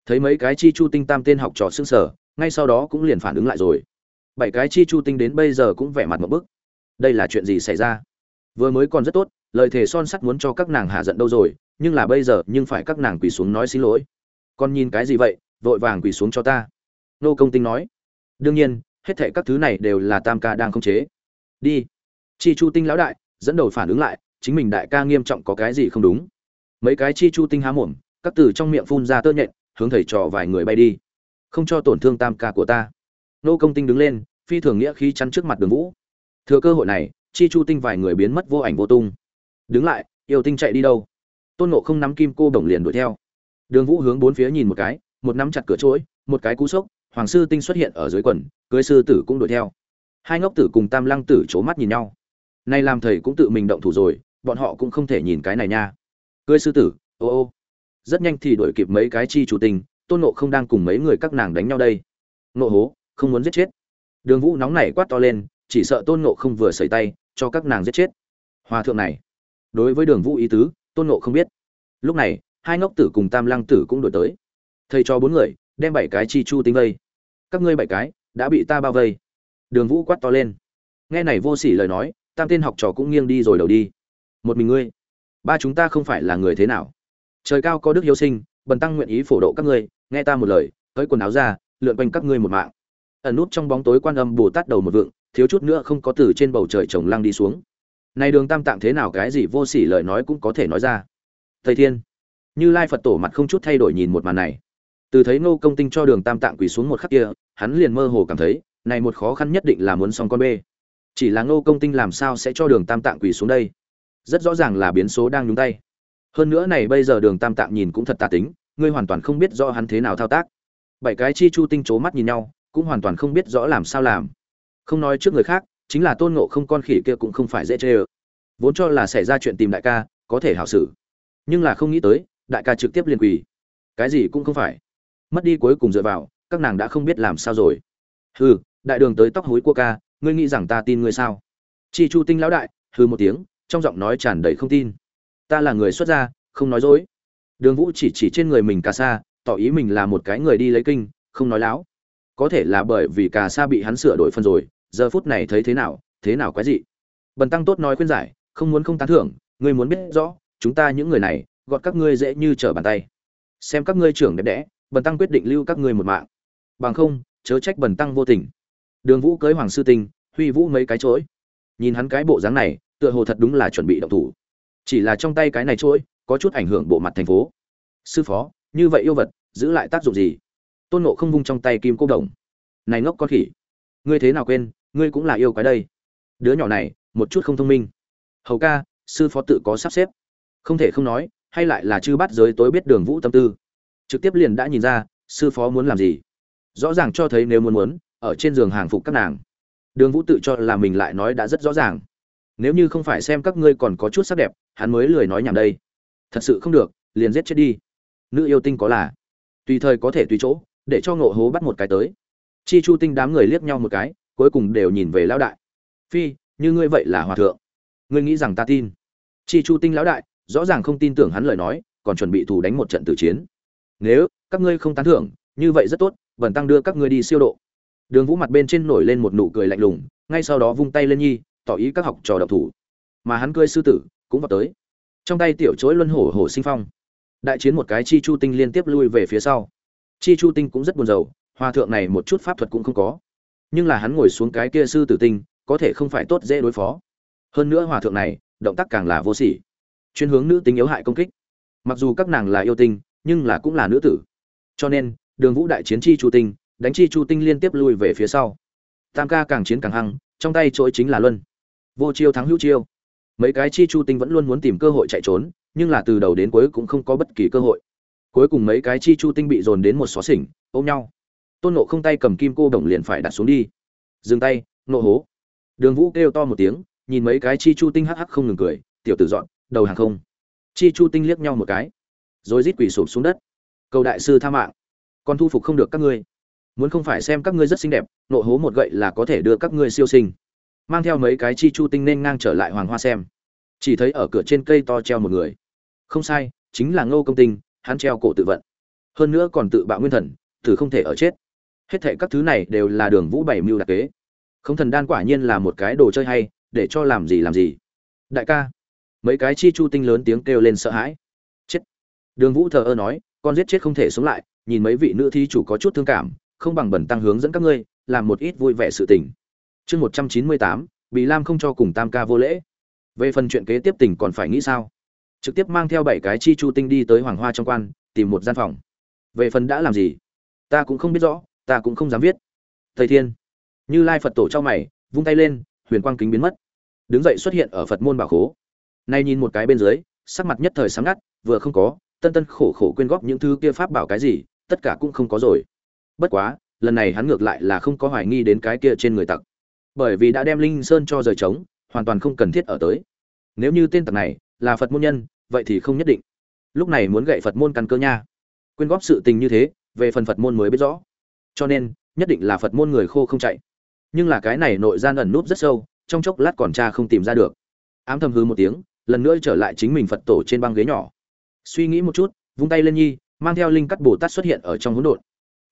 Thấy mấy cái chi chu tinh tam tên học trò xương sở ngay sau đó cũng liền phản ứng lại rồi. Bảy cái chi chu tinh đến bây giờ cũng vẻ mặt một bức. Đây là chuyện gì xảy ra? Vừa mới còn rất tốt lời thề son sắt muốn cho các nàng hạ giận đâu rồi, nhưng là bây giờ, nhưng phải các nàng quỳ xuống nói xin lỗi. Con nhìn cái gì vậy, vội vàng quỳ xuống cho ta. Nô công tinh nói. Đương nhiên, hết thệ các thứ này đều là tam ca đang khống chế. Đi. Chi chu tinh lão đại, dẫn đầu phản ứng lại, chính mình đại ca nghiêm trọng có cái gì không đúng. Mấy cái chi chu tinh há mồm, các từ trong miệng phun ra tơ nhện, hướng thầy trò vài người bay đi. Không cho tổn thương tam ca của ta. Nô công tinh đứng lên, phi thường nghĩa khí chắn trước mặt đường vũ. Thừa cơ hội này, chi chu tinh vài người biến mất vô ảnh vô tung đứng lại, yêu tinh chạy đi đâu? Tôn nộ không nắm kim cô đồng liền đuổi theo. Đường vũ hướng bốn phía nhìn một cái, một nắm chặt cửa chuỗi, một cái cú sốc, hoàng sư tinh xuất hiện ở dưới quần, cưới sư tử cũng đuổi theo. Hai ngốc tử cùng tam lăng tử c mắt nhìn nhau. Nay làm thầy cũng tự mình động thủ rồi, bọn họ cũng không thể nhìn cái này nha. Cưới sư tử, ô ô. Rất nhanh thì đuổi kịp mấy cái chi chủ tình, tôn nộ không đang cùng mấy người các nàng đánh nhau đây. Nộ hố, không muốn giết chết. Đường vũ nóng nảy quát to lên, chỉ sợ tôn nộ không vừa xảy tay, cho các nàng giết chết. Hòa thượng này đối với đường vũ ý tứ, tôn nộ không biết. Lúc này, hai ngốc tử cùng tam lăng tử cũng đổi tới. Thầy cho bốn người, đem bảy cái chi chu tính vây. Các ngươi bảy cái, đã bị ta bao vây. Đường vũ quát to lên. Nghe này vô sỉ lời nói, tam tên học trò cũng nghiêng đi rồi đầu đi. Một mình ngươi, ba chúng ta không phải là người thế nào? Trời cao có đức hiếu sinh, bần tăng nguyện ý phổ độ các ngươi, nghe ta một lời tới quần áo ra, lượn quanh các ngươi một mạng. Ẩn nút trong bóng tối quan âm bồ tát đầu một vượng, thiếu chút nữa không có từ trên bầu trời trồng lăng đi xuống này đường tam tạng thế nào cái gì vô sỉ lời nói cũng có thể nói ra. Thầy thiên, như lai phật tổ mặt không chút thay đổi nhìn một màn này. Từ thấy ngô công tinh cho đường tam tạng quỳ xuống một khắc kia, hắn liền mơ hồ cảm thấy, này một khó khăn nhất định là muốn xong con bê. Chỉ là ngô công tinh làm sao sẽ cho đường tam tạng quỳ xuống đây? Rất rõ ràng là biến số đang nhúng tay. Hơn nữa này bây giờ đường tam tạng nhìn cũng thật tà tính, ngươi hoàn toàn không biết rõ hắn thế nào thao tác. Bảy cái chi chu tinh c mắt nhìn nhau, cũng hoàn toàn không biết rõ làm sao làm. Không nói trước người khác chính là tôn ngộ không con khỉ kia cũng không phải dễ chê ơ. Vốn cho là xảy ra chuyện tìm đại ca, có thể hảo xử. Nhưng là không nghĩ tới, đại ca trực tiếp liền quỳ. Cái gì cũng không phải. Mất đi cuối cùng dựa vào, các nàng đã không biết làm sao rồi. Hừ, đại đường tới tóc hối cua ca, ngươi nghĩ rằng ta tin ngươi sao? Chi chu tinh lão đại, hừ một tiếng, trong giọng nói tràn đầy không tin. Ta là người xuất gia, không nói dối. Đường vũ chỉ chỉ trên người mình cà sa, tỏ ý mình là một cái người đi lấy kinh, không nói láo. Có thể là bởi vì cà sa bị hắn sửa đổi phân rồi giờ phút này thấy thế nào thế nào quái dị. Bần tăng tốt nói khuyên giải không muốn không tán thưởng ngươi muốn biết rõ chúng ta những người này gọt các ngươi dễ như trở bàn tay. Xem các ngươi trưởng đẹp đẽ bần tăng quyết định lưu các ngươi một mạng. Bằng không chớ trách bần tăng vô tình. Đường vũ cưới hoàng sư tinh huy vũ mấy cái chối. Nhìn hắn cái bộ dáng này tựa hồ thật đúng là chuẩn bị động thủ. Chỉ là trong tay cái này chối, có chút ảnh hưởng bộ mặt thành phố. Sư phó như vậy yêu vật giữ lại tác dụng gì? Tôn nộ không vung trong tay kim cô đồng. Này ngốc con khỉ. Ngươi thế nào quên ngươi cũng là yêu cái đây. Đứa nhỏ này, một chút không thông minh. Hầu ca, sư phó tự có sắp xếp. Không thể không nói, hay lại là chư bắt giới tối biết đường vũ tâm tư. Trực tiếp liền đã nhìn ra, sư phó muốn làm gì. Rõ ràng cho thấy nếu muốn muốn, ở trên giường hàng phục các nàng. Đường vũ tự cho là mình lại nói đã rất rõ ràng. Nếu như không phải xem các ngươi còn có chút sắc đẹp, hắn mới lười nói nhảm đây. Thật sự không được, liền giết chết đi. Nữ yêu tinh có là. Tùy thời có thể tùy chỗ, để cho ngộ hố bắt một cái tới. Chi chu tinh đám người liếc nhau một cái cuối cùng đều nhìn về lão đại. Phi, như ngươi vậy là hòa thượng. Ngươi nghĩ rằng ta tin? Chi chu tinh lão đại, rõ ràng không tin tưởng hắn lời nói, còn chuẩn bị thủ đánh một trận tử chiến. Nếu các ngươi không tán thưởng, như vậy rất tốt vần tăng đưa các ngươi đi siêu độ. Đường vũ mặt bên trên nổi lên một nụ cười lạnh lùng, ngay sau đó vung tay lên nhi, tỏ ý các học trò độc thủ. Mà hắn cười sư tử, cũng vào tới. Trong tay tiểu chối luân hổ hổ sinh phong. Đại chiến một cái chi chu tinh liên tiếp lui về phía sau. Chi chu tinh cũng rất buồn rầu, hòa thượng này một chút pháp thuật cũng không có nhưng là hắn ngồi xuống cái kia sư tử tinh, có thể không phải tốt dễ đối phó. Hơn nữa hòa thượng này, động tác càng là vô sỉ. Chuyên hướng nữ tính yếu hại công kích. Mặc dù các nàng là yêu tinh, nhưng là cũng là nữ tử. Cho nên, đường vũ đại chiến chi chu tinh, đánh chi chu tinh liên tiếp lui về phía sau. Tam ca càng chiến càng hăng, trong tay chối chính là luân. Vô chiêu thắng hữu chiêu. Mấy cái chi chu tinh vẫn luôn muốn tìm cơ hội chạy trốn, nhưng là từ đầu đến cuối cũng không có bất kỳ cơ hội. Cuối cùng mấy cái chi chu tinh bị dồn đến một xó xỉnh, ôm nhau tôn nộ không tay cầm kim cô đồng liền phải đặt xuống đi. Dừng tay nộ hố. Đường vũ kêu to một tiếng, nhìn mấy cái chi chu tinh hắc hắc không ngừng cười, tiểu tử dọn, đầu hàng không. Chi chu tinh liếc nhau một cái, rồi rít quỳ sụp xuống đất. Cầu đại sư tha mạng, con thu phục không được các ngươi. Muốn không phải xem các ngươi rất xinh đẹp nộ hố một gậy là có thể đưa các ngươi siêu sinh. Mang theo mấy cái chi chu tinh nên ngang trở lại hoàng hoa xem. Chỉ thấy ở cửa trên cây to treo một người. Không sai, chính là ngô công tinh, hắn treo cổ tự vận. Hơn nữa còn tự bạo nguyên thần thử không thể ở chết hết thệ các thứ này đều là đường vũ bảy mưu đặc kế. Không thần đan quả nhiên là một cái đồ chơi hay, để cho làm gì làm gì. Đại ca. Mấy cái chi chu tinh lớn tiếng kêu lên sợ hãi. Chết. Đường vũ thờ ơ nói, con giết chết không thể sống lại, nhìn mấy vị nữ thi chủ có chút thương cảm, không bằng bẩn tăng hướng dẫn các ngươi, làm một ít vui vẻ sự tình. Chương một trăm chín mươi tám bị lam không cho cùng tam ca vô lễ. Về phần chuyện kế tiếp tình còn phải nghĩ sao? Trực tiếp mang theo bảy cái chi chu tinh đi tới hoàng hoa trong quan, tìm một gian phòng. Về phần đã làm gì? Ta cũng không biết rõ ta cũng không dám viết. Thầy thiên. Như lai phật tổ cho mày, vung tay lên, huyền quang kính biến mất. Đứng dậy xuất hiện ở phật môn bảo khố. Nay nhìn một cái bên dưới, sắc mặt nhất thời sáng ngắt, vừa không có, tân tân khổ khổ quyên góp những thứ kia pháp bảo cái gì, tất cả cũng không có rồi. Bất quá, lần này hắn ngược lại là không có hoài nghi đến cái kia trên người tặc. Bởi vì đã đem linh sơn cho rời trống, hoàn toàn không cần thiết ở tới. Nếu như tên tặc này là phật môn nhân, vậy thì không nhất định. Lúc này muốn gậy phật môn căn cơ nha. Quyên góp sự tình như thế, về phần phật môn mới biết rõ cho nên, nhất định là phật môn người khô không chạy. Nhưng là cái này nội gian ẩn núp rất sâu, trong chốc lát còn cha không tìm ra được. Ám thầm hư một tiếng, lần nữa trở lại chính mình phật tổ trên băng ghế nhỏ. Suy nghĩ một chút, vung tay lên nhi, mang theo linh cắt bồ tát xuất hiện ở trong hỗn độn.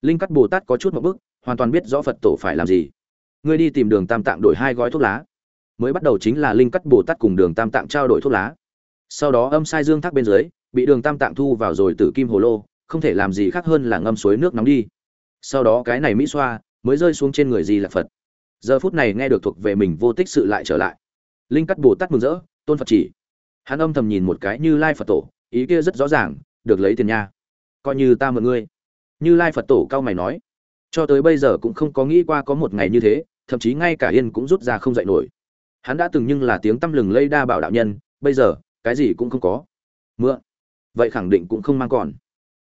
Linh cắt bồ tát có chút một bức hoàn toàn biết rõ phật tổ phải làm gì. Ngươi đi tìm đường tam tạng đổi hai gói thuốc lá. Mới bắt đầu chính là linh cắt bồ tát cùng đường tam tạng trao đổi thuốc lá. Sau đó âm sai dương thác bên dưới, bị đường tam tạng thu vào rồi tử kim hồ lô, không thể làm gì khác hơn là ngâm suối nước nóng đi sau đó cái này mỹ xoa mới rơi xuống trên người gì là phật giờ phút này nghe được thuộc về mình vô tích sự lại trở lại linh cắt bồ tát mừng rỡ tôn phật chỉ hắn âm thầm nhìn một cái như lai phật tổ ý kia rất rõ ràng được lấy tiền nha coi như ta mượn ngươi như lai phật tổ cao mày nói cho tới bây giờ cũng không có nghĩ qua có một ngày như thế thậm chí ngay cả yên cũng rút ra không dạy nổi hắn đã từng nhưng là tiếng tăm lừng lây đa bảo đạo nhân bây giờ cái gì cũng không có mượn vậy khẳng định cũng không mang còn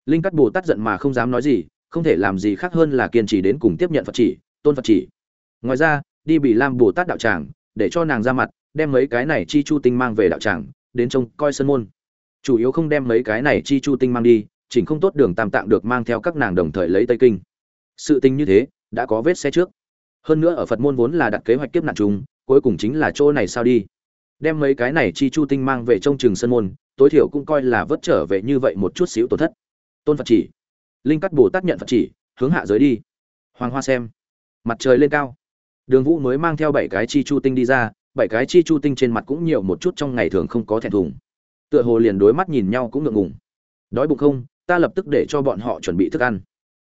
linh cắt bồ tát giận mà không dám nói gì không thể làm gì khác hơn là kiên trì đến cùng tiếp nhận phật chỉ, tôn phật chỉ. Ngoài ra, đi bị lam bồ tát đạo tràng, để cho nàng ra mặt, đem mấy cái này chi chu tinh mang về đạo tràng, đến trông coi sân môn. Chủ yếu không đem mấy cái này chi chu tinh mang đi, chỉnh không tốt đường tam tạng được mang theo các nàng đồng thời lấy tây kinh. Sự tình như thế, đã có vết xe trước. Hơn nữa ở phật môn vốn là đặt kế hoạch kiếp nạn chung cuối cùng chính là chỗ này sao đi. Đem mấy cái này chi chu tinh mang về trong trường sân môn, tối thiểu cũng coi là vớt trở về như vậy một chút xíu tổn thất. Tôn phật chỉ linh cắt bồ tát nhận phật chỉ, hướng hạ giới đi. Hoàng hoa xem. Mặt trời lên cao. Đường vũ mới mang theo bảy cái chi chu tinh đi ra, bảy cái chi chu tinh trên mặt cũng nhiều một chút trong ngày thường không có thẹn thùng. Tựa hồ liền đối mắt nhìn nhau cũng ngượng ngùng. Đói bụng không, ta lập tức để cho bọn họ chuẩn bị thức ăn.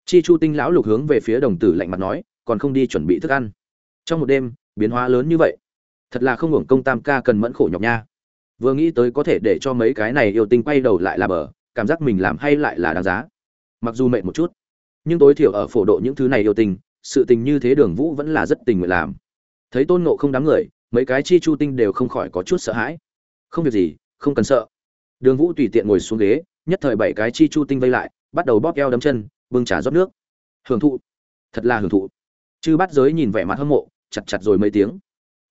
Chi chu tinh lão lục hướng về phía đồng tử lạnh mặt nói, còn không đi chuẩn bị thức ăn. Trong một đêm, biến hóa lớn như vậy. Thật là không hưởng công tam ca cần mẫn khổ nhọc nha. Vừa nghĩ tới có thể để cho mấy cái này yêu tinh quay đầu lại là bờ, cảm giác mình làm hay lại là đáng giá mặc dù mệt một chút nhưng tối thiểu ở phổ độ những thứ này yêu tình, sự tình như thế đường vũ vẫn là rất tình nguyện làm. Thấy tôn ngộ không đám người mấy cái chi chu tinh đều không khỏi có chút sợ hãi. Không việc gì không cần sợ. Đường vũ tùy tiện ngồi xuống ghế nhất thời bảy cái chi chu tinh vây lại bắt đầu bóp eo đấm chân bưng trà rót nước. Hưởng thụ. Thật là hưởng thụ. Chư bắt giới nhìn vẻ mặt hâm mộ chặt chặt rồi mấy tiếng.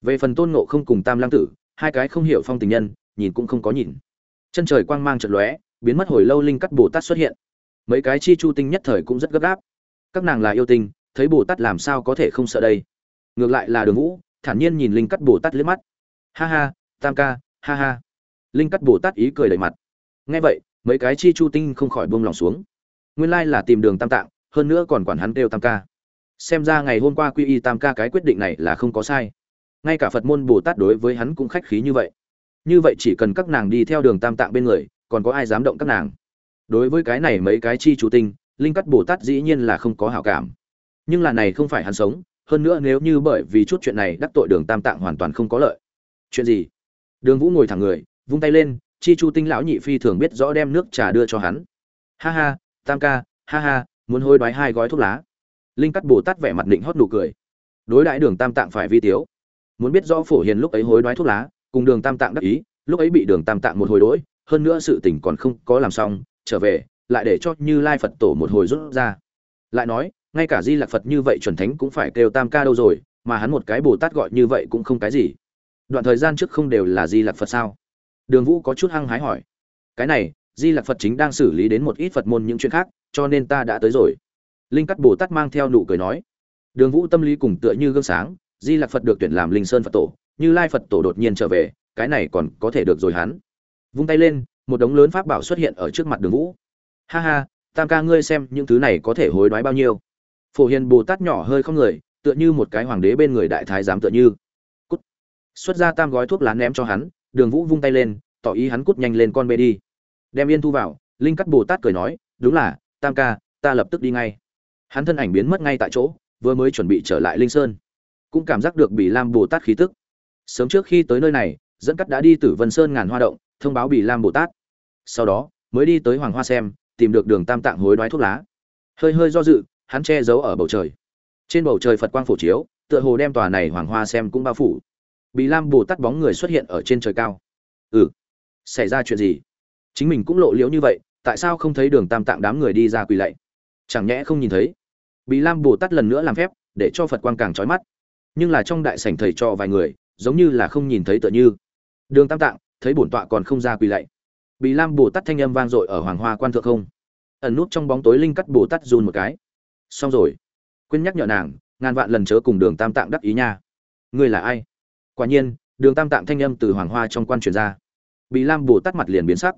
Về phần tôn ngộ không cùng tam lang tử hai cái không hiểu phong tình nhân nhìn cũng không có nhìn. Chân trời quang mang trận lóe biến mất hồi lâu linh cắt bồ tát xuất hiện mấy cái chi chu tinh nhất thời cũng rất gấp gáp. Các nàng là yêu tinh, thấy bồ tát làm sao có thể không sợ đây? Ngược lại là đường vũ, thản nhiên nhìn linh cắt bồ tát liếc mắt. Ha ha, tam ca, ha ha. Linh cắt bồ tát ý cười đầy mặt. Nghe vậy, mấy cái chi chu tinh không khỏi buông lòng xuống. Nguyên lai là tìm đường tam tạng, hơn nữa còn quản hắn đều tam ca. Xem ra ngày hôm qua quy y tam ca cái quyết định này là không có sai. Ngay cả phật môn bồ tát đối với hắn cũng khách khí như vậy. Như vậy chỉ cần các nàng đi theo đường tam tạng bên người, còn có ai dám động các nàng? Đối với cái này mấy cái chi chủ tinh, linh cắt bồ tát dĩ nhiên là không có hảo cảm. Nhưng là này không phải hắn sống, hơn nữa nếu như bởi vì chút chuyện này đắc tội đường tam tạng hoàn toàn không có lợi. Chuyện gì? Đường vũ ngồi thẳng người, vung tay lên, chi chu tinh lão nhị phi thường biết rõ đem nước trà đưa cho hắn. Ha ha, tam ca, ha ha, muốn hôi đoái hai gói thuốc lá. Linh cắt bồ tát vẻ mặt định hót nụ cười. Đối đãi đường tam tạng phải vi tiếu. Muốn biết rõ phổ hiền lúc ấy hối đoái thuốc lá, cùng đường tam tạng đắc ý, lúc ấy bị đường tam tạng một hồi đỗi, hơn nữa sự tình còn không có làm xong trở về, lại để cho như lai phật tổ một hồi rút ra. Lại nói, ngay cả di lạc phật như vậy chuẩn thánh cũng phải kêu tam ca đâu rồi, mà hắn một cái bồ tát gọi như vậy cũng không cái gì. Đoạn thời gian trước không đều là di lạc phật sao? Đường vũ có chút hăng hái hỏi. Cái này, di lạc phật chính đang xử lý đến một ít phật môn những chuyện khác, cho nên ta đã tới rồi. Linh cắt bồ tát mang theo nụ cười nói. Đường vũ tâm lý cùng tựa như gương sáng, di lạc phật được tuyển làm linh sơn phật tổ, như lai phật tổ đột nhiên trở về, cái này còn có thể được rồi hắn. Vung tay lên một đống lớn pháp bảo xuất hiện ở trước mặt đường vũ. Ha ha, tam ca ngươi xem những thứ này có thể hối đoái bao nhiêu. Phổ hiền bồ tát nhỏ hơi không người, tựa như một cái hoàng đế bên người đại thái giám tựa như. Cút. Xuất ra tam gói thuốc lá ném cho hắn, đường vũ vung tay lên, tỏ ý hắn cút nhanh lên con bê đi. Đem yên thu vào, linh cắt bồ tát cười nói, đúng là, tam ca, ta lập tức đi ngay. Hắn thân ảnh biến mất ngay tại chỗ, vừa mới chuẩn bị trở lại linh sơn. Cũng cảm giác được bị lam bồ tát khí tức. Sớm trước khi tới nơi này, dẫn cắt đã đi từ vân sơn ngàn hoa động thông báo bị lam bồ tát. Sau đó, mới đi tới hoàng hoa xem, tìm được đường tam tạng hối đoái thuốc lá. Hơi hơi do dự, hắn che giấu ở bầu trời. Trên bầu trời phật quang phổ chiếu, tựa hồ đem tòa này hoàng hoa xem cũng bao phủ. Bị lam bồ tát bóng người xuất hiện ở trên trời cao. Ừ xảy ra chuyện gì? Chính mình cũng lộ liễu như vậy, tại sao không thấy đường tam tạng đám người đi ra quỳ lạy? Chẳng nhẽ không nhìn thấy? Bị lam bồ tát lần nữa làm phép, để cho phật quang càng trói mắt. Nhưng là trong đại sảnh thầy cho vài người, giống như là không nhìn thấy tựa như. Đường tam tạng thấy bổn tọa còn không ra quỳ lạy. Bị lam bồ tát thanh âm vang dội ở hoàng hoa quan thượng không? Ẩn nút trong bóng tối linh cắt bồ tát run một cái. Xong rồi. Quên nhắc nhở nàng, ngàn vạn lần chớ cùng đường tam tạng đắc ý nha. Ngươi là ai? Quả nhiên, đường tam tạng thanh âm từ hoàng hoa trong quan truyền ra. Bị lam bồ tát mặt liền biến sắc.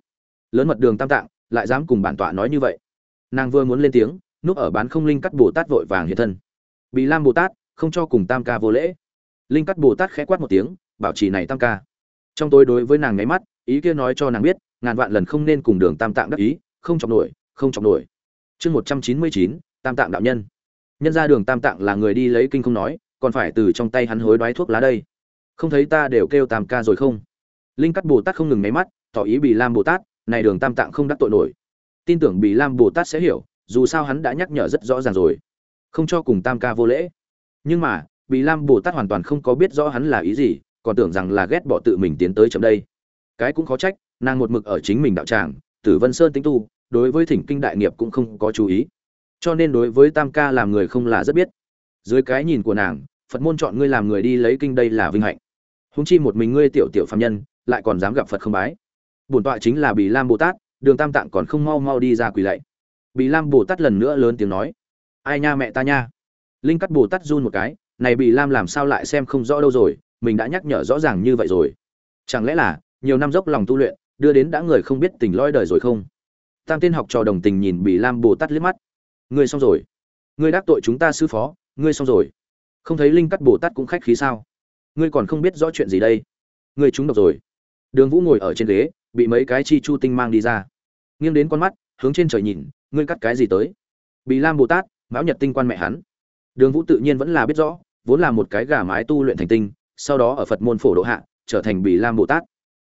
Lớn mật đường tam tạng, lại dám cùng bản tọa nói như vậy. Nàng vừa muốn lên tiếng, núp ở bán không linh cắt bồ tát vội vàng hiện thân. Bị lam bồ tát, không cho cùng tam ca vô lễ. Linh cắt bồ tát khẽ quát một tiếng, bảo trì này tam ca trong tôi đối với nàng ngáy mắt, ý kia nói cho nàng biết, ngàn vạn lần không nên cùng đường tam tạng đắc ý, không chọc nổi, không chọc nổi. Chương một trăm chín mươi chín, tam tạng đạo nhân. Nhân ra đường tam tạng là người đi lấy kinh không nói, còn phải từ trong tay hắn hối đoái thuốc lá đây. Không thấy ta đều kêu tam ca rồi không? Linh cắt bồ tát không ngừng máy mắt, tỏ ý bị lam bồ tát, này đường tam tạng không đắc tội nổi. Tin tưởng bị lam bồ tát sẽ hiểu, dù sao hắn đã nhắc nhở rất rõ ràng rồi. Không cho cùng tam ca vô lễ. Nhưng mà bị lam bồ tát hoàn toàn không có biết rõ hắn là ý gì còn tưởng rằng là ghét bỏ tự mình tiến tới chậm đây. Cái cũng khó trách, nàng một mực ở chính mình đạo tràng, tử vân sơn tính tu, đối với thỉnh kinh đại nghiệp cũng không có chú ý. Cho nên đối với tam ca làm người không là rất biết. Dưới cái nhìn của nàng, phật môn chọn ngươi làm người đi lấy kinh đây là vinh hạnh. Húng chi một mình ngươi tiểu tiểu phạm nhân, lại còn dám gặp phật không bái. Bổn tọa chính là bì lam bồ tát, đường tam tạng còn không mau mau đi ra quỳ lạy. Bì lam bồ tát lần nữa lớn tiếng nói, ai nha mẹ ta nha. Linh cắt bồ tát run một cái, này bì lam làm sao lại xem không rõ đâu rồi mình đã nhắc nhở rõ ràng như vậy rồi. Chẳng lẽ là nhiều năm dốc lòng tu luyện, đưa đến đã người không biết tình lôi đời rồi không? Tam tên học trò đồng tình nhìn Bỉ lam bồ tát liếc mắt. Ngươi xong rồi. Ngươi đắc tội chúng ta sư phó, ngươi xong rồi. Không thấy linh cắt bồ tát cũng khách khí sao? Ngươi còn không biết rõ chuyện gì đây. Ngươi trúng độc rồi. Đường vũ ngồi ở trên ghế, bị mấy cái chi chu tinh mang đi ra. Nghiêng đến con mắt, hướng trên trời nhìn, ngươi cắt cái gì tới? Bị lam bồ tát, mão nhật tinh quan mẹ hắn. Đường vũ tự nhiên vẫn là biết rõ, vốn là một cái gà mái tu luyện thành tinh sau đó ở phật môn phổ độ hạ, trở thành bỉ lam bồ tát.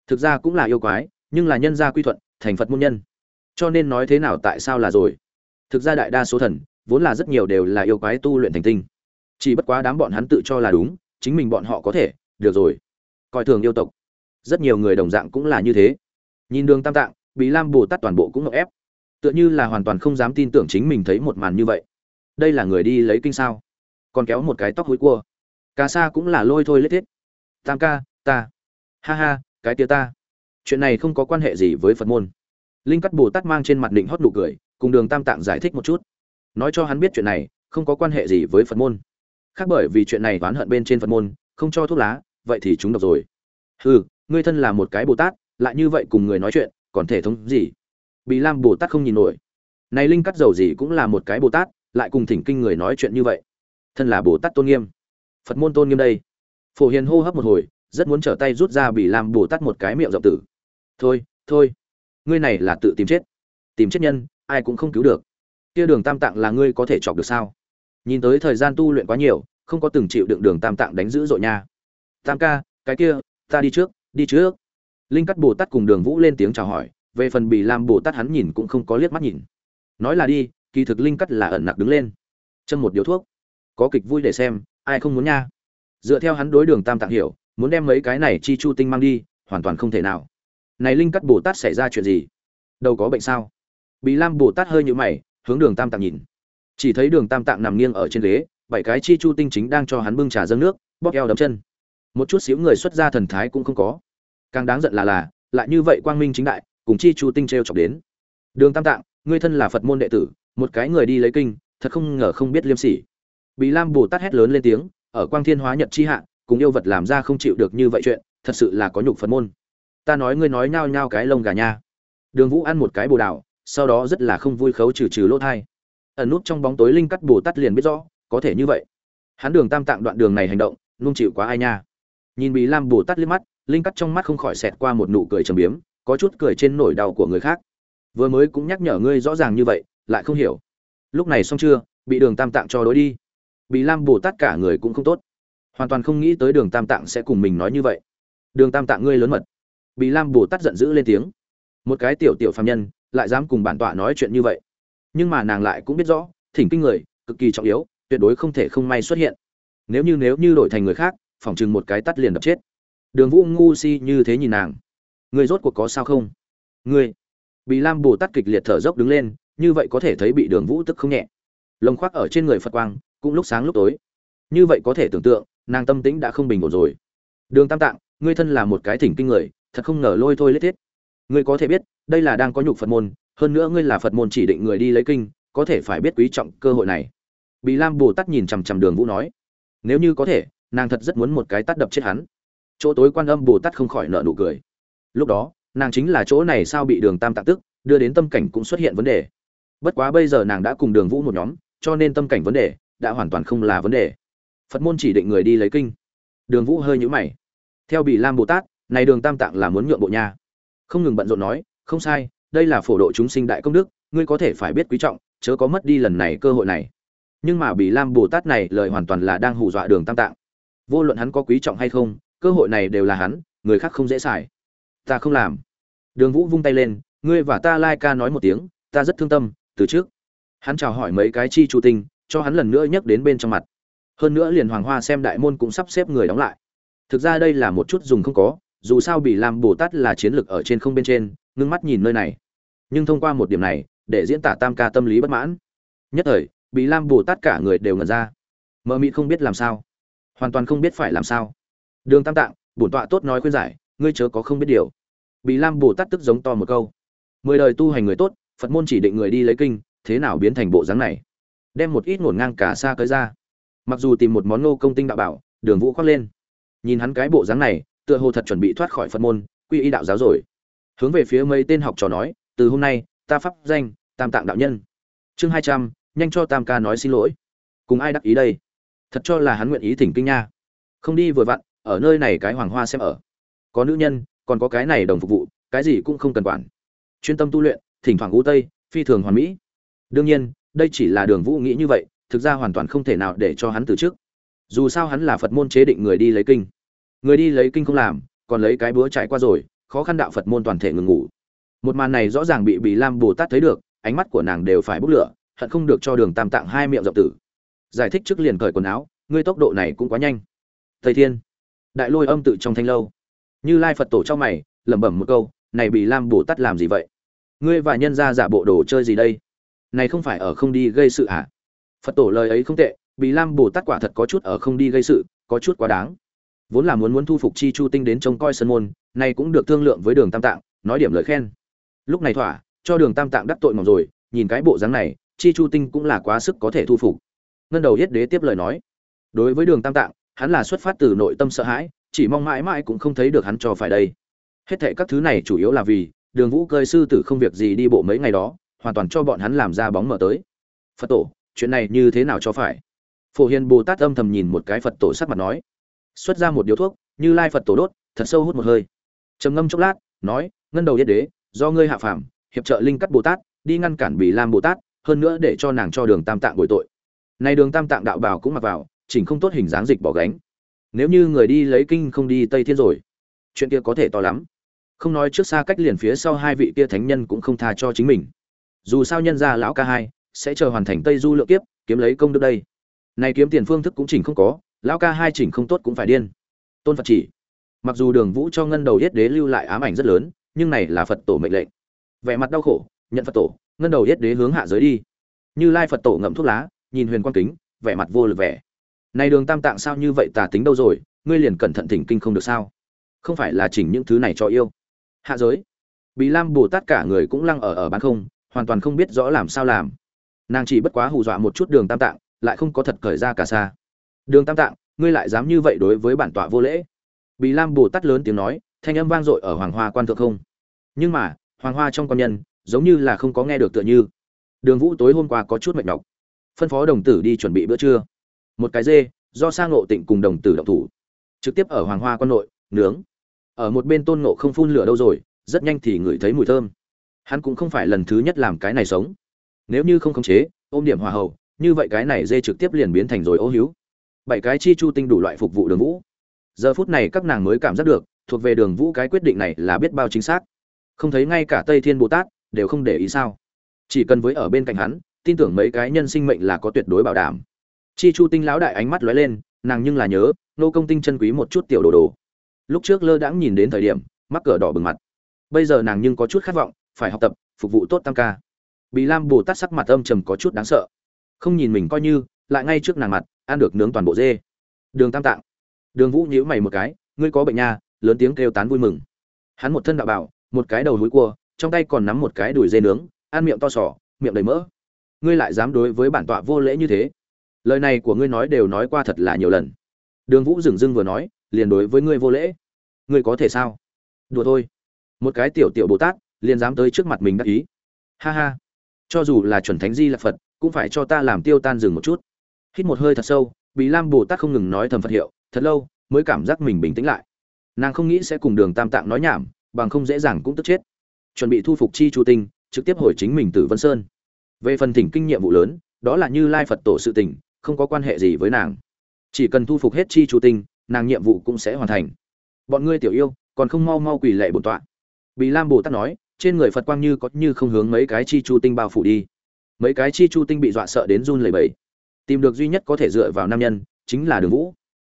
Thực ra cũng là yêu quái, nhưng là nhân gia quy thuận, thành phật môn nhân. Cho nên nói thế nào tại sao là rồi? Thực ra đại đa số thần, vốn là rất nhiều đều là yêu quái tu luyện thành tinh. Chỉ bất quá đám bọn hắn tự cho là đúng, chính mình bọn họ có thể, được rồi. Coi thường yêu tộc. Rất nhiều người đồng dạng cũng là như thế. Nhìn đường tam tạng bị lam bồ tát toàn bộ cũng ngọc ép. Tựa như là hoàn toàn không dám tin tưởng chính mình thấy một màn như vậy. Đây là người đi lấy kinh sao? Còn kéo một cái tóc hối cua. Cà sa cũng là lôi thôi lết thiết. Tam ca, ta. Ha ha, cái tia ta. Chuyện này không có quan hệ gì với phật môn. Linh cắt bồ tát mang trên mặt định hót nụ cười, cùng đường tam tạng giải thích một chút. Nói cho hắn biết chuyện này, không có quan hệ gì với phật môn. Khác bởi vì chuyện này oán hận bên trên phật môn, không cho thuốc lá, vậy thì chúng độc rồi. Hừ, ngươi thân là một cái bồ tát, lại như vậy cùng người nói chuyện, còn thể thống gì? Bị lam bồ tát không nhìn nổi. Này linh cắt dầu gì cũng là một cái bồ tát, lại cùng thỉnh kinh người nói chuyện như vậy. Thân là bồ tát tôn nghiêm phật môn tôn nghiêm đây. Phổ hiền hô hấp một hồi, rất muốn trở tay rút ra bị lam bồ tát một cái miệng rộng tử. Thôi thôi, ngươi này là tự tìm chết. Tìm chết nhân, ai cũng không cứu được. Kia đường tam tạng là ngươi có thể chọc được sao? Nhìn tới thời gian tu luyện quá nhiều, không có từng chịu đựng đường tam tạng đánh giữ dội nha. Tam ca, cái kia, ta đi trước đi trước. Linh cắt bồ tát cùng đường vũ lên tiếng chào hỏi, về phần bị lam bồ tát hắn nhìn cũng không có liếc mắt nhìn. Nói là đi, kỳ thực linh cắt là ẩn nặc đứng lên. Châm một điếu thuốc. Có kịch vui để xem ai không muốn nha. Dựa theo hắn đối đường tam tạng hiểu, muốn đem mấy cái này chi chu tinh mang đi, hoàn toàn không thể nào. Này linh cắt bồ tát xảy ra chuyện gì? Đâu có bệnh sao? Bị lam bồ tát hơi nhũ mày, hướng đường tam tạng nhìn. Chỉ thấy đường tam tạng nằm nghiêng ở trên ghế, bảy cái chi chu tinh chính đang cho hắn bưng trà dâng nước, bóp eo đấm chân. Một chút xíu người xuất gia thần thái cũng không có. Càng đáng giận là là, lại như vậy quang minh chính đại, cùng chi chu tinh t r e o chọc đến. Đường tam tạng, ngươi thân là phật môn đệ tử, một cái người đi lấy kinh, thật không ngờ không biết liêm sỉ bị lam bồ tát hét lớn lên tiếng, ở quang thiên hóa nhật chi hạ, cùng yêu vật làm ra không chịu được như vậy chuyện, thật sự là có nhục phật môn. Ta nói ngươi nói nhao nhao cái lông gà nha. Đường vũ ăn một cái bồ đào, sau đó rất là không vui khấu trừ trừ lỗ thai. Ẩn nút trong bóng tối linh cắt bồ tát liền biết rõ, có thể như vậy. Hắn đường tam tạng đoạn đường này hành động nung chịu quá ai nha. Nhìn bị lam bồ tát liếc mắt, linh cắt trong mắt không khỏi xẹt qua một nụ cười trầm biếm, có chút cười trên nỗi đau của người khác. Vừa mới cũng nhắc nhở ngươi rõ ràng như vậy, lại không hiểu. Lúc này xong chưa, bị đường tam tạng cho đối đi bị lam bồ tát cả người cũng không tốt. Hoàn toàn không nghĩ tới đường tam tạng sẽ cùng mình nói như vậy. Đường tam tạng ngươi lớn mật. Bị lam bồ tát giận dữ lên tiếng. Một cái tiểu tiểu phàm nhân, lại dám cùng bản tọa nói chuyện như vậy. Nhưng mà nàng lại cũng biết rõ, thỉnh kinh người, cực kỳ trọng yếu, tuyệt đối không thể không may xuất hiện. Nếu như nếu như đổi thành người khác, phỏng chừng một cái tắt liền đập chết. Đường vũ ngu si như thế nhìn nàng. Người rốt cuộc có sao không? Người bị lam bồ tát kịch liệt thở dốc đứng lên, như vậy có thể thấy bị đường vũ tức không nhẹ. Lồng khoác ở trên người phật quang cũng lúc sáng lúc tối. Như vậy có thể tưởng tượng, nàng tâm tĩnh đã không bình ổn rồi. Đường tam tạng, ngươi thân là một cái thỉnh kinh người, thật không ngờ lôi thôi lết thiết. Ngươi có thể biết, đây là đang có nhục phật môn, hơn nữa ngươi là phật môn chỉ định người đi lấy kinh, có thể phải biết quý trọng cơ hội này. Bị lam bồ tát nhìn chằm chằm đường vũ nói, nếu như có thể, nàng thật rất muốn một cái tắt đập chết hắn. Chỗ tối quan âm bồ tát không khỏi nợ nụ cười. Lúc đó, nàng chính là chỗ này sao bị đường tam tạng tức, đưa đến tâm cảnh cũng xuất hiện vấn đề. Bất quá bây giờ nàng đã cùng đường vũ một nhóm, cho nên tâm cảnh vấn đề đã hoàn toàn không là vấn đề. Phật môn chỉ định người đi lấy kinh. Đường vũ hơi nhũ mày. Theo bị lam bồ tát, này đường tam tạng là muốn nhượng bộ nha. Không ngừng bận rộn nói, không sai, đây là phổ độ chúng sinh đại công đức, ngươi có thể phải biết quý trọng, chớ có mất đi lần này cơ hội này. Nhưng mà bị lam bồ tát này lời hoàn toàn là đang hù dọa đường tam tạng. Vô luận hắn có quý trọng hay không, cơ hội này đều là hắn, người khác không dễ xài. Ta không làm. Đường vũ vung tay lên, ngươi và ta lai ca nói một tiếng, ta rất thương tâm, từ trước. Hắn chào hỏi mấy cái chi chủ tinh cho hắn lần nữa nhắc đến bên trong mặt. Hơn nữa liền hoàng hoa xem đại môn cũng sắp xếp người đóng lại. Thực ra đây là một chút dùng không có, dù sao bị làm bồ tát là chiến lược ở trên không bên trên, ngưng mắt nhìn nơi này. Nhưng thông qua một điểm này, để diễn tả tam ca tâm lý bất mãn. Nhất thời, bị lam bồ tát cả người đều ngẩn ra. Mờ mịt không biết làm sao. Hoàn toàn không biết phải làm sao. Đường tam tạng, bổn tọa tốt nói khuyên giải, ngươi chớ có không biết điều. Bị lam bồ tát tức giống to một câu. Mười đời tu hành người tốt, phật môn chỉ định người đi lấy kinh, thế nào biến thành bộ dáng này? Đem một ít ngổn ngang cả xa cới ra. Mặc dù tìm một món nô công tinh đạo bảo, đường vũ khoác lên. Nhìn hắn cái bộ dáng này, tựa hồ thật chuẩn bị thoát khỏi phật môn, quy y đạo giáo rồi. Hướng về phía mấy tên học trò nói, từ hôm nay, ta pháp danh, tam tạng đạo nhân. Chương hai trăm, nhanh cho tam ca nói xin lỗi. Cùng ai đắc ý đây? Thật cho là hắn nguyện ý thỉnh kinh nha. Không đi vừa vặn, ở nơi này cái hoàng hoa xem ở. Có nữ nhân, còn có cái này đồng phục vụ, cái gì cũng không cần quản. Chuyên tâm tu luyện, thỉnh thoảng u tây, phi thường hoàn mỹ. Đương nhiên đây chỉ là đường vũ nghĩ như vậy, thực ra hoàn toàn không thể nào để cho hắn từ chức. dù sao hắn là phật môn chế định người đi lấy kinh. Người đi lấy kinh không làm, còn lấy cái búa chạy qua rồi, khó khăn đạo phật môn toàn thể ngừng ngủ. Một màn này rõ ràng bị bị lam bồ tát thấy được, ánh mắt của nàng đều phải bốc lửa, hận không được cho đường tam tạng hai miệng rộng tử. Giải thích trước liền cởi quần áo, ngươi tốc độ này cũng quá nhanh. Thầy thiên, đại lôi âm tự trong thanh lâu. Như lai phật tổ trong mày, lẩm bẩm một câu, này bị lam bồ tát làm gì vậy? Ngươi và nhân gia giả bộ đồ chơi gì đây? Này không phải ở không đi gây sự à? Phật tổ lời ấy không tệ bị lam bồ tát quả thật có chút ở không đi gây sự, có chút quá đáng. Vốn là muốn muốn thu phục chi chu tinh đến trông coi sân môn này cũng được thương lượng với đường tam tạng, nói điểm lời khen. Lúc này thỏa, cho đường tam tạng đắc tội mỏng rồi, nhìn cái bộ dáng này, chi chu tinh cũng là quá sức có thể thu phục. Ngân đầu yết đế tiếp lời nói, đối với đường tam tạng, hắn là xuất phát từ nội tâm sợ hãi, chỉ mong mãi mãi cũng không thấy được hắn cho phải đây. Hết thệ các thứ này chủ yếu là vì đường vũ cơi sư tử không việc gì đi bộ mấy ngày đó hoàn toàn cho bọn hắn làm ra bóng mở tới. Phật tổ, chuyện này như thế nào cho phải? Phổ hiền bồ tát âm thầm nhìn một cái phật tổ sắc mặt nói. Xuất ra một điếu thuốc, như lai phật tổ đốt, thật sâu hút một hơi. Trầm ngâm chốc lát, nói, ngân đầu yết đế, do ngươi hạ phàm, hiệp trợ linh cắt bồ tát, đi ngăn cản Bỉ lam bồ tát, hơn nữa để cho nàng cho đường tam tạng bồi tội. Nay đường tam tạng đạo bào cũng mặc vào, chỉnh không tốt hình dáng dịch bỏ gánh. Nếu như người đi lấy kinh không đi tây thiên rồi, chuyện kia có thể to lắm. Không nói trước xa cách liền phía sau hai vị kia thánh nhân cũng không tha cho chính mình dù sao nhân gia lão ca hai sẽ chờ hoàn thành tây du lượng kiếp, kiếm lấy công đức đây. Này kiếm tiền phương thức cũng chỉnh không có, lão ca hai chỉnh không tốt cũng phải điên. Tôn phật chỉ, mặc dù đường vũ cho ngân đầu yết đế lưu lại ám ảnh rất lớn, nhưng này là phật tổ mệnh lệnh. Vẻ mặt đau khổ, nhận phật tổ, ngân đầu yết đế hướng hạ giới đi. Như lai phật tổ ngậm thuốc lá, nhìn huyền quang kính, vẻ mặt vô lực vẻ. Này đường tam tạng sao như vậy tà tính đâu rồi, ngươi liền cẩn thận thỉnh kinh không được sao? Không phải là chỉnh những thứ này cho yêu. Hạ giới. Bị lam bồ tát cả người cũng lăng ở ở bán không hoàn toàn không biết rõ làm sao làm. Nàng chỉ bất quá hù dọa một chút đường tam tạng, lại không có thật cởi ra cả xa. Đường tam tạng, ngươi lại dám như vậy đối với bản tọa vô lễ. Bị lam bồ tát lớn tiếng nói, thanh âm vang dội ở hoàng hoa quan thượng không. Nhưng mà, hoàng hoa trong quan nhân, giống như là không có nghe được tựa như. Đường vũ tối hôm qua có chút mệt nhọc. Phân phó đồng tử đi chuẩn bị bữa trưa. Một cái dê, do sang ngộ tịnh cùng đồng tử động thủ. Trực tiếp ở hoàng hoa quan nội, nướng. Ở một bên tôn ngộ không phun lửa đâu rồi, rất nhanh thì ngửi thấy mùi thơm hắn cũng không phải lần thứ nhất làm cái này sống. Nếu như không khống chế, ôm điểm hòa hậu như vậy cái này dê trực tiếp liền biến thành rồi ô hiếu. Bảy cái chi chu tinh đủ loại phục vụ đường vũ. Giờ phút này các nàng mới cảm giác được, thuộc về đường vũ cái quyết định này là biết bao chính xác. Không thấy ngay cả tây thiên bồ tát, đều không để ý sao. Chỉ cần với ở bên cạnh hắn, tin tưởng mấy cái nhân sinh mệnh là có tuyệt đối bảo đảm. Chi chu tinh lão đại ánh mắt lóe lên, nàng nhưng là nhớ, nô công tinh chân quý một chút tiểu đồ đồ. Lúc trước lơ đãng nhìn đến thời điểm, mắc cờ đỏ bừng mặt. Bây giờ nàng nhưng có chút khát vọng phải học tập, phục vụ tốt tam ca. Bị lam bồ tát sắc mặt âm trầm có chút đáng sợ. Không nhìn mình coi như, lại ngay trước nàng mặt, ăn được nướng toàn bộ dê. Đường tam tạng. Đường vũ nhíu mày một cái, ngươi có bệnh nha, lớn tiếng kêu tán vui mừng. Hắn một thân đạo bảo, một cái đầu húi cua, trong tay còn nắm một cái đùi dê nướng, ăn miệng to sỏ, miệng đầy mỡ. Ngươi lại dám đối với bản tọa vô lễ như thế? Lời này của ngươi nói đều nói qua thật là nhiều lần. Đường vũ dừng dưng vừa nói, liền đối với ngươi vô lễ. Ngươi có thể sao? Đùa thôi. Một cái tiểu tiểu bồ tát liền dám tới trước mặt mình đắc ý. Ha ha. Cho dù là chuẩn thánh di là phật, cũng phải cho ta làm tiêu tan dừng một chút. Hít một hơi thật sâu bị lam bồ tát không ngừng nói thầm phật hiệu, thật lâu mới cảm giác mình bình tĩnh lại. Nàng không nghĩ sẽ cùng đường tam tạng nói nhảm, bằng không dễ dàng cũng tức chết. Chuẩn bị thu phục chi chu tinh, trực tiếp hồi chính mình từ vân sơn. Về phần thỉnh kinh nghiệm vụ lớn, đó là như lai phật tổ sự tình, không có quan hệ gì với nàng. Chỉ cần thu phục hết chi chu tinh, nàng nhiệm vụ cũng sẽ hoàn thành. Bọn ngươi tiểu yêu, còn không mau mau quỳ lệ bổn tọa. Bị lam bồ tát nói trên người phật quang như có như không hướng mấy cái chi chu tinh bao phủ đi. Mấy cái chi chu tinh bị dọa sợ đến run lẩy bẩy. Tìm được duy nhất có thể dựa vào nam nhân, chính là đường vũ.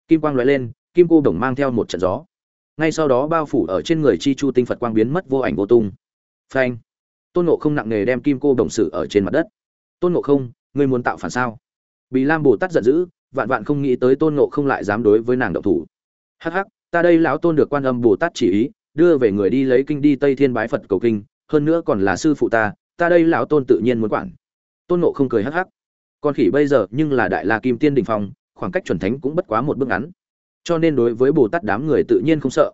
Kim quang lóe lên, kim cô đồng mang theo một trận gió. Ngay sau đó bao phủ ở trên người chi chu tinh phật quang biến mất vô ảnh vô tung. Phanh. Tôn nộ không nặng nề đem kim cô đồng sự ở trên mặt đất. Tôn nộ không, ngươi muốn tạo phản sao? Bị lam bồ tát giận dữ, vạn vạn không nghĩ tới tôn nộ không lại dám đối với nàng động thủ. Hắc hắc, ta đây lão tôn được quan âm bồ tát chỉ ý đưa về người đi lấy kinh đi tây thiên bái phật cầu kinh, hơn nữa còn là sư phụ ta ta đây lão tôn tự nhiên muốn quản. Tôn nộ không cười hắc hắc. Con khỉ bây giờ nhưng là đại la kim tiên đình phong, khoảng cách chuẩn thánh cũng bất quá một bước ngắn. Cho nên đối với bồ tát đám người tự nhiên không sợ.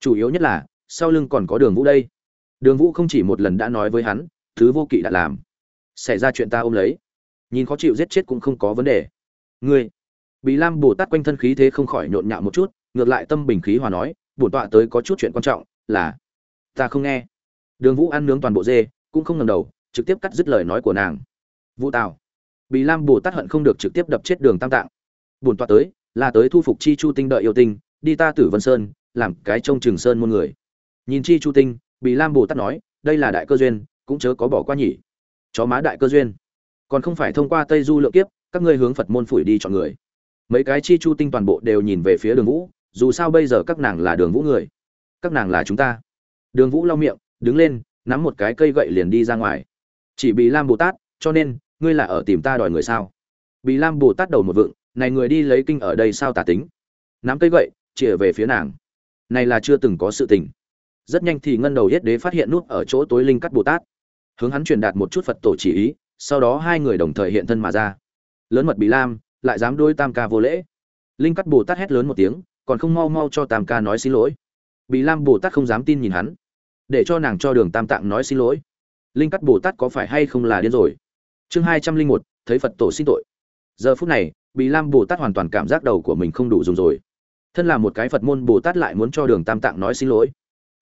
Chủ yếu nhất là, sau lưng còn có đường vũ đây. Đường vũ không chỉ một lần đã nói với hắn, thứ vô kỵ đã làm. Xảy ra chuyện ta ôm lấy. Nhìn khó chịu giết chết cũng không có vấn đề. Ngươi bị lam bồ tát quanh thân khí thế không khỏi nhộn nhạo một chút, ngược lại tâm bình khí hòa nói bổn tọa tới có chút chuyện quan trọng, là, ta không nghe. Đường vũ ăn nướng toàn bộ dê, cũng không ngầm đầu, trực tiếp cắt dứt lời nói của nàng. Vũ tào. Bị lam bồ tát hận không được trực tiếp đập chết đường tam tạng. Bổn tọa tới, là tới thu phục chi chu tinh đợi yêu tinh, đi ta tử vân sơn, làm cái trông trường sơn muôn người. Nhìn chi chu tinh bị lam bồ tát nói, đây là đại cơ duyên, cũng chớ có bỏ qua nhỉ. Chó má đại cơ duyên. Còn không phải thông qua tây du lượng kiếp, các ngươi hướng phật môn phủi đi chọn người. Mấy cái chi chu tinh toàn bộ đều nhìn về phía đường vũ dù sao bây giờ các nàng là đường vũ người, các nàng là chúng ta. Đường vũ lau miệng, đứng lên, nắm một cái cây gậy liền đi ra ngoài. Chỉ bị lam bồ tát, cho nên, ngươi là ở tìm ta đòi người sao? Bị lam bồ tát đầu một vựng này người đi lấy kinh ở đây sao tả tính? Nắm cây gậy chĩa về phía nàng. Này là chưa từng có sự tình. Rất nhanh thì ngân đầu yết đế phát hiện nút ở chỗ tối linh cắt bồ tát. Hướng hắn truyền đạt một chút phật tổ chỉ ý, sau đó hai người đồng thời hiện thân mà ra. Lớn mật bị lam, lại dám đôi tam ca vô lễ. Linh cắt bồ tát hét lớn một tiếng còn không mau mau cho tam ca nói xin lỗi. Bị lam bồ tát không dám tin nhìn hắn. Để cho nàng cho đường tam tạng nói xin lỗi. Linh cắt bồ tát có phải hay không là điên rồi? Chương hai trăm linh một, thấy phật tổ xin tội. Giờ phút này bị lam bồ tát hoàn toàn cảm giác đầu của mình không đủ dùng rồi. Thân là một cái phật môn, bồ tát lại muốn cho đường tam tạng nói xin lỗi.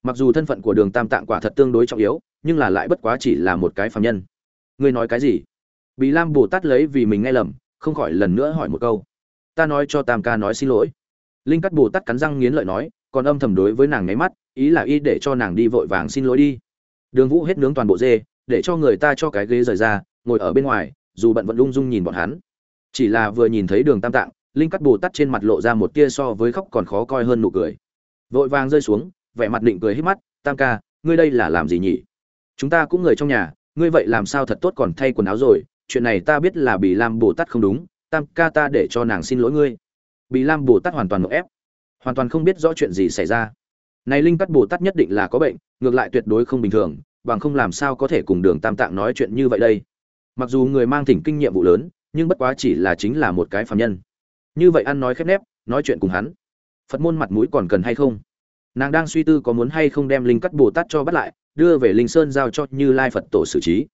Mặc dù thân phận của đường tam tạng quả thật tương đối trọng yếu, nhưng là lại bất quá chỉ là một cái phạm nhân. Ngươi nói cái gì? Bị lam bồ tát lấy vì mình nghe lầm, không khỏi lần nữa hỏi một câu. Ta nói cho tam ca nói xin lỗi linh cắt bồ tát cắn răng nghiến lợi nói, còn âm thầm đối với nàng nháy mắt, ý là y để cho nàng đi vội vàng xin lỗi đi. Đường vũ hết nướng toàn bộ dê, để cho người ta cho cái ghế rời ra, ngồi ở bên ngoài, dù bận vẫn lung dung nhìn bọn hắn. Chỉ là vừa nhìn thấy đường tam tạng, linh cắt bồ tát trên mặt lộ ra một tia so với khóc còn khó coi hơn nụ cười. Vội vàng rơi xuống, vẻ mặt định cười hết mắt, tam ca, ngươi đây là làm gì nhỉ? Chúng ta cũng người trong nhà, ngươi vậy làm sao thật tốt còn thay quần áo rồi? Chuyện này ta biết là bị lam bồ tát không đúng, tam ca ta để cho nàng xin lỗi ngươi bị lam bồ tát hoàn toàn ngộ ép. Hoàn toàn không biết rõ chuyện gì xảy ra. Này linh cắt bồ tát nhất định là có bệnh, ngược lại tuyệt đối không bình thường, bằng không làm sao có thể cùng đường tam tạng nói chuyện như vậy đây. Mặc dù người mang thỉnh kinh nghiệm vụ lớn, nhưng bất quá chỉ là chính là một cái phạm nhân. Như vậy ăn nói khép nép, nói chuyện cùng hắn. Phật môn mặt mũi còn cần hay không? Nàng đang suy tư có muốn hay không đem linh cắt bồ tát cho bắt lại, đưa về linh sơn giao cho như lai phật tổ xử trí.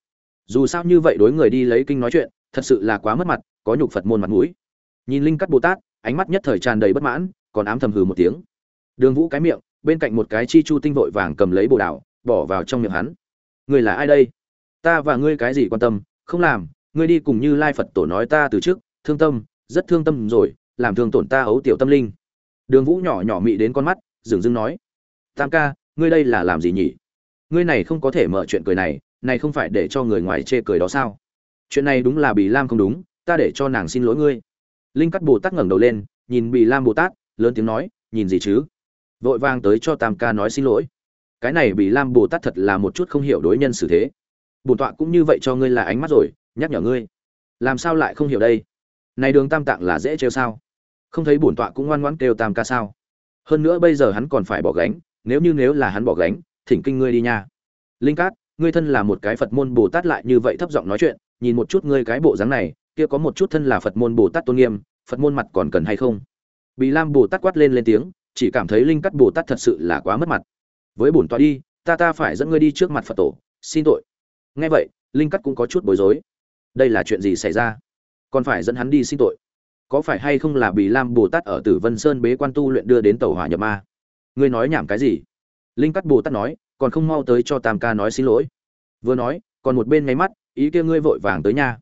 Dù sao như vậy đối người đi lấy kinh nói chuyện, thật sự là quá mất mặt, có nhục phật môn mặt mũi. Nhìn linh cắt bồ tát ánh mắt nhất thời tràn đầy bất mãn, còn ám thầm hừ một tiếng. Đường vũ cái miệng, bên cạnh một cái chi chu tinh vội vàng cầm lấy bồ đào, bỏ vào trong miệng hắn. Người là ai đây? Ta và ngươi cái gì quan tâm? Không làm, ngươi đi cùng như lai phật tổ nói ta từ trước, thương tâm, rất thương tâm rồi, làm thương tổn ta ấu tiểu tâm linh. Đường vũ nhỏ nhỏ mị đến con mắt, dừng dưng nói. Tam ca, ngươi đây là làm gì nhỉ? Ngươi này không có thể mở chuyện cười này này không phải để cho người ngoài chê cười đó sao? Chuyện này đúng là bì lam không đúng, ta để cho nàng xin lỗi ngươi linh cắt bồ tát ngẩng đầu lên, nhìn bị lam bồ tát, lớn tiếng nói, nhìn gì chứ? Vội vang tới cho tam ca nói xin lỗi. Cái này bị lam bồ tát thật là một chút không hiểu đối nhân xử thế. Bổn tọa cũng như vậy cho ngươi là ánh mắt rồi, nhắc nhở ngươi. Làm sao lại không hiểu đây? Này đường tam tạng là dễ trêu sao? Không thấy bổn tọa cũng ngoan ngoãn kêu tam ca sao? Hơn nữa bây giờ hắn còn phải bỏ gánh, nếu như nếu là hắn bỏ gánh, thỉnh kinh ngươi đi nha. Linh cát, ngươi thân là một cái phật môn bồ tát lại như vậy thấp giọng nói chuyện, nhìn một chút ngươi cái bộ dáng này kia có một chút thân là phật môn bồ tát tôn nghiêm, phật môn mặt còn cần hay không? Bị lam bồ tát quát lên lên tiếng, chỉ cảm thấy linh cắt bồ tát thật sự là quá mất mặt. Với bổn tọa đi, ta ta phải dẫn ngươi đi trước mặt phật tổ, xin tội. Nghe vậy, linh cắt cũng có chút bối rối. Đây là chuyện gì xảy ra? Còn phải dẫn hắn đi xin tội. Có phải hay không là bị lam bồ tát ở tử vân sơn bế quan tu luyện đưa đến tàu hỏa nhập ma? Ngươi nói nhảm cái gì? Linh cắt bồ tát nói, còn không mau tới cho tam ca nói xin lỗi. Vừa nói, còn một bên nháy mắt, ý kia ngươi vội vàng tới nha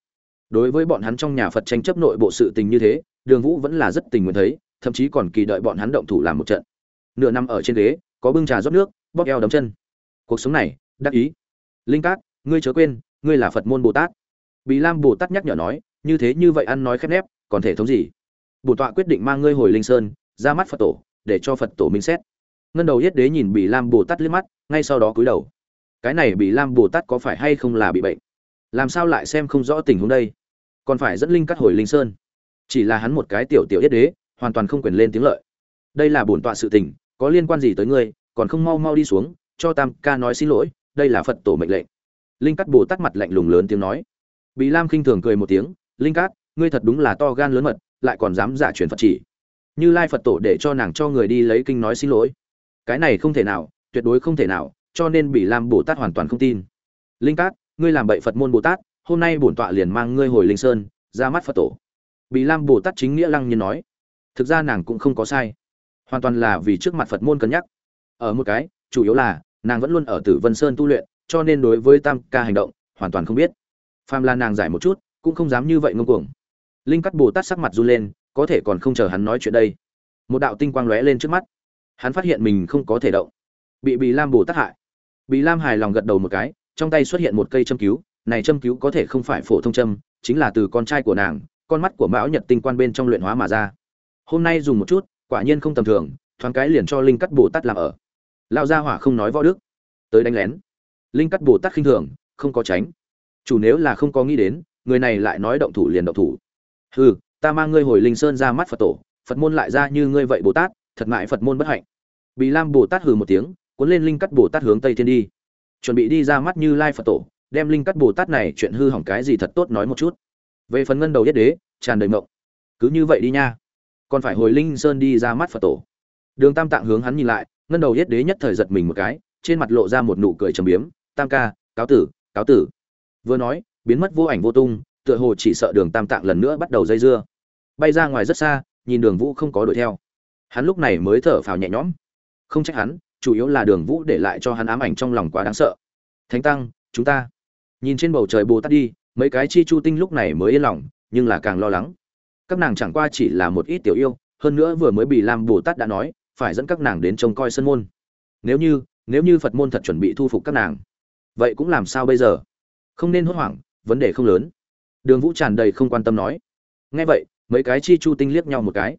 đối với bọn hắn trong nhà phật tranh chấp nội bộ sự tình như thế, đường vũ vẫn là rất tình nguyện thấy, thậm chí còn kỳ đợi bọn hắn động thủ làm một trận. Nửa năm ở trên ghế, có bưng trà rót nước, bóp eo đấm chân. Cuộc sống này, đắc ý. Linh cát, ngươi chớ quên, ngươi là phật môn bồ tát. Bị lam bồ tát nhắc nhở nói, như thế như vậy ăn nói khép nép, còn thể thống gì? Bồ tọa quyết định mang ngươi hồi linh sơn, ra mắt phật tổ, để cho phật tổ minh xét. Ngân đầu yết đế nhìn bị lam bồ tát liếc mắt, ngay sau đó cúi đầu. Cái này bị lam bồ tát có phải hay không là bị bệnh? Làm sao lại xem không rõ tình huống đây? Còn phải dẫn linh cắt hồi linh sơn. Chỉ là hắn một cái tiểu tiểu yết đế, hoàn toàn không quyền lên tiếng lợi. Đây là bổn tọa sự tình, có liên quan gì tới ngươi, còn không mau mau đi xuống, cho tam ca nói xin lỗi, đây là phật tổ mệnh lệnh. Linh cắt bồ tát mặt lạnh lùng lớn tiếng nói. Bị lam khinh thường cười một tiếng, linh cát ngươi thật đúng là to gan lớn mật, lại còn dám giả truyền phật chỉ. Như lai phật tổ để cho nàng cho người đi lấy kinh nói xin lỗi. Cái này không thể nào, tuyệt đối không thể nào, cho nên bị lam bồ tát hoàn toàn không tin. Linh cát ngươi làm bậy phật môn bồ tát hôm nay bổn tọa liền mang ngươi hồi linh sơn, ra mắt phật tổ. Bị lam bồ tát chính nghĩa lăng nhiên nói. Thực ra nàng cũng không có sai. Hoàn toàn là vì trước mặt phật môn cân nhắc. Ở một cái, chủ yếu là, nàng vẫn luôn ở tử vân sơn tu luyện, cho nên đối với tam ca hành động, hoàn toàn không biết. Phàm là nàng giải một chút, cũng không dám như vậy ngông cuồng. Linh cắt bồ tát sắc mặt run lên, có thể còn không chờ hắn nói chuyện đây. Một đạo tinh quang lóe lên trước mắt. Hắn phát hiện mình không có thể động. Bị bị lam bồ tát hại. Bị lam hài lòng gật đầu một cái, trong tay xuất hiện một cây châm cứu này châm cứu có thể không phải phổ thông châm, chính là từ con trai của nàng, con mắt của mão nhật tinh quan bên trong luyện hóa mà ra. Hôm nay dùng một chút, quả nhiên không tầm thường, thoáng cái liền cho linh cắt bồ tát làm ở. Lao gia hỏa không nói võ đức, tới đánh lén. Linh cắt bồ tát khinh thường, không có tránh. Chủ nếu là không có nghĩ đến, người này lại nói động thủ liền động thủ. Hừ, ta mang ngươi hồi linh sơn ra mắt phật tổ, phật môn lại ra như ngươi vậy bồ tát, thật ngại phật môn bất hạnh. Bị lam bồ tát hừ một tiếng, cuốn lên linh cắt bồ tát hướng tây thiên đi. Chuẩn bị đi ra mắt như lai phật tổ đem linh cắt bồ tát này chuyện hư hỏng cái gì thật tốt nói một chút. Về phần ngân đầu yết đế, tràn đầy mộng cứ như vậy đi nha. Còn phải hồi linh sơn đi ra mắt phật tổ. Đường tam tạng hướng hắn nhìn lại, ngân đầu yết đế nhất thời giật mình một cái, trên mặt lộ ra một nụ cười trầm biếm. Tam ca, cáo tử cáo tử. Vừa nói, biến mất vô ảnh vô tung, tựa hồ chỉ sợ đường tam tạng lần nữa bắt đầu dây dưa. Bay ra ngoài rất xa, nhìn đường vũ không có đuổi theo. Hắn lúc này mới thở phào nhẹ nhõm. Không trách hắn, chủ yếu là đường vũ để lại cho hắn ám ảnh trong lòng quá đáng sợ. Thánh tăng, chúng ta nhìn trên bầu trời bồ tát đi, mấy cái chi chu tinh lúc này mới yên lòng, nhưng là càng lo lắng. Các nàng chẳng qua chỉ là một ít tiểu yêu, hơn nữa vừa mới bị lam bồ tát đã nói, phải dẫn các nàng đến trông coi sân môn. Nếu như nếu như phật môn thật chuẩn bị thu phục các nàng, vậy cũng làm sao bây giờ? Không nên hốt hoảng, vấn đề không lớn. Đường vũ tràn đầy không quan tâm nói. Nghe vậy, mấy cái chi chu tinh liếc nhau một cái.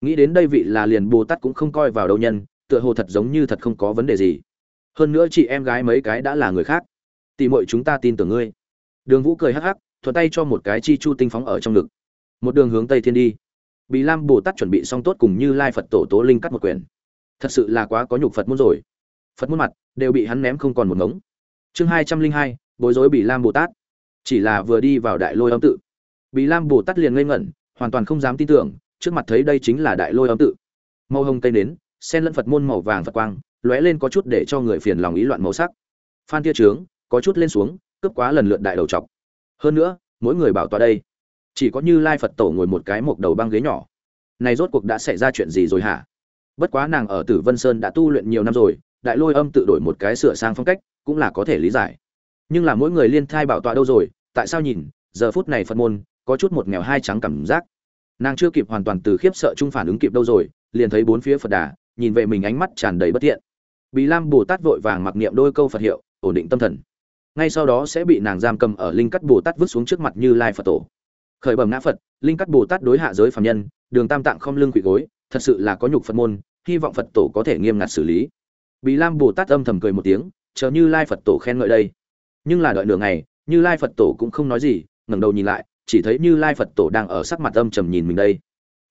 Nghĩ đến đây vị là liền bồ tát cũng không coi vào đâu nhân, tựa hồ thật giống như thật không có vấn đề gì. Hơn nữa chị em gái mấy cái đã là người khác tỉ mọi chúng ta tin tưởng ngươi. Đường vũ cười hắc hắc, thuận tay cho một cái chi chu tinh phóng ở trong ngực. Một đường hướng tây thiên đi. Bị lam bồ tát chuẩn bị xong tốt cùng như lai phật tổ tố linh cắt một quyển. Thật sự là quá có nhục phật muốn rồi. Phật muốn mặt đều bị hắn ném không còn một ngống. Chương hai trăm linh hai, bối rối bị lam bồ tát. Chỉ là vừa đi vào đại lôi âm tự. Bị lam bồ tát liền ngây ngẩn, hoàn toàn không dám tin tưởng, trước mặt thấy đây chính là đại lôi âm tự. Màu hồng tây nến sen lẫn phật môn màu vàng phật quang, lóe lên có chút để cho người phiền lòng ý loạn màu sắc. Phan tia trướng có chút lên xuống, cướp quá lần lượt đại đầu chọc. Hơn nữa, mỗi người bảo tọa đây, chỉ có như lai phật tổ ngồi một cái mộc đầu băng ghế nhỏ. Này rốt cuộc đã xảy ra chuyện gì rồi hả? Bất quá nàng ở tử vân sơn đã tu luyện nhiều năm rồi, đại lôi âm tự đổi một cái sửa sang phong cách, cũng là có thể lý giải. Nhưng là mỗi người liên thai bảo tọa đâu rồi, tại sao nhìn, giờ phút này phật môn, có chút một nghèo hai trắng cảm giác. Nàng chưa kịp hoàn toàn từ khiếp sợ chung phản ứng kịp đâu rồi, liền thấy bốn phía phật đà, nhìn về mình ánh mắt tràn đầy bất thiện bị lam bồ tát vội vàng mặc niệm đôi câu phật hiệu, ổn định tâm thần ngay sau đó sẽ bị nàng giam cầm ở linh cắt bồ tát vứt xuống trước mặt như lai phật tổ khởi bẩm ngã phật linh cắt bồ tát đối hạ giới phạm nhân đường tam tạng không lưng quỷ gối thật sự là có nhục phật môn hy vọng phật tổ có thể nghiêm ngặt xử lý bị lam bồ tát âm thầm cười một tiếng chờ như lai phật tổ khen ngợi đây nhưng là đợi nửa ngày như lai phật tổ cũng không nói gì ngẩng đầu nhìn lại chỉ thấy như lai phật tổ đang ở sắc mặt âm trầm nhìn mình đây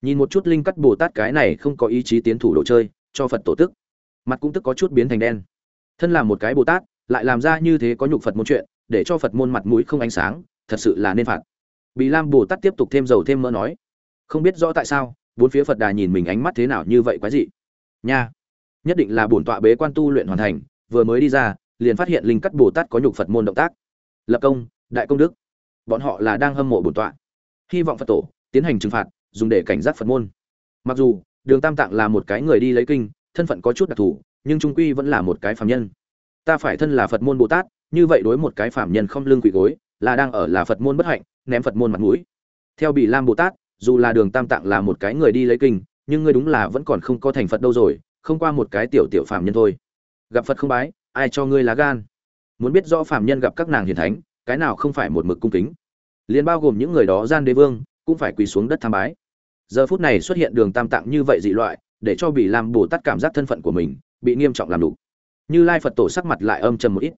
nhìn một chút linh cắt bồ tát cái này không có ý chí tiến thủ đồ chơi cho phật tổ tức mặt cũng tức có chút biến thành đen thân là một cái bồ tát lại làm ra như thế có nhục phật môn chuyện, để cho phật môn mặt mũi không ánh sáng, thật sự là nên phạt. Bị lam bồ tát tiếp tục thêm dầu thêm mỡ nói, không biết rõ tại sao, bốn phía phật đà nhìn mình ánh mắt thế nào như vậy quái dị. Nha, nhất định là bổn tọa bế quan tu luyện hoàn thành, vừa mới đi ra, liền phát hiện linh cắt bồ tát có nhục phật môn động tác. Lập công, đại công đức. Bọn họ là đang hâm mộ bổn tọa. Hy vọng phật tổ tiến hành trừng phạt, dùng để cảnh giác phật môn. Mặc dù, đường tam tạng là một cái người đi lấy kinh, thân phận có chút đặc thù, nhưng trung quy vẫn là một cái phạm nhân ta phải thân là phật môn bồ tát, như vậy đối một cái phạm nhân không lương quỷ gối, là đang ở là phật môn bất hạnh, ném phật môn mặt mũi. Theo bị lam bồ tát, dù là đường tam tạng là một cái người đi lấy kinh, nhưng ngươi đúng là vẫn còn không có thành phật đâu rồi, không qua một cái tiểu tiểu phạm nhân thôi. Gặp phật không bái, ai cho ngươi lá gan? Muốn biết rõ phạm nhân gặp các nàng hiền thánh, cái nào không phải một mực cung kính? Liền bao gồm những người đó gian đế vương, cũng phải quỳ xuống đất tham bái. Giờ phút này xuất hiện đường tam tạng như vậy dị loại, để cho bị làm bồ tát cảm giác thân phận của mình bị nghiêm trọng làm đủ như lai phật tổ sắc mặt lại âm trầm một ít.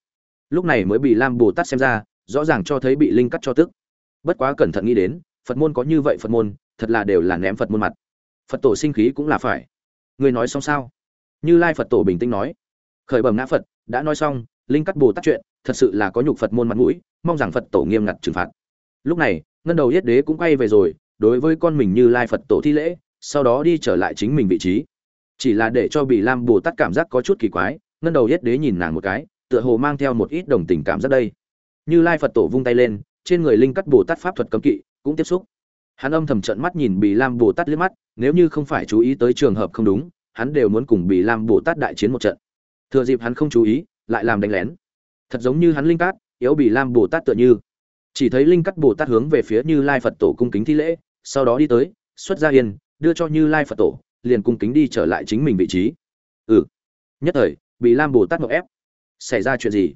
Lúc này mới bị lam bồ tát xem ra, rõ ràng cho thấy bị linh cắt cho tức. Bất quá cẩn thận nghĩ đến, phật môn có như vậy phật môn, thật là đều là ném phật môn mặt. Phật tổ sinh khí cũng là phải. Người nói xong sao? Như lai phật tổ bình tĩnh nói. Khởi bẩm ngã phật, đã nói xong, linh cắt bồ tát chuyện, thật sự là có nhục phật môn mặt mũi, mong rằng phật tổ nghiêm ngặt trừng phạt. Lúc này, ngân đầu yết đế cũng quay về rồi, đối với con mình như lai phật tổ thi lễ, sau đó đi trở lại chính mình vị trí. Chỉ là để cho bị lam bồ tát cảm giác có chút kỳ quái ngân đầu yết đế nhìn nàng một cái, tựa hồ mang theo một ít đồng tình cảm rất đây. Như lai phật tổ vung tay lên, trên người linh cắt bồ tát pháp thuật cấm kỵ cũng tiếp xúc. Hắn âm thầm trận mắt nhìn bị lam bồ tát liếc mắt, nếu như không phải chú ý tới trường hợp không đúng, hắn đều muốn cùng bị lam bồ tát đại chiến một trận. Thừa dịp hắn không chú ý, lại làm đánh lén. Thật giống như hắn linh cát yếu bị lam bồ tát tựa như. Chỉ thấy linh cắt bồ tát hướng về phía như lai phật tổ cung kính thi lễ, sau đó đi tới, xuất ra yên, đưa cho như lai phật tổ, liền cung kính đi trở lại chính mình vị trí. Ừ. Nhất thời bị lam bồ tát ngọc ép. Xảy ra chuyện gì?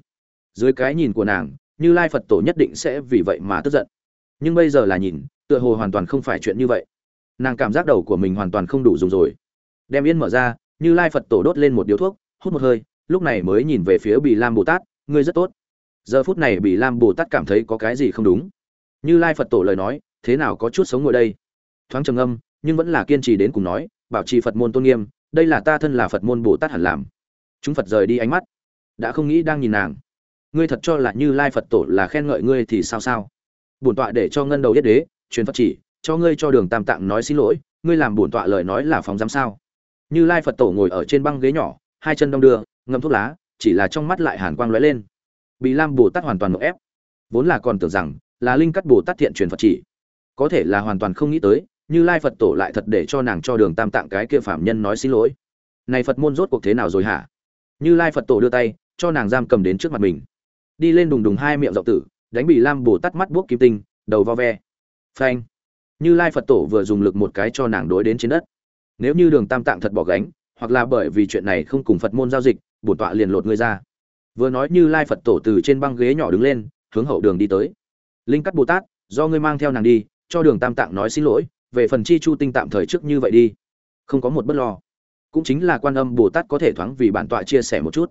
Dưới cái nhìn của nàng, như lai phật tổ nhất định sẽ vì vậy mà tức giận. Nhưng bây giờ là nhìn, tựa hồ hoàn toàn không phải chuyện như vậy. Nàng cảm giác đầu của mình hoàn toàn không đủ dùng rồi. Đem yên mở ra, như lai phật tổ đốt lên một điếu thuốc, hút một hơi, lúc này mới nhìn về phía bị lam bồ tát, ngươi rất tốt. Giờ phút này bị lam bồ tát cảm thấy có cái gì không đúng. Như lai phật tổ lời nói, thế nào có chút sống ngồi đây? Thoáng trầm âm nhưng vẫn là kiên trì đến cùng nói, bảo trì phật môn tôn nghiêm, đây là ta thân là phật môn bồ tát hẳn làm chúng phật rời đi ánh mắt. Đã không nghĩ đang nhìn nàng. Ngươi thật cho là như lai phật tổ là khen ngợi ngươi thì sao sao? Bổn tọa để cho ngân đầu yết đế, truyền phật chỉ, cho ngươi cho đường tam tạng nói xin lỗi, ngươi làm bổn tọa lời nói là phóng giám sao? Như lai phật tổ ngồi ở trên băng ghế nhỏ, hai chân đong đưa ngâm thuốc lá, chỉ là trong mắt lại hàn quang lóe lên. Bị lam bồ tát hoàn toàn ngộ ép. Vốn là còn tưởng rằng là linh cắt bồ tát thiện truyền phật chỉ. Có thể là hoàn toàn không nghĩ tới, như lai phật tổ lại thật để cho nàng cho đường tam tạng cái kia phạm nhân nói xin lỗi. Này phật môn rốt cuộc thế nào rồi hả? Như lai phật tổ đưa tay, cho nàng giam cầm đến trước mặt mình. Đi lên đùng đùng hai miệng rộng tử, đánh bị lam bồ tát mắt buốc kim tinh, đầu vo ve. Phanh. Như lai phật tổ vừa dùng lực một cái cho nàng đối đến trên đất. Nếu như đường tam tạng thật bỏ gánh, hoặc là bởi vì chuyện này không cùng phật môn giao dịch, bổn tọa liền lột ngươi ra. Vừa nói như lai phật tổ từ trên băng ghế nhỏ đứng lên, hướng hậu đường đi tới. Linh cắt bồ tát, do ngươi mang theo nàng đi, cho đường tam tạng nói xin lỗi, về phần chi chu tinh tạm thời trước như vậy đi. Không có một bất lo cũng chính là quan âm bồ tát có thể thoáng vì bản tọa chia sẻ một chút.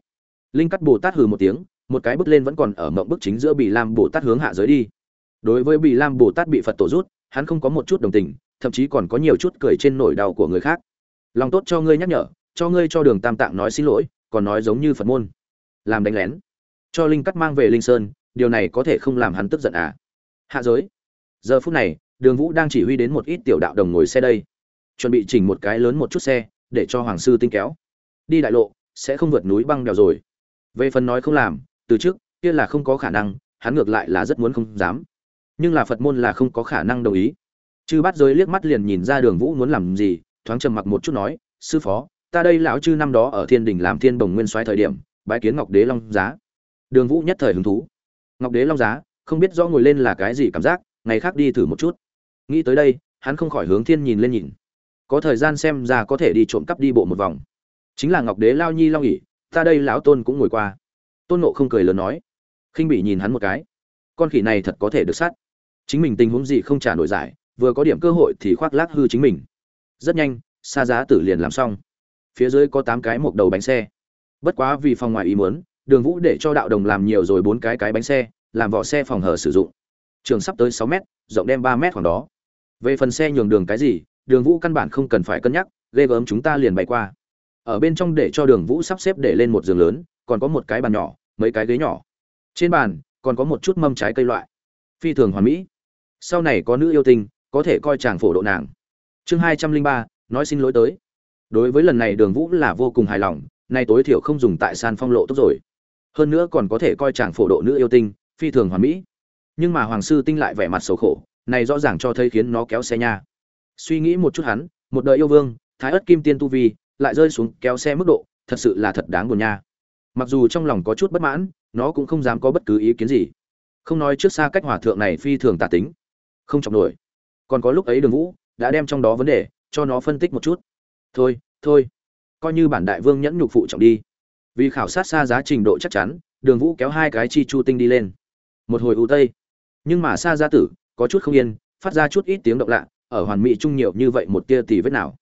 Linh cắt bồ tát hừ một tiếng, một cái bước lên vẫn còn ở mộng bức chính giữa bị lam bồ tát hướng hạ giới đi. Đối với bị lam bồ tát bị phật tổ rút, hắn không có một chút đồng tình, thậm chí còn có nhiều chút cười trên nỗi đau của người khác. Lòng tốt cho ngươi nhắc nhở, cho ngươi cho đường tam tạng nói xin lỗi, còn nói giống như phật môn. Làm đánh lén. Cho linh cắt mang về linh sơn, điều này có thể không làm hắn tức giận à? Hạ giới. Giờ phút này, đường vũ đang chỉ huy đến một ít tiểu đạo đồng ngồi xe đây. Chuẩn bị chỉnh một cái lớn một chút xe để cho hoàng sư tinh kéo. Đi đại lộ, sẽ không vượt núi băng đèo rồi. Về phần nói không làm, từ trước, kia là không có khả năng, hắn ngược lại là rất muốn không dám. Nhưng là phật môn là không có khả năng đồng ý. Chư bắt giới liếc mắt liền nhìn ra đường vũ muốn làm gì, thoáng trầm mặc một chút nói, sư phó, ta đây lão chư năm đó ở thiên đình làm thiên bồng nguyên soái thời điểm, bái kiến ngọc đế long giá. Đường vũ nhất thời hứng thú. Ngọc đế long giá, không biết rõ ngồi lên là cái gì cảm giác, ngày khác đi thử một chút. Nghĩ tới đây, hắn không khỏi hướng thiên nhìn lên nhìn có thời gian xem ra có thể đi trộm cắp đi bộ một vòng. Chính là ngọc đế lao nhi long ỉ, ta đây lão tôn cũng ngồi qua. Tôn nộ không cười lớn nói. Khinh bị nhìn hắn một cái. Con khỉ này thật có thể được sát. Chính mình tình huống gì không trả nổi giải, vừa có điểm cơ hội thì khoác lác hư chính mình. Rất nhanh xa giá tử liền làm xong. Phía dưới có tám cái một đầu bánh xe. Bất quá vì phòng ngoài ý muốn, đường vũ để cho đạo đồng làm nhiều rồi bốn cái cái bánh xe, làm vỏ xe phòng hở sử dụng. Trường sắp tới sáu m rộng đem ba m khoảng đó. Về phần xe nhường đường cái gì đường vũ căn bản không cần phải cân nhắc, ghê gớm chúng ta liền bay qua. Ở bên trong để cho đường vũ sắp xếp để lên một giường lớn, còn có một cái bàn nhỏ, mấy cái ghế nhỏ. Trên bàn, còn có một chút mâm trái cây loại. Phi thường hoàn mỹ. Sau này có nữ yêu tinh, có thể coi chàng phổ độ nàng. Chương hai trăm linh ba, nói xin lỗi tới. Đối với lần này đường vũ là vô cùng hài lòng, nay tối thiểu không dùng tại san phong lộ tốt rồi. Hơn nữa còn có thể coi chàng phổ độ nữ yêu tinh, phi thường hoàn mỹ. Nhưng mà hoàng sư tinh lại vẻ mặt xấu khổ, này rõ ràng cho thấy khiến nó kéo xe nha suy nghĩ một chút hắn, một đời yêu vương, thái ất kim tiên tu vi, lại rơi xuống kéo xe mức độ, thật sự là thật đáng buồn nha. Mặc dù trong lòng có chút bất mãn, nó cũng không dám có bất cứ ý kiến gì. Không nói trước xa cách hòa thượng này phi thường tà tính. Không chọc nổi. Còn có lúc ấy đường vũ đã đem trong đó vấn đề cho nó phân tích một chút. Thôi thôi. Coi như bản đại vương nhẫn nhục phụ trọng đi. Vì khảo sát xa giá trình độ chắc chắn, đường vũ kéo hai cái chi chu tinh đi lên. Một hồi ưu tây. Nhưng mà xa gia tử có chút không yên, phát ra chút ít tiếng động lạ ở hoàn mỹ trung nhiều như vậy một tia tỷ vết nào.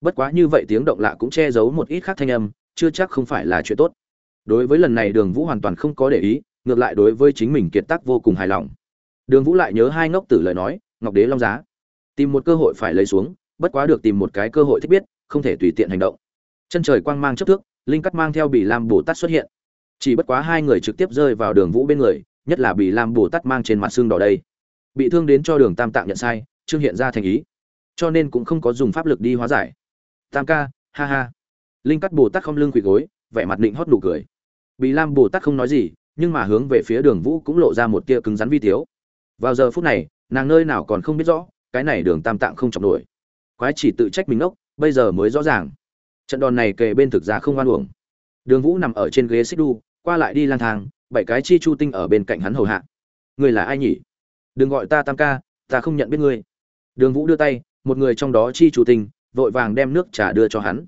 Bất quá như vậy tiếng động lạ cũng che giấu một ít khác thanh âm, chưa chắc không phải là chuyện tốt. Đối với lần này đường vũ hoàn toàn không có để ý, ngược lại đối với chính mình kiệt tác vô cùng hài lòng. Đường vũ lại nhớ hai ngốc tử lời nói, ngọc đế long giá. Tìm một cơ hội phải lấy xuống, bất quá được tìm một cái cơ hội thích biết, không thể tùy tiện hành động. Chân trời quang mang chấp thước, linh cắt mang theo bị lam bồ tát xuất hiện. Chỉ bất quá hai người trực tiếp rơi vào đường vũ bên người, nhất là bị lam bồ tát mang trên mặt xương đỏ đây. Bị thương đến cho đường tam tạng nhận sai trương hiện ra thành ý. Cho nên cũng không có dùng pháp lực đi hóa giải. Tam ca, ha ha. Linh cắt bồ tát không lưng quỳ gối, vẻ mặt định hót nụ cười. Bị lam bồ tát không nói gì, nhưng mà hướng về phía đường vũ cũng lộ ra một tia cứng rắn vi tiếu vào giờ phút này, nàng nơi nào còn không biết rõ, cái này đường tam tạng không chọc nổi. Quái chỉ tự trách mình ngốc, bây giờ mới rõ ràng. Trận đòn này kề bên thực ra không oan uổng. Đường vũ nằm ở trên ghế xích đu, qua lại đi lang thang, bảy cái chi chu tinh ở bên cạnh hắn hầu hạ. Người là ai nhỉ? Đừng gọi ta tam ca, ta không nhận biết ngươi đường vũ đưa tay một người trong đó chi chủ tình, vội vàng đem nước trà đưa cho hắn.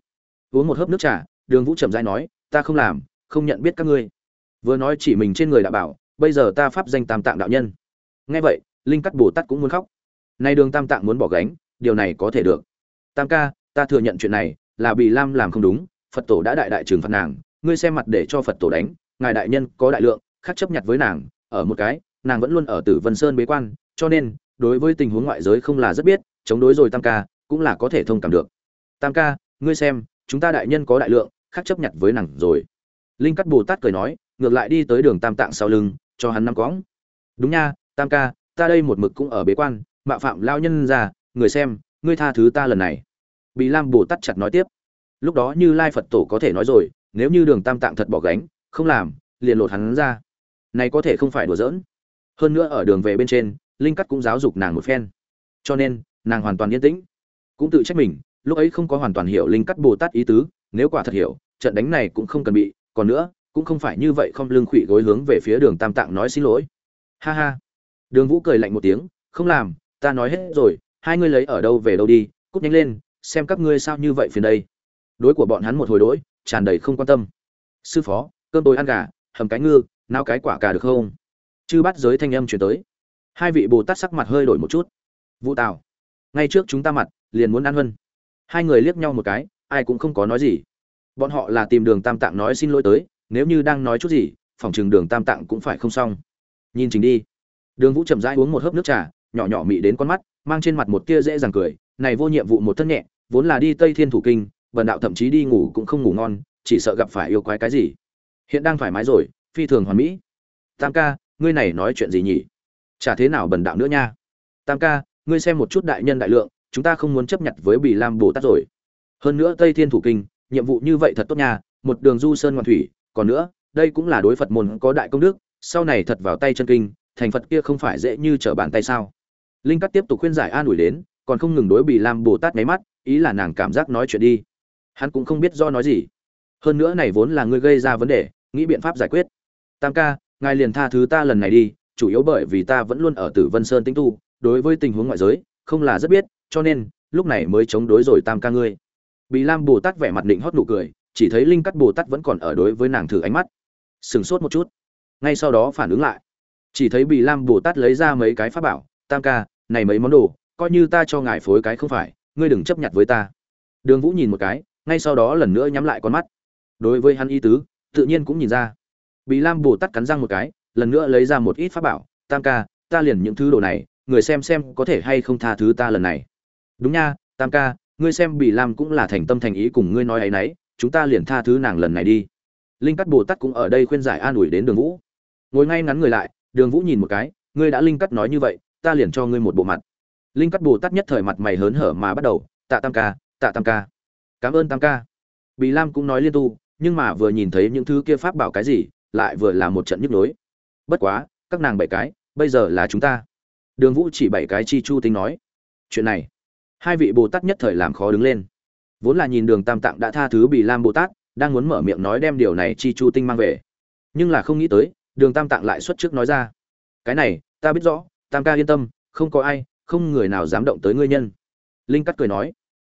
Uống một hớp nước trà đường vũ chậm rãi nói ta không làm không nhận biết các ngươi. Vừa nói chỉ mình trên người đã bảo bây giờ ta pháp danh tam tạng đạo nhân. Nghe vậy linh cắt bồ tát cũng muốn khóc. Nay đường tam tạng muốn bỏ gánh điều này có thể được. Tam ca ta thừa nhận chuyện này là Bì lam làm không đúng phật tổ đã đại đại trừng phạt nàng ngươi xem mặt để cho phật tổ đánh ngài đại nhân có đại lượng khắc chấp nhặt với nàng ở một cái nàng vẫn luôn ở tử vân sơn bế quan cho nên đối với tình huống ngoại giới không là rất biết, chống đối rồi tam ca, cũng là có thể thông cảm được. Tam ca, ngươi xem, chúng ta đại nhân có đại lượng khắc chấp nhặt với nàng rồi. Linh cắt bồ tát cười nói, ngược lại đi tới đường tam tạng sau lưng, cho hắn năm quõng. Đúng nha, tam ca, ta đây một mực cũng ở bế quan mạo phạm lao nhân ra, người xem, ngươi tha thứ ta lần này. Bị lam bồ tát chặt nói tiếp. Lúc đó như lai phật tổ có thể nói rồi, nếu như đường tam tạng thật bỏ gánh, không làm, liền lột hắn ra. Này có thể không phải đùa giỡn. Hơn nữa ở đường về bên trên linh cắt cũng giáo dục nàng một phen. Cho nên, nàng hoàn toàn yên tĩnh. Cũng tự trách mình, lúc ấy không có hoàn toàn hiểu linh cắt bồ tát ý tứ, nếu quả thật hiểu, trận đánh này cũng không cần bị, còn nữa, cũng không phải như vậy không lưng khụy gối hướng về phía đường tam tạng nói xin lỗi. Ha ha. Đường vũ cười lạnh một tiếng, không làm, ta nói hết rồi, hai ngươi lấy ở đâu về đâu đi, cút nhanh lên, xem các ngươi sao như vậy phiền đây. Đối của bọn hắn một hồi đỗi, tràn đầy không quan tâm. Sư phó, cơm tôi ăn gà, hầm cái ngư, nao cái quả cà được không? Chư bắt giới thanh âm chuyển tới hai vị bồ tát sắc mặt hơi đổi một chút. Vũ tào, ngay trước chúng ta mặt, liền muốn ăn huân. Hai người liếc nhau một cái, ai cũng không có nói gì. Bọn họ là tìm đường tam tạng nói xin lỗi tới, nếu như đang nói chút gì, phòng chừng đường tam tạng cũng phải không xong. Nhìn chính đi. Đường vũ chậm rãi uống một hớp nước trà, nhỏ nhỏ mị đến con mắt, mang trên mặt một tia dễ dàng cười. Này vô nhiệm vụ một thân nhẹ, vốn là đi tây thiên thủ kinh bần đạo thậm chí đi ngủ cũng không ngủ ngon, chỉ sợ gặp phải yêu quái cái gì. Hiện đang thoải mái rồi, phi thường hoàn mỹ. Tam ca, ngươi này nói chuyện gì nhỉ? Chả thế nào bần đạo nữa nha. Tam ca, ngươi xem một chút đại nhân đại lượng, chúng ta không muốn chấp nhận với bì lam bồ tát rồi. Hơn nữa tây thiên thủ kinh, nhiệm vụ như vậy thật tốt nha, một đường du sơn ngoạn thủy, còn nữa, đây cũng là đối phật môn có đại công đức, sau này thật vào tay chân kinh, thành phật kia không phải dễ như trở bàn tay sao? Linh cắt tiếp tục khuyên giải an ủi đến, còn không ngừng đối bì lam bồ tát nháy mắt, ý là nàng cảm giác nói chuyện đi. Hắn cũng không biết do nói gì. Hơn nữa này vốn là ngươi gây ra vấn đề, nghĩ biện pháp giải quyết. Tam ca, ngài liền tha thứ ta lần này đi chủ yếu bởi vì ta vẫn luôn ở tử vân sơn tinh tu, đối với tình huống ngoại giới, không là rất biết, cho nên, lúc này mới chống đối rồi tam ca ngươi. Bì lam bồ tát vẻ mặt định hót nụ cười, chỉ thấy linh cắt bồ tát vẫn còn ở đối với nàng thử ánh mắt. Sừng sốt một chút. Ngay sau đó phản ứng lại. Chỉ thấy bì lam bồ tát lấy ra mấy cái pháp bảo, tam ca, này mấy món đồ, coi như ta cho ngài phối cái không phải, ngươi đừng chấp nhận với ta. Đường vũ nhìn một cái, ngay sau đó lần nữa nhắm lại con mắt. Đối với hắn y tứ, tự nhiên cũng nhìn ra. Bì lam bồ tát cắn răng một cái lần nữa lấy ra một ít pháp bảo. Tam ca, ta liền những thứ đồ này, người xem xem có thể hay không tha thứ ta lần này. Đúng nha, tam ca, ngươi xem bị lam cũng là thành tâm thành ý cùng ngươi nói ấy nấy, chúng ta liền tha thứ nàng lần này đi. Linh cắt bồ tát cũng ở đây khuyên giải an ủi đến đường vũ. Ngồi ngay ngắn người lại, đường vũ nhìn một cái, ngươi đã linh cắt nói như vậy, ta liền cho ngươi một bộ mặt. Linh cắt bồ tát nhất thời mặt mày hớn hở mà bắt đầu, tạ tam ca, tạ tam ca. Cảm ơn tam ca. Bị lam cũng nói liên tu, nhưng mà vừa nhìn thấy những thứ kia pháp bảo cái gì, lại vừa là một trận nhức nhối bất quá, các nàng bảy cái, bây giờ là chúng ta. Đường vũ chỉ bảy cái chi chu tính nói. Chuyện này, hai vị bồ tát nhất thời làm khó đứng lên. Vốn là nhìn đường tam tạng đã tha thứ bị lam bồ tát, đang muốn mở miệng nói đem điều này chi chu tinh mang về. Nhưng là không nghĩ tới, đường tam tạng lại xuất trước nói ra. Cái này, ta biết rõ, tam ca yên tâm, không có ai, không người nào dám động tới ngươi nhân. Linh cắt cười nói.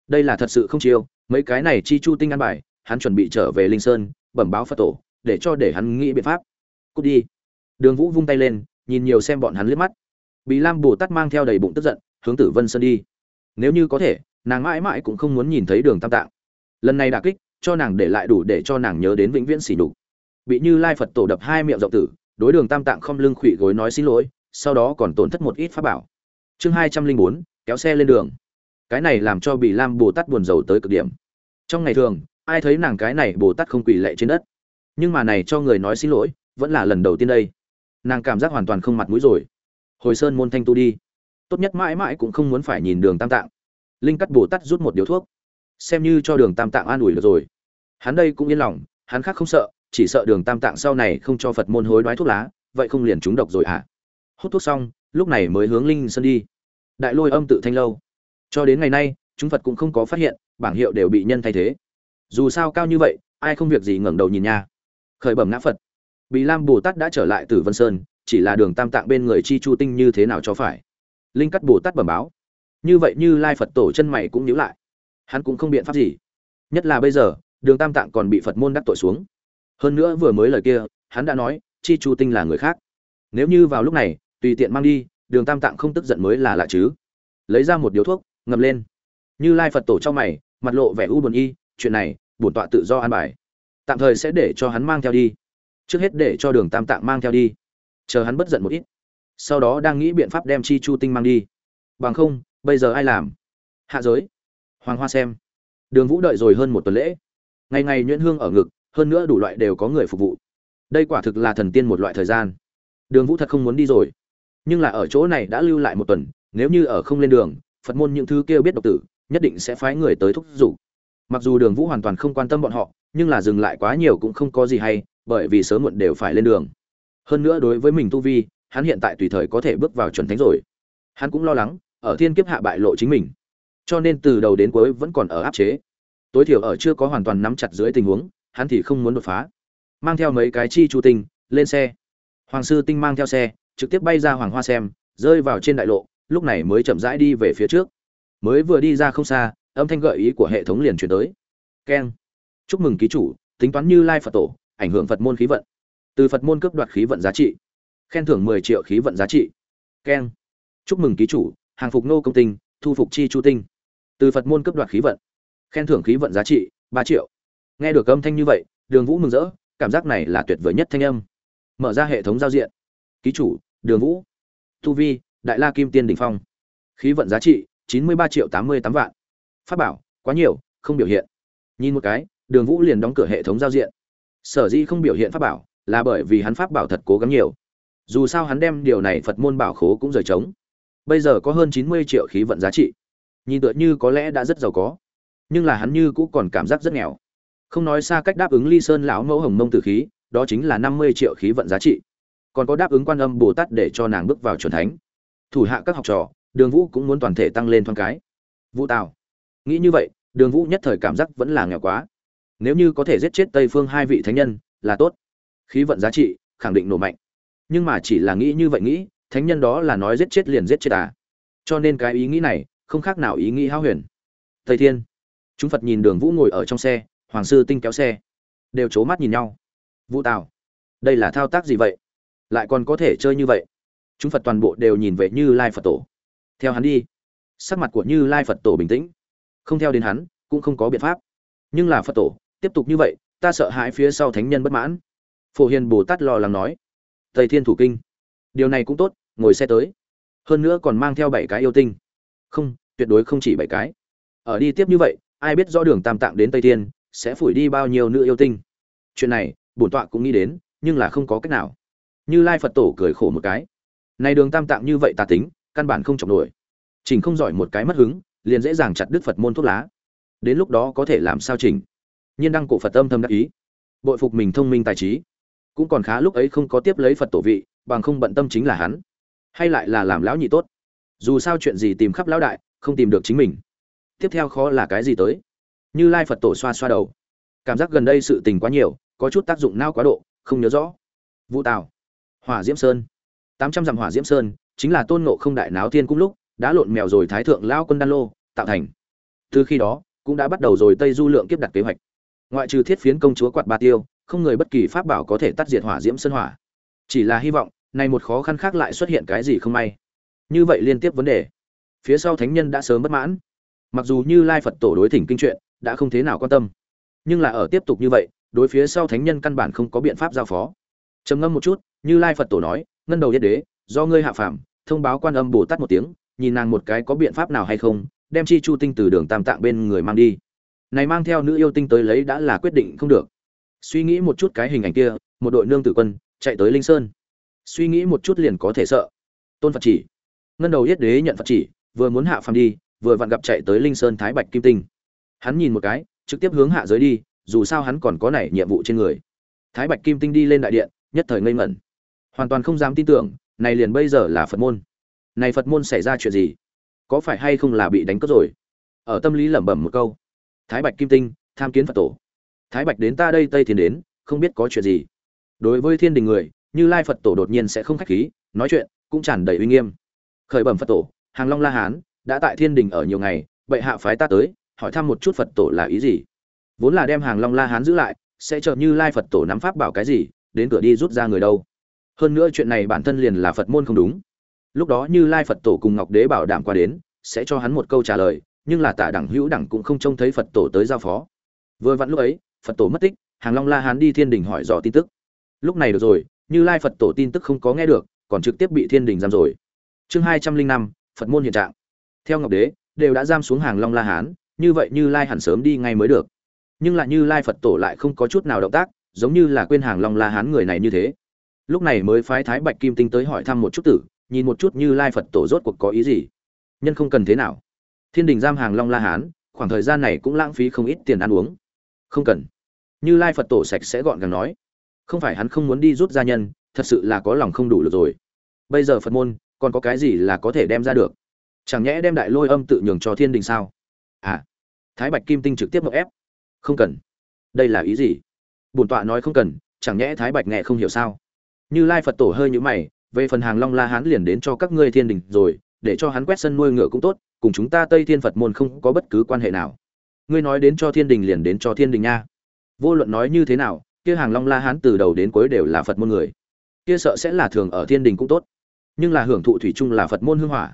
Đây là thật sự không chiêu, mấy cái này chi chu tinh ăn bài, hắn chuẩn bị trở về linh sơn, bẩm báo phật tổ, để cho để hắn nghĩ biện pháp. Cút đi đường vũ vung tay lên, nhìn nhiều xem bọn hắn liếc mắt. Bị lam bồ tát mang theo đầy bụng tức giận, hướng tử vân sơn đi. Nếu như có thể, nàng mãi mãi cũng không muốn nhìn thấy đường tam tạng. Lần này đà kích, cho nàng để lại đủ để cho nàng nhớ đến vĩnh viễn sỉ nhục. Bị như lai phật tổ đập hai miệng rộng tử, đối đường tam tạng không lưng khủy gối nói xin lỗi, sau đó còn tổn thất một ít pháp bảo. Chương hai trăm linh bốn, kéo xe lên đường. Cái này làm cho bị lam bồ tát buồn rầu tới cực điểm. Trong ngày thường, ai thấy nàng cái này bồ tát không quỳ lệ trên đất? Nhưng mà này cho người nói xin lỗi, vẫn là lần đầu tiên đây nàng cảm giác hoàn toàn không mặt mũi rồi. Hồi sơn môn thanh tu đi. Tốt nhất mãi mãi cũng không muốn phải nhìn đường tam tạng. Linh cắt bồ tát rút một điếu thuốc. Xem như cho đường tam tạng an ủi được rồi. Hắn đây cũng yên lòng, hắn khác không sợ, chỉ sợ đường tam tạng sau này không cho phật môn hối đoái thuốc lá, vậy không liền trúng độc rồi à hút thuốc xong, lúc này mới hướng linh sơn đi. Đại lôi âm tự thanh lâu. Cho đến ngày nay, chúng phật cũng không có phát hiện, bảng hiệu đều bị nhân thay thế. Dù sao cao như vậy, ai không việc gì ngẩng đầu nhìn nha. Khởi bẩm ngã phật. Bì lam bồ tát đã trở lại từ vân sơn, chỉ là đường tam tạng bên người chi chu tinh như thế nào cho phải? Linh cắt bồ tát bẩm báo. Như vậy như lai phật tổ chân mày cũng nhíu lại. Hắn cũng không biện pháp gì. Nhất là bây giờ, đường tam tạng còn bị phật môn đắc tội xuống. Hơn nữa vừa mới lời kia, hắn đã nói, chi chu tinh là người khác. Nếu như vào lúc này, tùy tiện mang đi, đường tam tạng không tức giận mới là lạ chứ. Lấy ra một điếu thuốc, ngậm lên. Như lai phật tổ trong mày, mặt lộ vẻ u buồn y, chuyện này, bổn tọa tự do an bài. Tạm thời sẽ để cho hắn mang theo đi trước hết để cho đường tam tạng mang theo đi. Chờ hắn bất giận một ít. Sau đó đang nghĩ biện pháp đem chi chu tinh mang đi. Bằng không, bây giờ ai làm? Hạ giới. Hoàng hoa xem. Đường vũ đợi rồi hơn một tuần lễ. Ngày ngày nhuyễn hương ở ngực, hơn nữa đủ loại đều có người phục vụ. Đây quả thực là thần tiên một loại thời gian. Đường vũ thật không muốn đi rồi. Nhưng là ở chỗ này đã lưu lại một tuần, nếu như ở không lên đường, phật môn những thứ kêu biết độc tử, nhất định sẽ phái người tới thúc giục. Mặc dù đường vũ hoàn toàn không quan tâm bọn họ, nhưng là dừng lại quá nhiều cũng không có gì hay bởi vì sớm muộn đều phải lên đường. Hơn nữa đối với mình tu vi, hắn hiện tại tùy thời có thể bước vào chuẩn thánh rồi. Hắn cũng lo lắng, ở thiên kiếp hạ bại lộ chính mình. Cho nên từ đầu đến cuối vẫn còn ở áp chế. Tối thiểu ở chưa có hoàn toàn nắm chặt dưới tình huống, hắn thì không muốn đột phá. Mang theo mấy cái chi chu tinh, lên xe. Hoàng sư tinh mang theo xe, trực tiếp bay ra hoàng hoa xem, rơi vào trên đại lộ, lúc này mới chậm rãi đi về phía trước. Mới vừa đi ra không xa, âm thanh gợi ý của hệ thống liền chuyển tới. Keng. Chúc mừng ký chủ, tính toán như lai phật tổ ảnh hưởng phật môn khí vận. Từ phật môn cướp đoạt khí vận giá trị, khen thưởng mười triệu khí vận giá trị. Keng. Chúc mừng ký chủ, hàng phục nô công tinh, thu phục chi chu tinh. Từ phật môn cướp đoạt khí vận, khen thưởng khí vận giá trị ba triệu. Nghe được âm thanh như vậy, đường vũ mừng rỡ, cảm giác này là tuyệt vời nhất thanh âm. Mở ra hệ thống giao diện. Ký chủ, đường vũ. Tu vi, đại la kim tiên đ ỉ n h phong. Khí vận giá trị, chín mươi ba triệu tám mươi tám vạn. Phát bảo, quá nhiều, không biểu hiện. Nhìn một cái, đường vũ liền đóng cửa hệ thống giao diện sở dĩ không biểu hiện pháp bảo, là bởi vì hắn pháp bảo thật cố gắng nhiều. Dù sao hắn đem điều này phật môn bảo khố cũng rời trống. Bây giờ có hơn chín mươi triệu khí vận giá trị. Nhìn tựa như có lẽ đã rất giàu có. Nhưng là hắn như cũng còn cảm giác rất nghèo. Không nói xa cách đáp ứng ly sơn lão mẫu hồng mông tử khí, đó chính là năm mươi triệu khí vận giá trị. Còn có đáp ứng quan âm bồ tát để cho nàng bước vào c thánh. Thủ hạ các học trò, đường vũ cũng muốn toàn thể tăng lên thoáng cái. Vũ tào, nghĩ như vậy, đường vũ nhất thời cảm giác vẫn là nghèo quá nếu như có thể giết chết tây phương hai vị thánh nhân, là tốt. Khí vận giá trị, khẳng định nổ mạnh. Nhưng mà chỉ là nghĩ như vậy nghĩ, thánh nhân đó là nói giết chết liền giết chết à. Cho nên cái ý nghĩ này, không khác nào ý nghĩ hao huyền. Thầy thiên, chúng phật nhìn đường vũ ngồi ở trong xe, hoàng sư tinh kéo xe. Đều c h ố mắt nhìn nhau. Vũ tào, đây là thao tác gì vậy? Lại còn có thể chơi như vậy? Chúng phật toàn bộ đều nhìn về như lai phật tổ. Theo hắn đi, sắc mặt của như lai phật tổ bình tĩnh. Không theo đến hắn, cũng không có biện pháp. Nhưng là phật tổ tiếp tục như vậy, ta sợ hãi phía sau thánh nhân bất mãn. Phổ hiền bồ tát lo lắng nói, Tây thiên thủ kinh, điều này cũng tốt, ngồi xe tới. Hơn nữa còn mang theo bảy cái yêu tinh. Không, tuyệt đối không chỉ bảy cái. Ở đi tiếp như vậy, ai biết rõ đường tam tạng đến tây thiên, sẽ phủi đi bao nhiêu nữ yêu tinh. Chuyện này, bổn tọa cũng nghĩ đến, nhưng là không có cách nào. Như lai phật tổ cười khổ một cái. Này đường tam tạng như vậy tà tính, căn bản không chọc nổi. Chỉnh không giỏi một cái mất hứng, liền dễ dàng chặt đứt phật môn thuốc lá. Đến lúc đó có thể làm sao chỉnh? Nhiên đăng cổ phật âm thâm đắc ý. Bội phục mình thông minh tài trí. Cũng còn khá lúc ấy không có tiếp lấy phật tổ vị, bằng không bận tâm chính là hắn. Hay lại là làm lão nhị tốt. Dù sao chuyện gì tìm khắp lão đại, không tìm được chính mình. Tiếp theo khó là cái gì tới? Như lai phật tổ xoa xoa đầu. Cảm giác gần đây sự tình quá nhiều, có chút tác dụng nao quá độ, không nhớ rõ. Vũ tào. Hỏa diễm sơn. Tám trăm dặm hỏa diễm sơn, chính là tôn nộ không đại náo thiên cung lúc, đã lộn mèo rồi thái thượng lao quân đan lô, tạo thành. Từ khi đó, cũng đã bắt đầu rồi tây du lượng kiếp đặt kế hoạch ngoại trừ thiết phiến công chúa quạt ba tiêu, không người bất kỳ pháp bảo có thể tắt diệt hỏa diễm sơn hỏa. Chỉ là hy vọng này một khó khăn khác lại xuất hiện cái gì không may. Như vậy liên tiếp vấn đề. Phía sau thánh nhân đã sớm bất mãn. Mặc dù như lai phật tổ đối thỉnh kinh chuyện, đã không thế nào quan tâm. Nhưng là ở tiếp tục như vậy, đối phía sau thánh nhân căn bản không có biện pháp giao phó. Trầm ngâm một chút, như lai phật tổ nói, ngân đầu yết đế, do ngươi hạ phàm, thông báo quan âm bồ tát một tiếng, nhìn nàng một cái có biện pháp nào hay không, đem chi chu tinh từ đường tam tạng bên người mang đi này mang theo nữ yêu tinh tới lấy đã là quyết định không được. Suy nghĩ một chút cái hình ảnh kia, một đội nương tử quân, chạy tới linh sơn. Suy nghĩ một chút liền có thể sợ. Tôn phật chỉ. Ngân đầu yết đế nhận phật chỉ, vừa muốn hạ phàm đi, vừa vặn gặp chạy tới linh sơn thái bạch kim tinh. Hắn nhìn một cái, trực tiếp hướng hạ giới đi, dù sao hắn còn có này nhiệm vụ trên người. Thái bạch kim tinh đi lên đại điện, nhất thời ngây ngẩn. Hoàn toàn không dám tin tưởng, này liền bây giờ là phật môn. Này phật môn xảy ra chuyện gì? Có phải hay không là bị đánh cướp rồi? Ở tâm lý lẩm bẩm một câu thái bạch kim tinh, tham kiến phật tổ. Thái bạch đến ta đây, tây thiên đến, không biết có chuyện gì. Đối với thiên đình người, như lai phật tổ đột nhiên sẽ không khách khí, nói chuyện cũng tràn đầy uy nghiêm. Khởi bẩm phật tổ, hàng long la hán, đã tại thiên đình ở nhiều ngày, bệ hạ phái ta tới, hỏi thăm một chút phật tổ là ý gì. Vốn là đem hàng long la hán giữ lại, sẽ chờ như lai phật tổ nắm pháp bảo cái gì, đến cửa đi rút ra người đâu. Hơn nữa chuyện này bản thân liền là phật môn không đúng. Lúc đó như lai phật tổ cùng ngọc đế bảo đảm qua đến, sẽ cho hắn một câu trả lời nhưng là tả đẳng hữu đẳng cũng không trông thấy phật tổ tới giao phó. Vừa vặn lúc ấy, phật tổ mất tích, hàng long la hán đi thiên đình hỏi dò tin tức. Lúc này được rồi, như lai phật tổ tin tức không có nghe được, còn trực tiếp bị thiên đình giam rồi. Chương hai trăm linh năm, phật môn hiện trạng. Theo ngọc đế, đều đã giam xuống hàng long la hán, như vậy như lai hẳn sớm đi ngay mới được. Nhưng lại như lai phật tổ lại không có chút nào động tác, giống như là quên hàng long la hán người này như thế. Lúc này mới phái thái bạch kim tinh tới hỏi thăm một chút tử, nhìn một chút như lai phật tổ rốt cuộc có ý gì. Nhân không cần thế nào thiên đình giam hàng long la hán, khoảng thời gian này cũng lãng phí không ít tiền ăn uống. Không cần. Như lai phật tổ sạch sẽ gọn gàng nói. Không phải hắn không muốn đi rút gia nhân, thật sự là có lòng không đủ được rồi. Bây giờ phật môn, còn có cái gì là có thể đem ra được? Chẳng nhẽ đem đại lôi âm tự nhường cho thiên đình sao? À. Thái bạch kim tinh trực tiếp mậu ép. Không cần. Đây là ý gì? Bổn tọa nói không cần, chẳng nhẽ thái bạch nghe không hiểu sao? Như lai phật tổ hơi nhũ mày, về phần hàng long la hán liền đến cho các ngươi thiên đình rồi, để cho hắn quét sân nuôi ngựa cũng tốt cùng chúng ta tây thiên phật môn không có bất cứ quan hệ nào. Ngươi nói đến cho thiên đình liền đến cho thiên đình nha. Vô luận nói như thế nào, kia hàng long la hán từ đầu đến cuối đều là phật môn người. Kia sợ sẽ là thường ở thiên đình cũng tốt. Nhưng là hưởng thụ thủy chung là phật môn hương hỏa.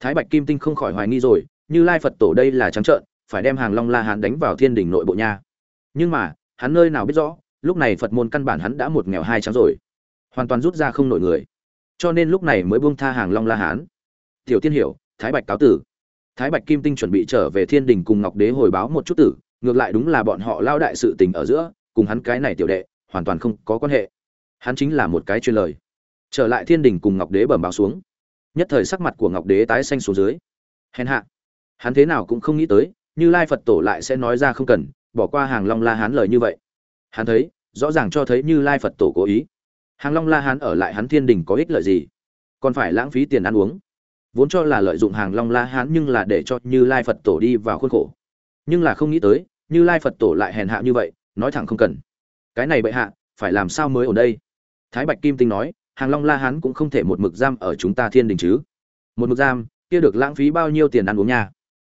Thái bạch kim tinh không khỏi hoài nghi rồi, như lai phật tổ đây là trắng trợn, phải đem hàng long la hán đánh vào thiên đình nội bộ nha. Nhưng mà, hắn nơi nào biết rõ, lúc này phật môn căn bản hắn đã một nghèo hai trắng rồi. Hoàn toàn rút ra không nổi người. Cho nên lúc này mới buông tha hàng long la hán. Tiểu tiên hiểu, thái bạch cáo tử thái bạch kim tinh chuẩn bị trở về thiên đình cùng ngọc đế hồi báo một chút tử, ngược lại đúng là bọn họ lao đại sự tình ở giữa, cùng hắn cái này tiểu đệ, hoàn toàn không có quan hệ. Hắn chính là một cái chuyên lời. Trở lại thiên đình cùng ngọc đế bẩm báo xuống. Nhất thời sắc mặt của ngọc đế tái xanh xuống dưới. Hèn hạ. Hắn thế nào cũng không nghĩ tới, như lai phật tổ lại sẽ nói ra không cần, bỏ qua hàng long la hán lời như vậy. Hắn thấy, rõ ràng cho thấy như lai phật tổ cố ý. Hàng long la hán ở lại hắn thiên đình có ích lợi gì? Còn phải lãng phí tiền ăn uống vốn cho là lợi dụng hàng long la hán nhưng là để cho như lai phật tổ đi vào khuôn khổ. Nhưng là không nghĩ tới, như lai phật tổ lại hèn hạ như vậy, nói thẳng không cần. Cái này bệ hạ, phải làm sao mới ở đây? Thái bạch kim tinh nói, hàng long la hán cũng không thể một mực giam ở chúng ta thiên đình chứ. Một mực giam, kia được lãng phí bao nhiêu tiền ăn uống nha?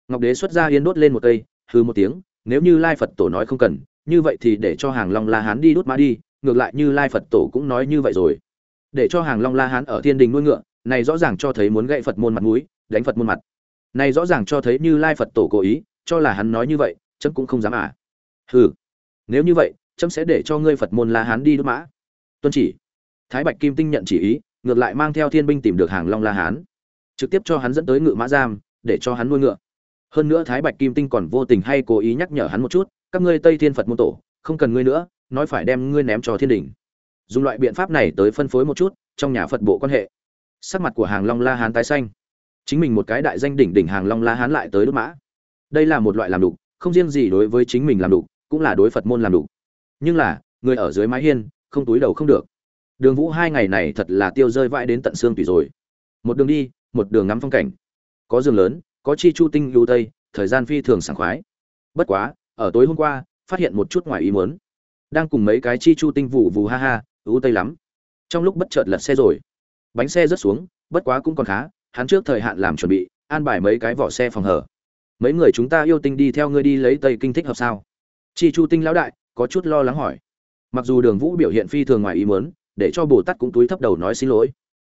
Ngọc đế xuất ra yên đốt lên một cây hư một tiếng, nếu như lai phật tổ nói không cần, như vậy thì để cho hàng long la hán đi đốt mã đi, ngược lại như lai phật tổ cũng nói như vậy rồi. Để cho hàng long la hán ở thiên đình nuôi ngựa này rõ ràng cho thấy muốn gậy phật môn mặt mũi, đánh phật môn mặt. Này rõ ràng cho thấy như lai phật tổ cố ý, cho là hắn nói như vậy, chấm cũng không dám à. Hừ, nếu như vậy, chấm sẽ để cho ngươi phật môn la hán đi đốt mã. Tuân chỉ. Thái bạch kim tinh nhận chỉ ý, ngược lại mang theo thiên binh tìm được hàng long la hán. Trực tiếp cho hắn dẫn tới ngự mã giam, để cho hắn nuôi ngựa. Hơn nữa thái bạch kim tinh còn vô tình hay cố ý nhắc nhở hắn một chút, các ngươi tây thiên phật môn tổ, không cần ngươi nữa, nói phải đem ngươi ném cho thiên đình. Dùng loại biện pháp này tới phân phối một chút, trong nhà phật bộ quan hệ sắc mặt của hàng long la hán tái xanh. Chính mình một cái đại danh đỉnh đỉnh hàng long la hán lại tới đốt mã. Đây là một loại làm đủ không riêng gì đối với chính mình làm đủ cũng là đối phật môn làm đủ nhưng là, người ở dưới mái hiên, không túi đầu không được. Đường vũ hai ngày này thật là tiêu rơi vãi đến tận xương tùy rồi. Một đường đi, một đường ngắm phong cảnh. Có giường lớn, có chi chu tinh lưu tây, thời gian phi thường sảng khoái. Bất quá, ở tối hôm qua, phát hiện một chút ngoài ý muốn. Đang cùng mấy cái chi chu tinh vụ vù ha ha, ưu tây lắm. Trong lúc bất chợt lật xe rồi bánh xe rớt xuống, bất quá cũng còn khá, hắn trước thời hạn làm chuẩn bị, an bài mấy cái vỏ xe phòng hở. Mấy người chúng ta yêu tinh đi theo ngươi đi lấy tây kinh thích hợp sao? Chi chu tinh lão đại, có chút lo lắng hỏi. Mặc dù đường vũ biểu hiện phi thường ngoài ý muốn, để cho bồ tát cũng túi thấp đầu nói xin lỗi.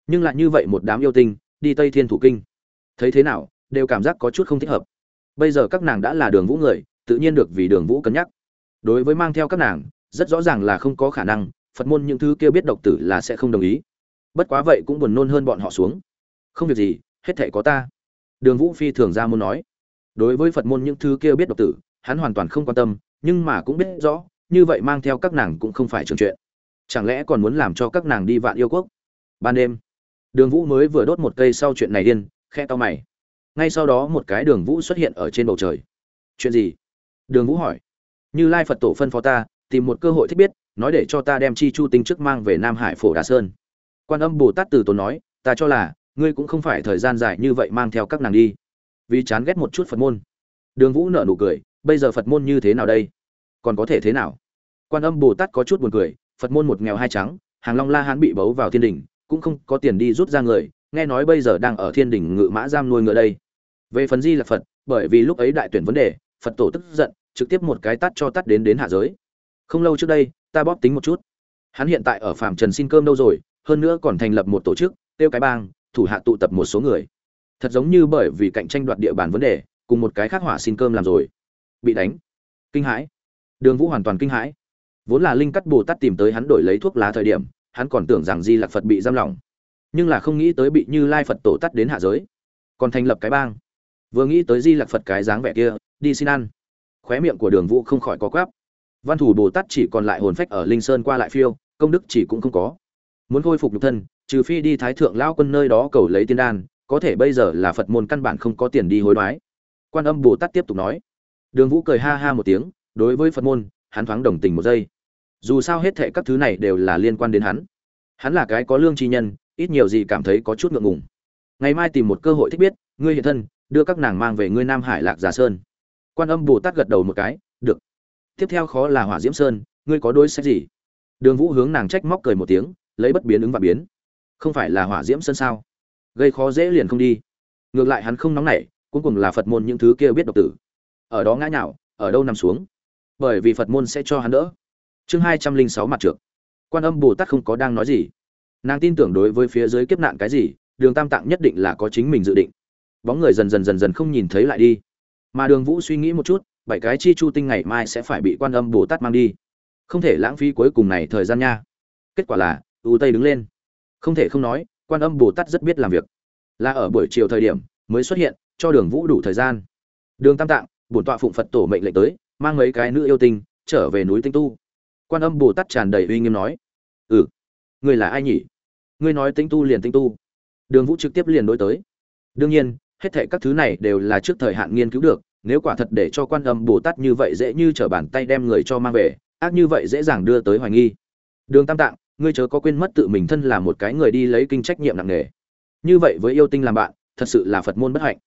Nhưng lại như vậy một đám yêu tinh, đi tây thiên thủ kinh. Thấy thế nào, đều cảm giác có chút không thích hợp. Bây giờ các nàng đã là đường vũ người, tự nhiên được vì đường vũ cân nhắc. Đối với mang theo các nàng, rất rõ ràng là không có khả năng, phật môn những thứ kia biết độc tử là sẽ không đồng ý bất quá vậy cũng buồn nôn hơn bọn họ xuống. Không việc gì, hết thể có ta. Đường vũ phi thường ra muốn nói. Đối với phật môn những thứ kia biết độc tử, hắn hoàn toàn không quan tâm, nhưng mà cũng biết rõ, như vậy mang theo các nàng cũng không phải trường chuyện. Chẳng lẽ còn muốn làm cho các nàng đi vạn yêu quốc? Ban đêm, đường vũ mới vừa đốt một cây sau chuyện này điên khe to mày. Ngay sau đó một cái đường vũ xuất hiện ở trên bầu trời. Chuyện gì? Đường vũ hỏi. Như lai phật tổ phân phó ta, tìm một cơ hội thích biết, nói để cho ta đem chi chu tinh chức mang về nam hải phổ đà sơn quan âm bồ tát từ tốn nói, ta cho là, ngươi cũng không phải thời gian dài như vậy mang theo các nàng đi. Vì chán ghét một chút phật môn. Đường vũ nở nụ cười, bây giờ phật môn như thế nào đây? Còn có thể thế nào? Quan âm bồ tát có chút buồn cười, phật môn một nghèo hai trắng, hàng long la hán bị bấu vào thiên đình, cũng không có tiền đi rút ra người, nghe nói bây giờ đang ở thiên đình ngự mã giam nuôi ngựa đây. Về phần di là phật, bởi vì lúc ấy đại tuyển vấn đề, phật tổ tức giận, trực tiếp một cái tắt cho tắt đến đến hạ giới. Không lâu trước đây, ta bóp tính một chút. Hắn hiện tại ở phạm trần xin cơm đâu rồi hơn nữa còn thành lập một tổ chức tiêu cái bang, thủ hạ tụ tập một số người. Thật giống như bởi vì cạnh tranh đoạt địa bàn vấn đề, cùng một cái khác hỏa xin cơm làm rồi. Bị đánh. Kinh hãi. Đường vũ hoàn toàn kinh hãi. Vốn là linh cắt bồ tát tìm tới hắn đổi lấy thuốc lá thời điểm, hắn còn tưởng rằng di lạc phật bị giam lỏng. Nhưng là không nghĩ tới bị như lai phật tổ tắt đến hạ giới. Còn thành lập cái bang. Vừa nghĩ tới di lạc phật cái dáng vẻ kia, đi xin ăn. Khóe miệng của đường vũ không khỏi có quáp văn thủ bồ tát chỉ còn lại hồn phách ở linh sơn qua lại phiêu, công đức chỉ cũng không có muốn khôi phục nhục thân, trừ phi đi thái thượng lao quân nơi đó cầu lấy tiên đan, có thể bây giờ là phật môn căn bản không có tiền đi hối đoái. Quan âm bồ tát tiếp tục nói. Đường vũ cười ha ha một tiếng, đối với phật môn, hắn thoáng đồng tình một giây. Dù sao hết thệ các thứ này đều là liên quan đến hắn. Hắn là cái có lương tri nhân, ít nhiều gì cảm thấy có chút ngượng ngùng. Ngày mai tìm một cơ hội thích biết, ngươi hiện thân, đưa các nàng mang về ngươi nam hải lạc giả sơn. Quan âm bồ tát gật đầu một cái, được. Tiếp theo khó là hỏa diễm sơn, ngươi có đôi sách gì? Đường vũ hướng nàng trách móc cười một tiếng lấy bất biến ứng và biến. Không phải là hỏa diễm sân sao? Gây khó dễ liền không đi. Ngược lại hắn không nóng nảy, cuối cùng là phật môn những thứ kia biết độc tử. Ở đó ngã nhạo ở đâu nằm xuống? Bởi vì phật môn sẽ cho hắn đỡ. Chương hai trăm linh sáu mặt trượt quan âm bồ tát không có đang nói gì. Nàng tin tưởng đối với phía dưới kiếp nạn cái gì, đường tam tạng nhất định là có chính mình dự định. Bóng người dần dần dần dần không nhìn thấy lại đi. Mà đường vũ suy nghĩ một chút, bảy cái chi chu tinh ngày mai sẽ phải bị quan âm bồ tát mang đi. Không thể lãng phí cuối cùng này thời gian nha. Kết quả là u tây đứng lên. Không thể không nói, quan âm bồ tát rất biết làm việc. Là ở buổi chiều thời điểm, mới xuất hiện, cho đường vũ đủ thời gian. Đường tam tạng, bổn tọa phụng phật tổ mệnh lệnh tới, mang mấy cái nữ yêu tinh, trở về núi tinh tu. Quan âm bồ tát tràn đầy uy nghiêm nói ừ người là ai nhỉ? Ngươi nói tinh tu liền tinh tu. Đường vũ trực tiếp liền đối tới. Đương nhiên, hết thệ các thứ này đều là trước thời hạn nghiên cứu được, nếu quả thật để cho quan âm bồ tát như vậy dễ như t r ở bàn tay đem người cho mang về, ác như vậy dễ dàng đưa tới hoài nghi. Đường tam tạng ngươi chớ có quên mất tự mình thân là một cái người đi lấy kinh trách nhiệm nặng nề. Như vậy với yêu tinh làm bạn, thật sự là phật môn bất hạnh.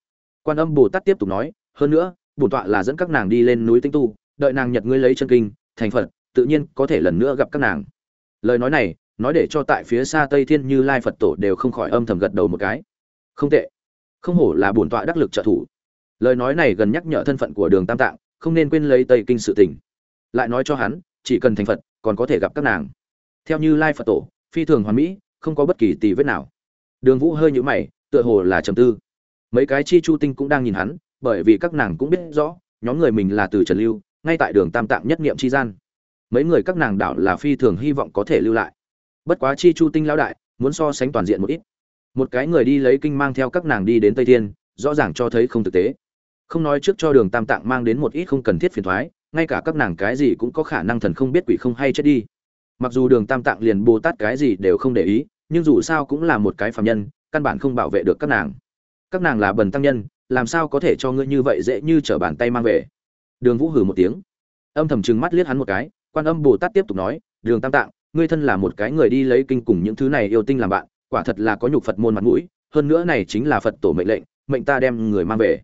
Quan âm bồ tát tiếp tục nói, hơn nữa, bổn tọa là dẫn các nàng đi lên núi tinh tu, đợi nàng nhật ngươi lấy chân kinh, thành phật, tự nhiên có thể lần nữa gặp các nàng. Lời nói này, nói để cho tại phía xa tây thiên như lai phật tổ đều không khỏi âm thầm gật đầu một cái. Không tệ. Không hổ là bổn tọa đắc lực trợ thủ. Lời nói này gần nhắc nhở thân phận của đường tam tạng, không nên quên lấy tây kinh sự tình. Lại nói cho hắn, chỉ cần thành phật, còn có thể gặp các nàng theo như lai phật tổ, phi thường hoàn mỹ, không có bất kỳ tì vết nào. Đường vũ hơi nhũ mày, tựa hồ là trầm tư. Mấy cái chi chu tinh cũng đang nhìn hắn, bởi vì các nàng cũng biết rõ, nhóm người mình là từ trần lưu, ngay tại đường tam tạng nhất niệm chi gian. Mấy người các nàng đảo là phi thường hy vọng có thể lưu lại. Bất quá chi chu tinh lão đại, muốn so sánh toàn diện một ít. Một cái người đi lấy kinh mang theo các nàng đi đến tây thiên, rõ ràng cho thấy không thực tế. Không nói trước cho đường tam tạng mang đến một ít không cần thiết phiền thoái, ngay cả các nàng cái gì cũng có khả năng thần không biết quỷ không hay chết đi mặc dù đường tam tạng liền bồ tát cái gì đều không để ý, nhưng dù sao cũng là một cái phạm nhân, căn bản không bảo vệ được các nàng. Các nàng là bần tăng nhân, làm sao có thể cho ngươi như vậy dễ như trở bàn tay mang về? Đường vũ hử một tiếng. Âm thầm trừng mắt liếc hắn một cái, quan âm bồ tát tiếp tục nói, đường tam tạng, ngươi thân là một cái người đi lấy kinh cùng những thứ này yêu tinh làm bạn, quả thật là có nhục phật môn mặt mũi, hơn nữa này chính là phật tổ mệnh lệnh, mệnh ta đem người mang về.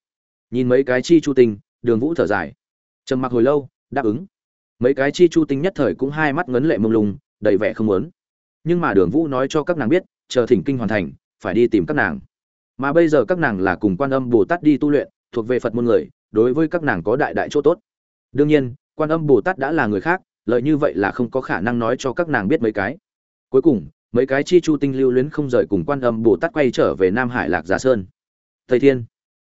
Nhìn mấy cái chi chu tinh, đường vũ thở dài. Trầm mặc hồi lâu, đáp ứng mấy cái chi chu tinh nhất thời cũng hai mắt ngấn lệ mông lung, đầy vẻ không muốn. Nhưng mà đường vũ nói cho các nàng biết, chờ thỉnh kinh hoàn thành, phải đi tìm các nàng. Mà bây giờ các nàng là cùng quan âm bồ tát đi tu luyện, thuộc về phật môn người, đối với các nàng có đại đại chỗ tốt. Đương nhiên, quan âm bồ tát đã là người khác, lợi như vậy là không có khả năng nói cho các nàng biết mấy cái. Cuối cùng, mấy cái chi chu tinh lưu luyến không rời cùng quan âm bồ tát quay trở về nam hải lạc giá sơn. Thầy thiên.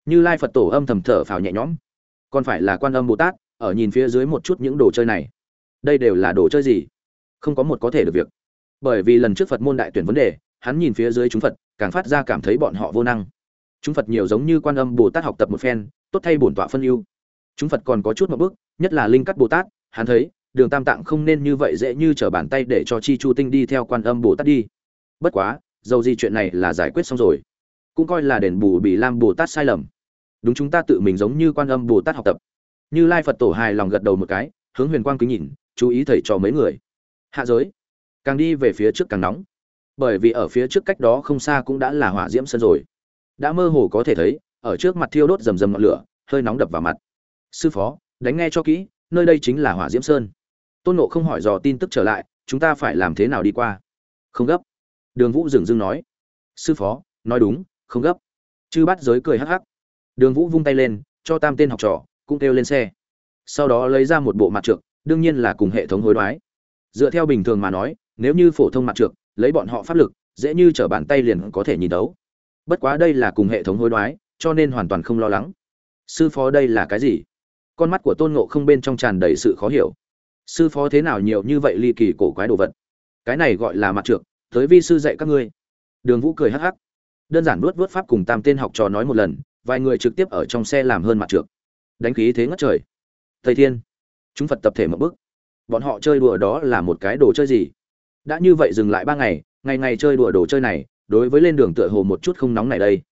Như lai phật tổ âm thầm thở phào nhẹ nhõm. Còn phải là quan âm bồ tát ở nhìn phía dưới một chút những đồ chơi này. Đây đều là đồ chơi gì? Không có một có thể được việc. Bởi vì lần trước phật môn đại tuyển vấn đề, hắn nhìn phía dưới chúng phật, càng phát ra cảm thấy bọn họ vô năng. Chúng phật nhiều giống như quan âm bồ tát học tập một phen, tốt thay bổn tọa phân ưu. Chúng phật còn có chút một bước, nhất là linh cắt bồ tát, hắn thấy, đường tam tạng không nên như vậy dễ như trở bàn tay để cho chi chu tinh đi theo quan âm bồ tát đi. Bất quá, dầu gì chuyện này là giải quyết xong rồi. Cũng coi là đền bù bị lam bồ tát sai lầm. Đúng chúng ta tự mình giống như quan âm bồ tát học tập như lai phật tổ hài lòng gật đầu một cái, hướng huyền quang kính nhìn, chú ý thầy cho mấy người. Hạ giới. Càng đi về phía trước càng nóng. Bởi vì ở phía trước cách đó không xa cũng đã là hỏa diễm sân rồi. Đã mơ hồ có thể thấy, ở trước mặt thiêu đốt rầm rầm ngọn lửa, hơi nóng đập vào mặt. Sư phó, đánh nghe cho kỹ, nơi đây chính là hỏa diễm sơn. Tôn nộ không hỏi dò tin tức trở lại, chúng ta phải làm thế nào đi qua? Không gấp. Đường vũ dừng dưng nói. Sư phó, nói đúng, không gấp. Chư bắt giới cười hắc hắc. Đường vũ vung tay lên, cho tam tên học trò cũng kêu lên xe. Sau đó lấy ra một bộ mặt trượt đương nhiên là cùng hệ thống hối đoái. Dựa theo bình thường mà nói, nếu như phổ thông mặt trượt lấy bọn họ pháp lực, dễ như t r ở bàn tay liền có thể nhìn đấu. Bất quá đây là cùng hệ thống hối đoái, cho nên hoàn toàn không lo lắng. Sư phó đây là cái gì? Con mắt của tôn ngộ không bên trong tràn đầy sự khó hiểu. Sư phó thế nào nhiều như vậy ly kỳ cổ quái đồ vật? Cái này gọi là mặt trượt tới vi sư dạy các ngươi. Đường vũ cười hắc hắc. Đơn giản vuốt vuốt pháp cùng tam tên học trò nói một lần, vài người trực tiếp ở trong xe làm hơn mặt trượt đánh khí thế ngất trời. Thầy thiên, chúng phật tập thể một bức bọn họ chơi đùa đó là một cái đồ chơi gì? Đã như vậy dừng lại ba ngày ngày ngày chơi đùa đồ chơi này, đối với lên đường tựa hồ một chút không nóng này đây.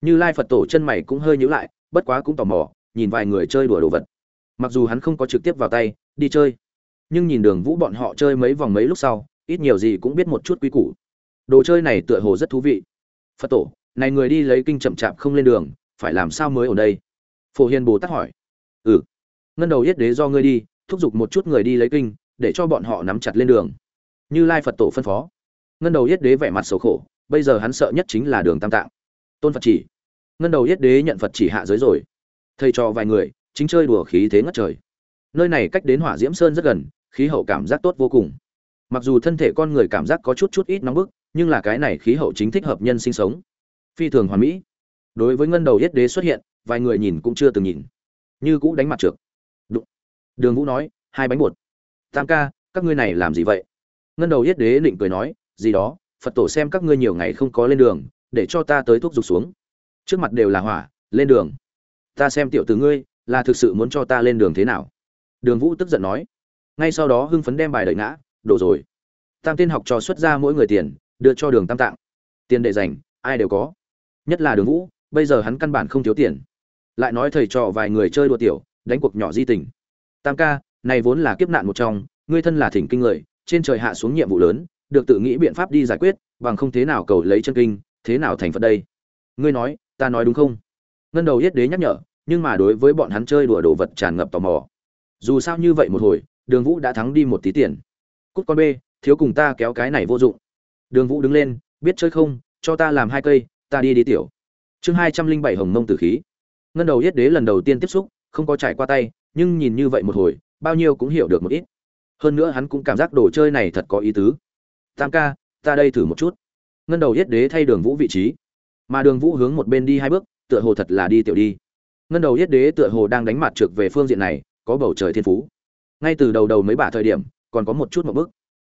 Như lai phật tổ chân mày cũng hơi nhíu lại, bất quá cũng tò mò, nhìn vài người chơi đùa đồ vật. Mặc dù hắn không có trực tiếp vào tay, đi chơi. Nhưng nhìn đường vũ bọn họ chơi mấy vòng mấy lúc sau, ít nhiều gì cũng biết một chút quy củ. Đồ chơi này tựa hồ rất thú vị. Phật tổ, này người đi lấy kinh chậm chạp không lên đường, phải làm sao mới ở đây? Phổ hiền bồ tát hỏi. Ừ. Ngân đầu yết đế do ngươi đi, thúc giục một chút người đi lấy kinh, để cho bọn họ nắm chặt lên đường. Như lai phật tổ phân phó. Ngân đầu yết đế vẻ mặt xấu khổ, bây giờ hắn sợ nhất chính là đường tam tạng. Tôn phật chỉ. Ngân đầu yết đế nhận phật chỉ hạ giới rồi. Thầy cho vài người, chính chơi đùa khí thế ngất trời. Nơi này cách đến hỏa diễm sơn rất gần, khí hậu cảm giác tốt vô cùng. Mặc dù thân thể con người cảm giác có chút chút ít nóng bức, nhưng là cái này khí hậu chính thích hợp nhân sinh sống. Phi thường hoàn mỹ. Đối với ngân đầu yết đế xuất hiện vài người nhìn cũng chưa từng nhìn. Như cũ đánh mặt trượt Đụng. đường vũ nói, hai bánh bột. Tam ca, các ngươi này làm gì vậy? Ngân đầu yết đế định cười nói, gì đó, phật tổ xem các ngươi nhiều ngày không có lên đường, để cho ta tới thuốc dục xuống. Trước mặt đều là hỏa, lên đường. Ta xem tiểu từ ngươi, là thực sự muốn cho ta lên đường thế nào? Đường vũ tức giận nói, ngay sau đó hưng phấn đem bài đợi ngã, đổ rồi. Tam tiên học trò xuất ra mỗi người tiền, đưa cho đường tam tạng. Tiền để dành, ai đều có. Nhất là đường vũ, bây giờ hắn căn bản không thiếu tiền lại nói thầy trò vài người chơi đùa tiểu, đánh cuộc nhỏ di tình. Tam ca, này vốn là kiếp nạn một trong, ngươi thân là thỉnh kinh người, trên trời hạ xuống nhiệm vụ lớn, được tự nghĩ biện pháp đi giải quyết, bằng không thế nào cầu lấy chân kinh, thế nào thành phật đây? Ngươi nói, ta nói đúng không? Ngân đầu yết đế nhắc nhở, nhưng mà đối với bọn hắn chơi đùa đồ vật tràn ngập tò mò. Dù sao như vậy một hồi, đường vũ đã thắng đi một tí tiền. Cút con b thiếu cùng ta kéo cái này vô dụng. Đường vũ đứng lên, biết chơi không, cho ta làm hai cây, ta đi đi tiểu. Chương hai trăm linh bảy hồng mông tử khí ngân đầu yết đế lần đầu tiên tiếp xúc, không có trải qua tay, nhưng nhìn như vậy một hồi, bao nhiêu cũng hiểu được một ít. Hơn nữa hắn cũng cảm giác đồ chơi này thật có ý tứ. Tam ca, ta đây thử một chút. Ngân đầu yết đế thay đường vũ vị trí. Mà đường vũ hướng một bên đi hai bước, tựa hồ thật là đi tiểu đi. Ngân đầu yết đế tựa hồ đang đánh mặt trượt về phương diện này, có bầu trời thiên phú. Ngay từ đầu đầu mấy bả thời điểm, còn có một chút một bước.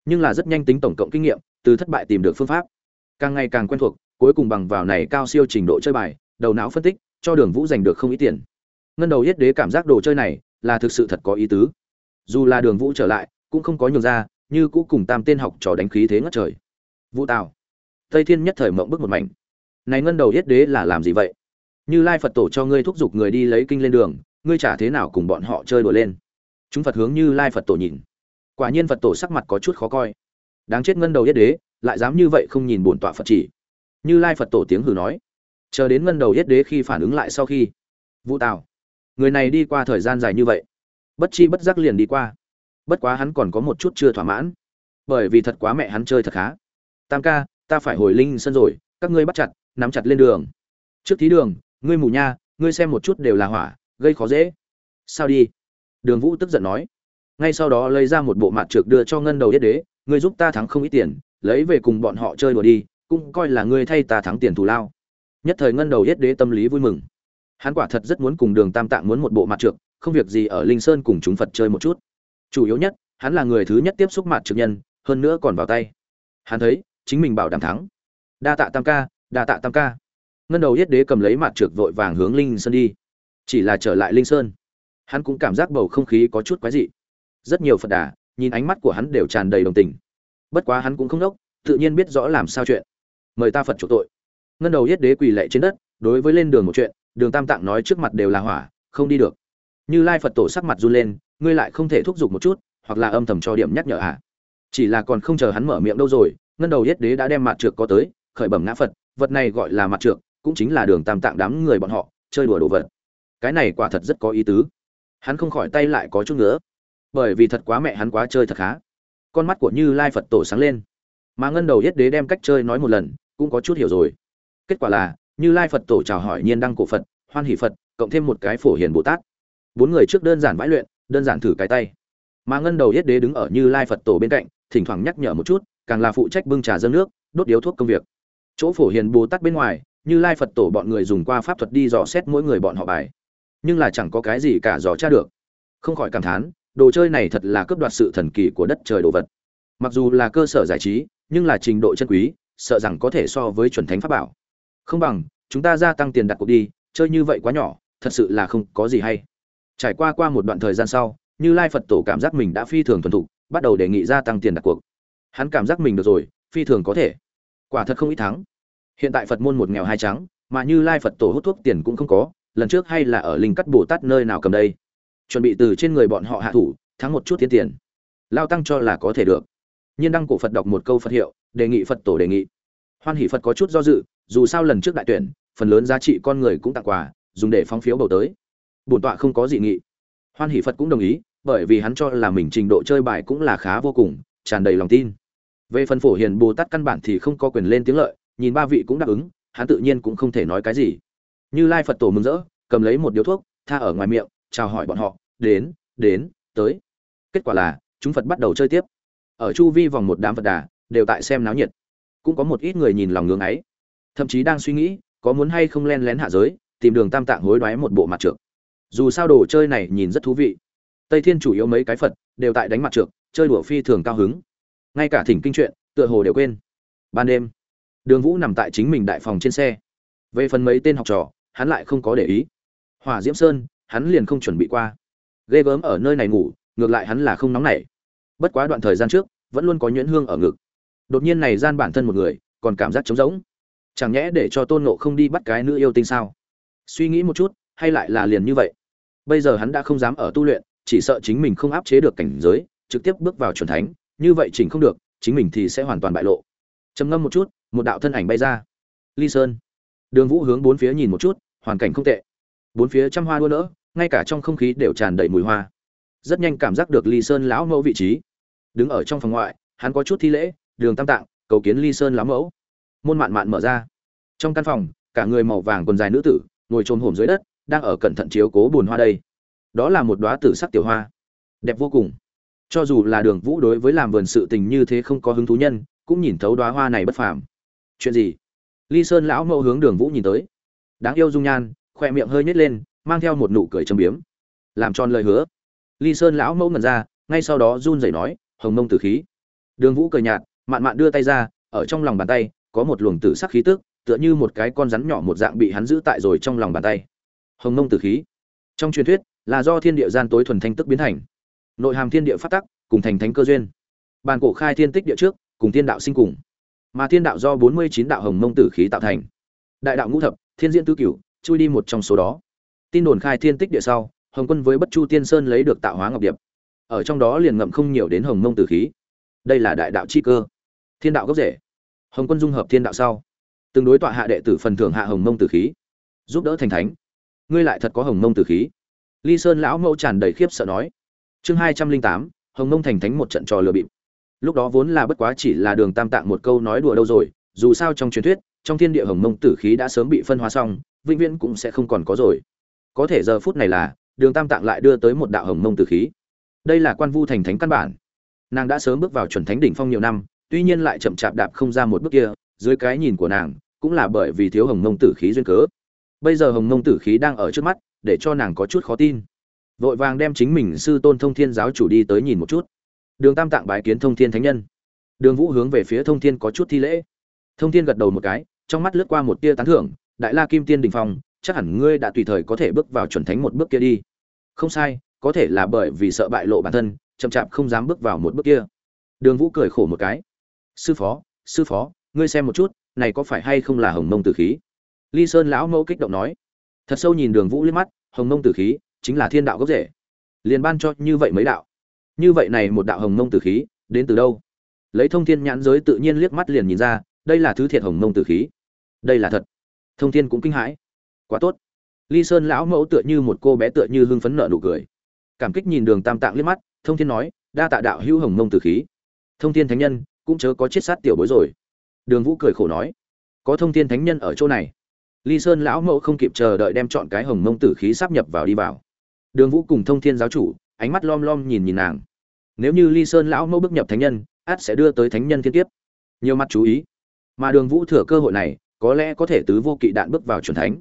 Nhưng là rất nhanh tính tổng cộng kinh nghiệm, từ thất bại tìm được phương pháp. Càng ngày càng quen thuộc, cuối cùng bằng vào này cao siêu trình độ chơi bài, đầu não phân tích cho đường vũ giành được không ít tiền. Ngân đầu yết đế cảm giác đồ chơi này là thực sự thật có ý tứ. Dù là đường vũ trở lại, cũng không có nhường ra, như cũ cùng tam tên học trò đánh khí thế ngất trời. Vũ tào, tây thiên nhất thời mộng bức một mảnh. Này ngân đầu yết đế là làm gì vậy? Như lai phật tổ cho ngươi thúc giục người đi lấy kinh lên đường, ngươi chả thế nào cùng bọn họ chơi đùa lên? Chúng phật hướng như lai phật tổ nhìn. Quả nhiên phật tổ sắc mặt có chút khó coi. Đáng chết ngân đầu yết đế, lại dám như vậy không nhìn bổn tọa phật chỉ. Như lai phật tổ tiếng hử nói chờ đến ngân đầu yết đế khi phản ứng lại sau khi. Vũ tào, người này đi qua thời gian dài như vậy, bất chi bất giác liền đi qua. Bất quá hắn còn có một chút chưa thỏa mãn, bởi vì thật quá mẹ hắn chơi thật khá. Tam ca, ta phải hồi linh sân rồi, các ngươi bắt chặt, nắm chặt lên đường. Trước thí đường, ngươi mù nha, ngươi xem một chút đều là hỏa, gây khó dễ. Sao đi? Đường vũ tức giận nói. Ngay sau đó lấy ra một bộ mặt trượt đưa cho ngân đầu yết đế, ngươi giúp ta thắng không ít tiền, lấy về cùng bọn họ chơi đùa đi, cũng coi là ngươi thay ta thắng tiền thù lao nhất thời ngân đầu yết đế tâm lý vui mừng. Hắn quả thật rất muốn cùng đường tam tạng muốn một bộ mặt trược không việc gì ở linh sơn cùng chúng phật chơi một chút. Chủ yếu nhất, hắn là người thứ nhất tiếp xúc mặt trực nhân, hơn nữa còn vào tay. Hắn thấy, chính mình bảo đảm thắng. Đa tạ tam ca, đa tạ tam ca. Ngân đầu yết đế cầm lấy mặt trược vội vàng hướng linh sơn đi. Chỉ là trở lại linh sơn, hắn cũng cảm giác bầu không khí có chút quái dị. Rất nhiều phật đà, nhìn ánh mắt của hắn đều tràn đầy đồng tình. Bất quá hắn cũng không đốc, tự nhiên biết rõ làm sao chuyện. Mời ta phật chủ tội ngân đầu yết đế quỳ lệ trên đất, đối với lên đường một chuyện, đường tam tạng nói trước mặt đều là hỏa, không đi được. Như lai phật tổ sắc mặt run lên, ngươi lại không thể thúc giục một chút, hoặc là âm thầm cho điểm nhắc nhở à? Chỉ là còn không chờ hắn mở miệng đâu rồi, ngân đầu yết đế đã đem mặt trược có tới, khởi bẩm ngã phật, vật này gọi là mặt trược, cũng chính là đường tam tạng đám người bọn họ, chơi đùa đồ vật. Cái này quả thật rất có ý tứ. Hắn không khỏi tay lại có chút nữa bởi vì thật quá mẹ hắn quá chơi thật khá. Con mắt của như lai phật tổ sáng lên. Mà ngân đầu yết đế đem cách chơi nói một lần, cũng có chút hiểu rồi kết quả là, như lai phật tổ chào hỏi nhiên đăng cổ phật, hoan hỷ phật, cộng thêm một cái phổ hiền bồ tát. Bốn người trước đơn giản vãi luyện, đơn giản thử cái tay. Mà ngân đầu yết đế đứng ở như lai phật tổ bên cạnh, thỉnh thoảng nhắc nhở một chút, càng là phụ trách bưng trà dâng nước, đốt điếu thuốc công việc. Chỗ phổ hiền bồ tát bên ngoài, như lai phật tổ bọn người dùng qua pháp thuật đi dò xét mỗi người bọn họ bài. Nhưng là chẳng có cái gì cả dò tra được. Không khỏi cảm thán, đồ chơi này thật là cướp đoạt sự thần kỳ của đất trời đồ vật. Mặc dù là cơ sở giải trí, nhưng là trình độ chân quý, sợ rằng có thể so với chuẩn thánh pháp bảo không bằng, chúng ta gia tăng tiền đặt cuộc đi, chơi như vậy quá nhỏ, thật sự là không có gì hay. Trải qua qua một đoạn thời gian sau, như lai phật tổ cảm giác mình đã phi thường thuần thục, bắt đầu đề nghị gia tăng tiền đặt cuộc. Hắn cảm giác mình được rồi, phi thường có thể. Quả thật không ít thắng. Hiện tại phật môn một nghèo hai trắng, mà như lai phật tổ hút thuốc tiền cũng không có, lần trước hay là ở linh cắt bồ tát nơi nào cầm đây? Chuẩn bị từ trên người bọn họ hạ thủ, thắng một chút tiến tiền. Lao tăng cho là có thể được. Nhiên đăng cổ phật đọc một câu phật hiệu, đề nghị phật tổ đề nghị hoan hỷ phật có chút do dự, dù sao lần trước đại tuyển, phần lớn giá trị con người cũng tặng quà, dùng để phóng phiếu bầu tới. Bổn tọa không có dị nghị. Hoan hỷ phật cũng đồng ý, bởi vì hắn cho là mình trình độ chơi bài cũng là khá vô cùng, tràn đầy lòng tin. Về phần phổ hiền bồ tát căn bản thì không có quyền lên tiếng lợi, nhìn ba vị cũng đáp ứng, hắn tự nhiên cũng không thể nói cái gì. Như lai phật tổ mừng rỡ, cầm lấy một điếu thuốc, tha ở ngoài miệng, chào hỏi bọn họ, đến đến, tới. Kết quả là, chúng phật bắt đầu chơi tiếp. Ở chu vi vòng một đám phật đà, đều tại xem náo nhiệt cũng có một ít người nhìn lòng ngưỡng ấy. Thậm chí đang suy nghĩ, có muốn hay không len lén hạ giới, tìm đường tam tạng hối đoái một bộ mặt trượt dù sao đồ chơi này nhìn rất thú vị. Tây thiên chủ yếu mấy cái phật, đều tại đánh mặt trượt chơi đùa phi thường cao hứng. Ngay cả thỉnh kinh chuyện, tựa hồ đều quên. Ban đêm, đường vũ nằm tại chính mình đại phòng trên xe. Về phần mấy tên học trò, hắn lại không có để ý. Hỏa diễm sơn, hắn liền không chuẩn bị qua. Ghê gớm ở nơi này ngủ, ngược lại hắn là không nóng nảy. Bất quá đoạn thời gian trước, vẫn luôn có nhuyễn hương ở ngực đột nhiên này gian bản thân một người, còn cảm giác trống rỗng. Chẳng nhẽ để cho tôn nộ không đi bắt cái nữ yêu tinh sao? Suy nghĩ một chút, hay lại là liền như vậy? Bây giờ hắn đã không dám ở tu luyện, chỉ sợ chính mình không áp chế được cảnh giới, trực tiếp bước vào c thánh, như vậy chỉnh không được, chính mình thì sẽ hoàn toàn bại lộ. Trầm ngâm một chút, một đạo thân ảnh bay ra. Ly sơn. Đường vũ hướng bốn phía nhìn một chút, hoàn cảnh không tệ. Bốn phía trăm hoa đua nỡ ngay cả trong không khí đều tràn đầy mùi hoa. Rất nhanh cảm giác được ly sơn lão mẫu vị trí. Đứng ở trong phòng ngoại, hắn có chút thi lễ đường tam tạng, cầu kiến ly sơn lão mẫu. Môn mạn mạn mở ra. Trong căn phòng, cả người màu vàng quần dài nữ tử, ngồi trồm hổm dưới đất, đang ở cẩn thận chiếu cố bùn hoa đây. Đó là một đoá tử sắc tiểu hoa. Đẹp vô cùng. Cho dù là đường vũ đối với làm vườn sự tình như thế không có hứng thú nhân, cũng nhìn thấu đoá hoa này bất phàm. Chuyện gì? Ly sơn lão mẫu hướng đường vũ nhìn tới. Đáng yêu dung nhan khoe miệng hơi nhếch lên, mang theo một nụ cười châm biếm. Làm tròn lời hứa. Ly sơn lão mẫu ngẩn ra, ngay sau đó run rẩy nói, hồng mông tử khí. Đường vũ cười nhạt mạn mạn đưa tay ra, ở trong lòng bàn tay, có một luồng tử sắc khí tức, tựa như một cái con rắn nhỏ một dạng bị hắn giữ tại rồi trong lòng bàn tay. Hồng mông tử khí. Trong truyền thuyết, là do thiên địa gian tối thuần thanh tức biến thành. Nội hàm thiên địa phát tắc, cùng thành thánh cơ duyên. Bàn cổ khai thiên tích địa trước, cùng thiên đạo sinh cùng. Mà thiên đạo do bốn mươi chín đạo hồng mông tử khí tạo thành. Đại đạo ngũ thập, thiên diễn tứ cửu, chui đi một trong số đó. Tin đồn khai thiên tích địa sau, hồng quân với bất chu tiên sơn lấy được tạo hóa ngọc điệp. Ở trong đó liền ngậm không nhiều đến hồng mông tử khí. Đây là đại đạo chi cơ thiên đạo gốc rễ. Hồng quân dung hợp thiên đạo sau, từng đối tọa hạ đệ tử phần thưởng hạ hồng mông tử khí, giúp đỡ thành thánh. Ngươi lại thật có hồng mông tử khí. Ly sơn lão mẫu tràn đầy khiếp sợ nói. Chương hai trăm linh tám, hồng mông thành thánh một trận trò lừa bịp. Lúc đó vốn là bất quá chỉ là đường tam tạng một câu nói đùa đâu rồi, dù sao trong truyền thuyết, trong thiên địa hồng mông tử khí đã sớm bị phân hóa xong, vĩnh viễn cũng sẽ không còn có rồi. Có thể giờ phút này là, đường tam tạng lại đưa tới một đạo hồng mông tử khí. Đây là quan vu thành thánh căn bản. Nàng đã sớm bước vào chuẩn thánh đỉnh phong nhiều năm tuy nhiên lại chậm chạp đạp không ra một bước kia, dưới cái nhìn của nàng, cũng là bởi vì thiếu hồng mông tử khí duyên cớ. Bây giờ hồng mông tử khí đang ở trước mắt, để cho nàng có chút khó tin. Vội vàng đem chính mình sư tôn thông thiên giáo chủ đi tới nhìn một chút. Đường tam tạng bái kiến thông thiên thánh nhân. Đường vũ hướng về phía thông thiên có chút thi lễ. Thông thiên gật đầu một cái, trong mắt lướt qua một tia tán thưởng, đại la kim tiên đình phong, chắc hẳn ngươi đã tùy thời có thể bước vào chuẩn thánh một bước kia đi. Không sai, có thể là bởi vì sợ bại lộ bản thân, chậm chạp không dám bước vào một bước kia. Đường vũ cười khổ một cái sư phó sư phó, ngươi xem một chút, này có phải hay không là hồng mông tử khí? Ly sơn lão mẫu kích động nói. Thật sâu nhìn đường vũ liếc mắt, hồng mông tử khí chính là thiên đạo gốc rễ. Liền ban cho như vậy mấy đạo. Như vậy này một đạo hồng mông tử khí, đến từ đâu? Lấy thông thiên nhãn giới tự nhiên liếc mắt liền nhìn ra, đây là thứ thiệt hồng mông tử khí. Đây là thật. Thông thiên cũng kinh hãi. Quá tốt. Ly sơn lão mẫu tựa như một cô bé tựa như hưng phấn nợ nụ cười. Cảm kích nhìn đường tam tạng liếc mắt, thông thiên nói, đa tạ đạo hữu hồng mông tử khí. Thông thiên thánh nhân cũng chớ có chết sát tiểu bối rồi. Đường vũ cười khổ nói, có thông thiên thánh nhân ở chỗ này. Ly sơn lão mẫu không kịp chờ đợi đem chọn cái hồng mông tử khí sắp nhập vào đi vào. Đường vũ cùng thông thiên giáo chủ, ánh mắt lom lom nhìn nhìn nàng. Nếu như ly sơn lão mẫu bước nhập thánh nhân át sẽ đưa tới thánh nhân thiên kiếp. Nhiều mặt chú ý. Mà đường vũ thừa cơ hội này, có lẽ có thể tứ vô kỵ đạn bước vào chuẩn thánh.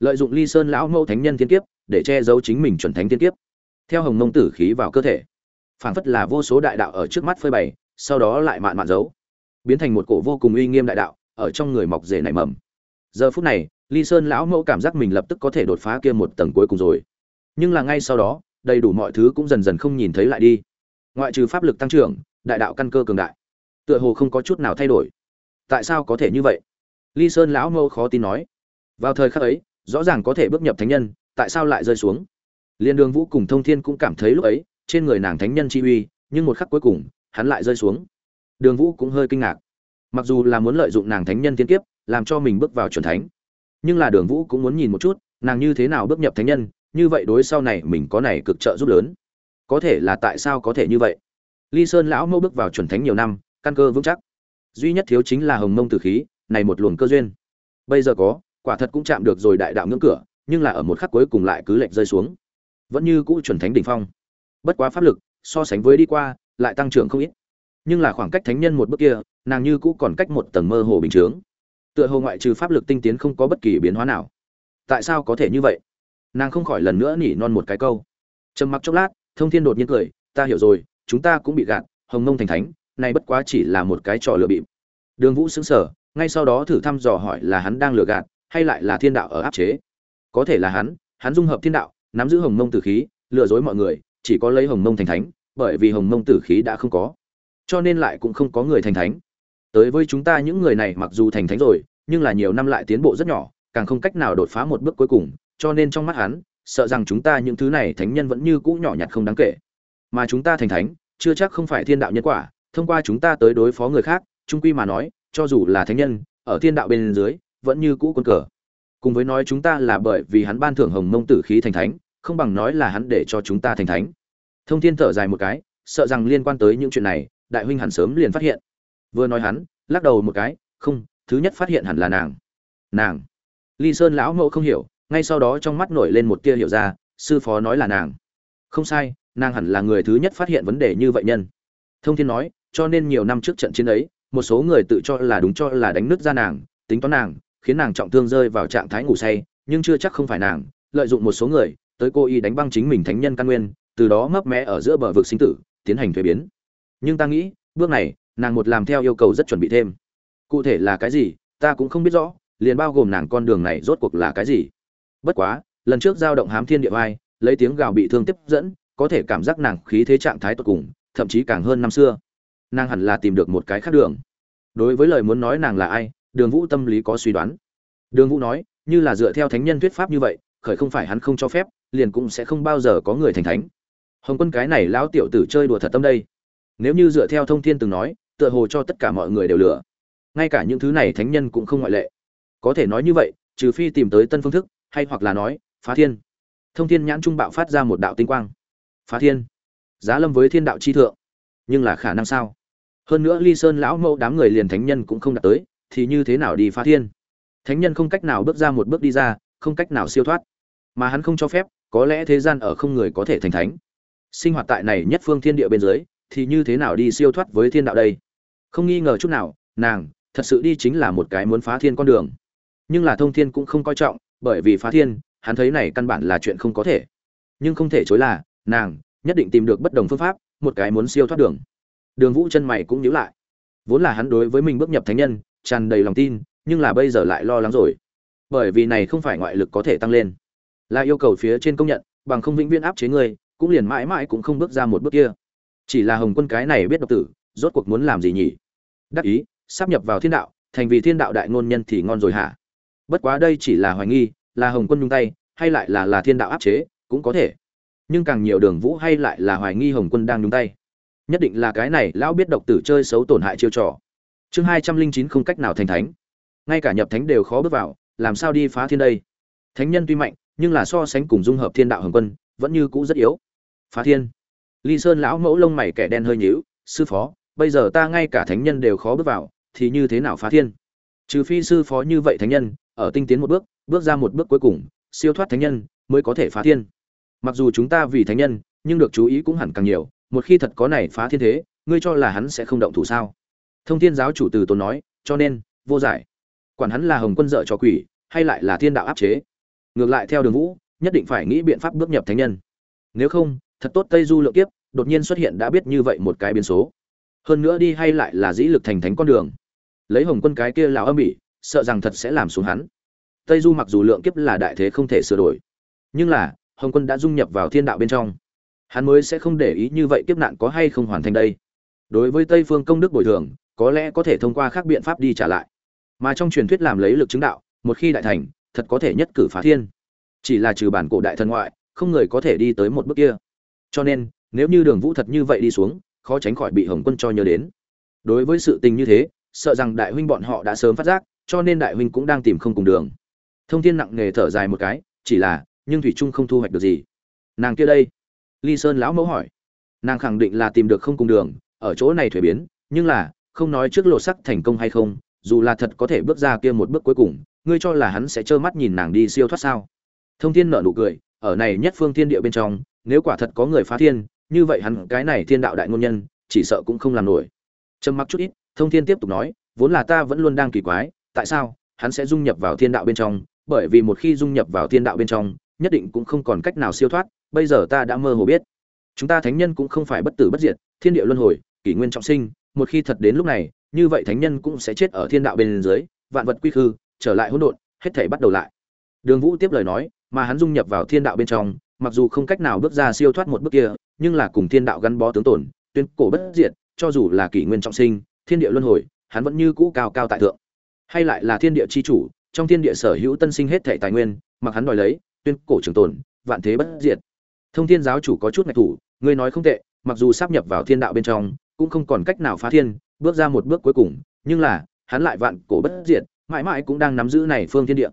Lợi dụng ly sơn lão mẫu thánh nhân thiên kiếp, để che giấu chính mình chuẩn thánh thiên kiếp. Theo hồng mông tử khí vào cơ thể, phảng phất là vô số đại đạo ở trước mắt phơi bày sau đó lại mạn mạn giấu. Biến thành một cổ vô cùng uy nghiêm đại đạo, ở trong người mọc rể nảy mầm. Giờ phút này, ly sơn lão mẫu cảm giác mình lập tức có thể đột phá kia một tầng cuối cùng rồi. Nhưng là ngay sau đó, đầy đủ mọi thứ cũng dần dần không nhìn thấy lại đi. Ngoại trừ pháp lực tăng trưởng, đại đạo căn cơ cường đại, tựa hồ không có chút nào thay đổi. Tại sao có thể như vậy? Ly sơn lão mẫu khó tin nói. Vào thời khắc ấy, rõ ràng có thể bước nhập thánh nhân, tại sao lại rơi xuống? Liên đường vũ cùng thông thiên cũng cảm thấy lúc ấy, trên người nàng thánh nhân chi uy, nhưng một khắc cuối cùng hắn lại rơi xuống. Đường vũ cũng hơi kinh ngạc. Mặc dù là muốn lợi dụng nàng thánh nhân tiên kiếp, làm cho mình bước vào chuẩn thánh, nhưng là đường vũ cũng muốn nhìn một chút, nàng như thế nào bước nhập thánh nhân, như vậy đối sau này mình có này cực trợ giúp lớn. Có thể là tại sao có thể như vậy? Ly sơn lão mẫu bước vào chuẩn thánh nhiều năm, căn cơ vững chắc. Duy nhất thiếu chính là hồng mông tử khí, này một luồng cơ duyên. Bây giờ có, quả thật cũng chạm được rồi đại đạo ngưỡng cửa, nhưng là ở một khắc cuối cùng lại cứ lệch rơi xuống. Vẫn như cũ chuẩn thánh đỉnh phong. Bất quá pháp lực, so sánh với đi qua lại tăng trưởng không ít. Nhưng là khoảng cách thánh nhân một bước kia, nàng như cũ còn cách một tầng mơ hồ bình chướng. Tựa hồ ngoại trừ pháp lực tinh tiến không có bất kỳ biến hóa nào. Tại sao có thể như vậy? Nàng không khỏi lần nữa nỉ non một cái câu. Trầm mặc chốc lát, thông thiên đột nhiên cười, ta hiểu rồi, chúng ta cũng bị gạt, hồng nông thành thánh, này bất quá chỉ là một cái trò lừa bịp. Đường vũ xứng sở ngay sau đó thử thăm dò hỏi là hắn đang lừa gạt, hay lại là thiên đạo ở áp chế. Có thể là hắn hắn dung hợp thiên đạo, nắm giữ hồng mông tử khí, lừa dối mọi người, chỉ có lấy hồng mông thành thánh bởi vì hồng mông tử khí đã không có. Cho nên lại cũng không có người thành thánh. Tới với chúng ta những người này mặc dù thành thánh rồi, nhưng là nhiều năm lại tiến bộ rất nhỏ, càng không cách nào đột phá một bước cuối cùng, cho nên trong mắt hắn, sợ rằng chúng ta những thứ này thánh nhân vẫn như cũ nhỏ nhặt không đáng kể. Mà chúng ta thành thánh, chưa chắc không phải thiên đạo nhân quả, thông qua chúng ta tới đối phó người khác, trung quy mà nói, cho dù là thánh nhân, ở thiên đạo bên dưới, vẫn như cũ quân cờ. Cùng với nói chúng ta là bởi vì hắn ban thưởng hồng mông tử khí thành thánh, không bằng nói là hắn để cho chúng ta thành thánh thông thiên thở dài một cái, sợ rằng liên quan tới những chuyện này, đại huynh hẳn sớm liền phát hiện. Vừa nói hắn, lắc đầu một cái, không, thứ nhất phát hiện hẳn là nàng. Nàng? Ly sơn lão mẫu không hiểu, ngay sau đó trong mắt nổi lên một tia hiểu ra, sư phó nói là nàng. Không sai, nàng hẳn là người thứ nhất phát hiện vấn đề như vậy nhân. Thông thiên nói, cho nên nhiều năm trước trận chiến ấy, một số người tự cho là đúng cho là đánh nứt ra nàng, tính toán nàng, khiến nàng trọng thương rơi vào trạng thái ngủ say, nhưng chưa chắc không phải nàng, lợi dụng một số người, tới cô y đánh băng chính mình thánh nhân căn nguyên từ đó mấp mé ở giữa bờ vực sinh tử, tiến hành thuế biến. Nhưng ta nghĩ, bước này, nàng một làm theo yêu cầu rất chuẩn bị thêm. Cụ thể là cái gì, ta cũng không biết rõ, liền bao gồm nàng con đường này rốt cuộc là cái gì. Bất quá, lần trước giao động hám thiên địa vai, lấy tiếng gào bị thương tiếp dẫn, có thể cảm giác nàng khí thế trạng thái tột cùng, thậm chí càng hơn năm xưa. Nàng hẳn là tìm được một cái khác đường. Đối với lời muốn nói nàng là ai, đường vũ tâm lý có suy đoán. Đường vũ nói, như là dựa theo thánh nhân thuyết pháp như vậy, khởi không phải hắn không cho phép, liền cũng sẽ không bao giờ có người thành thánh hồng quân cái này lão tiểu tử chơi đùa thật tâm đây. Nếu như dựa theo thông thiên từng nói, tựa hồ cho tất cả mọi người đều lừa. Ngay cả những thứ này thánh nhân cũng không ngoại lệ. Có thể nói như vậy, trừ phi tìm tới tân phương thức, hay hoặc là nói, phá thiên. Thông thiên nhãn trung bạo phát ra một đạo tinh quang. Phá thiên. Giá lâm với thiên đạo chi thượng. Nhưng là khả năng sao? Hơn nữa ly sơn lão mẫu đám người liền thánh nhân cũng không đạt tới, thì như thế nào đi phá thiên? Thánh nhân không cách nào bước ra một bước đi ra, không cách nào siêu thoát. Mà hắn không cho phép, có lẽ thế gian ở không người có thể thành thánh sinh hoạt tại này nhất phương thiên địa bên dưới, thì như thế nào đi siêu thoát với thiên đạo đây? Không nghi ngờ chút nào, nàng, thật sự đi chính là một cái muốn phá thiên con đường. Nhưng là thông thiên cũng không coi trọng, bởi vì phá thiên, hắn thấy này căn bản là chuyện không có thể. Nhưng không thể chối là, nàng, nhất định tìm được bất đồng phương pháp, một cái muốn siêu thoát đường. Đường vũ chân mày cũng nhíu lại. Vốn là hắn đối với mình bước nhập thánh nhân, tràn đầy lòng tin, nhưng là bây giờ lại lo lắng rồi. Bởi vì này không phải ngoại lực có thể tăng lên. Là yêu cầu phía trên công nhận, bằng không vĩnh viễn áp chế ngươi cũng liền mãi mãi cũng không bước ra một bước kia. Chỉ là hồng quân cái này biết độc tử, rốt cuộc muốn làm gì nhỉ? Đắc ý sắp nhập vào thiên đạo, thành vì thiên đạo đại ngôn nhân thì ngon rồi hả? Bất quá đây chỉ là hoài nghi, là hồng quân nhung tay, hay lại là là thiên đạo áp chế, cũng có thể. Nhưng càng nhiều đường vũ hay lại là hoài nghi hồng quân đang nhung tay. Nhất định là cái này lão biết độc tử chơi xấu tổn hại chiêu trò. Chương hai trăm linh chín không cách nào thành thánh. Ngay cả nhập thánh đều khó bước vào, làm sao đi phá thiên đây? Thánh nhân tuy mạnh, nhưng là so sánh cùng dung hợp thiên đạo hồng quân, vẫn như cũ rất yếu phá thiên. Ly sơn lão mẫu lông mày kẻ đen hơi nhíu, sư phó, bây giờ ta ngay cả thánh nhân đều khó bước vào, thì như thế nào phá thiên? Trừ phi sư phó như vậy thánh nhân, ở tinh tiến một bước bước ra một bước cuối cùng, siêu thoát thánh nhân mới có thể phá thiên. Mặc dù chúng ta vì thánh nhân, nhưng được chú ý cũng hẳn càng nhiều, một khi thật có này phá thiên thế, ngươi cho là hắn sẽ không động thủ sao? Thông thiên giáo chủ từ tốn nói, cho nên, vô giải. Quản hắn là hồng quân dợ cho quỷ, hay lại là thiên đạo áp chế. Ngược lại theo đường vũ, nhất định phải nghĩ biện pháp bước nhập thánh nhân. Nếu không thật tốt tây du lượng kiếp, đột nhiên xuất hiện đã biết như vậy một cái biến số. Hơn nữa đi hay lại là dĩ lực thành thánh con đường. Lấy hồng quân cái kia lào âm ỉ sợ rằng thật sẽ làm xuống hắn. Tây du mặc dù lượng kiếp là đại thế không thể sửa đổi, nhưng là, hồng quân đã dung nhập vào thiên đạo bên trong. Hắn mới sẽ không để ý như vậy kiếp nạn có hay không hoàn thành đây. Đối với tây phương công đức bồi thường, có lẽ có thể thông qua các biện pháp đi trả lại. Mà trong truyền thuyết làm lấy lực chứng đạo, một khi đại thành, thật có thể nhất cử phá thiên. Chỉ là trừ bản cổ đại thần ngoại, không người có thể đi tới một bước kia cho nên, nếu như đường vũ thật như vậy đi xuống, khó tránh khỏi bị hồng quân cho nhớ đến. Đối với sự tình như thế, sợ rằng đại huynh bọn họ đã sớm phát giác, cho nên đại huynh cũng đang tìm không cùng đường. Thông thiên nặng nề thở dài một cái, chỉ là, nhưng thủy trung không thu hoạch được gì. Nàng kia đây? Ly sơn lão mẫu hỏi. Nàng khẳng định là tìm được không cùng đường, ở chỗ này thuế biến, nhưng là, không nói trước lộ sắc thành công hay không, dù là thật có thể bước ra kia một bước cuối cùng, ngươi cho là hắn sẽ trơ mắt nhìn nàng đi siêu thoát sao? Thông thiên nợ nụ cười, ở này nhất phương thiên địa bên trong nếu quả thật có người phá thiên, như vậy hắn cái này thiên đạo đại ngôn nhân, chỉ sợ cũng không làm nổi. Trầm mặc chút ít, thông thiên tiếp tục nói, vốn là ta vẫn luôn đang kỳ quái, tại sao hắn sẽ dung nhập vào thiên đạo bên trong? Bởi vì một khi dung nhập vào thiên đạo bên trong, nhất định cũng không còn cách nào siêu thoát, bây giờ ta đã mơ hồ biết. Chúng ta thánh nhân cũng không phải bất tử bất diệt, thiên địa luân hồi, kỷ nguyên trọng sinh, một khi thật đến lúc này, như vậy thánh nhân cũng sẽ chết ở thiên đạo bên dưới, vạn vật quy khư, trở lại hỗn độn, hết thảy bắt đầu lại. Đường vũ tiếp lời nói, mà hắn dung nhập vào thiên đạo bên trong mặc dù không cách nào bước ra siêu thoát một bước kia, nhưng là cùng thiên đạo gắn bó tướng tổn tuyên cổ bất diệt, cho dù là kỷ nguyên trọng sinh, thiên địa luân hồi, hắn vẫn như cũ cao cao tại thượng. Hay lại là thiên địa chi chủ, trong thiên địa sở hữu tân sinh hết thảy tài nguyên, mặc hắn đòi lấy, tuyên cổ trường tồn, vạn thế bất diệt. Thông thiên giáo chủ có chút ngạch thủ, ngươi nói không tệ, mặc dù sắp nhập vào thiên đạo bên trong, cũng không còn cách nào phá thiên, bước ra một bước cuối cùng, nhưng là, hắn lại vạn cổ bất diệt, mãi mãi cũng đang nắm giữ này phương thiên địa.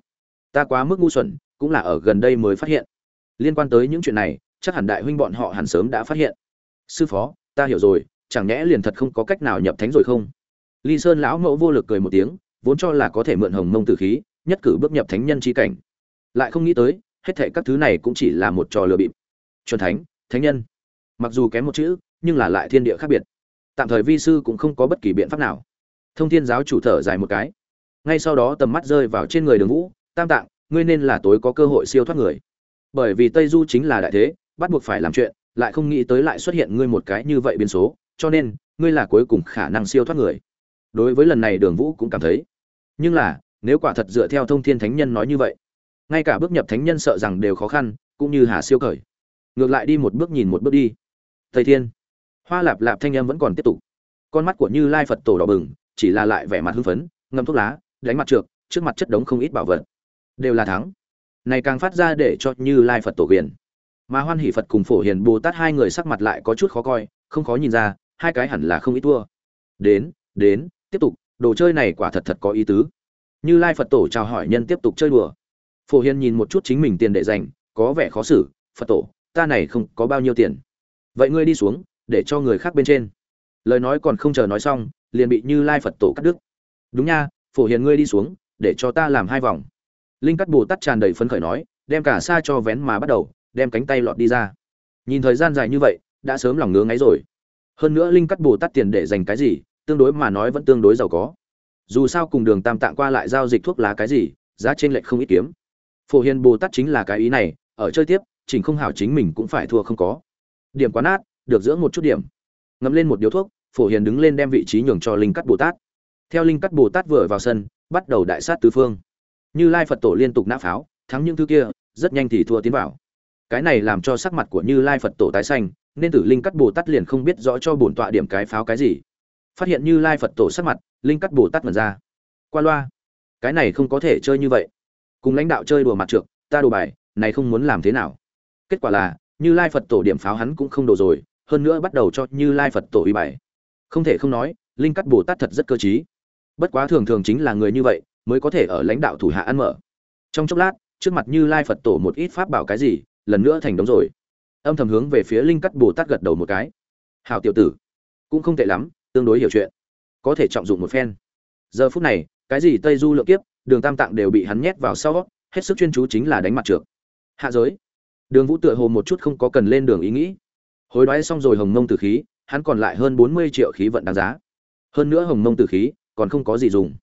Ta quá mức ngu xuẩn, cũng là ở gần đây mới phát hiện liên quan tới những chuyện này, chắc hẳn đại huynh bọn họ hẳn sớm đã phát hiện. Sư phó, ta hiểu rồi, chẳng nhẽ liền thật không có cách nào nhập thánh rồi không? Ly sơn lão mẫu vô lực cười một tiếng, vốn cho là có thể mượn hồng mông tử khí, nhất cử bước nhập thánh nhân trí cảnh. Lại không nghĩ tới, hết thệ các thứ này cũng chỉ là một trò lừa bịp. Chuẩn thánh thánh nhân. Mặc dù kém một chữ, nhưng là lại thiên địa khác biệt. Tạm thời vi sư cũng không có bất kỳ biện pháp nào. Thông thiên giáo chủ thở dài một cái. Ngay sau đó tầm mắt rơi vào trên người đường vũ, tam tạng, ngươi nên là tối có cơ hội siêu thoát người bởi vì tây du chính là đại thế, bắt buộc phải làm chuyện, lại không nghĩ tới lại xuất hiện ngươi một cái như vậy biến số, cho nên, ngươi là cuối cùng khả năng siêu thoát người. Đối với lần này đường vũ cũng cảm thấy. Nhưng là, nếu quả thật dựa theo thông thiên thánh nhân nói như vậy, ngay cả bước nhập thánh nhân sợ rằng đều khó khăn, cũng như hà siêu cởi ngược lại đi một bước nhìn một bước đi. Thầy thiên. Hoa lạp lạp thanh em vẫn còn tiếp tục. Con mắt của như lai phật tổ đỏ bừng, chỉ là lại vẻ mặt hưng phấn, ngâm thuốc lá, đánh mặt trượt trước mặt chất đống không ít bảo vật. Đều là thắng này càng phát ra để cho như lai phật tổ quyền. Mà hoan hỷ phật cùng phổ hiền bồ tát hai người sắc mặt lại có chút khó coi, không khó nhìn ra, hai cái hẳn là không ít thua. Đến đến, tiếp tục, đồ chơi này quả thật thật có ý tứ. Như lai phật tổ chào hỏi nhân tiếp tục chơi đùa. Phổ hiền nhìn một chút chính mình tiền để dành, có vẻ khó xử, phật tổ, ta này không có bao nhiêu tiền. Vậy ngươi đi xuống, để cho người khác bên trên. Lời nói còn không chờ nói xong, liền bị như lai phật tổ cắt đứt. Đúng nha, phổ hiền ngươi đi xuống, để cho ta làm hai vòng linh cắt bồ tát tràn đầy phấn khởi nói, đem cả xa cho vén mà bắt đầu, đem cánh tay lọt đi ra. Nhìn thời gian dài như vậy, đã sớm lòng ngứa ngáy rồi. Hơn nữa linh cắt bồ tát tiền để dành cái gì, tương đối mà nói vẫn tương đối giàu có. Dù sao cùng đường tam tạng qua lại giao dịch thuốc lá cái gì, giá trên lệch không ít kiếm. Phổ hiền bồ tát chính là cái ý này, ở chơi tiếp, chỉnh không hảo chính mình cũng phải thua không có. Điểm quá nát được dưỡng một chút điểm. Ngậm lên một điếu thuốc, phổ hiền đứng lên đem vị trí nhường cho linh cắt bồ tát. Theo linh cắt bồ tát vừa vào sân, bắt đầu đại sát tứ phương như lai phật tổ liên tục nã pháo, thắng những thứ kia, rất nhanh thì thua tiến vào. Cái này làm cho sắc mặt của như lai phật tổ tái xanh, nên tử linh cắt bồ tát liền không biết rõ cho bổn tọa điểm cái pháo cái gì. Phát hiện như lai phật tổ sắc mặt, linh cắt bồ tát mật ra. Qua loa. Cái này không có thể chơi như vậy. Cùng lãnh đạo chơi đùa mặt trượt ta đồ bài, này không muốn làm thế nào. Kết quả là, như lai phật tổ điểm pháo hắn cũng không đồ rồi, hơn nữa bắt đầu cho như lai phật tổ uy bài. Không thể không nói, linh cắt bồ tát thật rất cơ t bất quá thường thường chính là người như vậy mới có thể ở lãnh đạo thủ hạ ăn mở. Trong chốc lát, trước mặt như lai phật tổ một ít pháp bảo cái gì, lần nữa thành đống rồi. Âm thầm hướng về phía linh cắt bồ tát gật đầu một cái. Hào tiểu tử, cũng không tệ lắm, tương đối hiểu chuyện, có thể trọng dụng một phen. Giờ phút này, cái gì tây du lượng kiếp, đường tam tạng đều bị hắn nhét vào sau, hết sức chuyên chú chính là đánh mặt trượt hạ giới. Đường vũ tựa hồ một chút không có cần lên đường ý nghĩ. Hối đoái xong rồi hồng mông tử khí, hắn còn lại hơn bốn mươi triệu khí vận đáng giá. Hơn nữa hồng mông tử khí, còn không có gì dùng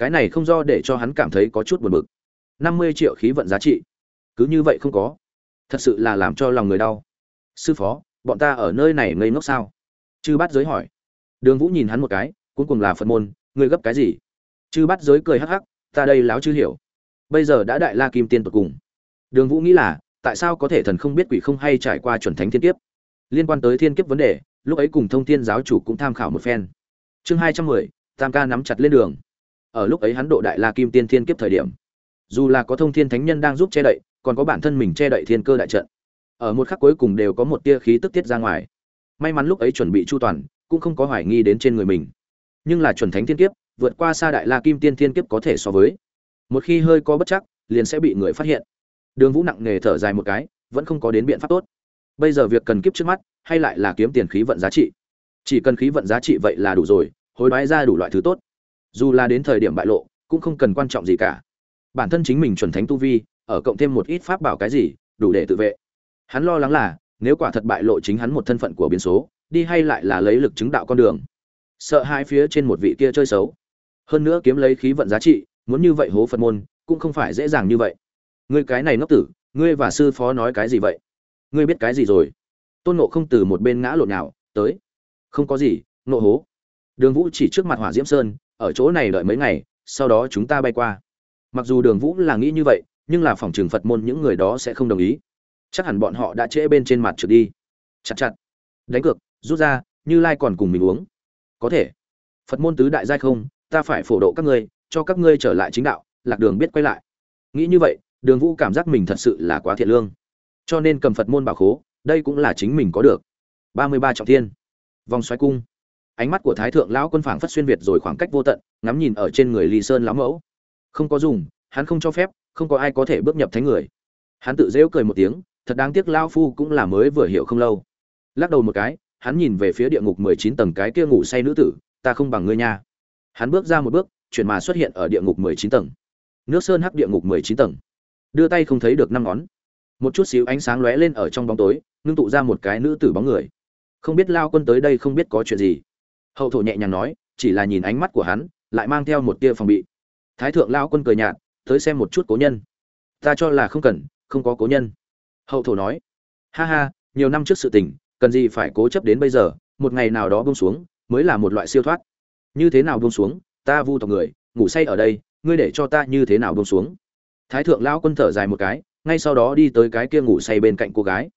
cái này không do để cho hắn cảm thấy có chút buồn bực. Năm mươi triệu khí vận giá trị. Cứ như vậy không có. Thật sự là làm cho lòng người đau. Sư phó, bọn ta ở nơi này ngây ngốc sao? Chư bát giới hỏi. Đường vũ nhìn hắn một cái, cuối cùng là phật môn, ngươi gấp cái gì? Chư bát giới cười hắc hắc, ta đây láo chư hiểu. Bây giờ đã đại la kim tiên tột cùng. Đường vũ nghĩ là, tại sao có thể thần không biết quỷ không hay trải qua chuẩn thánh thiên kiếp? Liên quan tới thiên kiếp vấn đề, lúc ấy cùng thông thiên giáo chủ cũng tham khảo một phen. Chương hai trăm mười, tam ca nắm chặt lên đường ở lúc ấy hắn độ đại la kim tiên thiên kiếp thời điểm. Dù là có thông thiên thánh nhân đang giúp che đậy, còn có bản thân mình che đậy thiên cơ đại trận. Ở một khắc cuối cùng đều có một tia khí tức tiết ra ngoài. May mắn lúc ấy chuẩn bị chu toàn, cũng không có hoài nghi đến trên người mình. Nhưng là chuẩn thánh thiên kiếp, vượt qua xa đại la kim tiên thiên kiếp có thể so với. Một khi hơi có bất chắc, liền sẽ bị người phát hiện. Đường vũ nặng nề thở dài một cái, vẫn không có đến biện pháp tốt. Bây giờ việc cần kiếp trước mắt, hay lại là kiếm tiền khí vận giá trị? Chỉ cần khí vận giá trị vậy là đủ rồi, hối đoái ra đủ loại thứ tốt dù là đến thời điểm bại lộ, cũng không cần quan trọng gì cả. Bản thân chính mình chuẩn thánh tu vi, ở cộng thêm một ít pháp bảo cái gì, đủ để tự vệ. Hắn lo lắng là, nếu quả thật bại lộ chính hắn một thân phận của biến số, đi hay lại là lấy lực chứng đạo con đường. Sợ hai phía trên một vị kia chơi xấu. Hơn nữa kiếm lấy khí vận giá trị, muốn như vậy hố phật môn, cũng không phải dễ dàng như vậy. Ngươi cái này ngốc tử, ngươi và sư phó nói cái gì vậy? Ngươi biết cái gì rồi? Tôn nộ không từ một bên ngã lộn nào tới. Không có gì nộ hố. Đường vũ chỉ trước mặt hỏa diễm sơn ở chỗ này đợi mấy ngày, sau đó chúng ta bay qua. Mặc dù đường vũ là nghĩ như vậy, nhưng là phòng trừng phật môn những người đó sẽ không đồng ý. Chắc hẳn bọn họ đã trễ bên trên mặt trượt đi. Chặt chặt. Đánh cược, rút ra, như lai còn cùng mình uống. Có thể. Phật môn tứ đại giai không, ta phải phổ độ các ngươi, cho các ngươi trở lại chính đạo, lạc đường biết quay lại. Nghĩ như vậy, đường vũ cảm giác mình thật sự là quá thiện lương. Cho nên cầm phật môn bảo khố, đây cũng là chính mình có được. Ba mươi ba trọng thiên. Vòng xoáy cung ánh mắt của thái thượng lão quân phảng phất xuyên việt rồi khoảng cách vô tận, ngắm nhìn ở trên người ly sơn lão mẫu. Không có dùng, hắn không cho phép, không có ai có thể bước nhập thánh người. Hắn tự dễu cười một tiếng, thật đáng tiếc lao phu cũng là mới vừa hiểu không lâu. Lắc đầu một cái, hắn nhìn về phía địa ngục mười chín tầng cái kia ngủ say nữ tử, ta không bằng ngươi nha. Hắn bước ra một bước chuyển mà xuất hiện ở địa ngục mười chín tầng. Nước sơn hắc địa ngục mười chín tầng. Đưa tay không thấy được năm ngón. Một chút xíu ánh sáng lóe lên ở trong bóng tối, ngưng tụ ra một cái nữ tử bóng người. Không biết lao quân tới đây không biết có chuyện gì hậu thổ nhẹ nhàng nói, chỉ là nhìn ánh mắt của hắn, lại mang theo một tia phòng bị. Thái thượng lao quân cười nhạt, tới xem một chút cố nhân. Ta cho là không cần, không có cố nhân. Hậu thổ nói, ha ha, nhiều năm trước sự tình, cần gì phải cố chấp đến bây giờ, một ngày nào đó bông xuống, mới là một loại siêu thoát. Như thế nào bông xuống, ta vu tộc người, ngủ say ở đây, ngươi để cho ta như thế nào bông xuống? Thái thượng lão quân thở dài một cái, ngay sau đó đi tới cái kia ngủ say bên cạnh cô gái.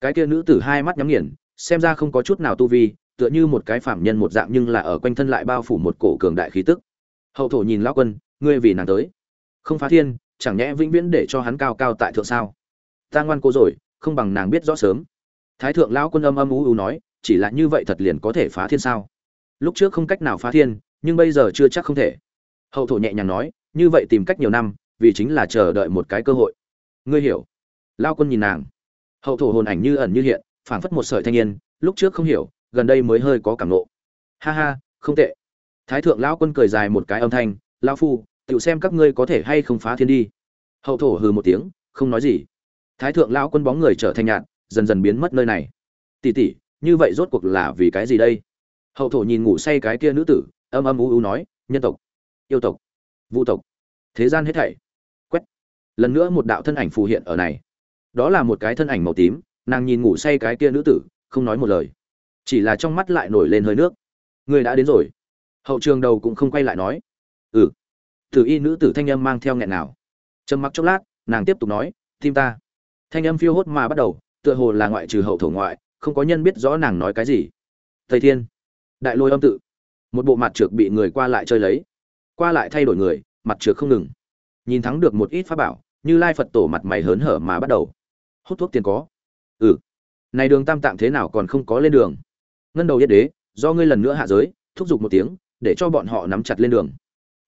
Cái kia nữ tử hai mắt nhắm nghiền, xem ra không có chút nào tu vi tựa như một cái phạm nhân một dạng nhưng là ở quanh thân lại bao phủ một cổ cường đại khí tức. Hậu thổ nhìn lão quân, ngươi vì nàng tới. Không phá thiên, chẳng nhẽ vĩnh viễn để cho hắn cao cao tại thượng sao? Ta ngoan cố rồi, không bằng nàng biết rõ sớm. Thái thượng lão quân âm âm ú ú nói, chỉ là như vậy thật liền có thể phá thiên sao? Lúc trước không cách nào phá thiên, nhưng bây giờ chưa chắc không thể. Hậu thổ nhẹ nhàng nói, như vậy tìm cách nhiều năm, vì chính là chờ đợi một cái cơ hội. Ngươi hiểu. Lao quân nhìn nàng. Hậu thổ hồn ảnh như ẩn như hiện, phảng phất một sợi thanh niên, lúc trước không hiểu gần đây mới hơi có cảm nộ. Ha ha, không tệ. Thái thượng lão quân cười dài một cái âm thanh, lão phu tự xem các ngươi có thể hay không phá thiên đi. Hậu thổ hừ một tiếng, không nói gì. Thái thượng lão quân bóng người trở thành nhạt, dần dần biến mất nơi này. Tỷ tỷ, như vậy rốt cuộc là vì cái gì đây? Hậu thổ nhìn ngủ say cái kia nữ tử, âm âm u u nói, nhân tộc, yêu tộc, vu tộc, thế gian hết thảy. Quét. Lần nữa một đạo thân ảnh phù hiện ở này. Đó là một cái thân ảnh màu tím, nàng nhìn ngủ say cái kia nữ tử, không nói một lời chỉ là trong mắt lại nổi lên hơi nước. Người đã đến rồi. Hậu trường đầu cũng không quay lại nói. Ừ. Tử y nữ tử thanh âm mang theo nghẹn nào. Trầm mặc chốc lát, nàng tiếp tục nói, tim ta. Thanh âm phiêu hốt mà bắt đầu, tựa hồ là ngoại trừ hậu thổ ngoại, không có nhân biết rõ nàng nói cái gì. Thầy thiên. Đại lôi âm tự. Một bộ mặt trượt bị người qua lại chơi lấy. Qua lại thay đổi người, mặt trượt không ngừng. Nhìn thắng được một ít pháp bảo, như lai phật tổ mặt mày hớn hở mà bắt đầu. Hút thuốc tiền có. Ừ. Này đường tam tạng thế nào còn không có lên đường? Ngân đầu yết đế, do ngươi lần nữa hạ giới, thúc giục một tiếng, để cho bọn họ nắm chặt lên đường.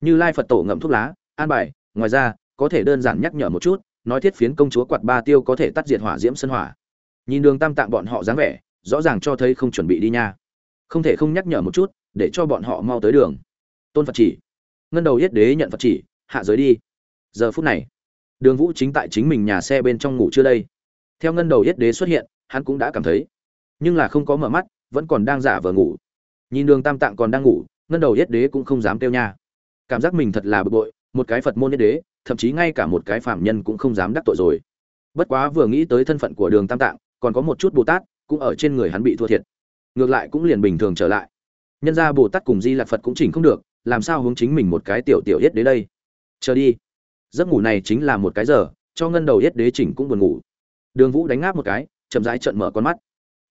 Như lai phật tổ ngậm thuốc lá, an bài, ngoài ra, có thể đơn giản nhắc nhở một chút, nói thiết phiến công chúa quạt ba tiêu có thể tắt diệt hỏa diễm sân hỏa. Nhìn đường tam tạng bọn họ dáng vẻ, rõ ràng cho thấy không chuẩn bị đi nha. Không thể không nhắc nhở một chút, để cho bọn họ mau tới đường. Tôn phật chỉ. Ngân đầu yết đế nhận phật chỉ, hạ giới đi. Giờ phút này, đường vũ chính tại chính mình nhà xe bên trong ngủ chưa đây. Theo ngân đầu yết đế xuất hiện, hắn cũng đã cảm thấy. Nhưng là không có mở mắt vẫn còn đang giả vờ ngủ. Nhìn đường tam tạng còn đang ngủ, ngân đầu yết đế cũng không dám kêu nha. Cảm giác mình thật là bực bội, một cái phật môn yết đế, thậm chí ngay cả một cái phạm nhân cũng không dám đắc tội rồi. Bất quá vừa nghĩ tới thân phận của đường tam tạng, còn có một chút bồ tát cũng ở trên người hắn bị thua thiệt. Ngược lại cũng liền bình thường trở lại. Nhân ra bồ tát cùng di lạc phật cũng chỉnh không được, làm sao hướng chính mình một cái tiểu tiểu yết đế đây? Chờ đi. Giấc ngủ này chính là một cái giờ, cho ngân đầu yết đế chỉnh cũng buồn ngủ. Đường vũ đánh ngáp một cái, chậm rãi trận mở con mắt.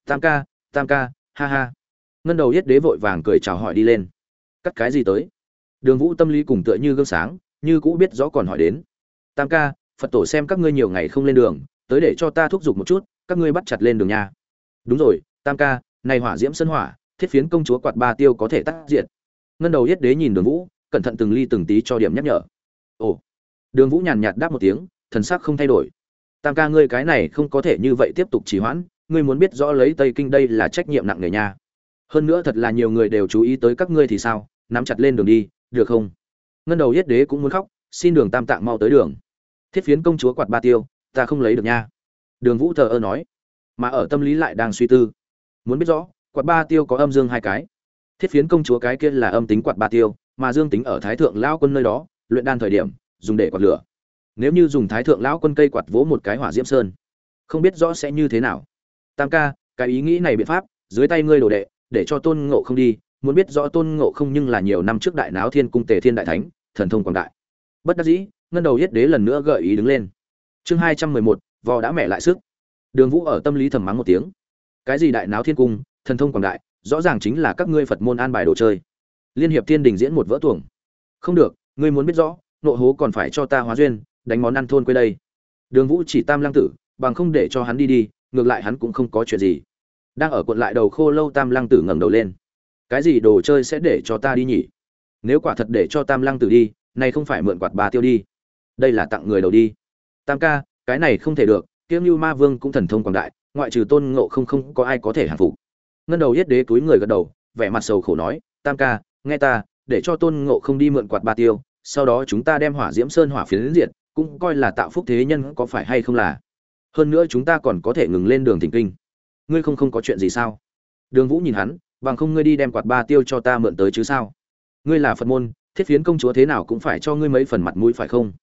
Tam ca tam ca ha ha. Ngân đầu yết đế vội vàng cười chào hỏi đi lên. Cắt cái gì tới? Đường vũ tâm lý cùng tựa như gương sáng, như cũ biết rõ còn hỏi đến. Tam ca, phật tổ xem các ngươi nhiều ngày không lên đường, tới để cho ta thúc giục một chút, các ngươi bắt chặt lên đường nha. Đúng rồi, tam ca, này hỏa diễm sân hỏa, thiết phiến công chúa quạt ba tiêu có thể tắt diệt. Ngân đầu yết đế nhìn đường vũ, cẩn thận từng ly từng tí cho điểm nhắc nhở. Ồ. Đường vũ nhàn nhạt đáp một tiếng, thần sắc không thay đổi. Tam ca, ngươi cái này không có thể như vậy tiếp tục trì hoãn ngươi muốn biết rõ lấy tây kinh đây là trách nhiệm nặng nề nha. Hơn nữa thật là nhiều người đều chú ý tới các ngươi thì sao, nắm chặt lên đường đi, được không? Ngân đầu yết đế cũng muốn khóc, xin đường tam tạng mau tới đường. Thiết phiến công chúa quạt ba tiêu, ta không lấy được nha. Đường vũ thờ ơ nói, mà ở tâm lý lại đang suy tư. Muốn biết rõ, quạt ba tiêu có âm dương hai cái. Thiết phiến công chúa cái kia là âm tính quạt ba tiêu, mà dương tính ở thái thượng lão quân nơi đó, luyện đan thời điểm, dùng để quạt lửa. Nếu như dùng thái thượng lão quân cây quạt vỗ một cái hỏa diễm sơn, không biết rõ sẽ như thế nào tam ca, cái ý nghĩ này biện pháp, dưới tay ngươi đồ đệ, để cho tôn ngộ không đi, muốn biết rõ tôn ngộ không nhưng là nhiều năm trước đại náo thiên cung tề thiên đại thánh, thần thông quảng đại. Bất đắc dĩ, ngân đầu yết đế lần nữa gợi ý đứng lên. Chương hai trăm mười một, vò đã mẹ lại sức. Đường vũ ở tâm lý thầm mắng một tiếng. Cái gì đại náo thiên cung, thần thông quảng đại, rõ ràng chính là các ngươi phật môn an bài đồ chơi. Liên hiệp thiên đình diễn một vỡ tuồng. Không được, ngươi muốn biết rõ nội hố còn phải cho ta hóa duyên, đánh món ăn thôn quê đây. Đường vũ chỉ tam lăng tử, bằng không để cho hắn đi đi ngược lại hắn cũng không có chuyện gì. Đang ở cuộn lại đầu khô lâu tam lăng tử ngẩng đầu lên. Cái gì đồ chơi sẽ để cho ta đi nhỉ? Nếu quả thật để cho tam lăng tử đi này không phải mượn quạt bà tiêu đi. Đây là tặng người đầu đi. Tam ca, cái này không thể được kiếm như ma vương cũng thần thông quảng đại, ngoại trừ tôn ngộ không không có ai có thể hạ phục. Ngân đầu yết đế túi người gật đầu, vẻ mặt sầu khổ nói, tam ca, nghe ta, để cho tôn ngộ không đi mượn quạt ba tiêu, sau đó chúng ta đem hỏa diễm sơn hỏa phiến diệt, cũng coi là tạo phúc thế nhân có phải hay không là? Hơn nữa chúng ta còn có thể ngừng lên đường thỉnh kinh. Ngươi không không có chuyện gì sao? Đường vũ nhìn hắn, bằng không ngươi đi đem quạt ba tiêu cho ta mượn tới chứ sao? Ngươi là phật môn, thiết phiến công chúa thế nào cũng phải cho ngươi mấy phần mặt mũi phải không?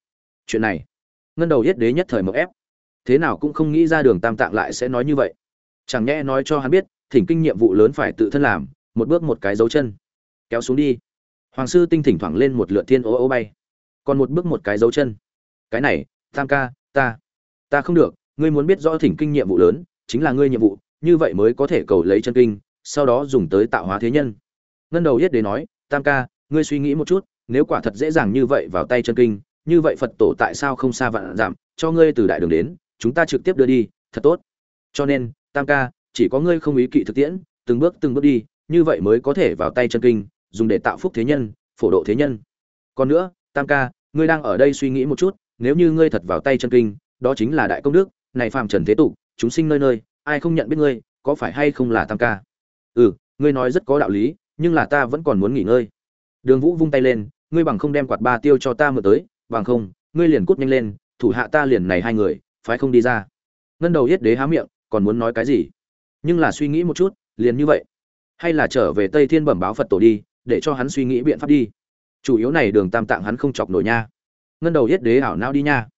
Chuyện này, ngân đầu yết đế nhất thời mậu ép. Thế nào cũng không nghĩ ra đường tam tạng lại sẽ nói như vậy. Chẳng nhẽ nói cho hắn biết, thỉnh kinh nhiệm vụ lớn phải tự thân làm, một bước một cái dấu chân. Kéo xuống đi. Hoàng sư tinh thỉnh thoảng lên một lượt thiên ố ô bay. Còn một bước một cái dấu chân. Cái này, tam ca, ta. Ta không được ngươi muốn biết rõ thỉnh kinh nhiệm vụ lớn, chính là ngươi nhiệm vụ, như vậy mới có thể cầu lấy chân kinh, sau đó dùng tới tạo hóa thế nhân. Ngân đầu yết đế nói, tam ca, ngươi suy nghĩ một chút, nếu quả thật dễ dàng như vậy vào tay chân kinh, như vậy phật tổ tại sao không xa vạn giảm, cho ngươi từ đại đường đến, chúng ta trực tiếp đưa đi, thật tốt. Cho nên, tam ca, chỉ có ngươi không ý kỵ thực tiễn, từng bước từng bước đi, như vậy mới có thể vào tay chân kinh, dùng để tạo phúc thế nhân, phổ độ thế nhân. Còn nữa, tam ca, ngươi đang ở đây suy nghĩ một chút, nếu như ngươi thật vào tay chân kinh, đó chính là đại công đức này phàm trần thế tục, chúng sinh nơi nơi, ai không nhận biết ngươi, có phải hay không là tam ca? Ừ ngươi nói rất có đạo lý, nhưng là ta vẫn còn muốn nghỉ ngơi. Đường vũ vung tay lên, ngươi bằng không đem quạt ba tiêu cho ta mượn tới, bằng không, ngươi liền cút nhanh lên, thủ hạ ta liền này hai người, phái không đi ra. Ngân đầu yết đế há miệng, còn muốn nói cái gì? Nhưng là suy nghĩ một chút, liền như vậy. Hay là trở về tây thiên bẩm báo phật tổ đi, để cho hắn suy nghĩ biện pháp đi. Chủ yếu này đường tam tạng hắn không chọc nổi nha. Ngân đầu yết đế ảo não đi nha.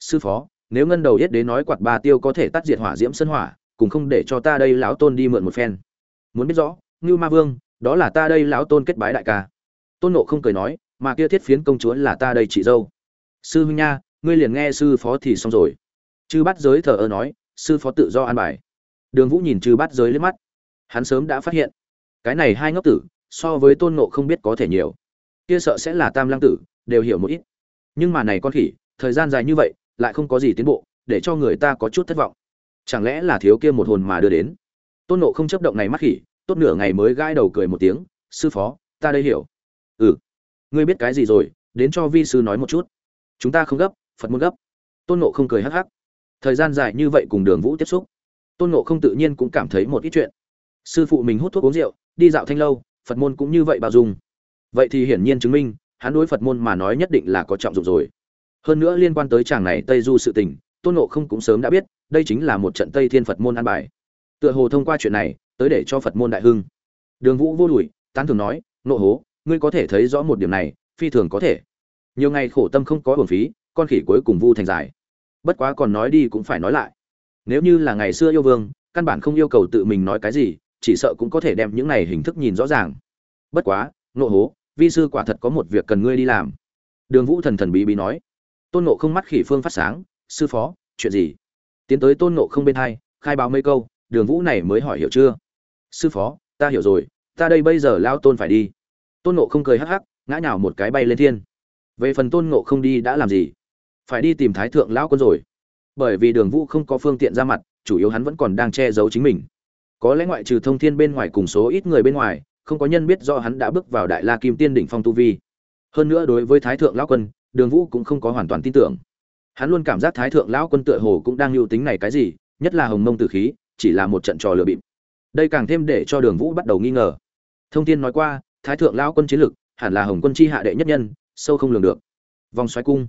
Sư phó nếu ngân đầu yết đế nói quạt ba tiêu có thể tắt diệt hỏa diễm sân hỏa cùng không để cho ta đây lão tôn đi mượn một phen. Muốn biết rõ, ngưu ma vương, đó là ta đây lão tôn kết bái đại ca. Tôn nộ không cười nói, mà kia thiết phiến công chúa là ta đây chị dâu. Sư huynh nha, ngươi liền nghe sư phó thì xong rồi. Chư bắt giới thờ ơ nói, sư phó tự do an bài. Đường vũ nhìn chư bắt giới lên mắt. Hắn sớm đã phát hiện. Cái này hai ngốc tử, so với tôn nộ không biết có thể nhiều. Kia sợ sẽ là tam lăng tử, đều hiểu một ít. Nhưng mà này con khỉ, thời gian dài như vậy lại không có gì tiến bộ, để cho người ta có chút thất vọng. Chẳng lẽ là thiếu kia một hồn mà đưa đến? Tôn nộ không chấp động này mắt khỉ, tốt nửa ngày mới gãi đầu cười một tiếng, sư phó, ta đây hiểu. Ừ ngươi biết cái gì rồi, đến cho vi sư nói một chút. Chúng ta không gấp, phật muốn gấp. Tôn nộ không cười hắc hắc. Thời gian dài như vậy cùng đường vũ tiếp xúc, tôn nộ không tự nhiên cũng cảm thấy một ít chuyện. Sư phụ mình hút thuốc uống rượu, đi dạo thanh lâu, phật môn cũng như vậy bao dung. Vậy thì hiển nhiên chứng minh, hắn đối phật môn mà nói nhất định là có trọng dụng rồi hơn nữa liên quan tới chàng này tây du sự tình, tôn nộ không cũng sớm đã biết, đây chính là một trận tây thiên phật môn an bài. Tựa hồ thông qua chuyện này, tới để cho phật môn đại hưng. Đường vũ vô đùi tán thường nói nộ hố, ngươi có thể thấy rõ một điểm này, phi thường có thể. Nhiều ngày khổ tâm không có hồn phí, con khỉ cuối cùng vu thành dài. Bất quá còn nói đi cũng phải nói lại. Nếu như là ngày xưa yêu vương, căn bản không yêu cầu tự mình nói cái gì, chỉ sợ cũng có thể đem những này hình thức nhìn rõ ràng. Bất quá nộ hố, vi sư quả thật có một việc cần ngươi đi làm. Đường vũ thần thần bí bí nói tôn nộ không mắt khỉ phương phát sáng, sư phó, chuyện gì? Tiến tới tôn nộ không bên hai, khai báo mấy câu, đường vũ này mới hỏi hiểu chưa? Sư phó, ta hiểu rồi, ta đây bây giờ lao tôn phải đi. Tôn nộ không cười hắc hắc, ngã nhào một cái bay lên thiên. Về phần tôn nộ không đi đã làm gì? Phải đi tìm thái thượng lão quân rồi. Bởi vì đường vũ không có phương tiện ra mặt, chủ yếu hắn vẫn còn đang che giấu chính mình. Có lẽ ngoại trừ thông thiên bên ngoài cùng số ít người bên ngoài, không có nhân biết do hắn đã bước vào đại la kim tiên đỉnh phong tu vi. Hơn nữa đối với thái thượng lão quân đường vũ cũng không có hoàn toàn tin tưởng. Hắn luôn cảm giác thái thượng lão quân tựa hồ cũng đang lưu tính này cái gì, nhất là hồng mông tử khí, chỉ là một trận trò lừa bịp. Đây càng thêm để cho đường vũ bắt đầu nghi ngờ. Thông tin nói qua, thái thượng lão quân chiến lực, hẳn là hồng quân chi hạ đệ nhất nhân, sâu không lường được. Vòng xoáy cung.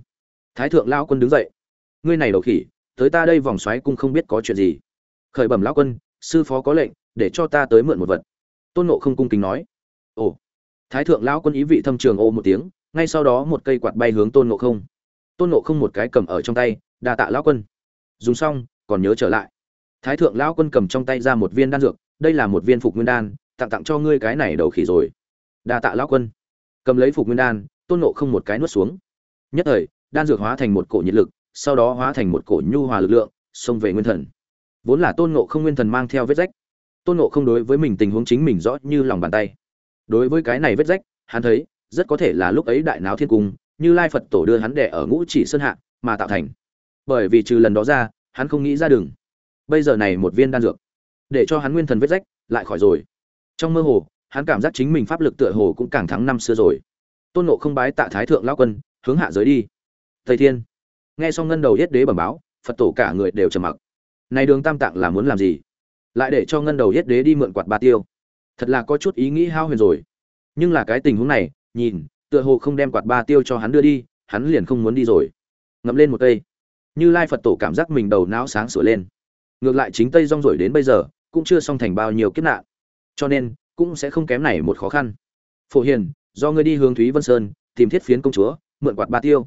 Thái thượng lão quân đứng dậy. Ngươi này đầu khỉ, tới ta đây vòng xoáy cung không biết có chuyện gì. Khởi bẩm lão quân, sư phó có lệnh, để cho ta tới mượn một vật. Tôn nộ không cung kính nói. Ồ. Thái thượng lão quân ý vị thâm trường ô một tiếng ngay sau đó một cây quạt bay hướng tôn ngộ không. Tôn ngộ không một cái cầm ở trong tay, đa tạ lão quân. Dùng xong, còn nhớ trở lại. Thái thượng lão quân cầm trong tay ra một viên đan dược, đây là một viên phục nguyên đan, tặng tặng cho ngươi cái này đầu khỉ rồi. Đa tạ lão quân. Cầm lấy phục nguyên đan, tôn nộ không một cái nuốt xuống. Nhất thời, đan dược hóa thành một cổ nhiệt lực, sau đó hóa thành một cổ nhu hòa lực lượng, xông về nguyên thần. Vốn là tôn nộ không nguyên thần mang theo vết rách, tôn nộ không đối với mình tình huống chính mình rõ như lòng bàn tay. Đối với cái này vết rách, hắn thấy rất có thể là lúc ấy đại náo thiên cung, như lai phật tổ đưa hắn đẻ ở ngũ chỉ sơn hạ, mà tạo thành. Bởi vì trừ lần đó ra, hắn không nghĩ ra đường. Bây giờ này một viên đan dược, để cho hắn nguyên thần vết rách, lại khỏi rồi. Trong mơ hồ, hắn cảm giác chính mình pháp lực tựa hồ cũng càng thắng năm xưa rồi. Tôn nộ không bái tạ thái thượng lao quân, hướng hạ giới đi. Thầy thiên. Nghe xong ngân đầu yết đế bẩm báo, phật tổ cả người đều trầm mặc. Này đường tam tạng là muốn làm gì? Lại để cho ngân đầu yết đế đi mượn quạt ba tiêu. Thật là có chút ý nghĩ hao huyền rồi. Nhưng là cái tình huống này nhìn, tựa hồ không đem quạt ba tiêu cho hắn đưa đi, hắn liền không muốn đi rồi. Ngậm lên một cây. Như lai phật tổ cảm giác mình đầu não sáng sửa lên. Ngược lại chính tây rong rổi đến bây giờ, cũng chưa xong thành bao nhiêu kiếp nạn. Cho nên, cũng sẽ không kém này một khó khăn. Phổ hiền, do ngươi đi hướng thúy vân sơn, tìm thiết phiến công chúa, mượn quạt ba tiêu.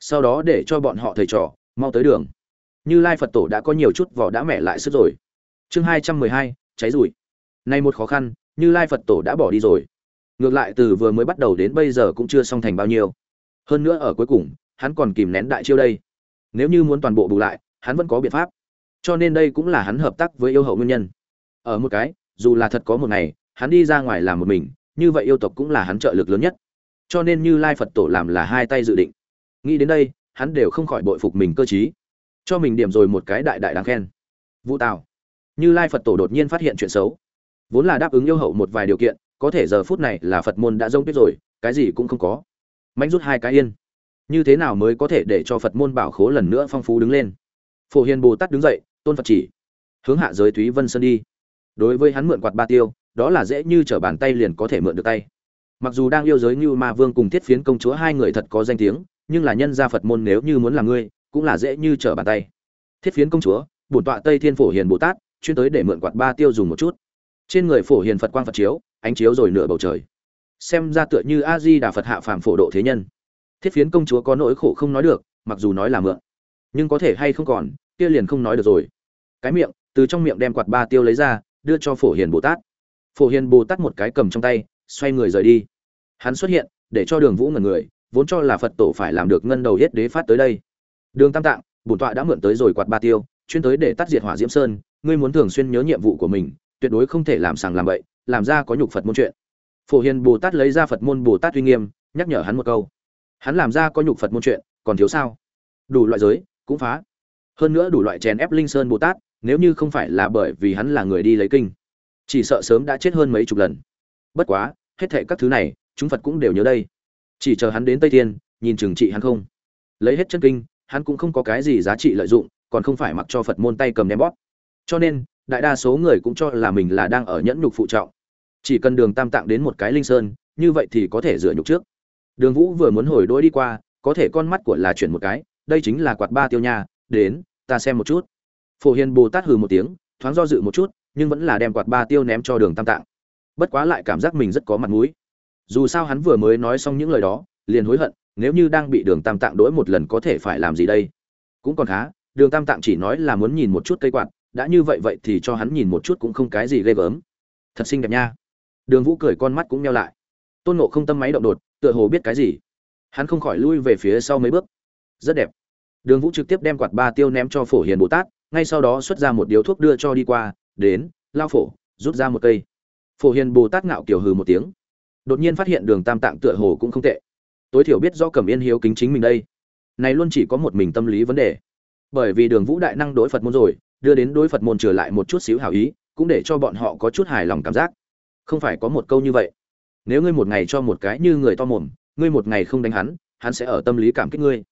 Sau đó để cho bọn họ thầy trò, mau tới đường. Như lai phật tổ đã có nhiều chút vỏ đã mẹ lại sức rồi. Chương hai trăm mười hai, cháy rủi nay một khó khăn, như lai phật tổ đã bỏ đi rồi ngược lại từ vừa mới bắt đầu đến bây giờ cũng chưa xong thành bao nhiêu. Hơn nữa ở cuối cùng, hắn còn kìm nén đại chiêu đây. Nếu như muốn toàn bộ bù lại, hắn vẫn có biện pháp. Cho nên đây cũng là hắn hợp tác với yêu hậu nguyên nhân. Ở một cái, dù là thật có một ngày, hắn đi ra ngoài làm một mình, như vậy yêu tộc cũng là hắn trợ lực lớn nhất. Cho nên như lai phật tổ làm là hai tay dự định. Nghĩ đến đây, hắn đều không khỏi bội phục mình cơ t cho mình điểm rồi một cái đại đại đáng khen. Vũ tào. Như lai phật tổ đột nhiên phát hiện chuyện xấu. Vốn là đáp ứng yêu hậu một vài điều kiện có thể giờ phút này là phật môn đã rông tuyết rồi, cái gì cũng không có. Mạnh rút hai cái yên. Như thế nào mới có thể để cho phật môn bảo khố lần nữa phong phú đứng lên? Phổ hiền bồ tát đứng dậy, tôn phật chỉ. Hướng hạ giới thúy vân sơn đi. Đối với hắn mượn quạt ba tiêu, đó là dễ như t r ở bàn tay liền có thể mượn được tay. Mặc dù đang yêu giới như ma vương cùng thiết phiến công chúa hai người thật có danh tiếng, nhưng là nhân gia phật môn nếu như muốn là ngươi, cũng là dễ như trở bàn tay. Thiết phiến công chúa, bổn tọa tây thiên phổ hiền bồ tát, chuyên tới để mượn quạt ba tiêu dùng một chút. Trên người phổ hiền phật quang phật chiếu ánh chiếu rồi nửa bầu trời. Xem ra tựa như a di đà phật hạ phàm phổ độ thế nhân. Thiết phiến công chúa có nỗi khổ không nói được, mặc dù nói là mượn, nhưng có thể hay không còn, kia liền không nói được rồi. Cái miệng, từ trong miệng đem quạt ba tiêu lấy ra, đưa cho phổ hiền bồ tát. Phổ hiền bồ tát một cái cầm trong tay, xoay người rời đi. Hắn xuất hiện, để cho đường vũ ngần người, vốn cho là phật tổ phải làm được ngân đầu hết đế phát tới đây. Đường tam tạng, bổn tọa đã mượn tới rồi quạt ba tiêu, chuyên tới để tắt diệt hỏa diễm sơn, ngươi muốn thường xuyên nhớ nhiệm vụ của mình, tuyệt đối không thể làm sàng làm bậy làm ra có nhục phật môn chuyện. Phổ hiền bồ tát lấy ra phật môn bồ tát uy nghiêm, nhắc nhở hắn một câu. Hắn làm ra có nhục phật môn chuyện, còn thiếu sao? Đủ loại giới, cũng phá. Hơn nữa đủ loại chèn ép linh sơn bồ tát, nếu như không phải là bởi vì hắn là người đi lấy kinh, chỉ sợ sớm đã chết hơn mấy chục lần. Bất quá, hết thệ các thứ này, chúng phật cũng đều nhớ đây. Chỉ chờ hắn đến tây thiên, nhìn chừng trị hắn không. Lấy hết chân kinh, hắn cũng không có cái gì giá trị lợi dụng, còn không phải mặc cho phật môn tay cầm ném bóp. Cho nên, đại đa số người cũng cho là mình là đang ở nhẫn nhục phụ trọng chỉ cần đường tam tạng đến một cái linh sơn, như vậy thì có thể dựa nhục trước. Đường vũ vừa muốn hồi đôi đi qua, có thể con mắt của là chuyển một cái, đây chính là quạt ba tiêu nha, đến, ta xem một chút. Phổ hiền bồ tát hừ một tiếng, thoáng do dự một chút, nhưng vẫn là đem quạt ba tiêu ném cho đường tam tạng. Bất quá lại cảm giác mình rất có mặt mũi. Dù sao hắn vừa mới nói xong những lời đó, liền hối hận, nếu như đang bị đường tam tạng đỗi một lần có thể phải làm gì đây? Cũng còn khá, đường tam tạng chỉ nói là muốn nhìn một chút cây quạt, đã như vậy vậy thì cho hắn nhìn một chút cũng không cái gì ghê gớm. Thật xinh đẹp nha đường vũ cười con mắt cũng meo lại. Tôn nộ không tâm máy động đột, tựa hồ biết cái gì. Hắn không khỏi lui về phía sau mấy bước. Rất đẹp. Đường vũ trực tiếp đem quạt ba tiêu ném cho phổ hiền bồ tát, ngay sau đó xuất ra một điếu thuốc đưa cho đi qua, đến, lao phổ, rút ra một cây. Phổ hiền bồ tát ngạo kiểu hừ một tiếng. Đột nhiên phát hiện đường tam tạng tựa hồ cũng không tệ. Tối thiểu biết do cẩm yên hiếu kính chính mình đây. Này luôn chỉ có một mình tâm lý vấn đề. Bởi vì đường vũ đại năng đối phật môn rồi, đưa đến đối phật môn trở lại một chút xíu hảo ý, cũng để cho bọn họ có chút hài lòng cảm giác không phải có một câu như vậy. Nếu ngươi một ngày cho một cái như người to mồm, ngươi một ngày không đánh hắn hắn sẽ ở tâm lý cảm kích ngươi.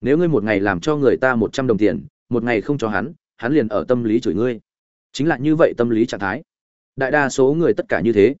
Nếu ngươi một ngày làm cho người ta một trăm đồng tiền, một ngày không cho hắn hắn liền ở tâm lý chửi ngươi. Chính là như vậy tâm lý trạng thái. Đại đa số người tất cả như thế.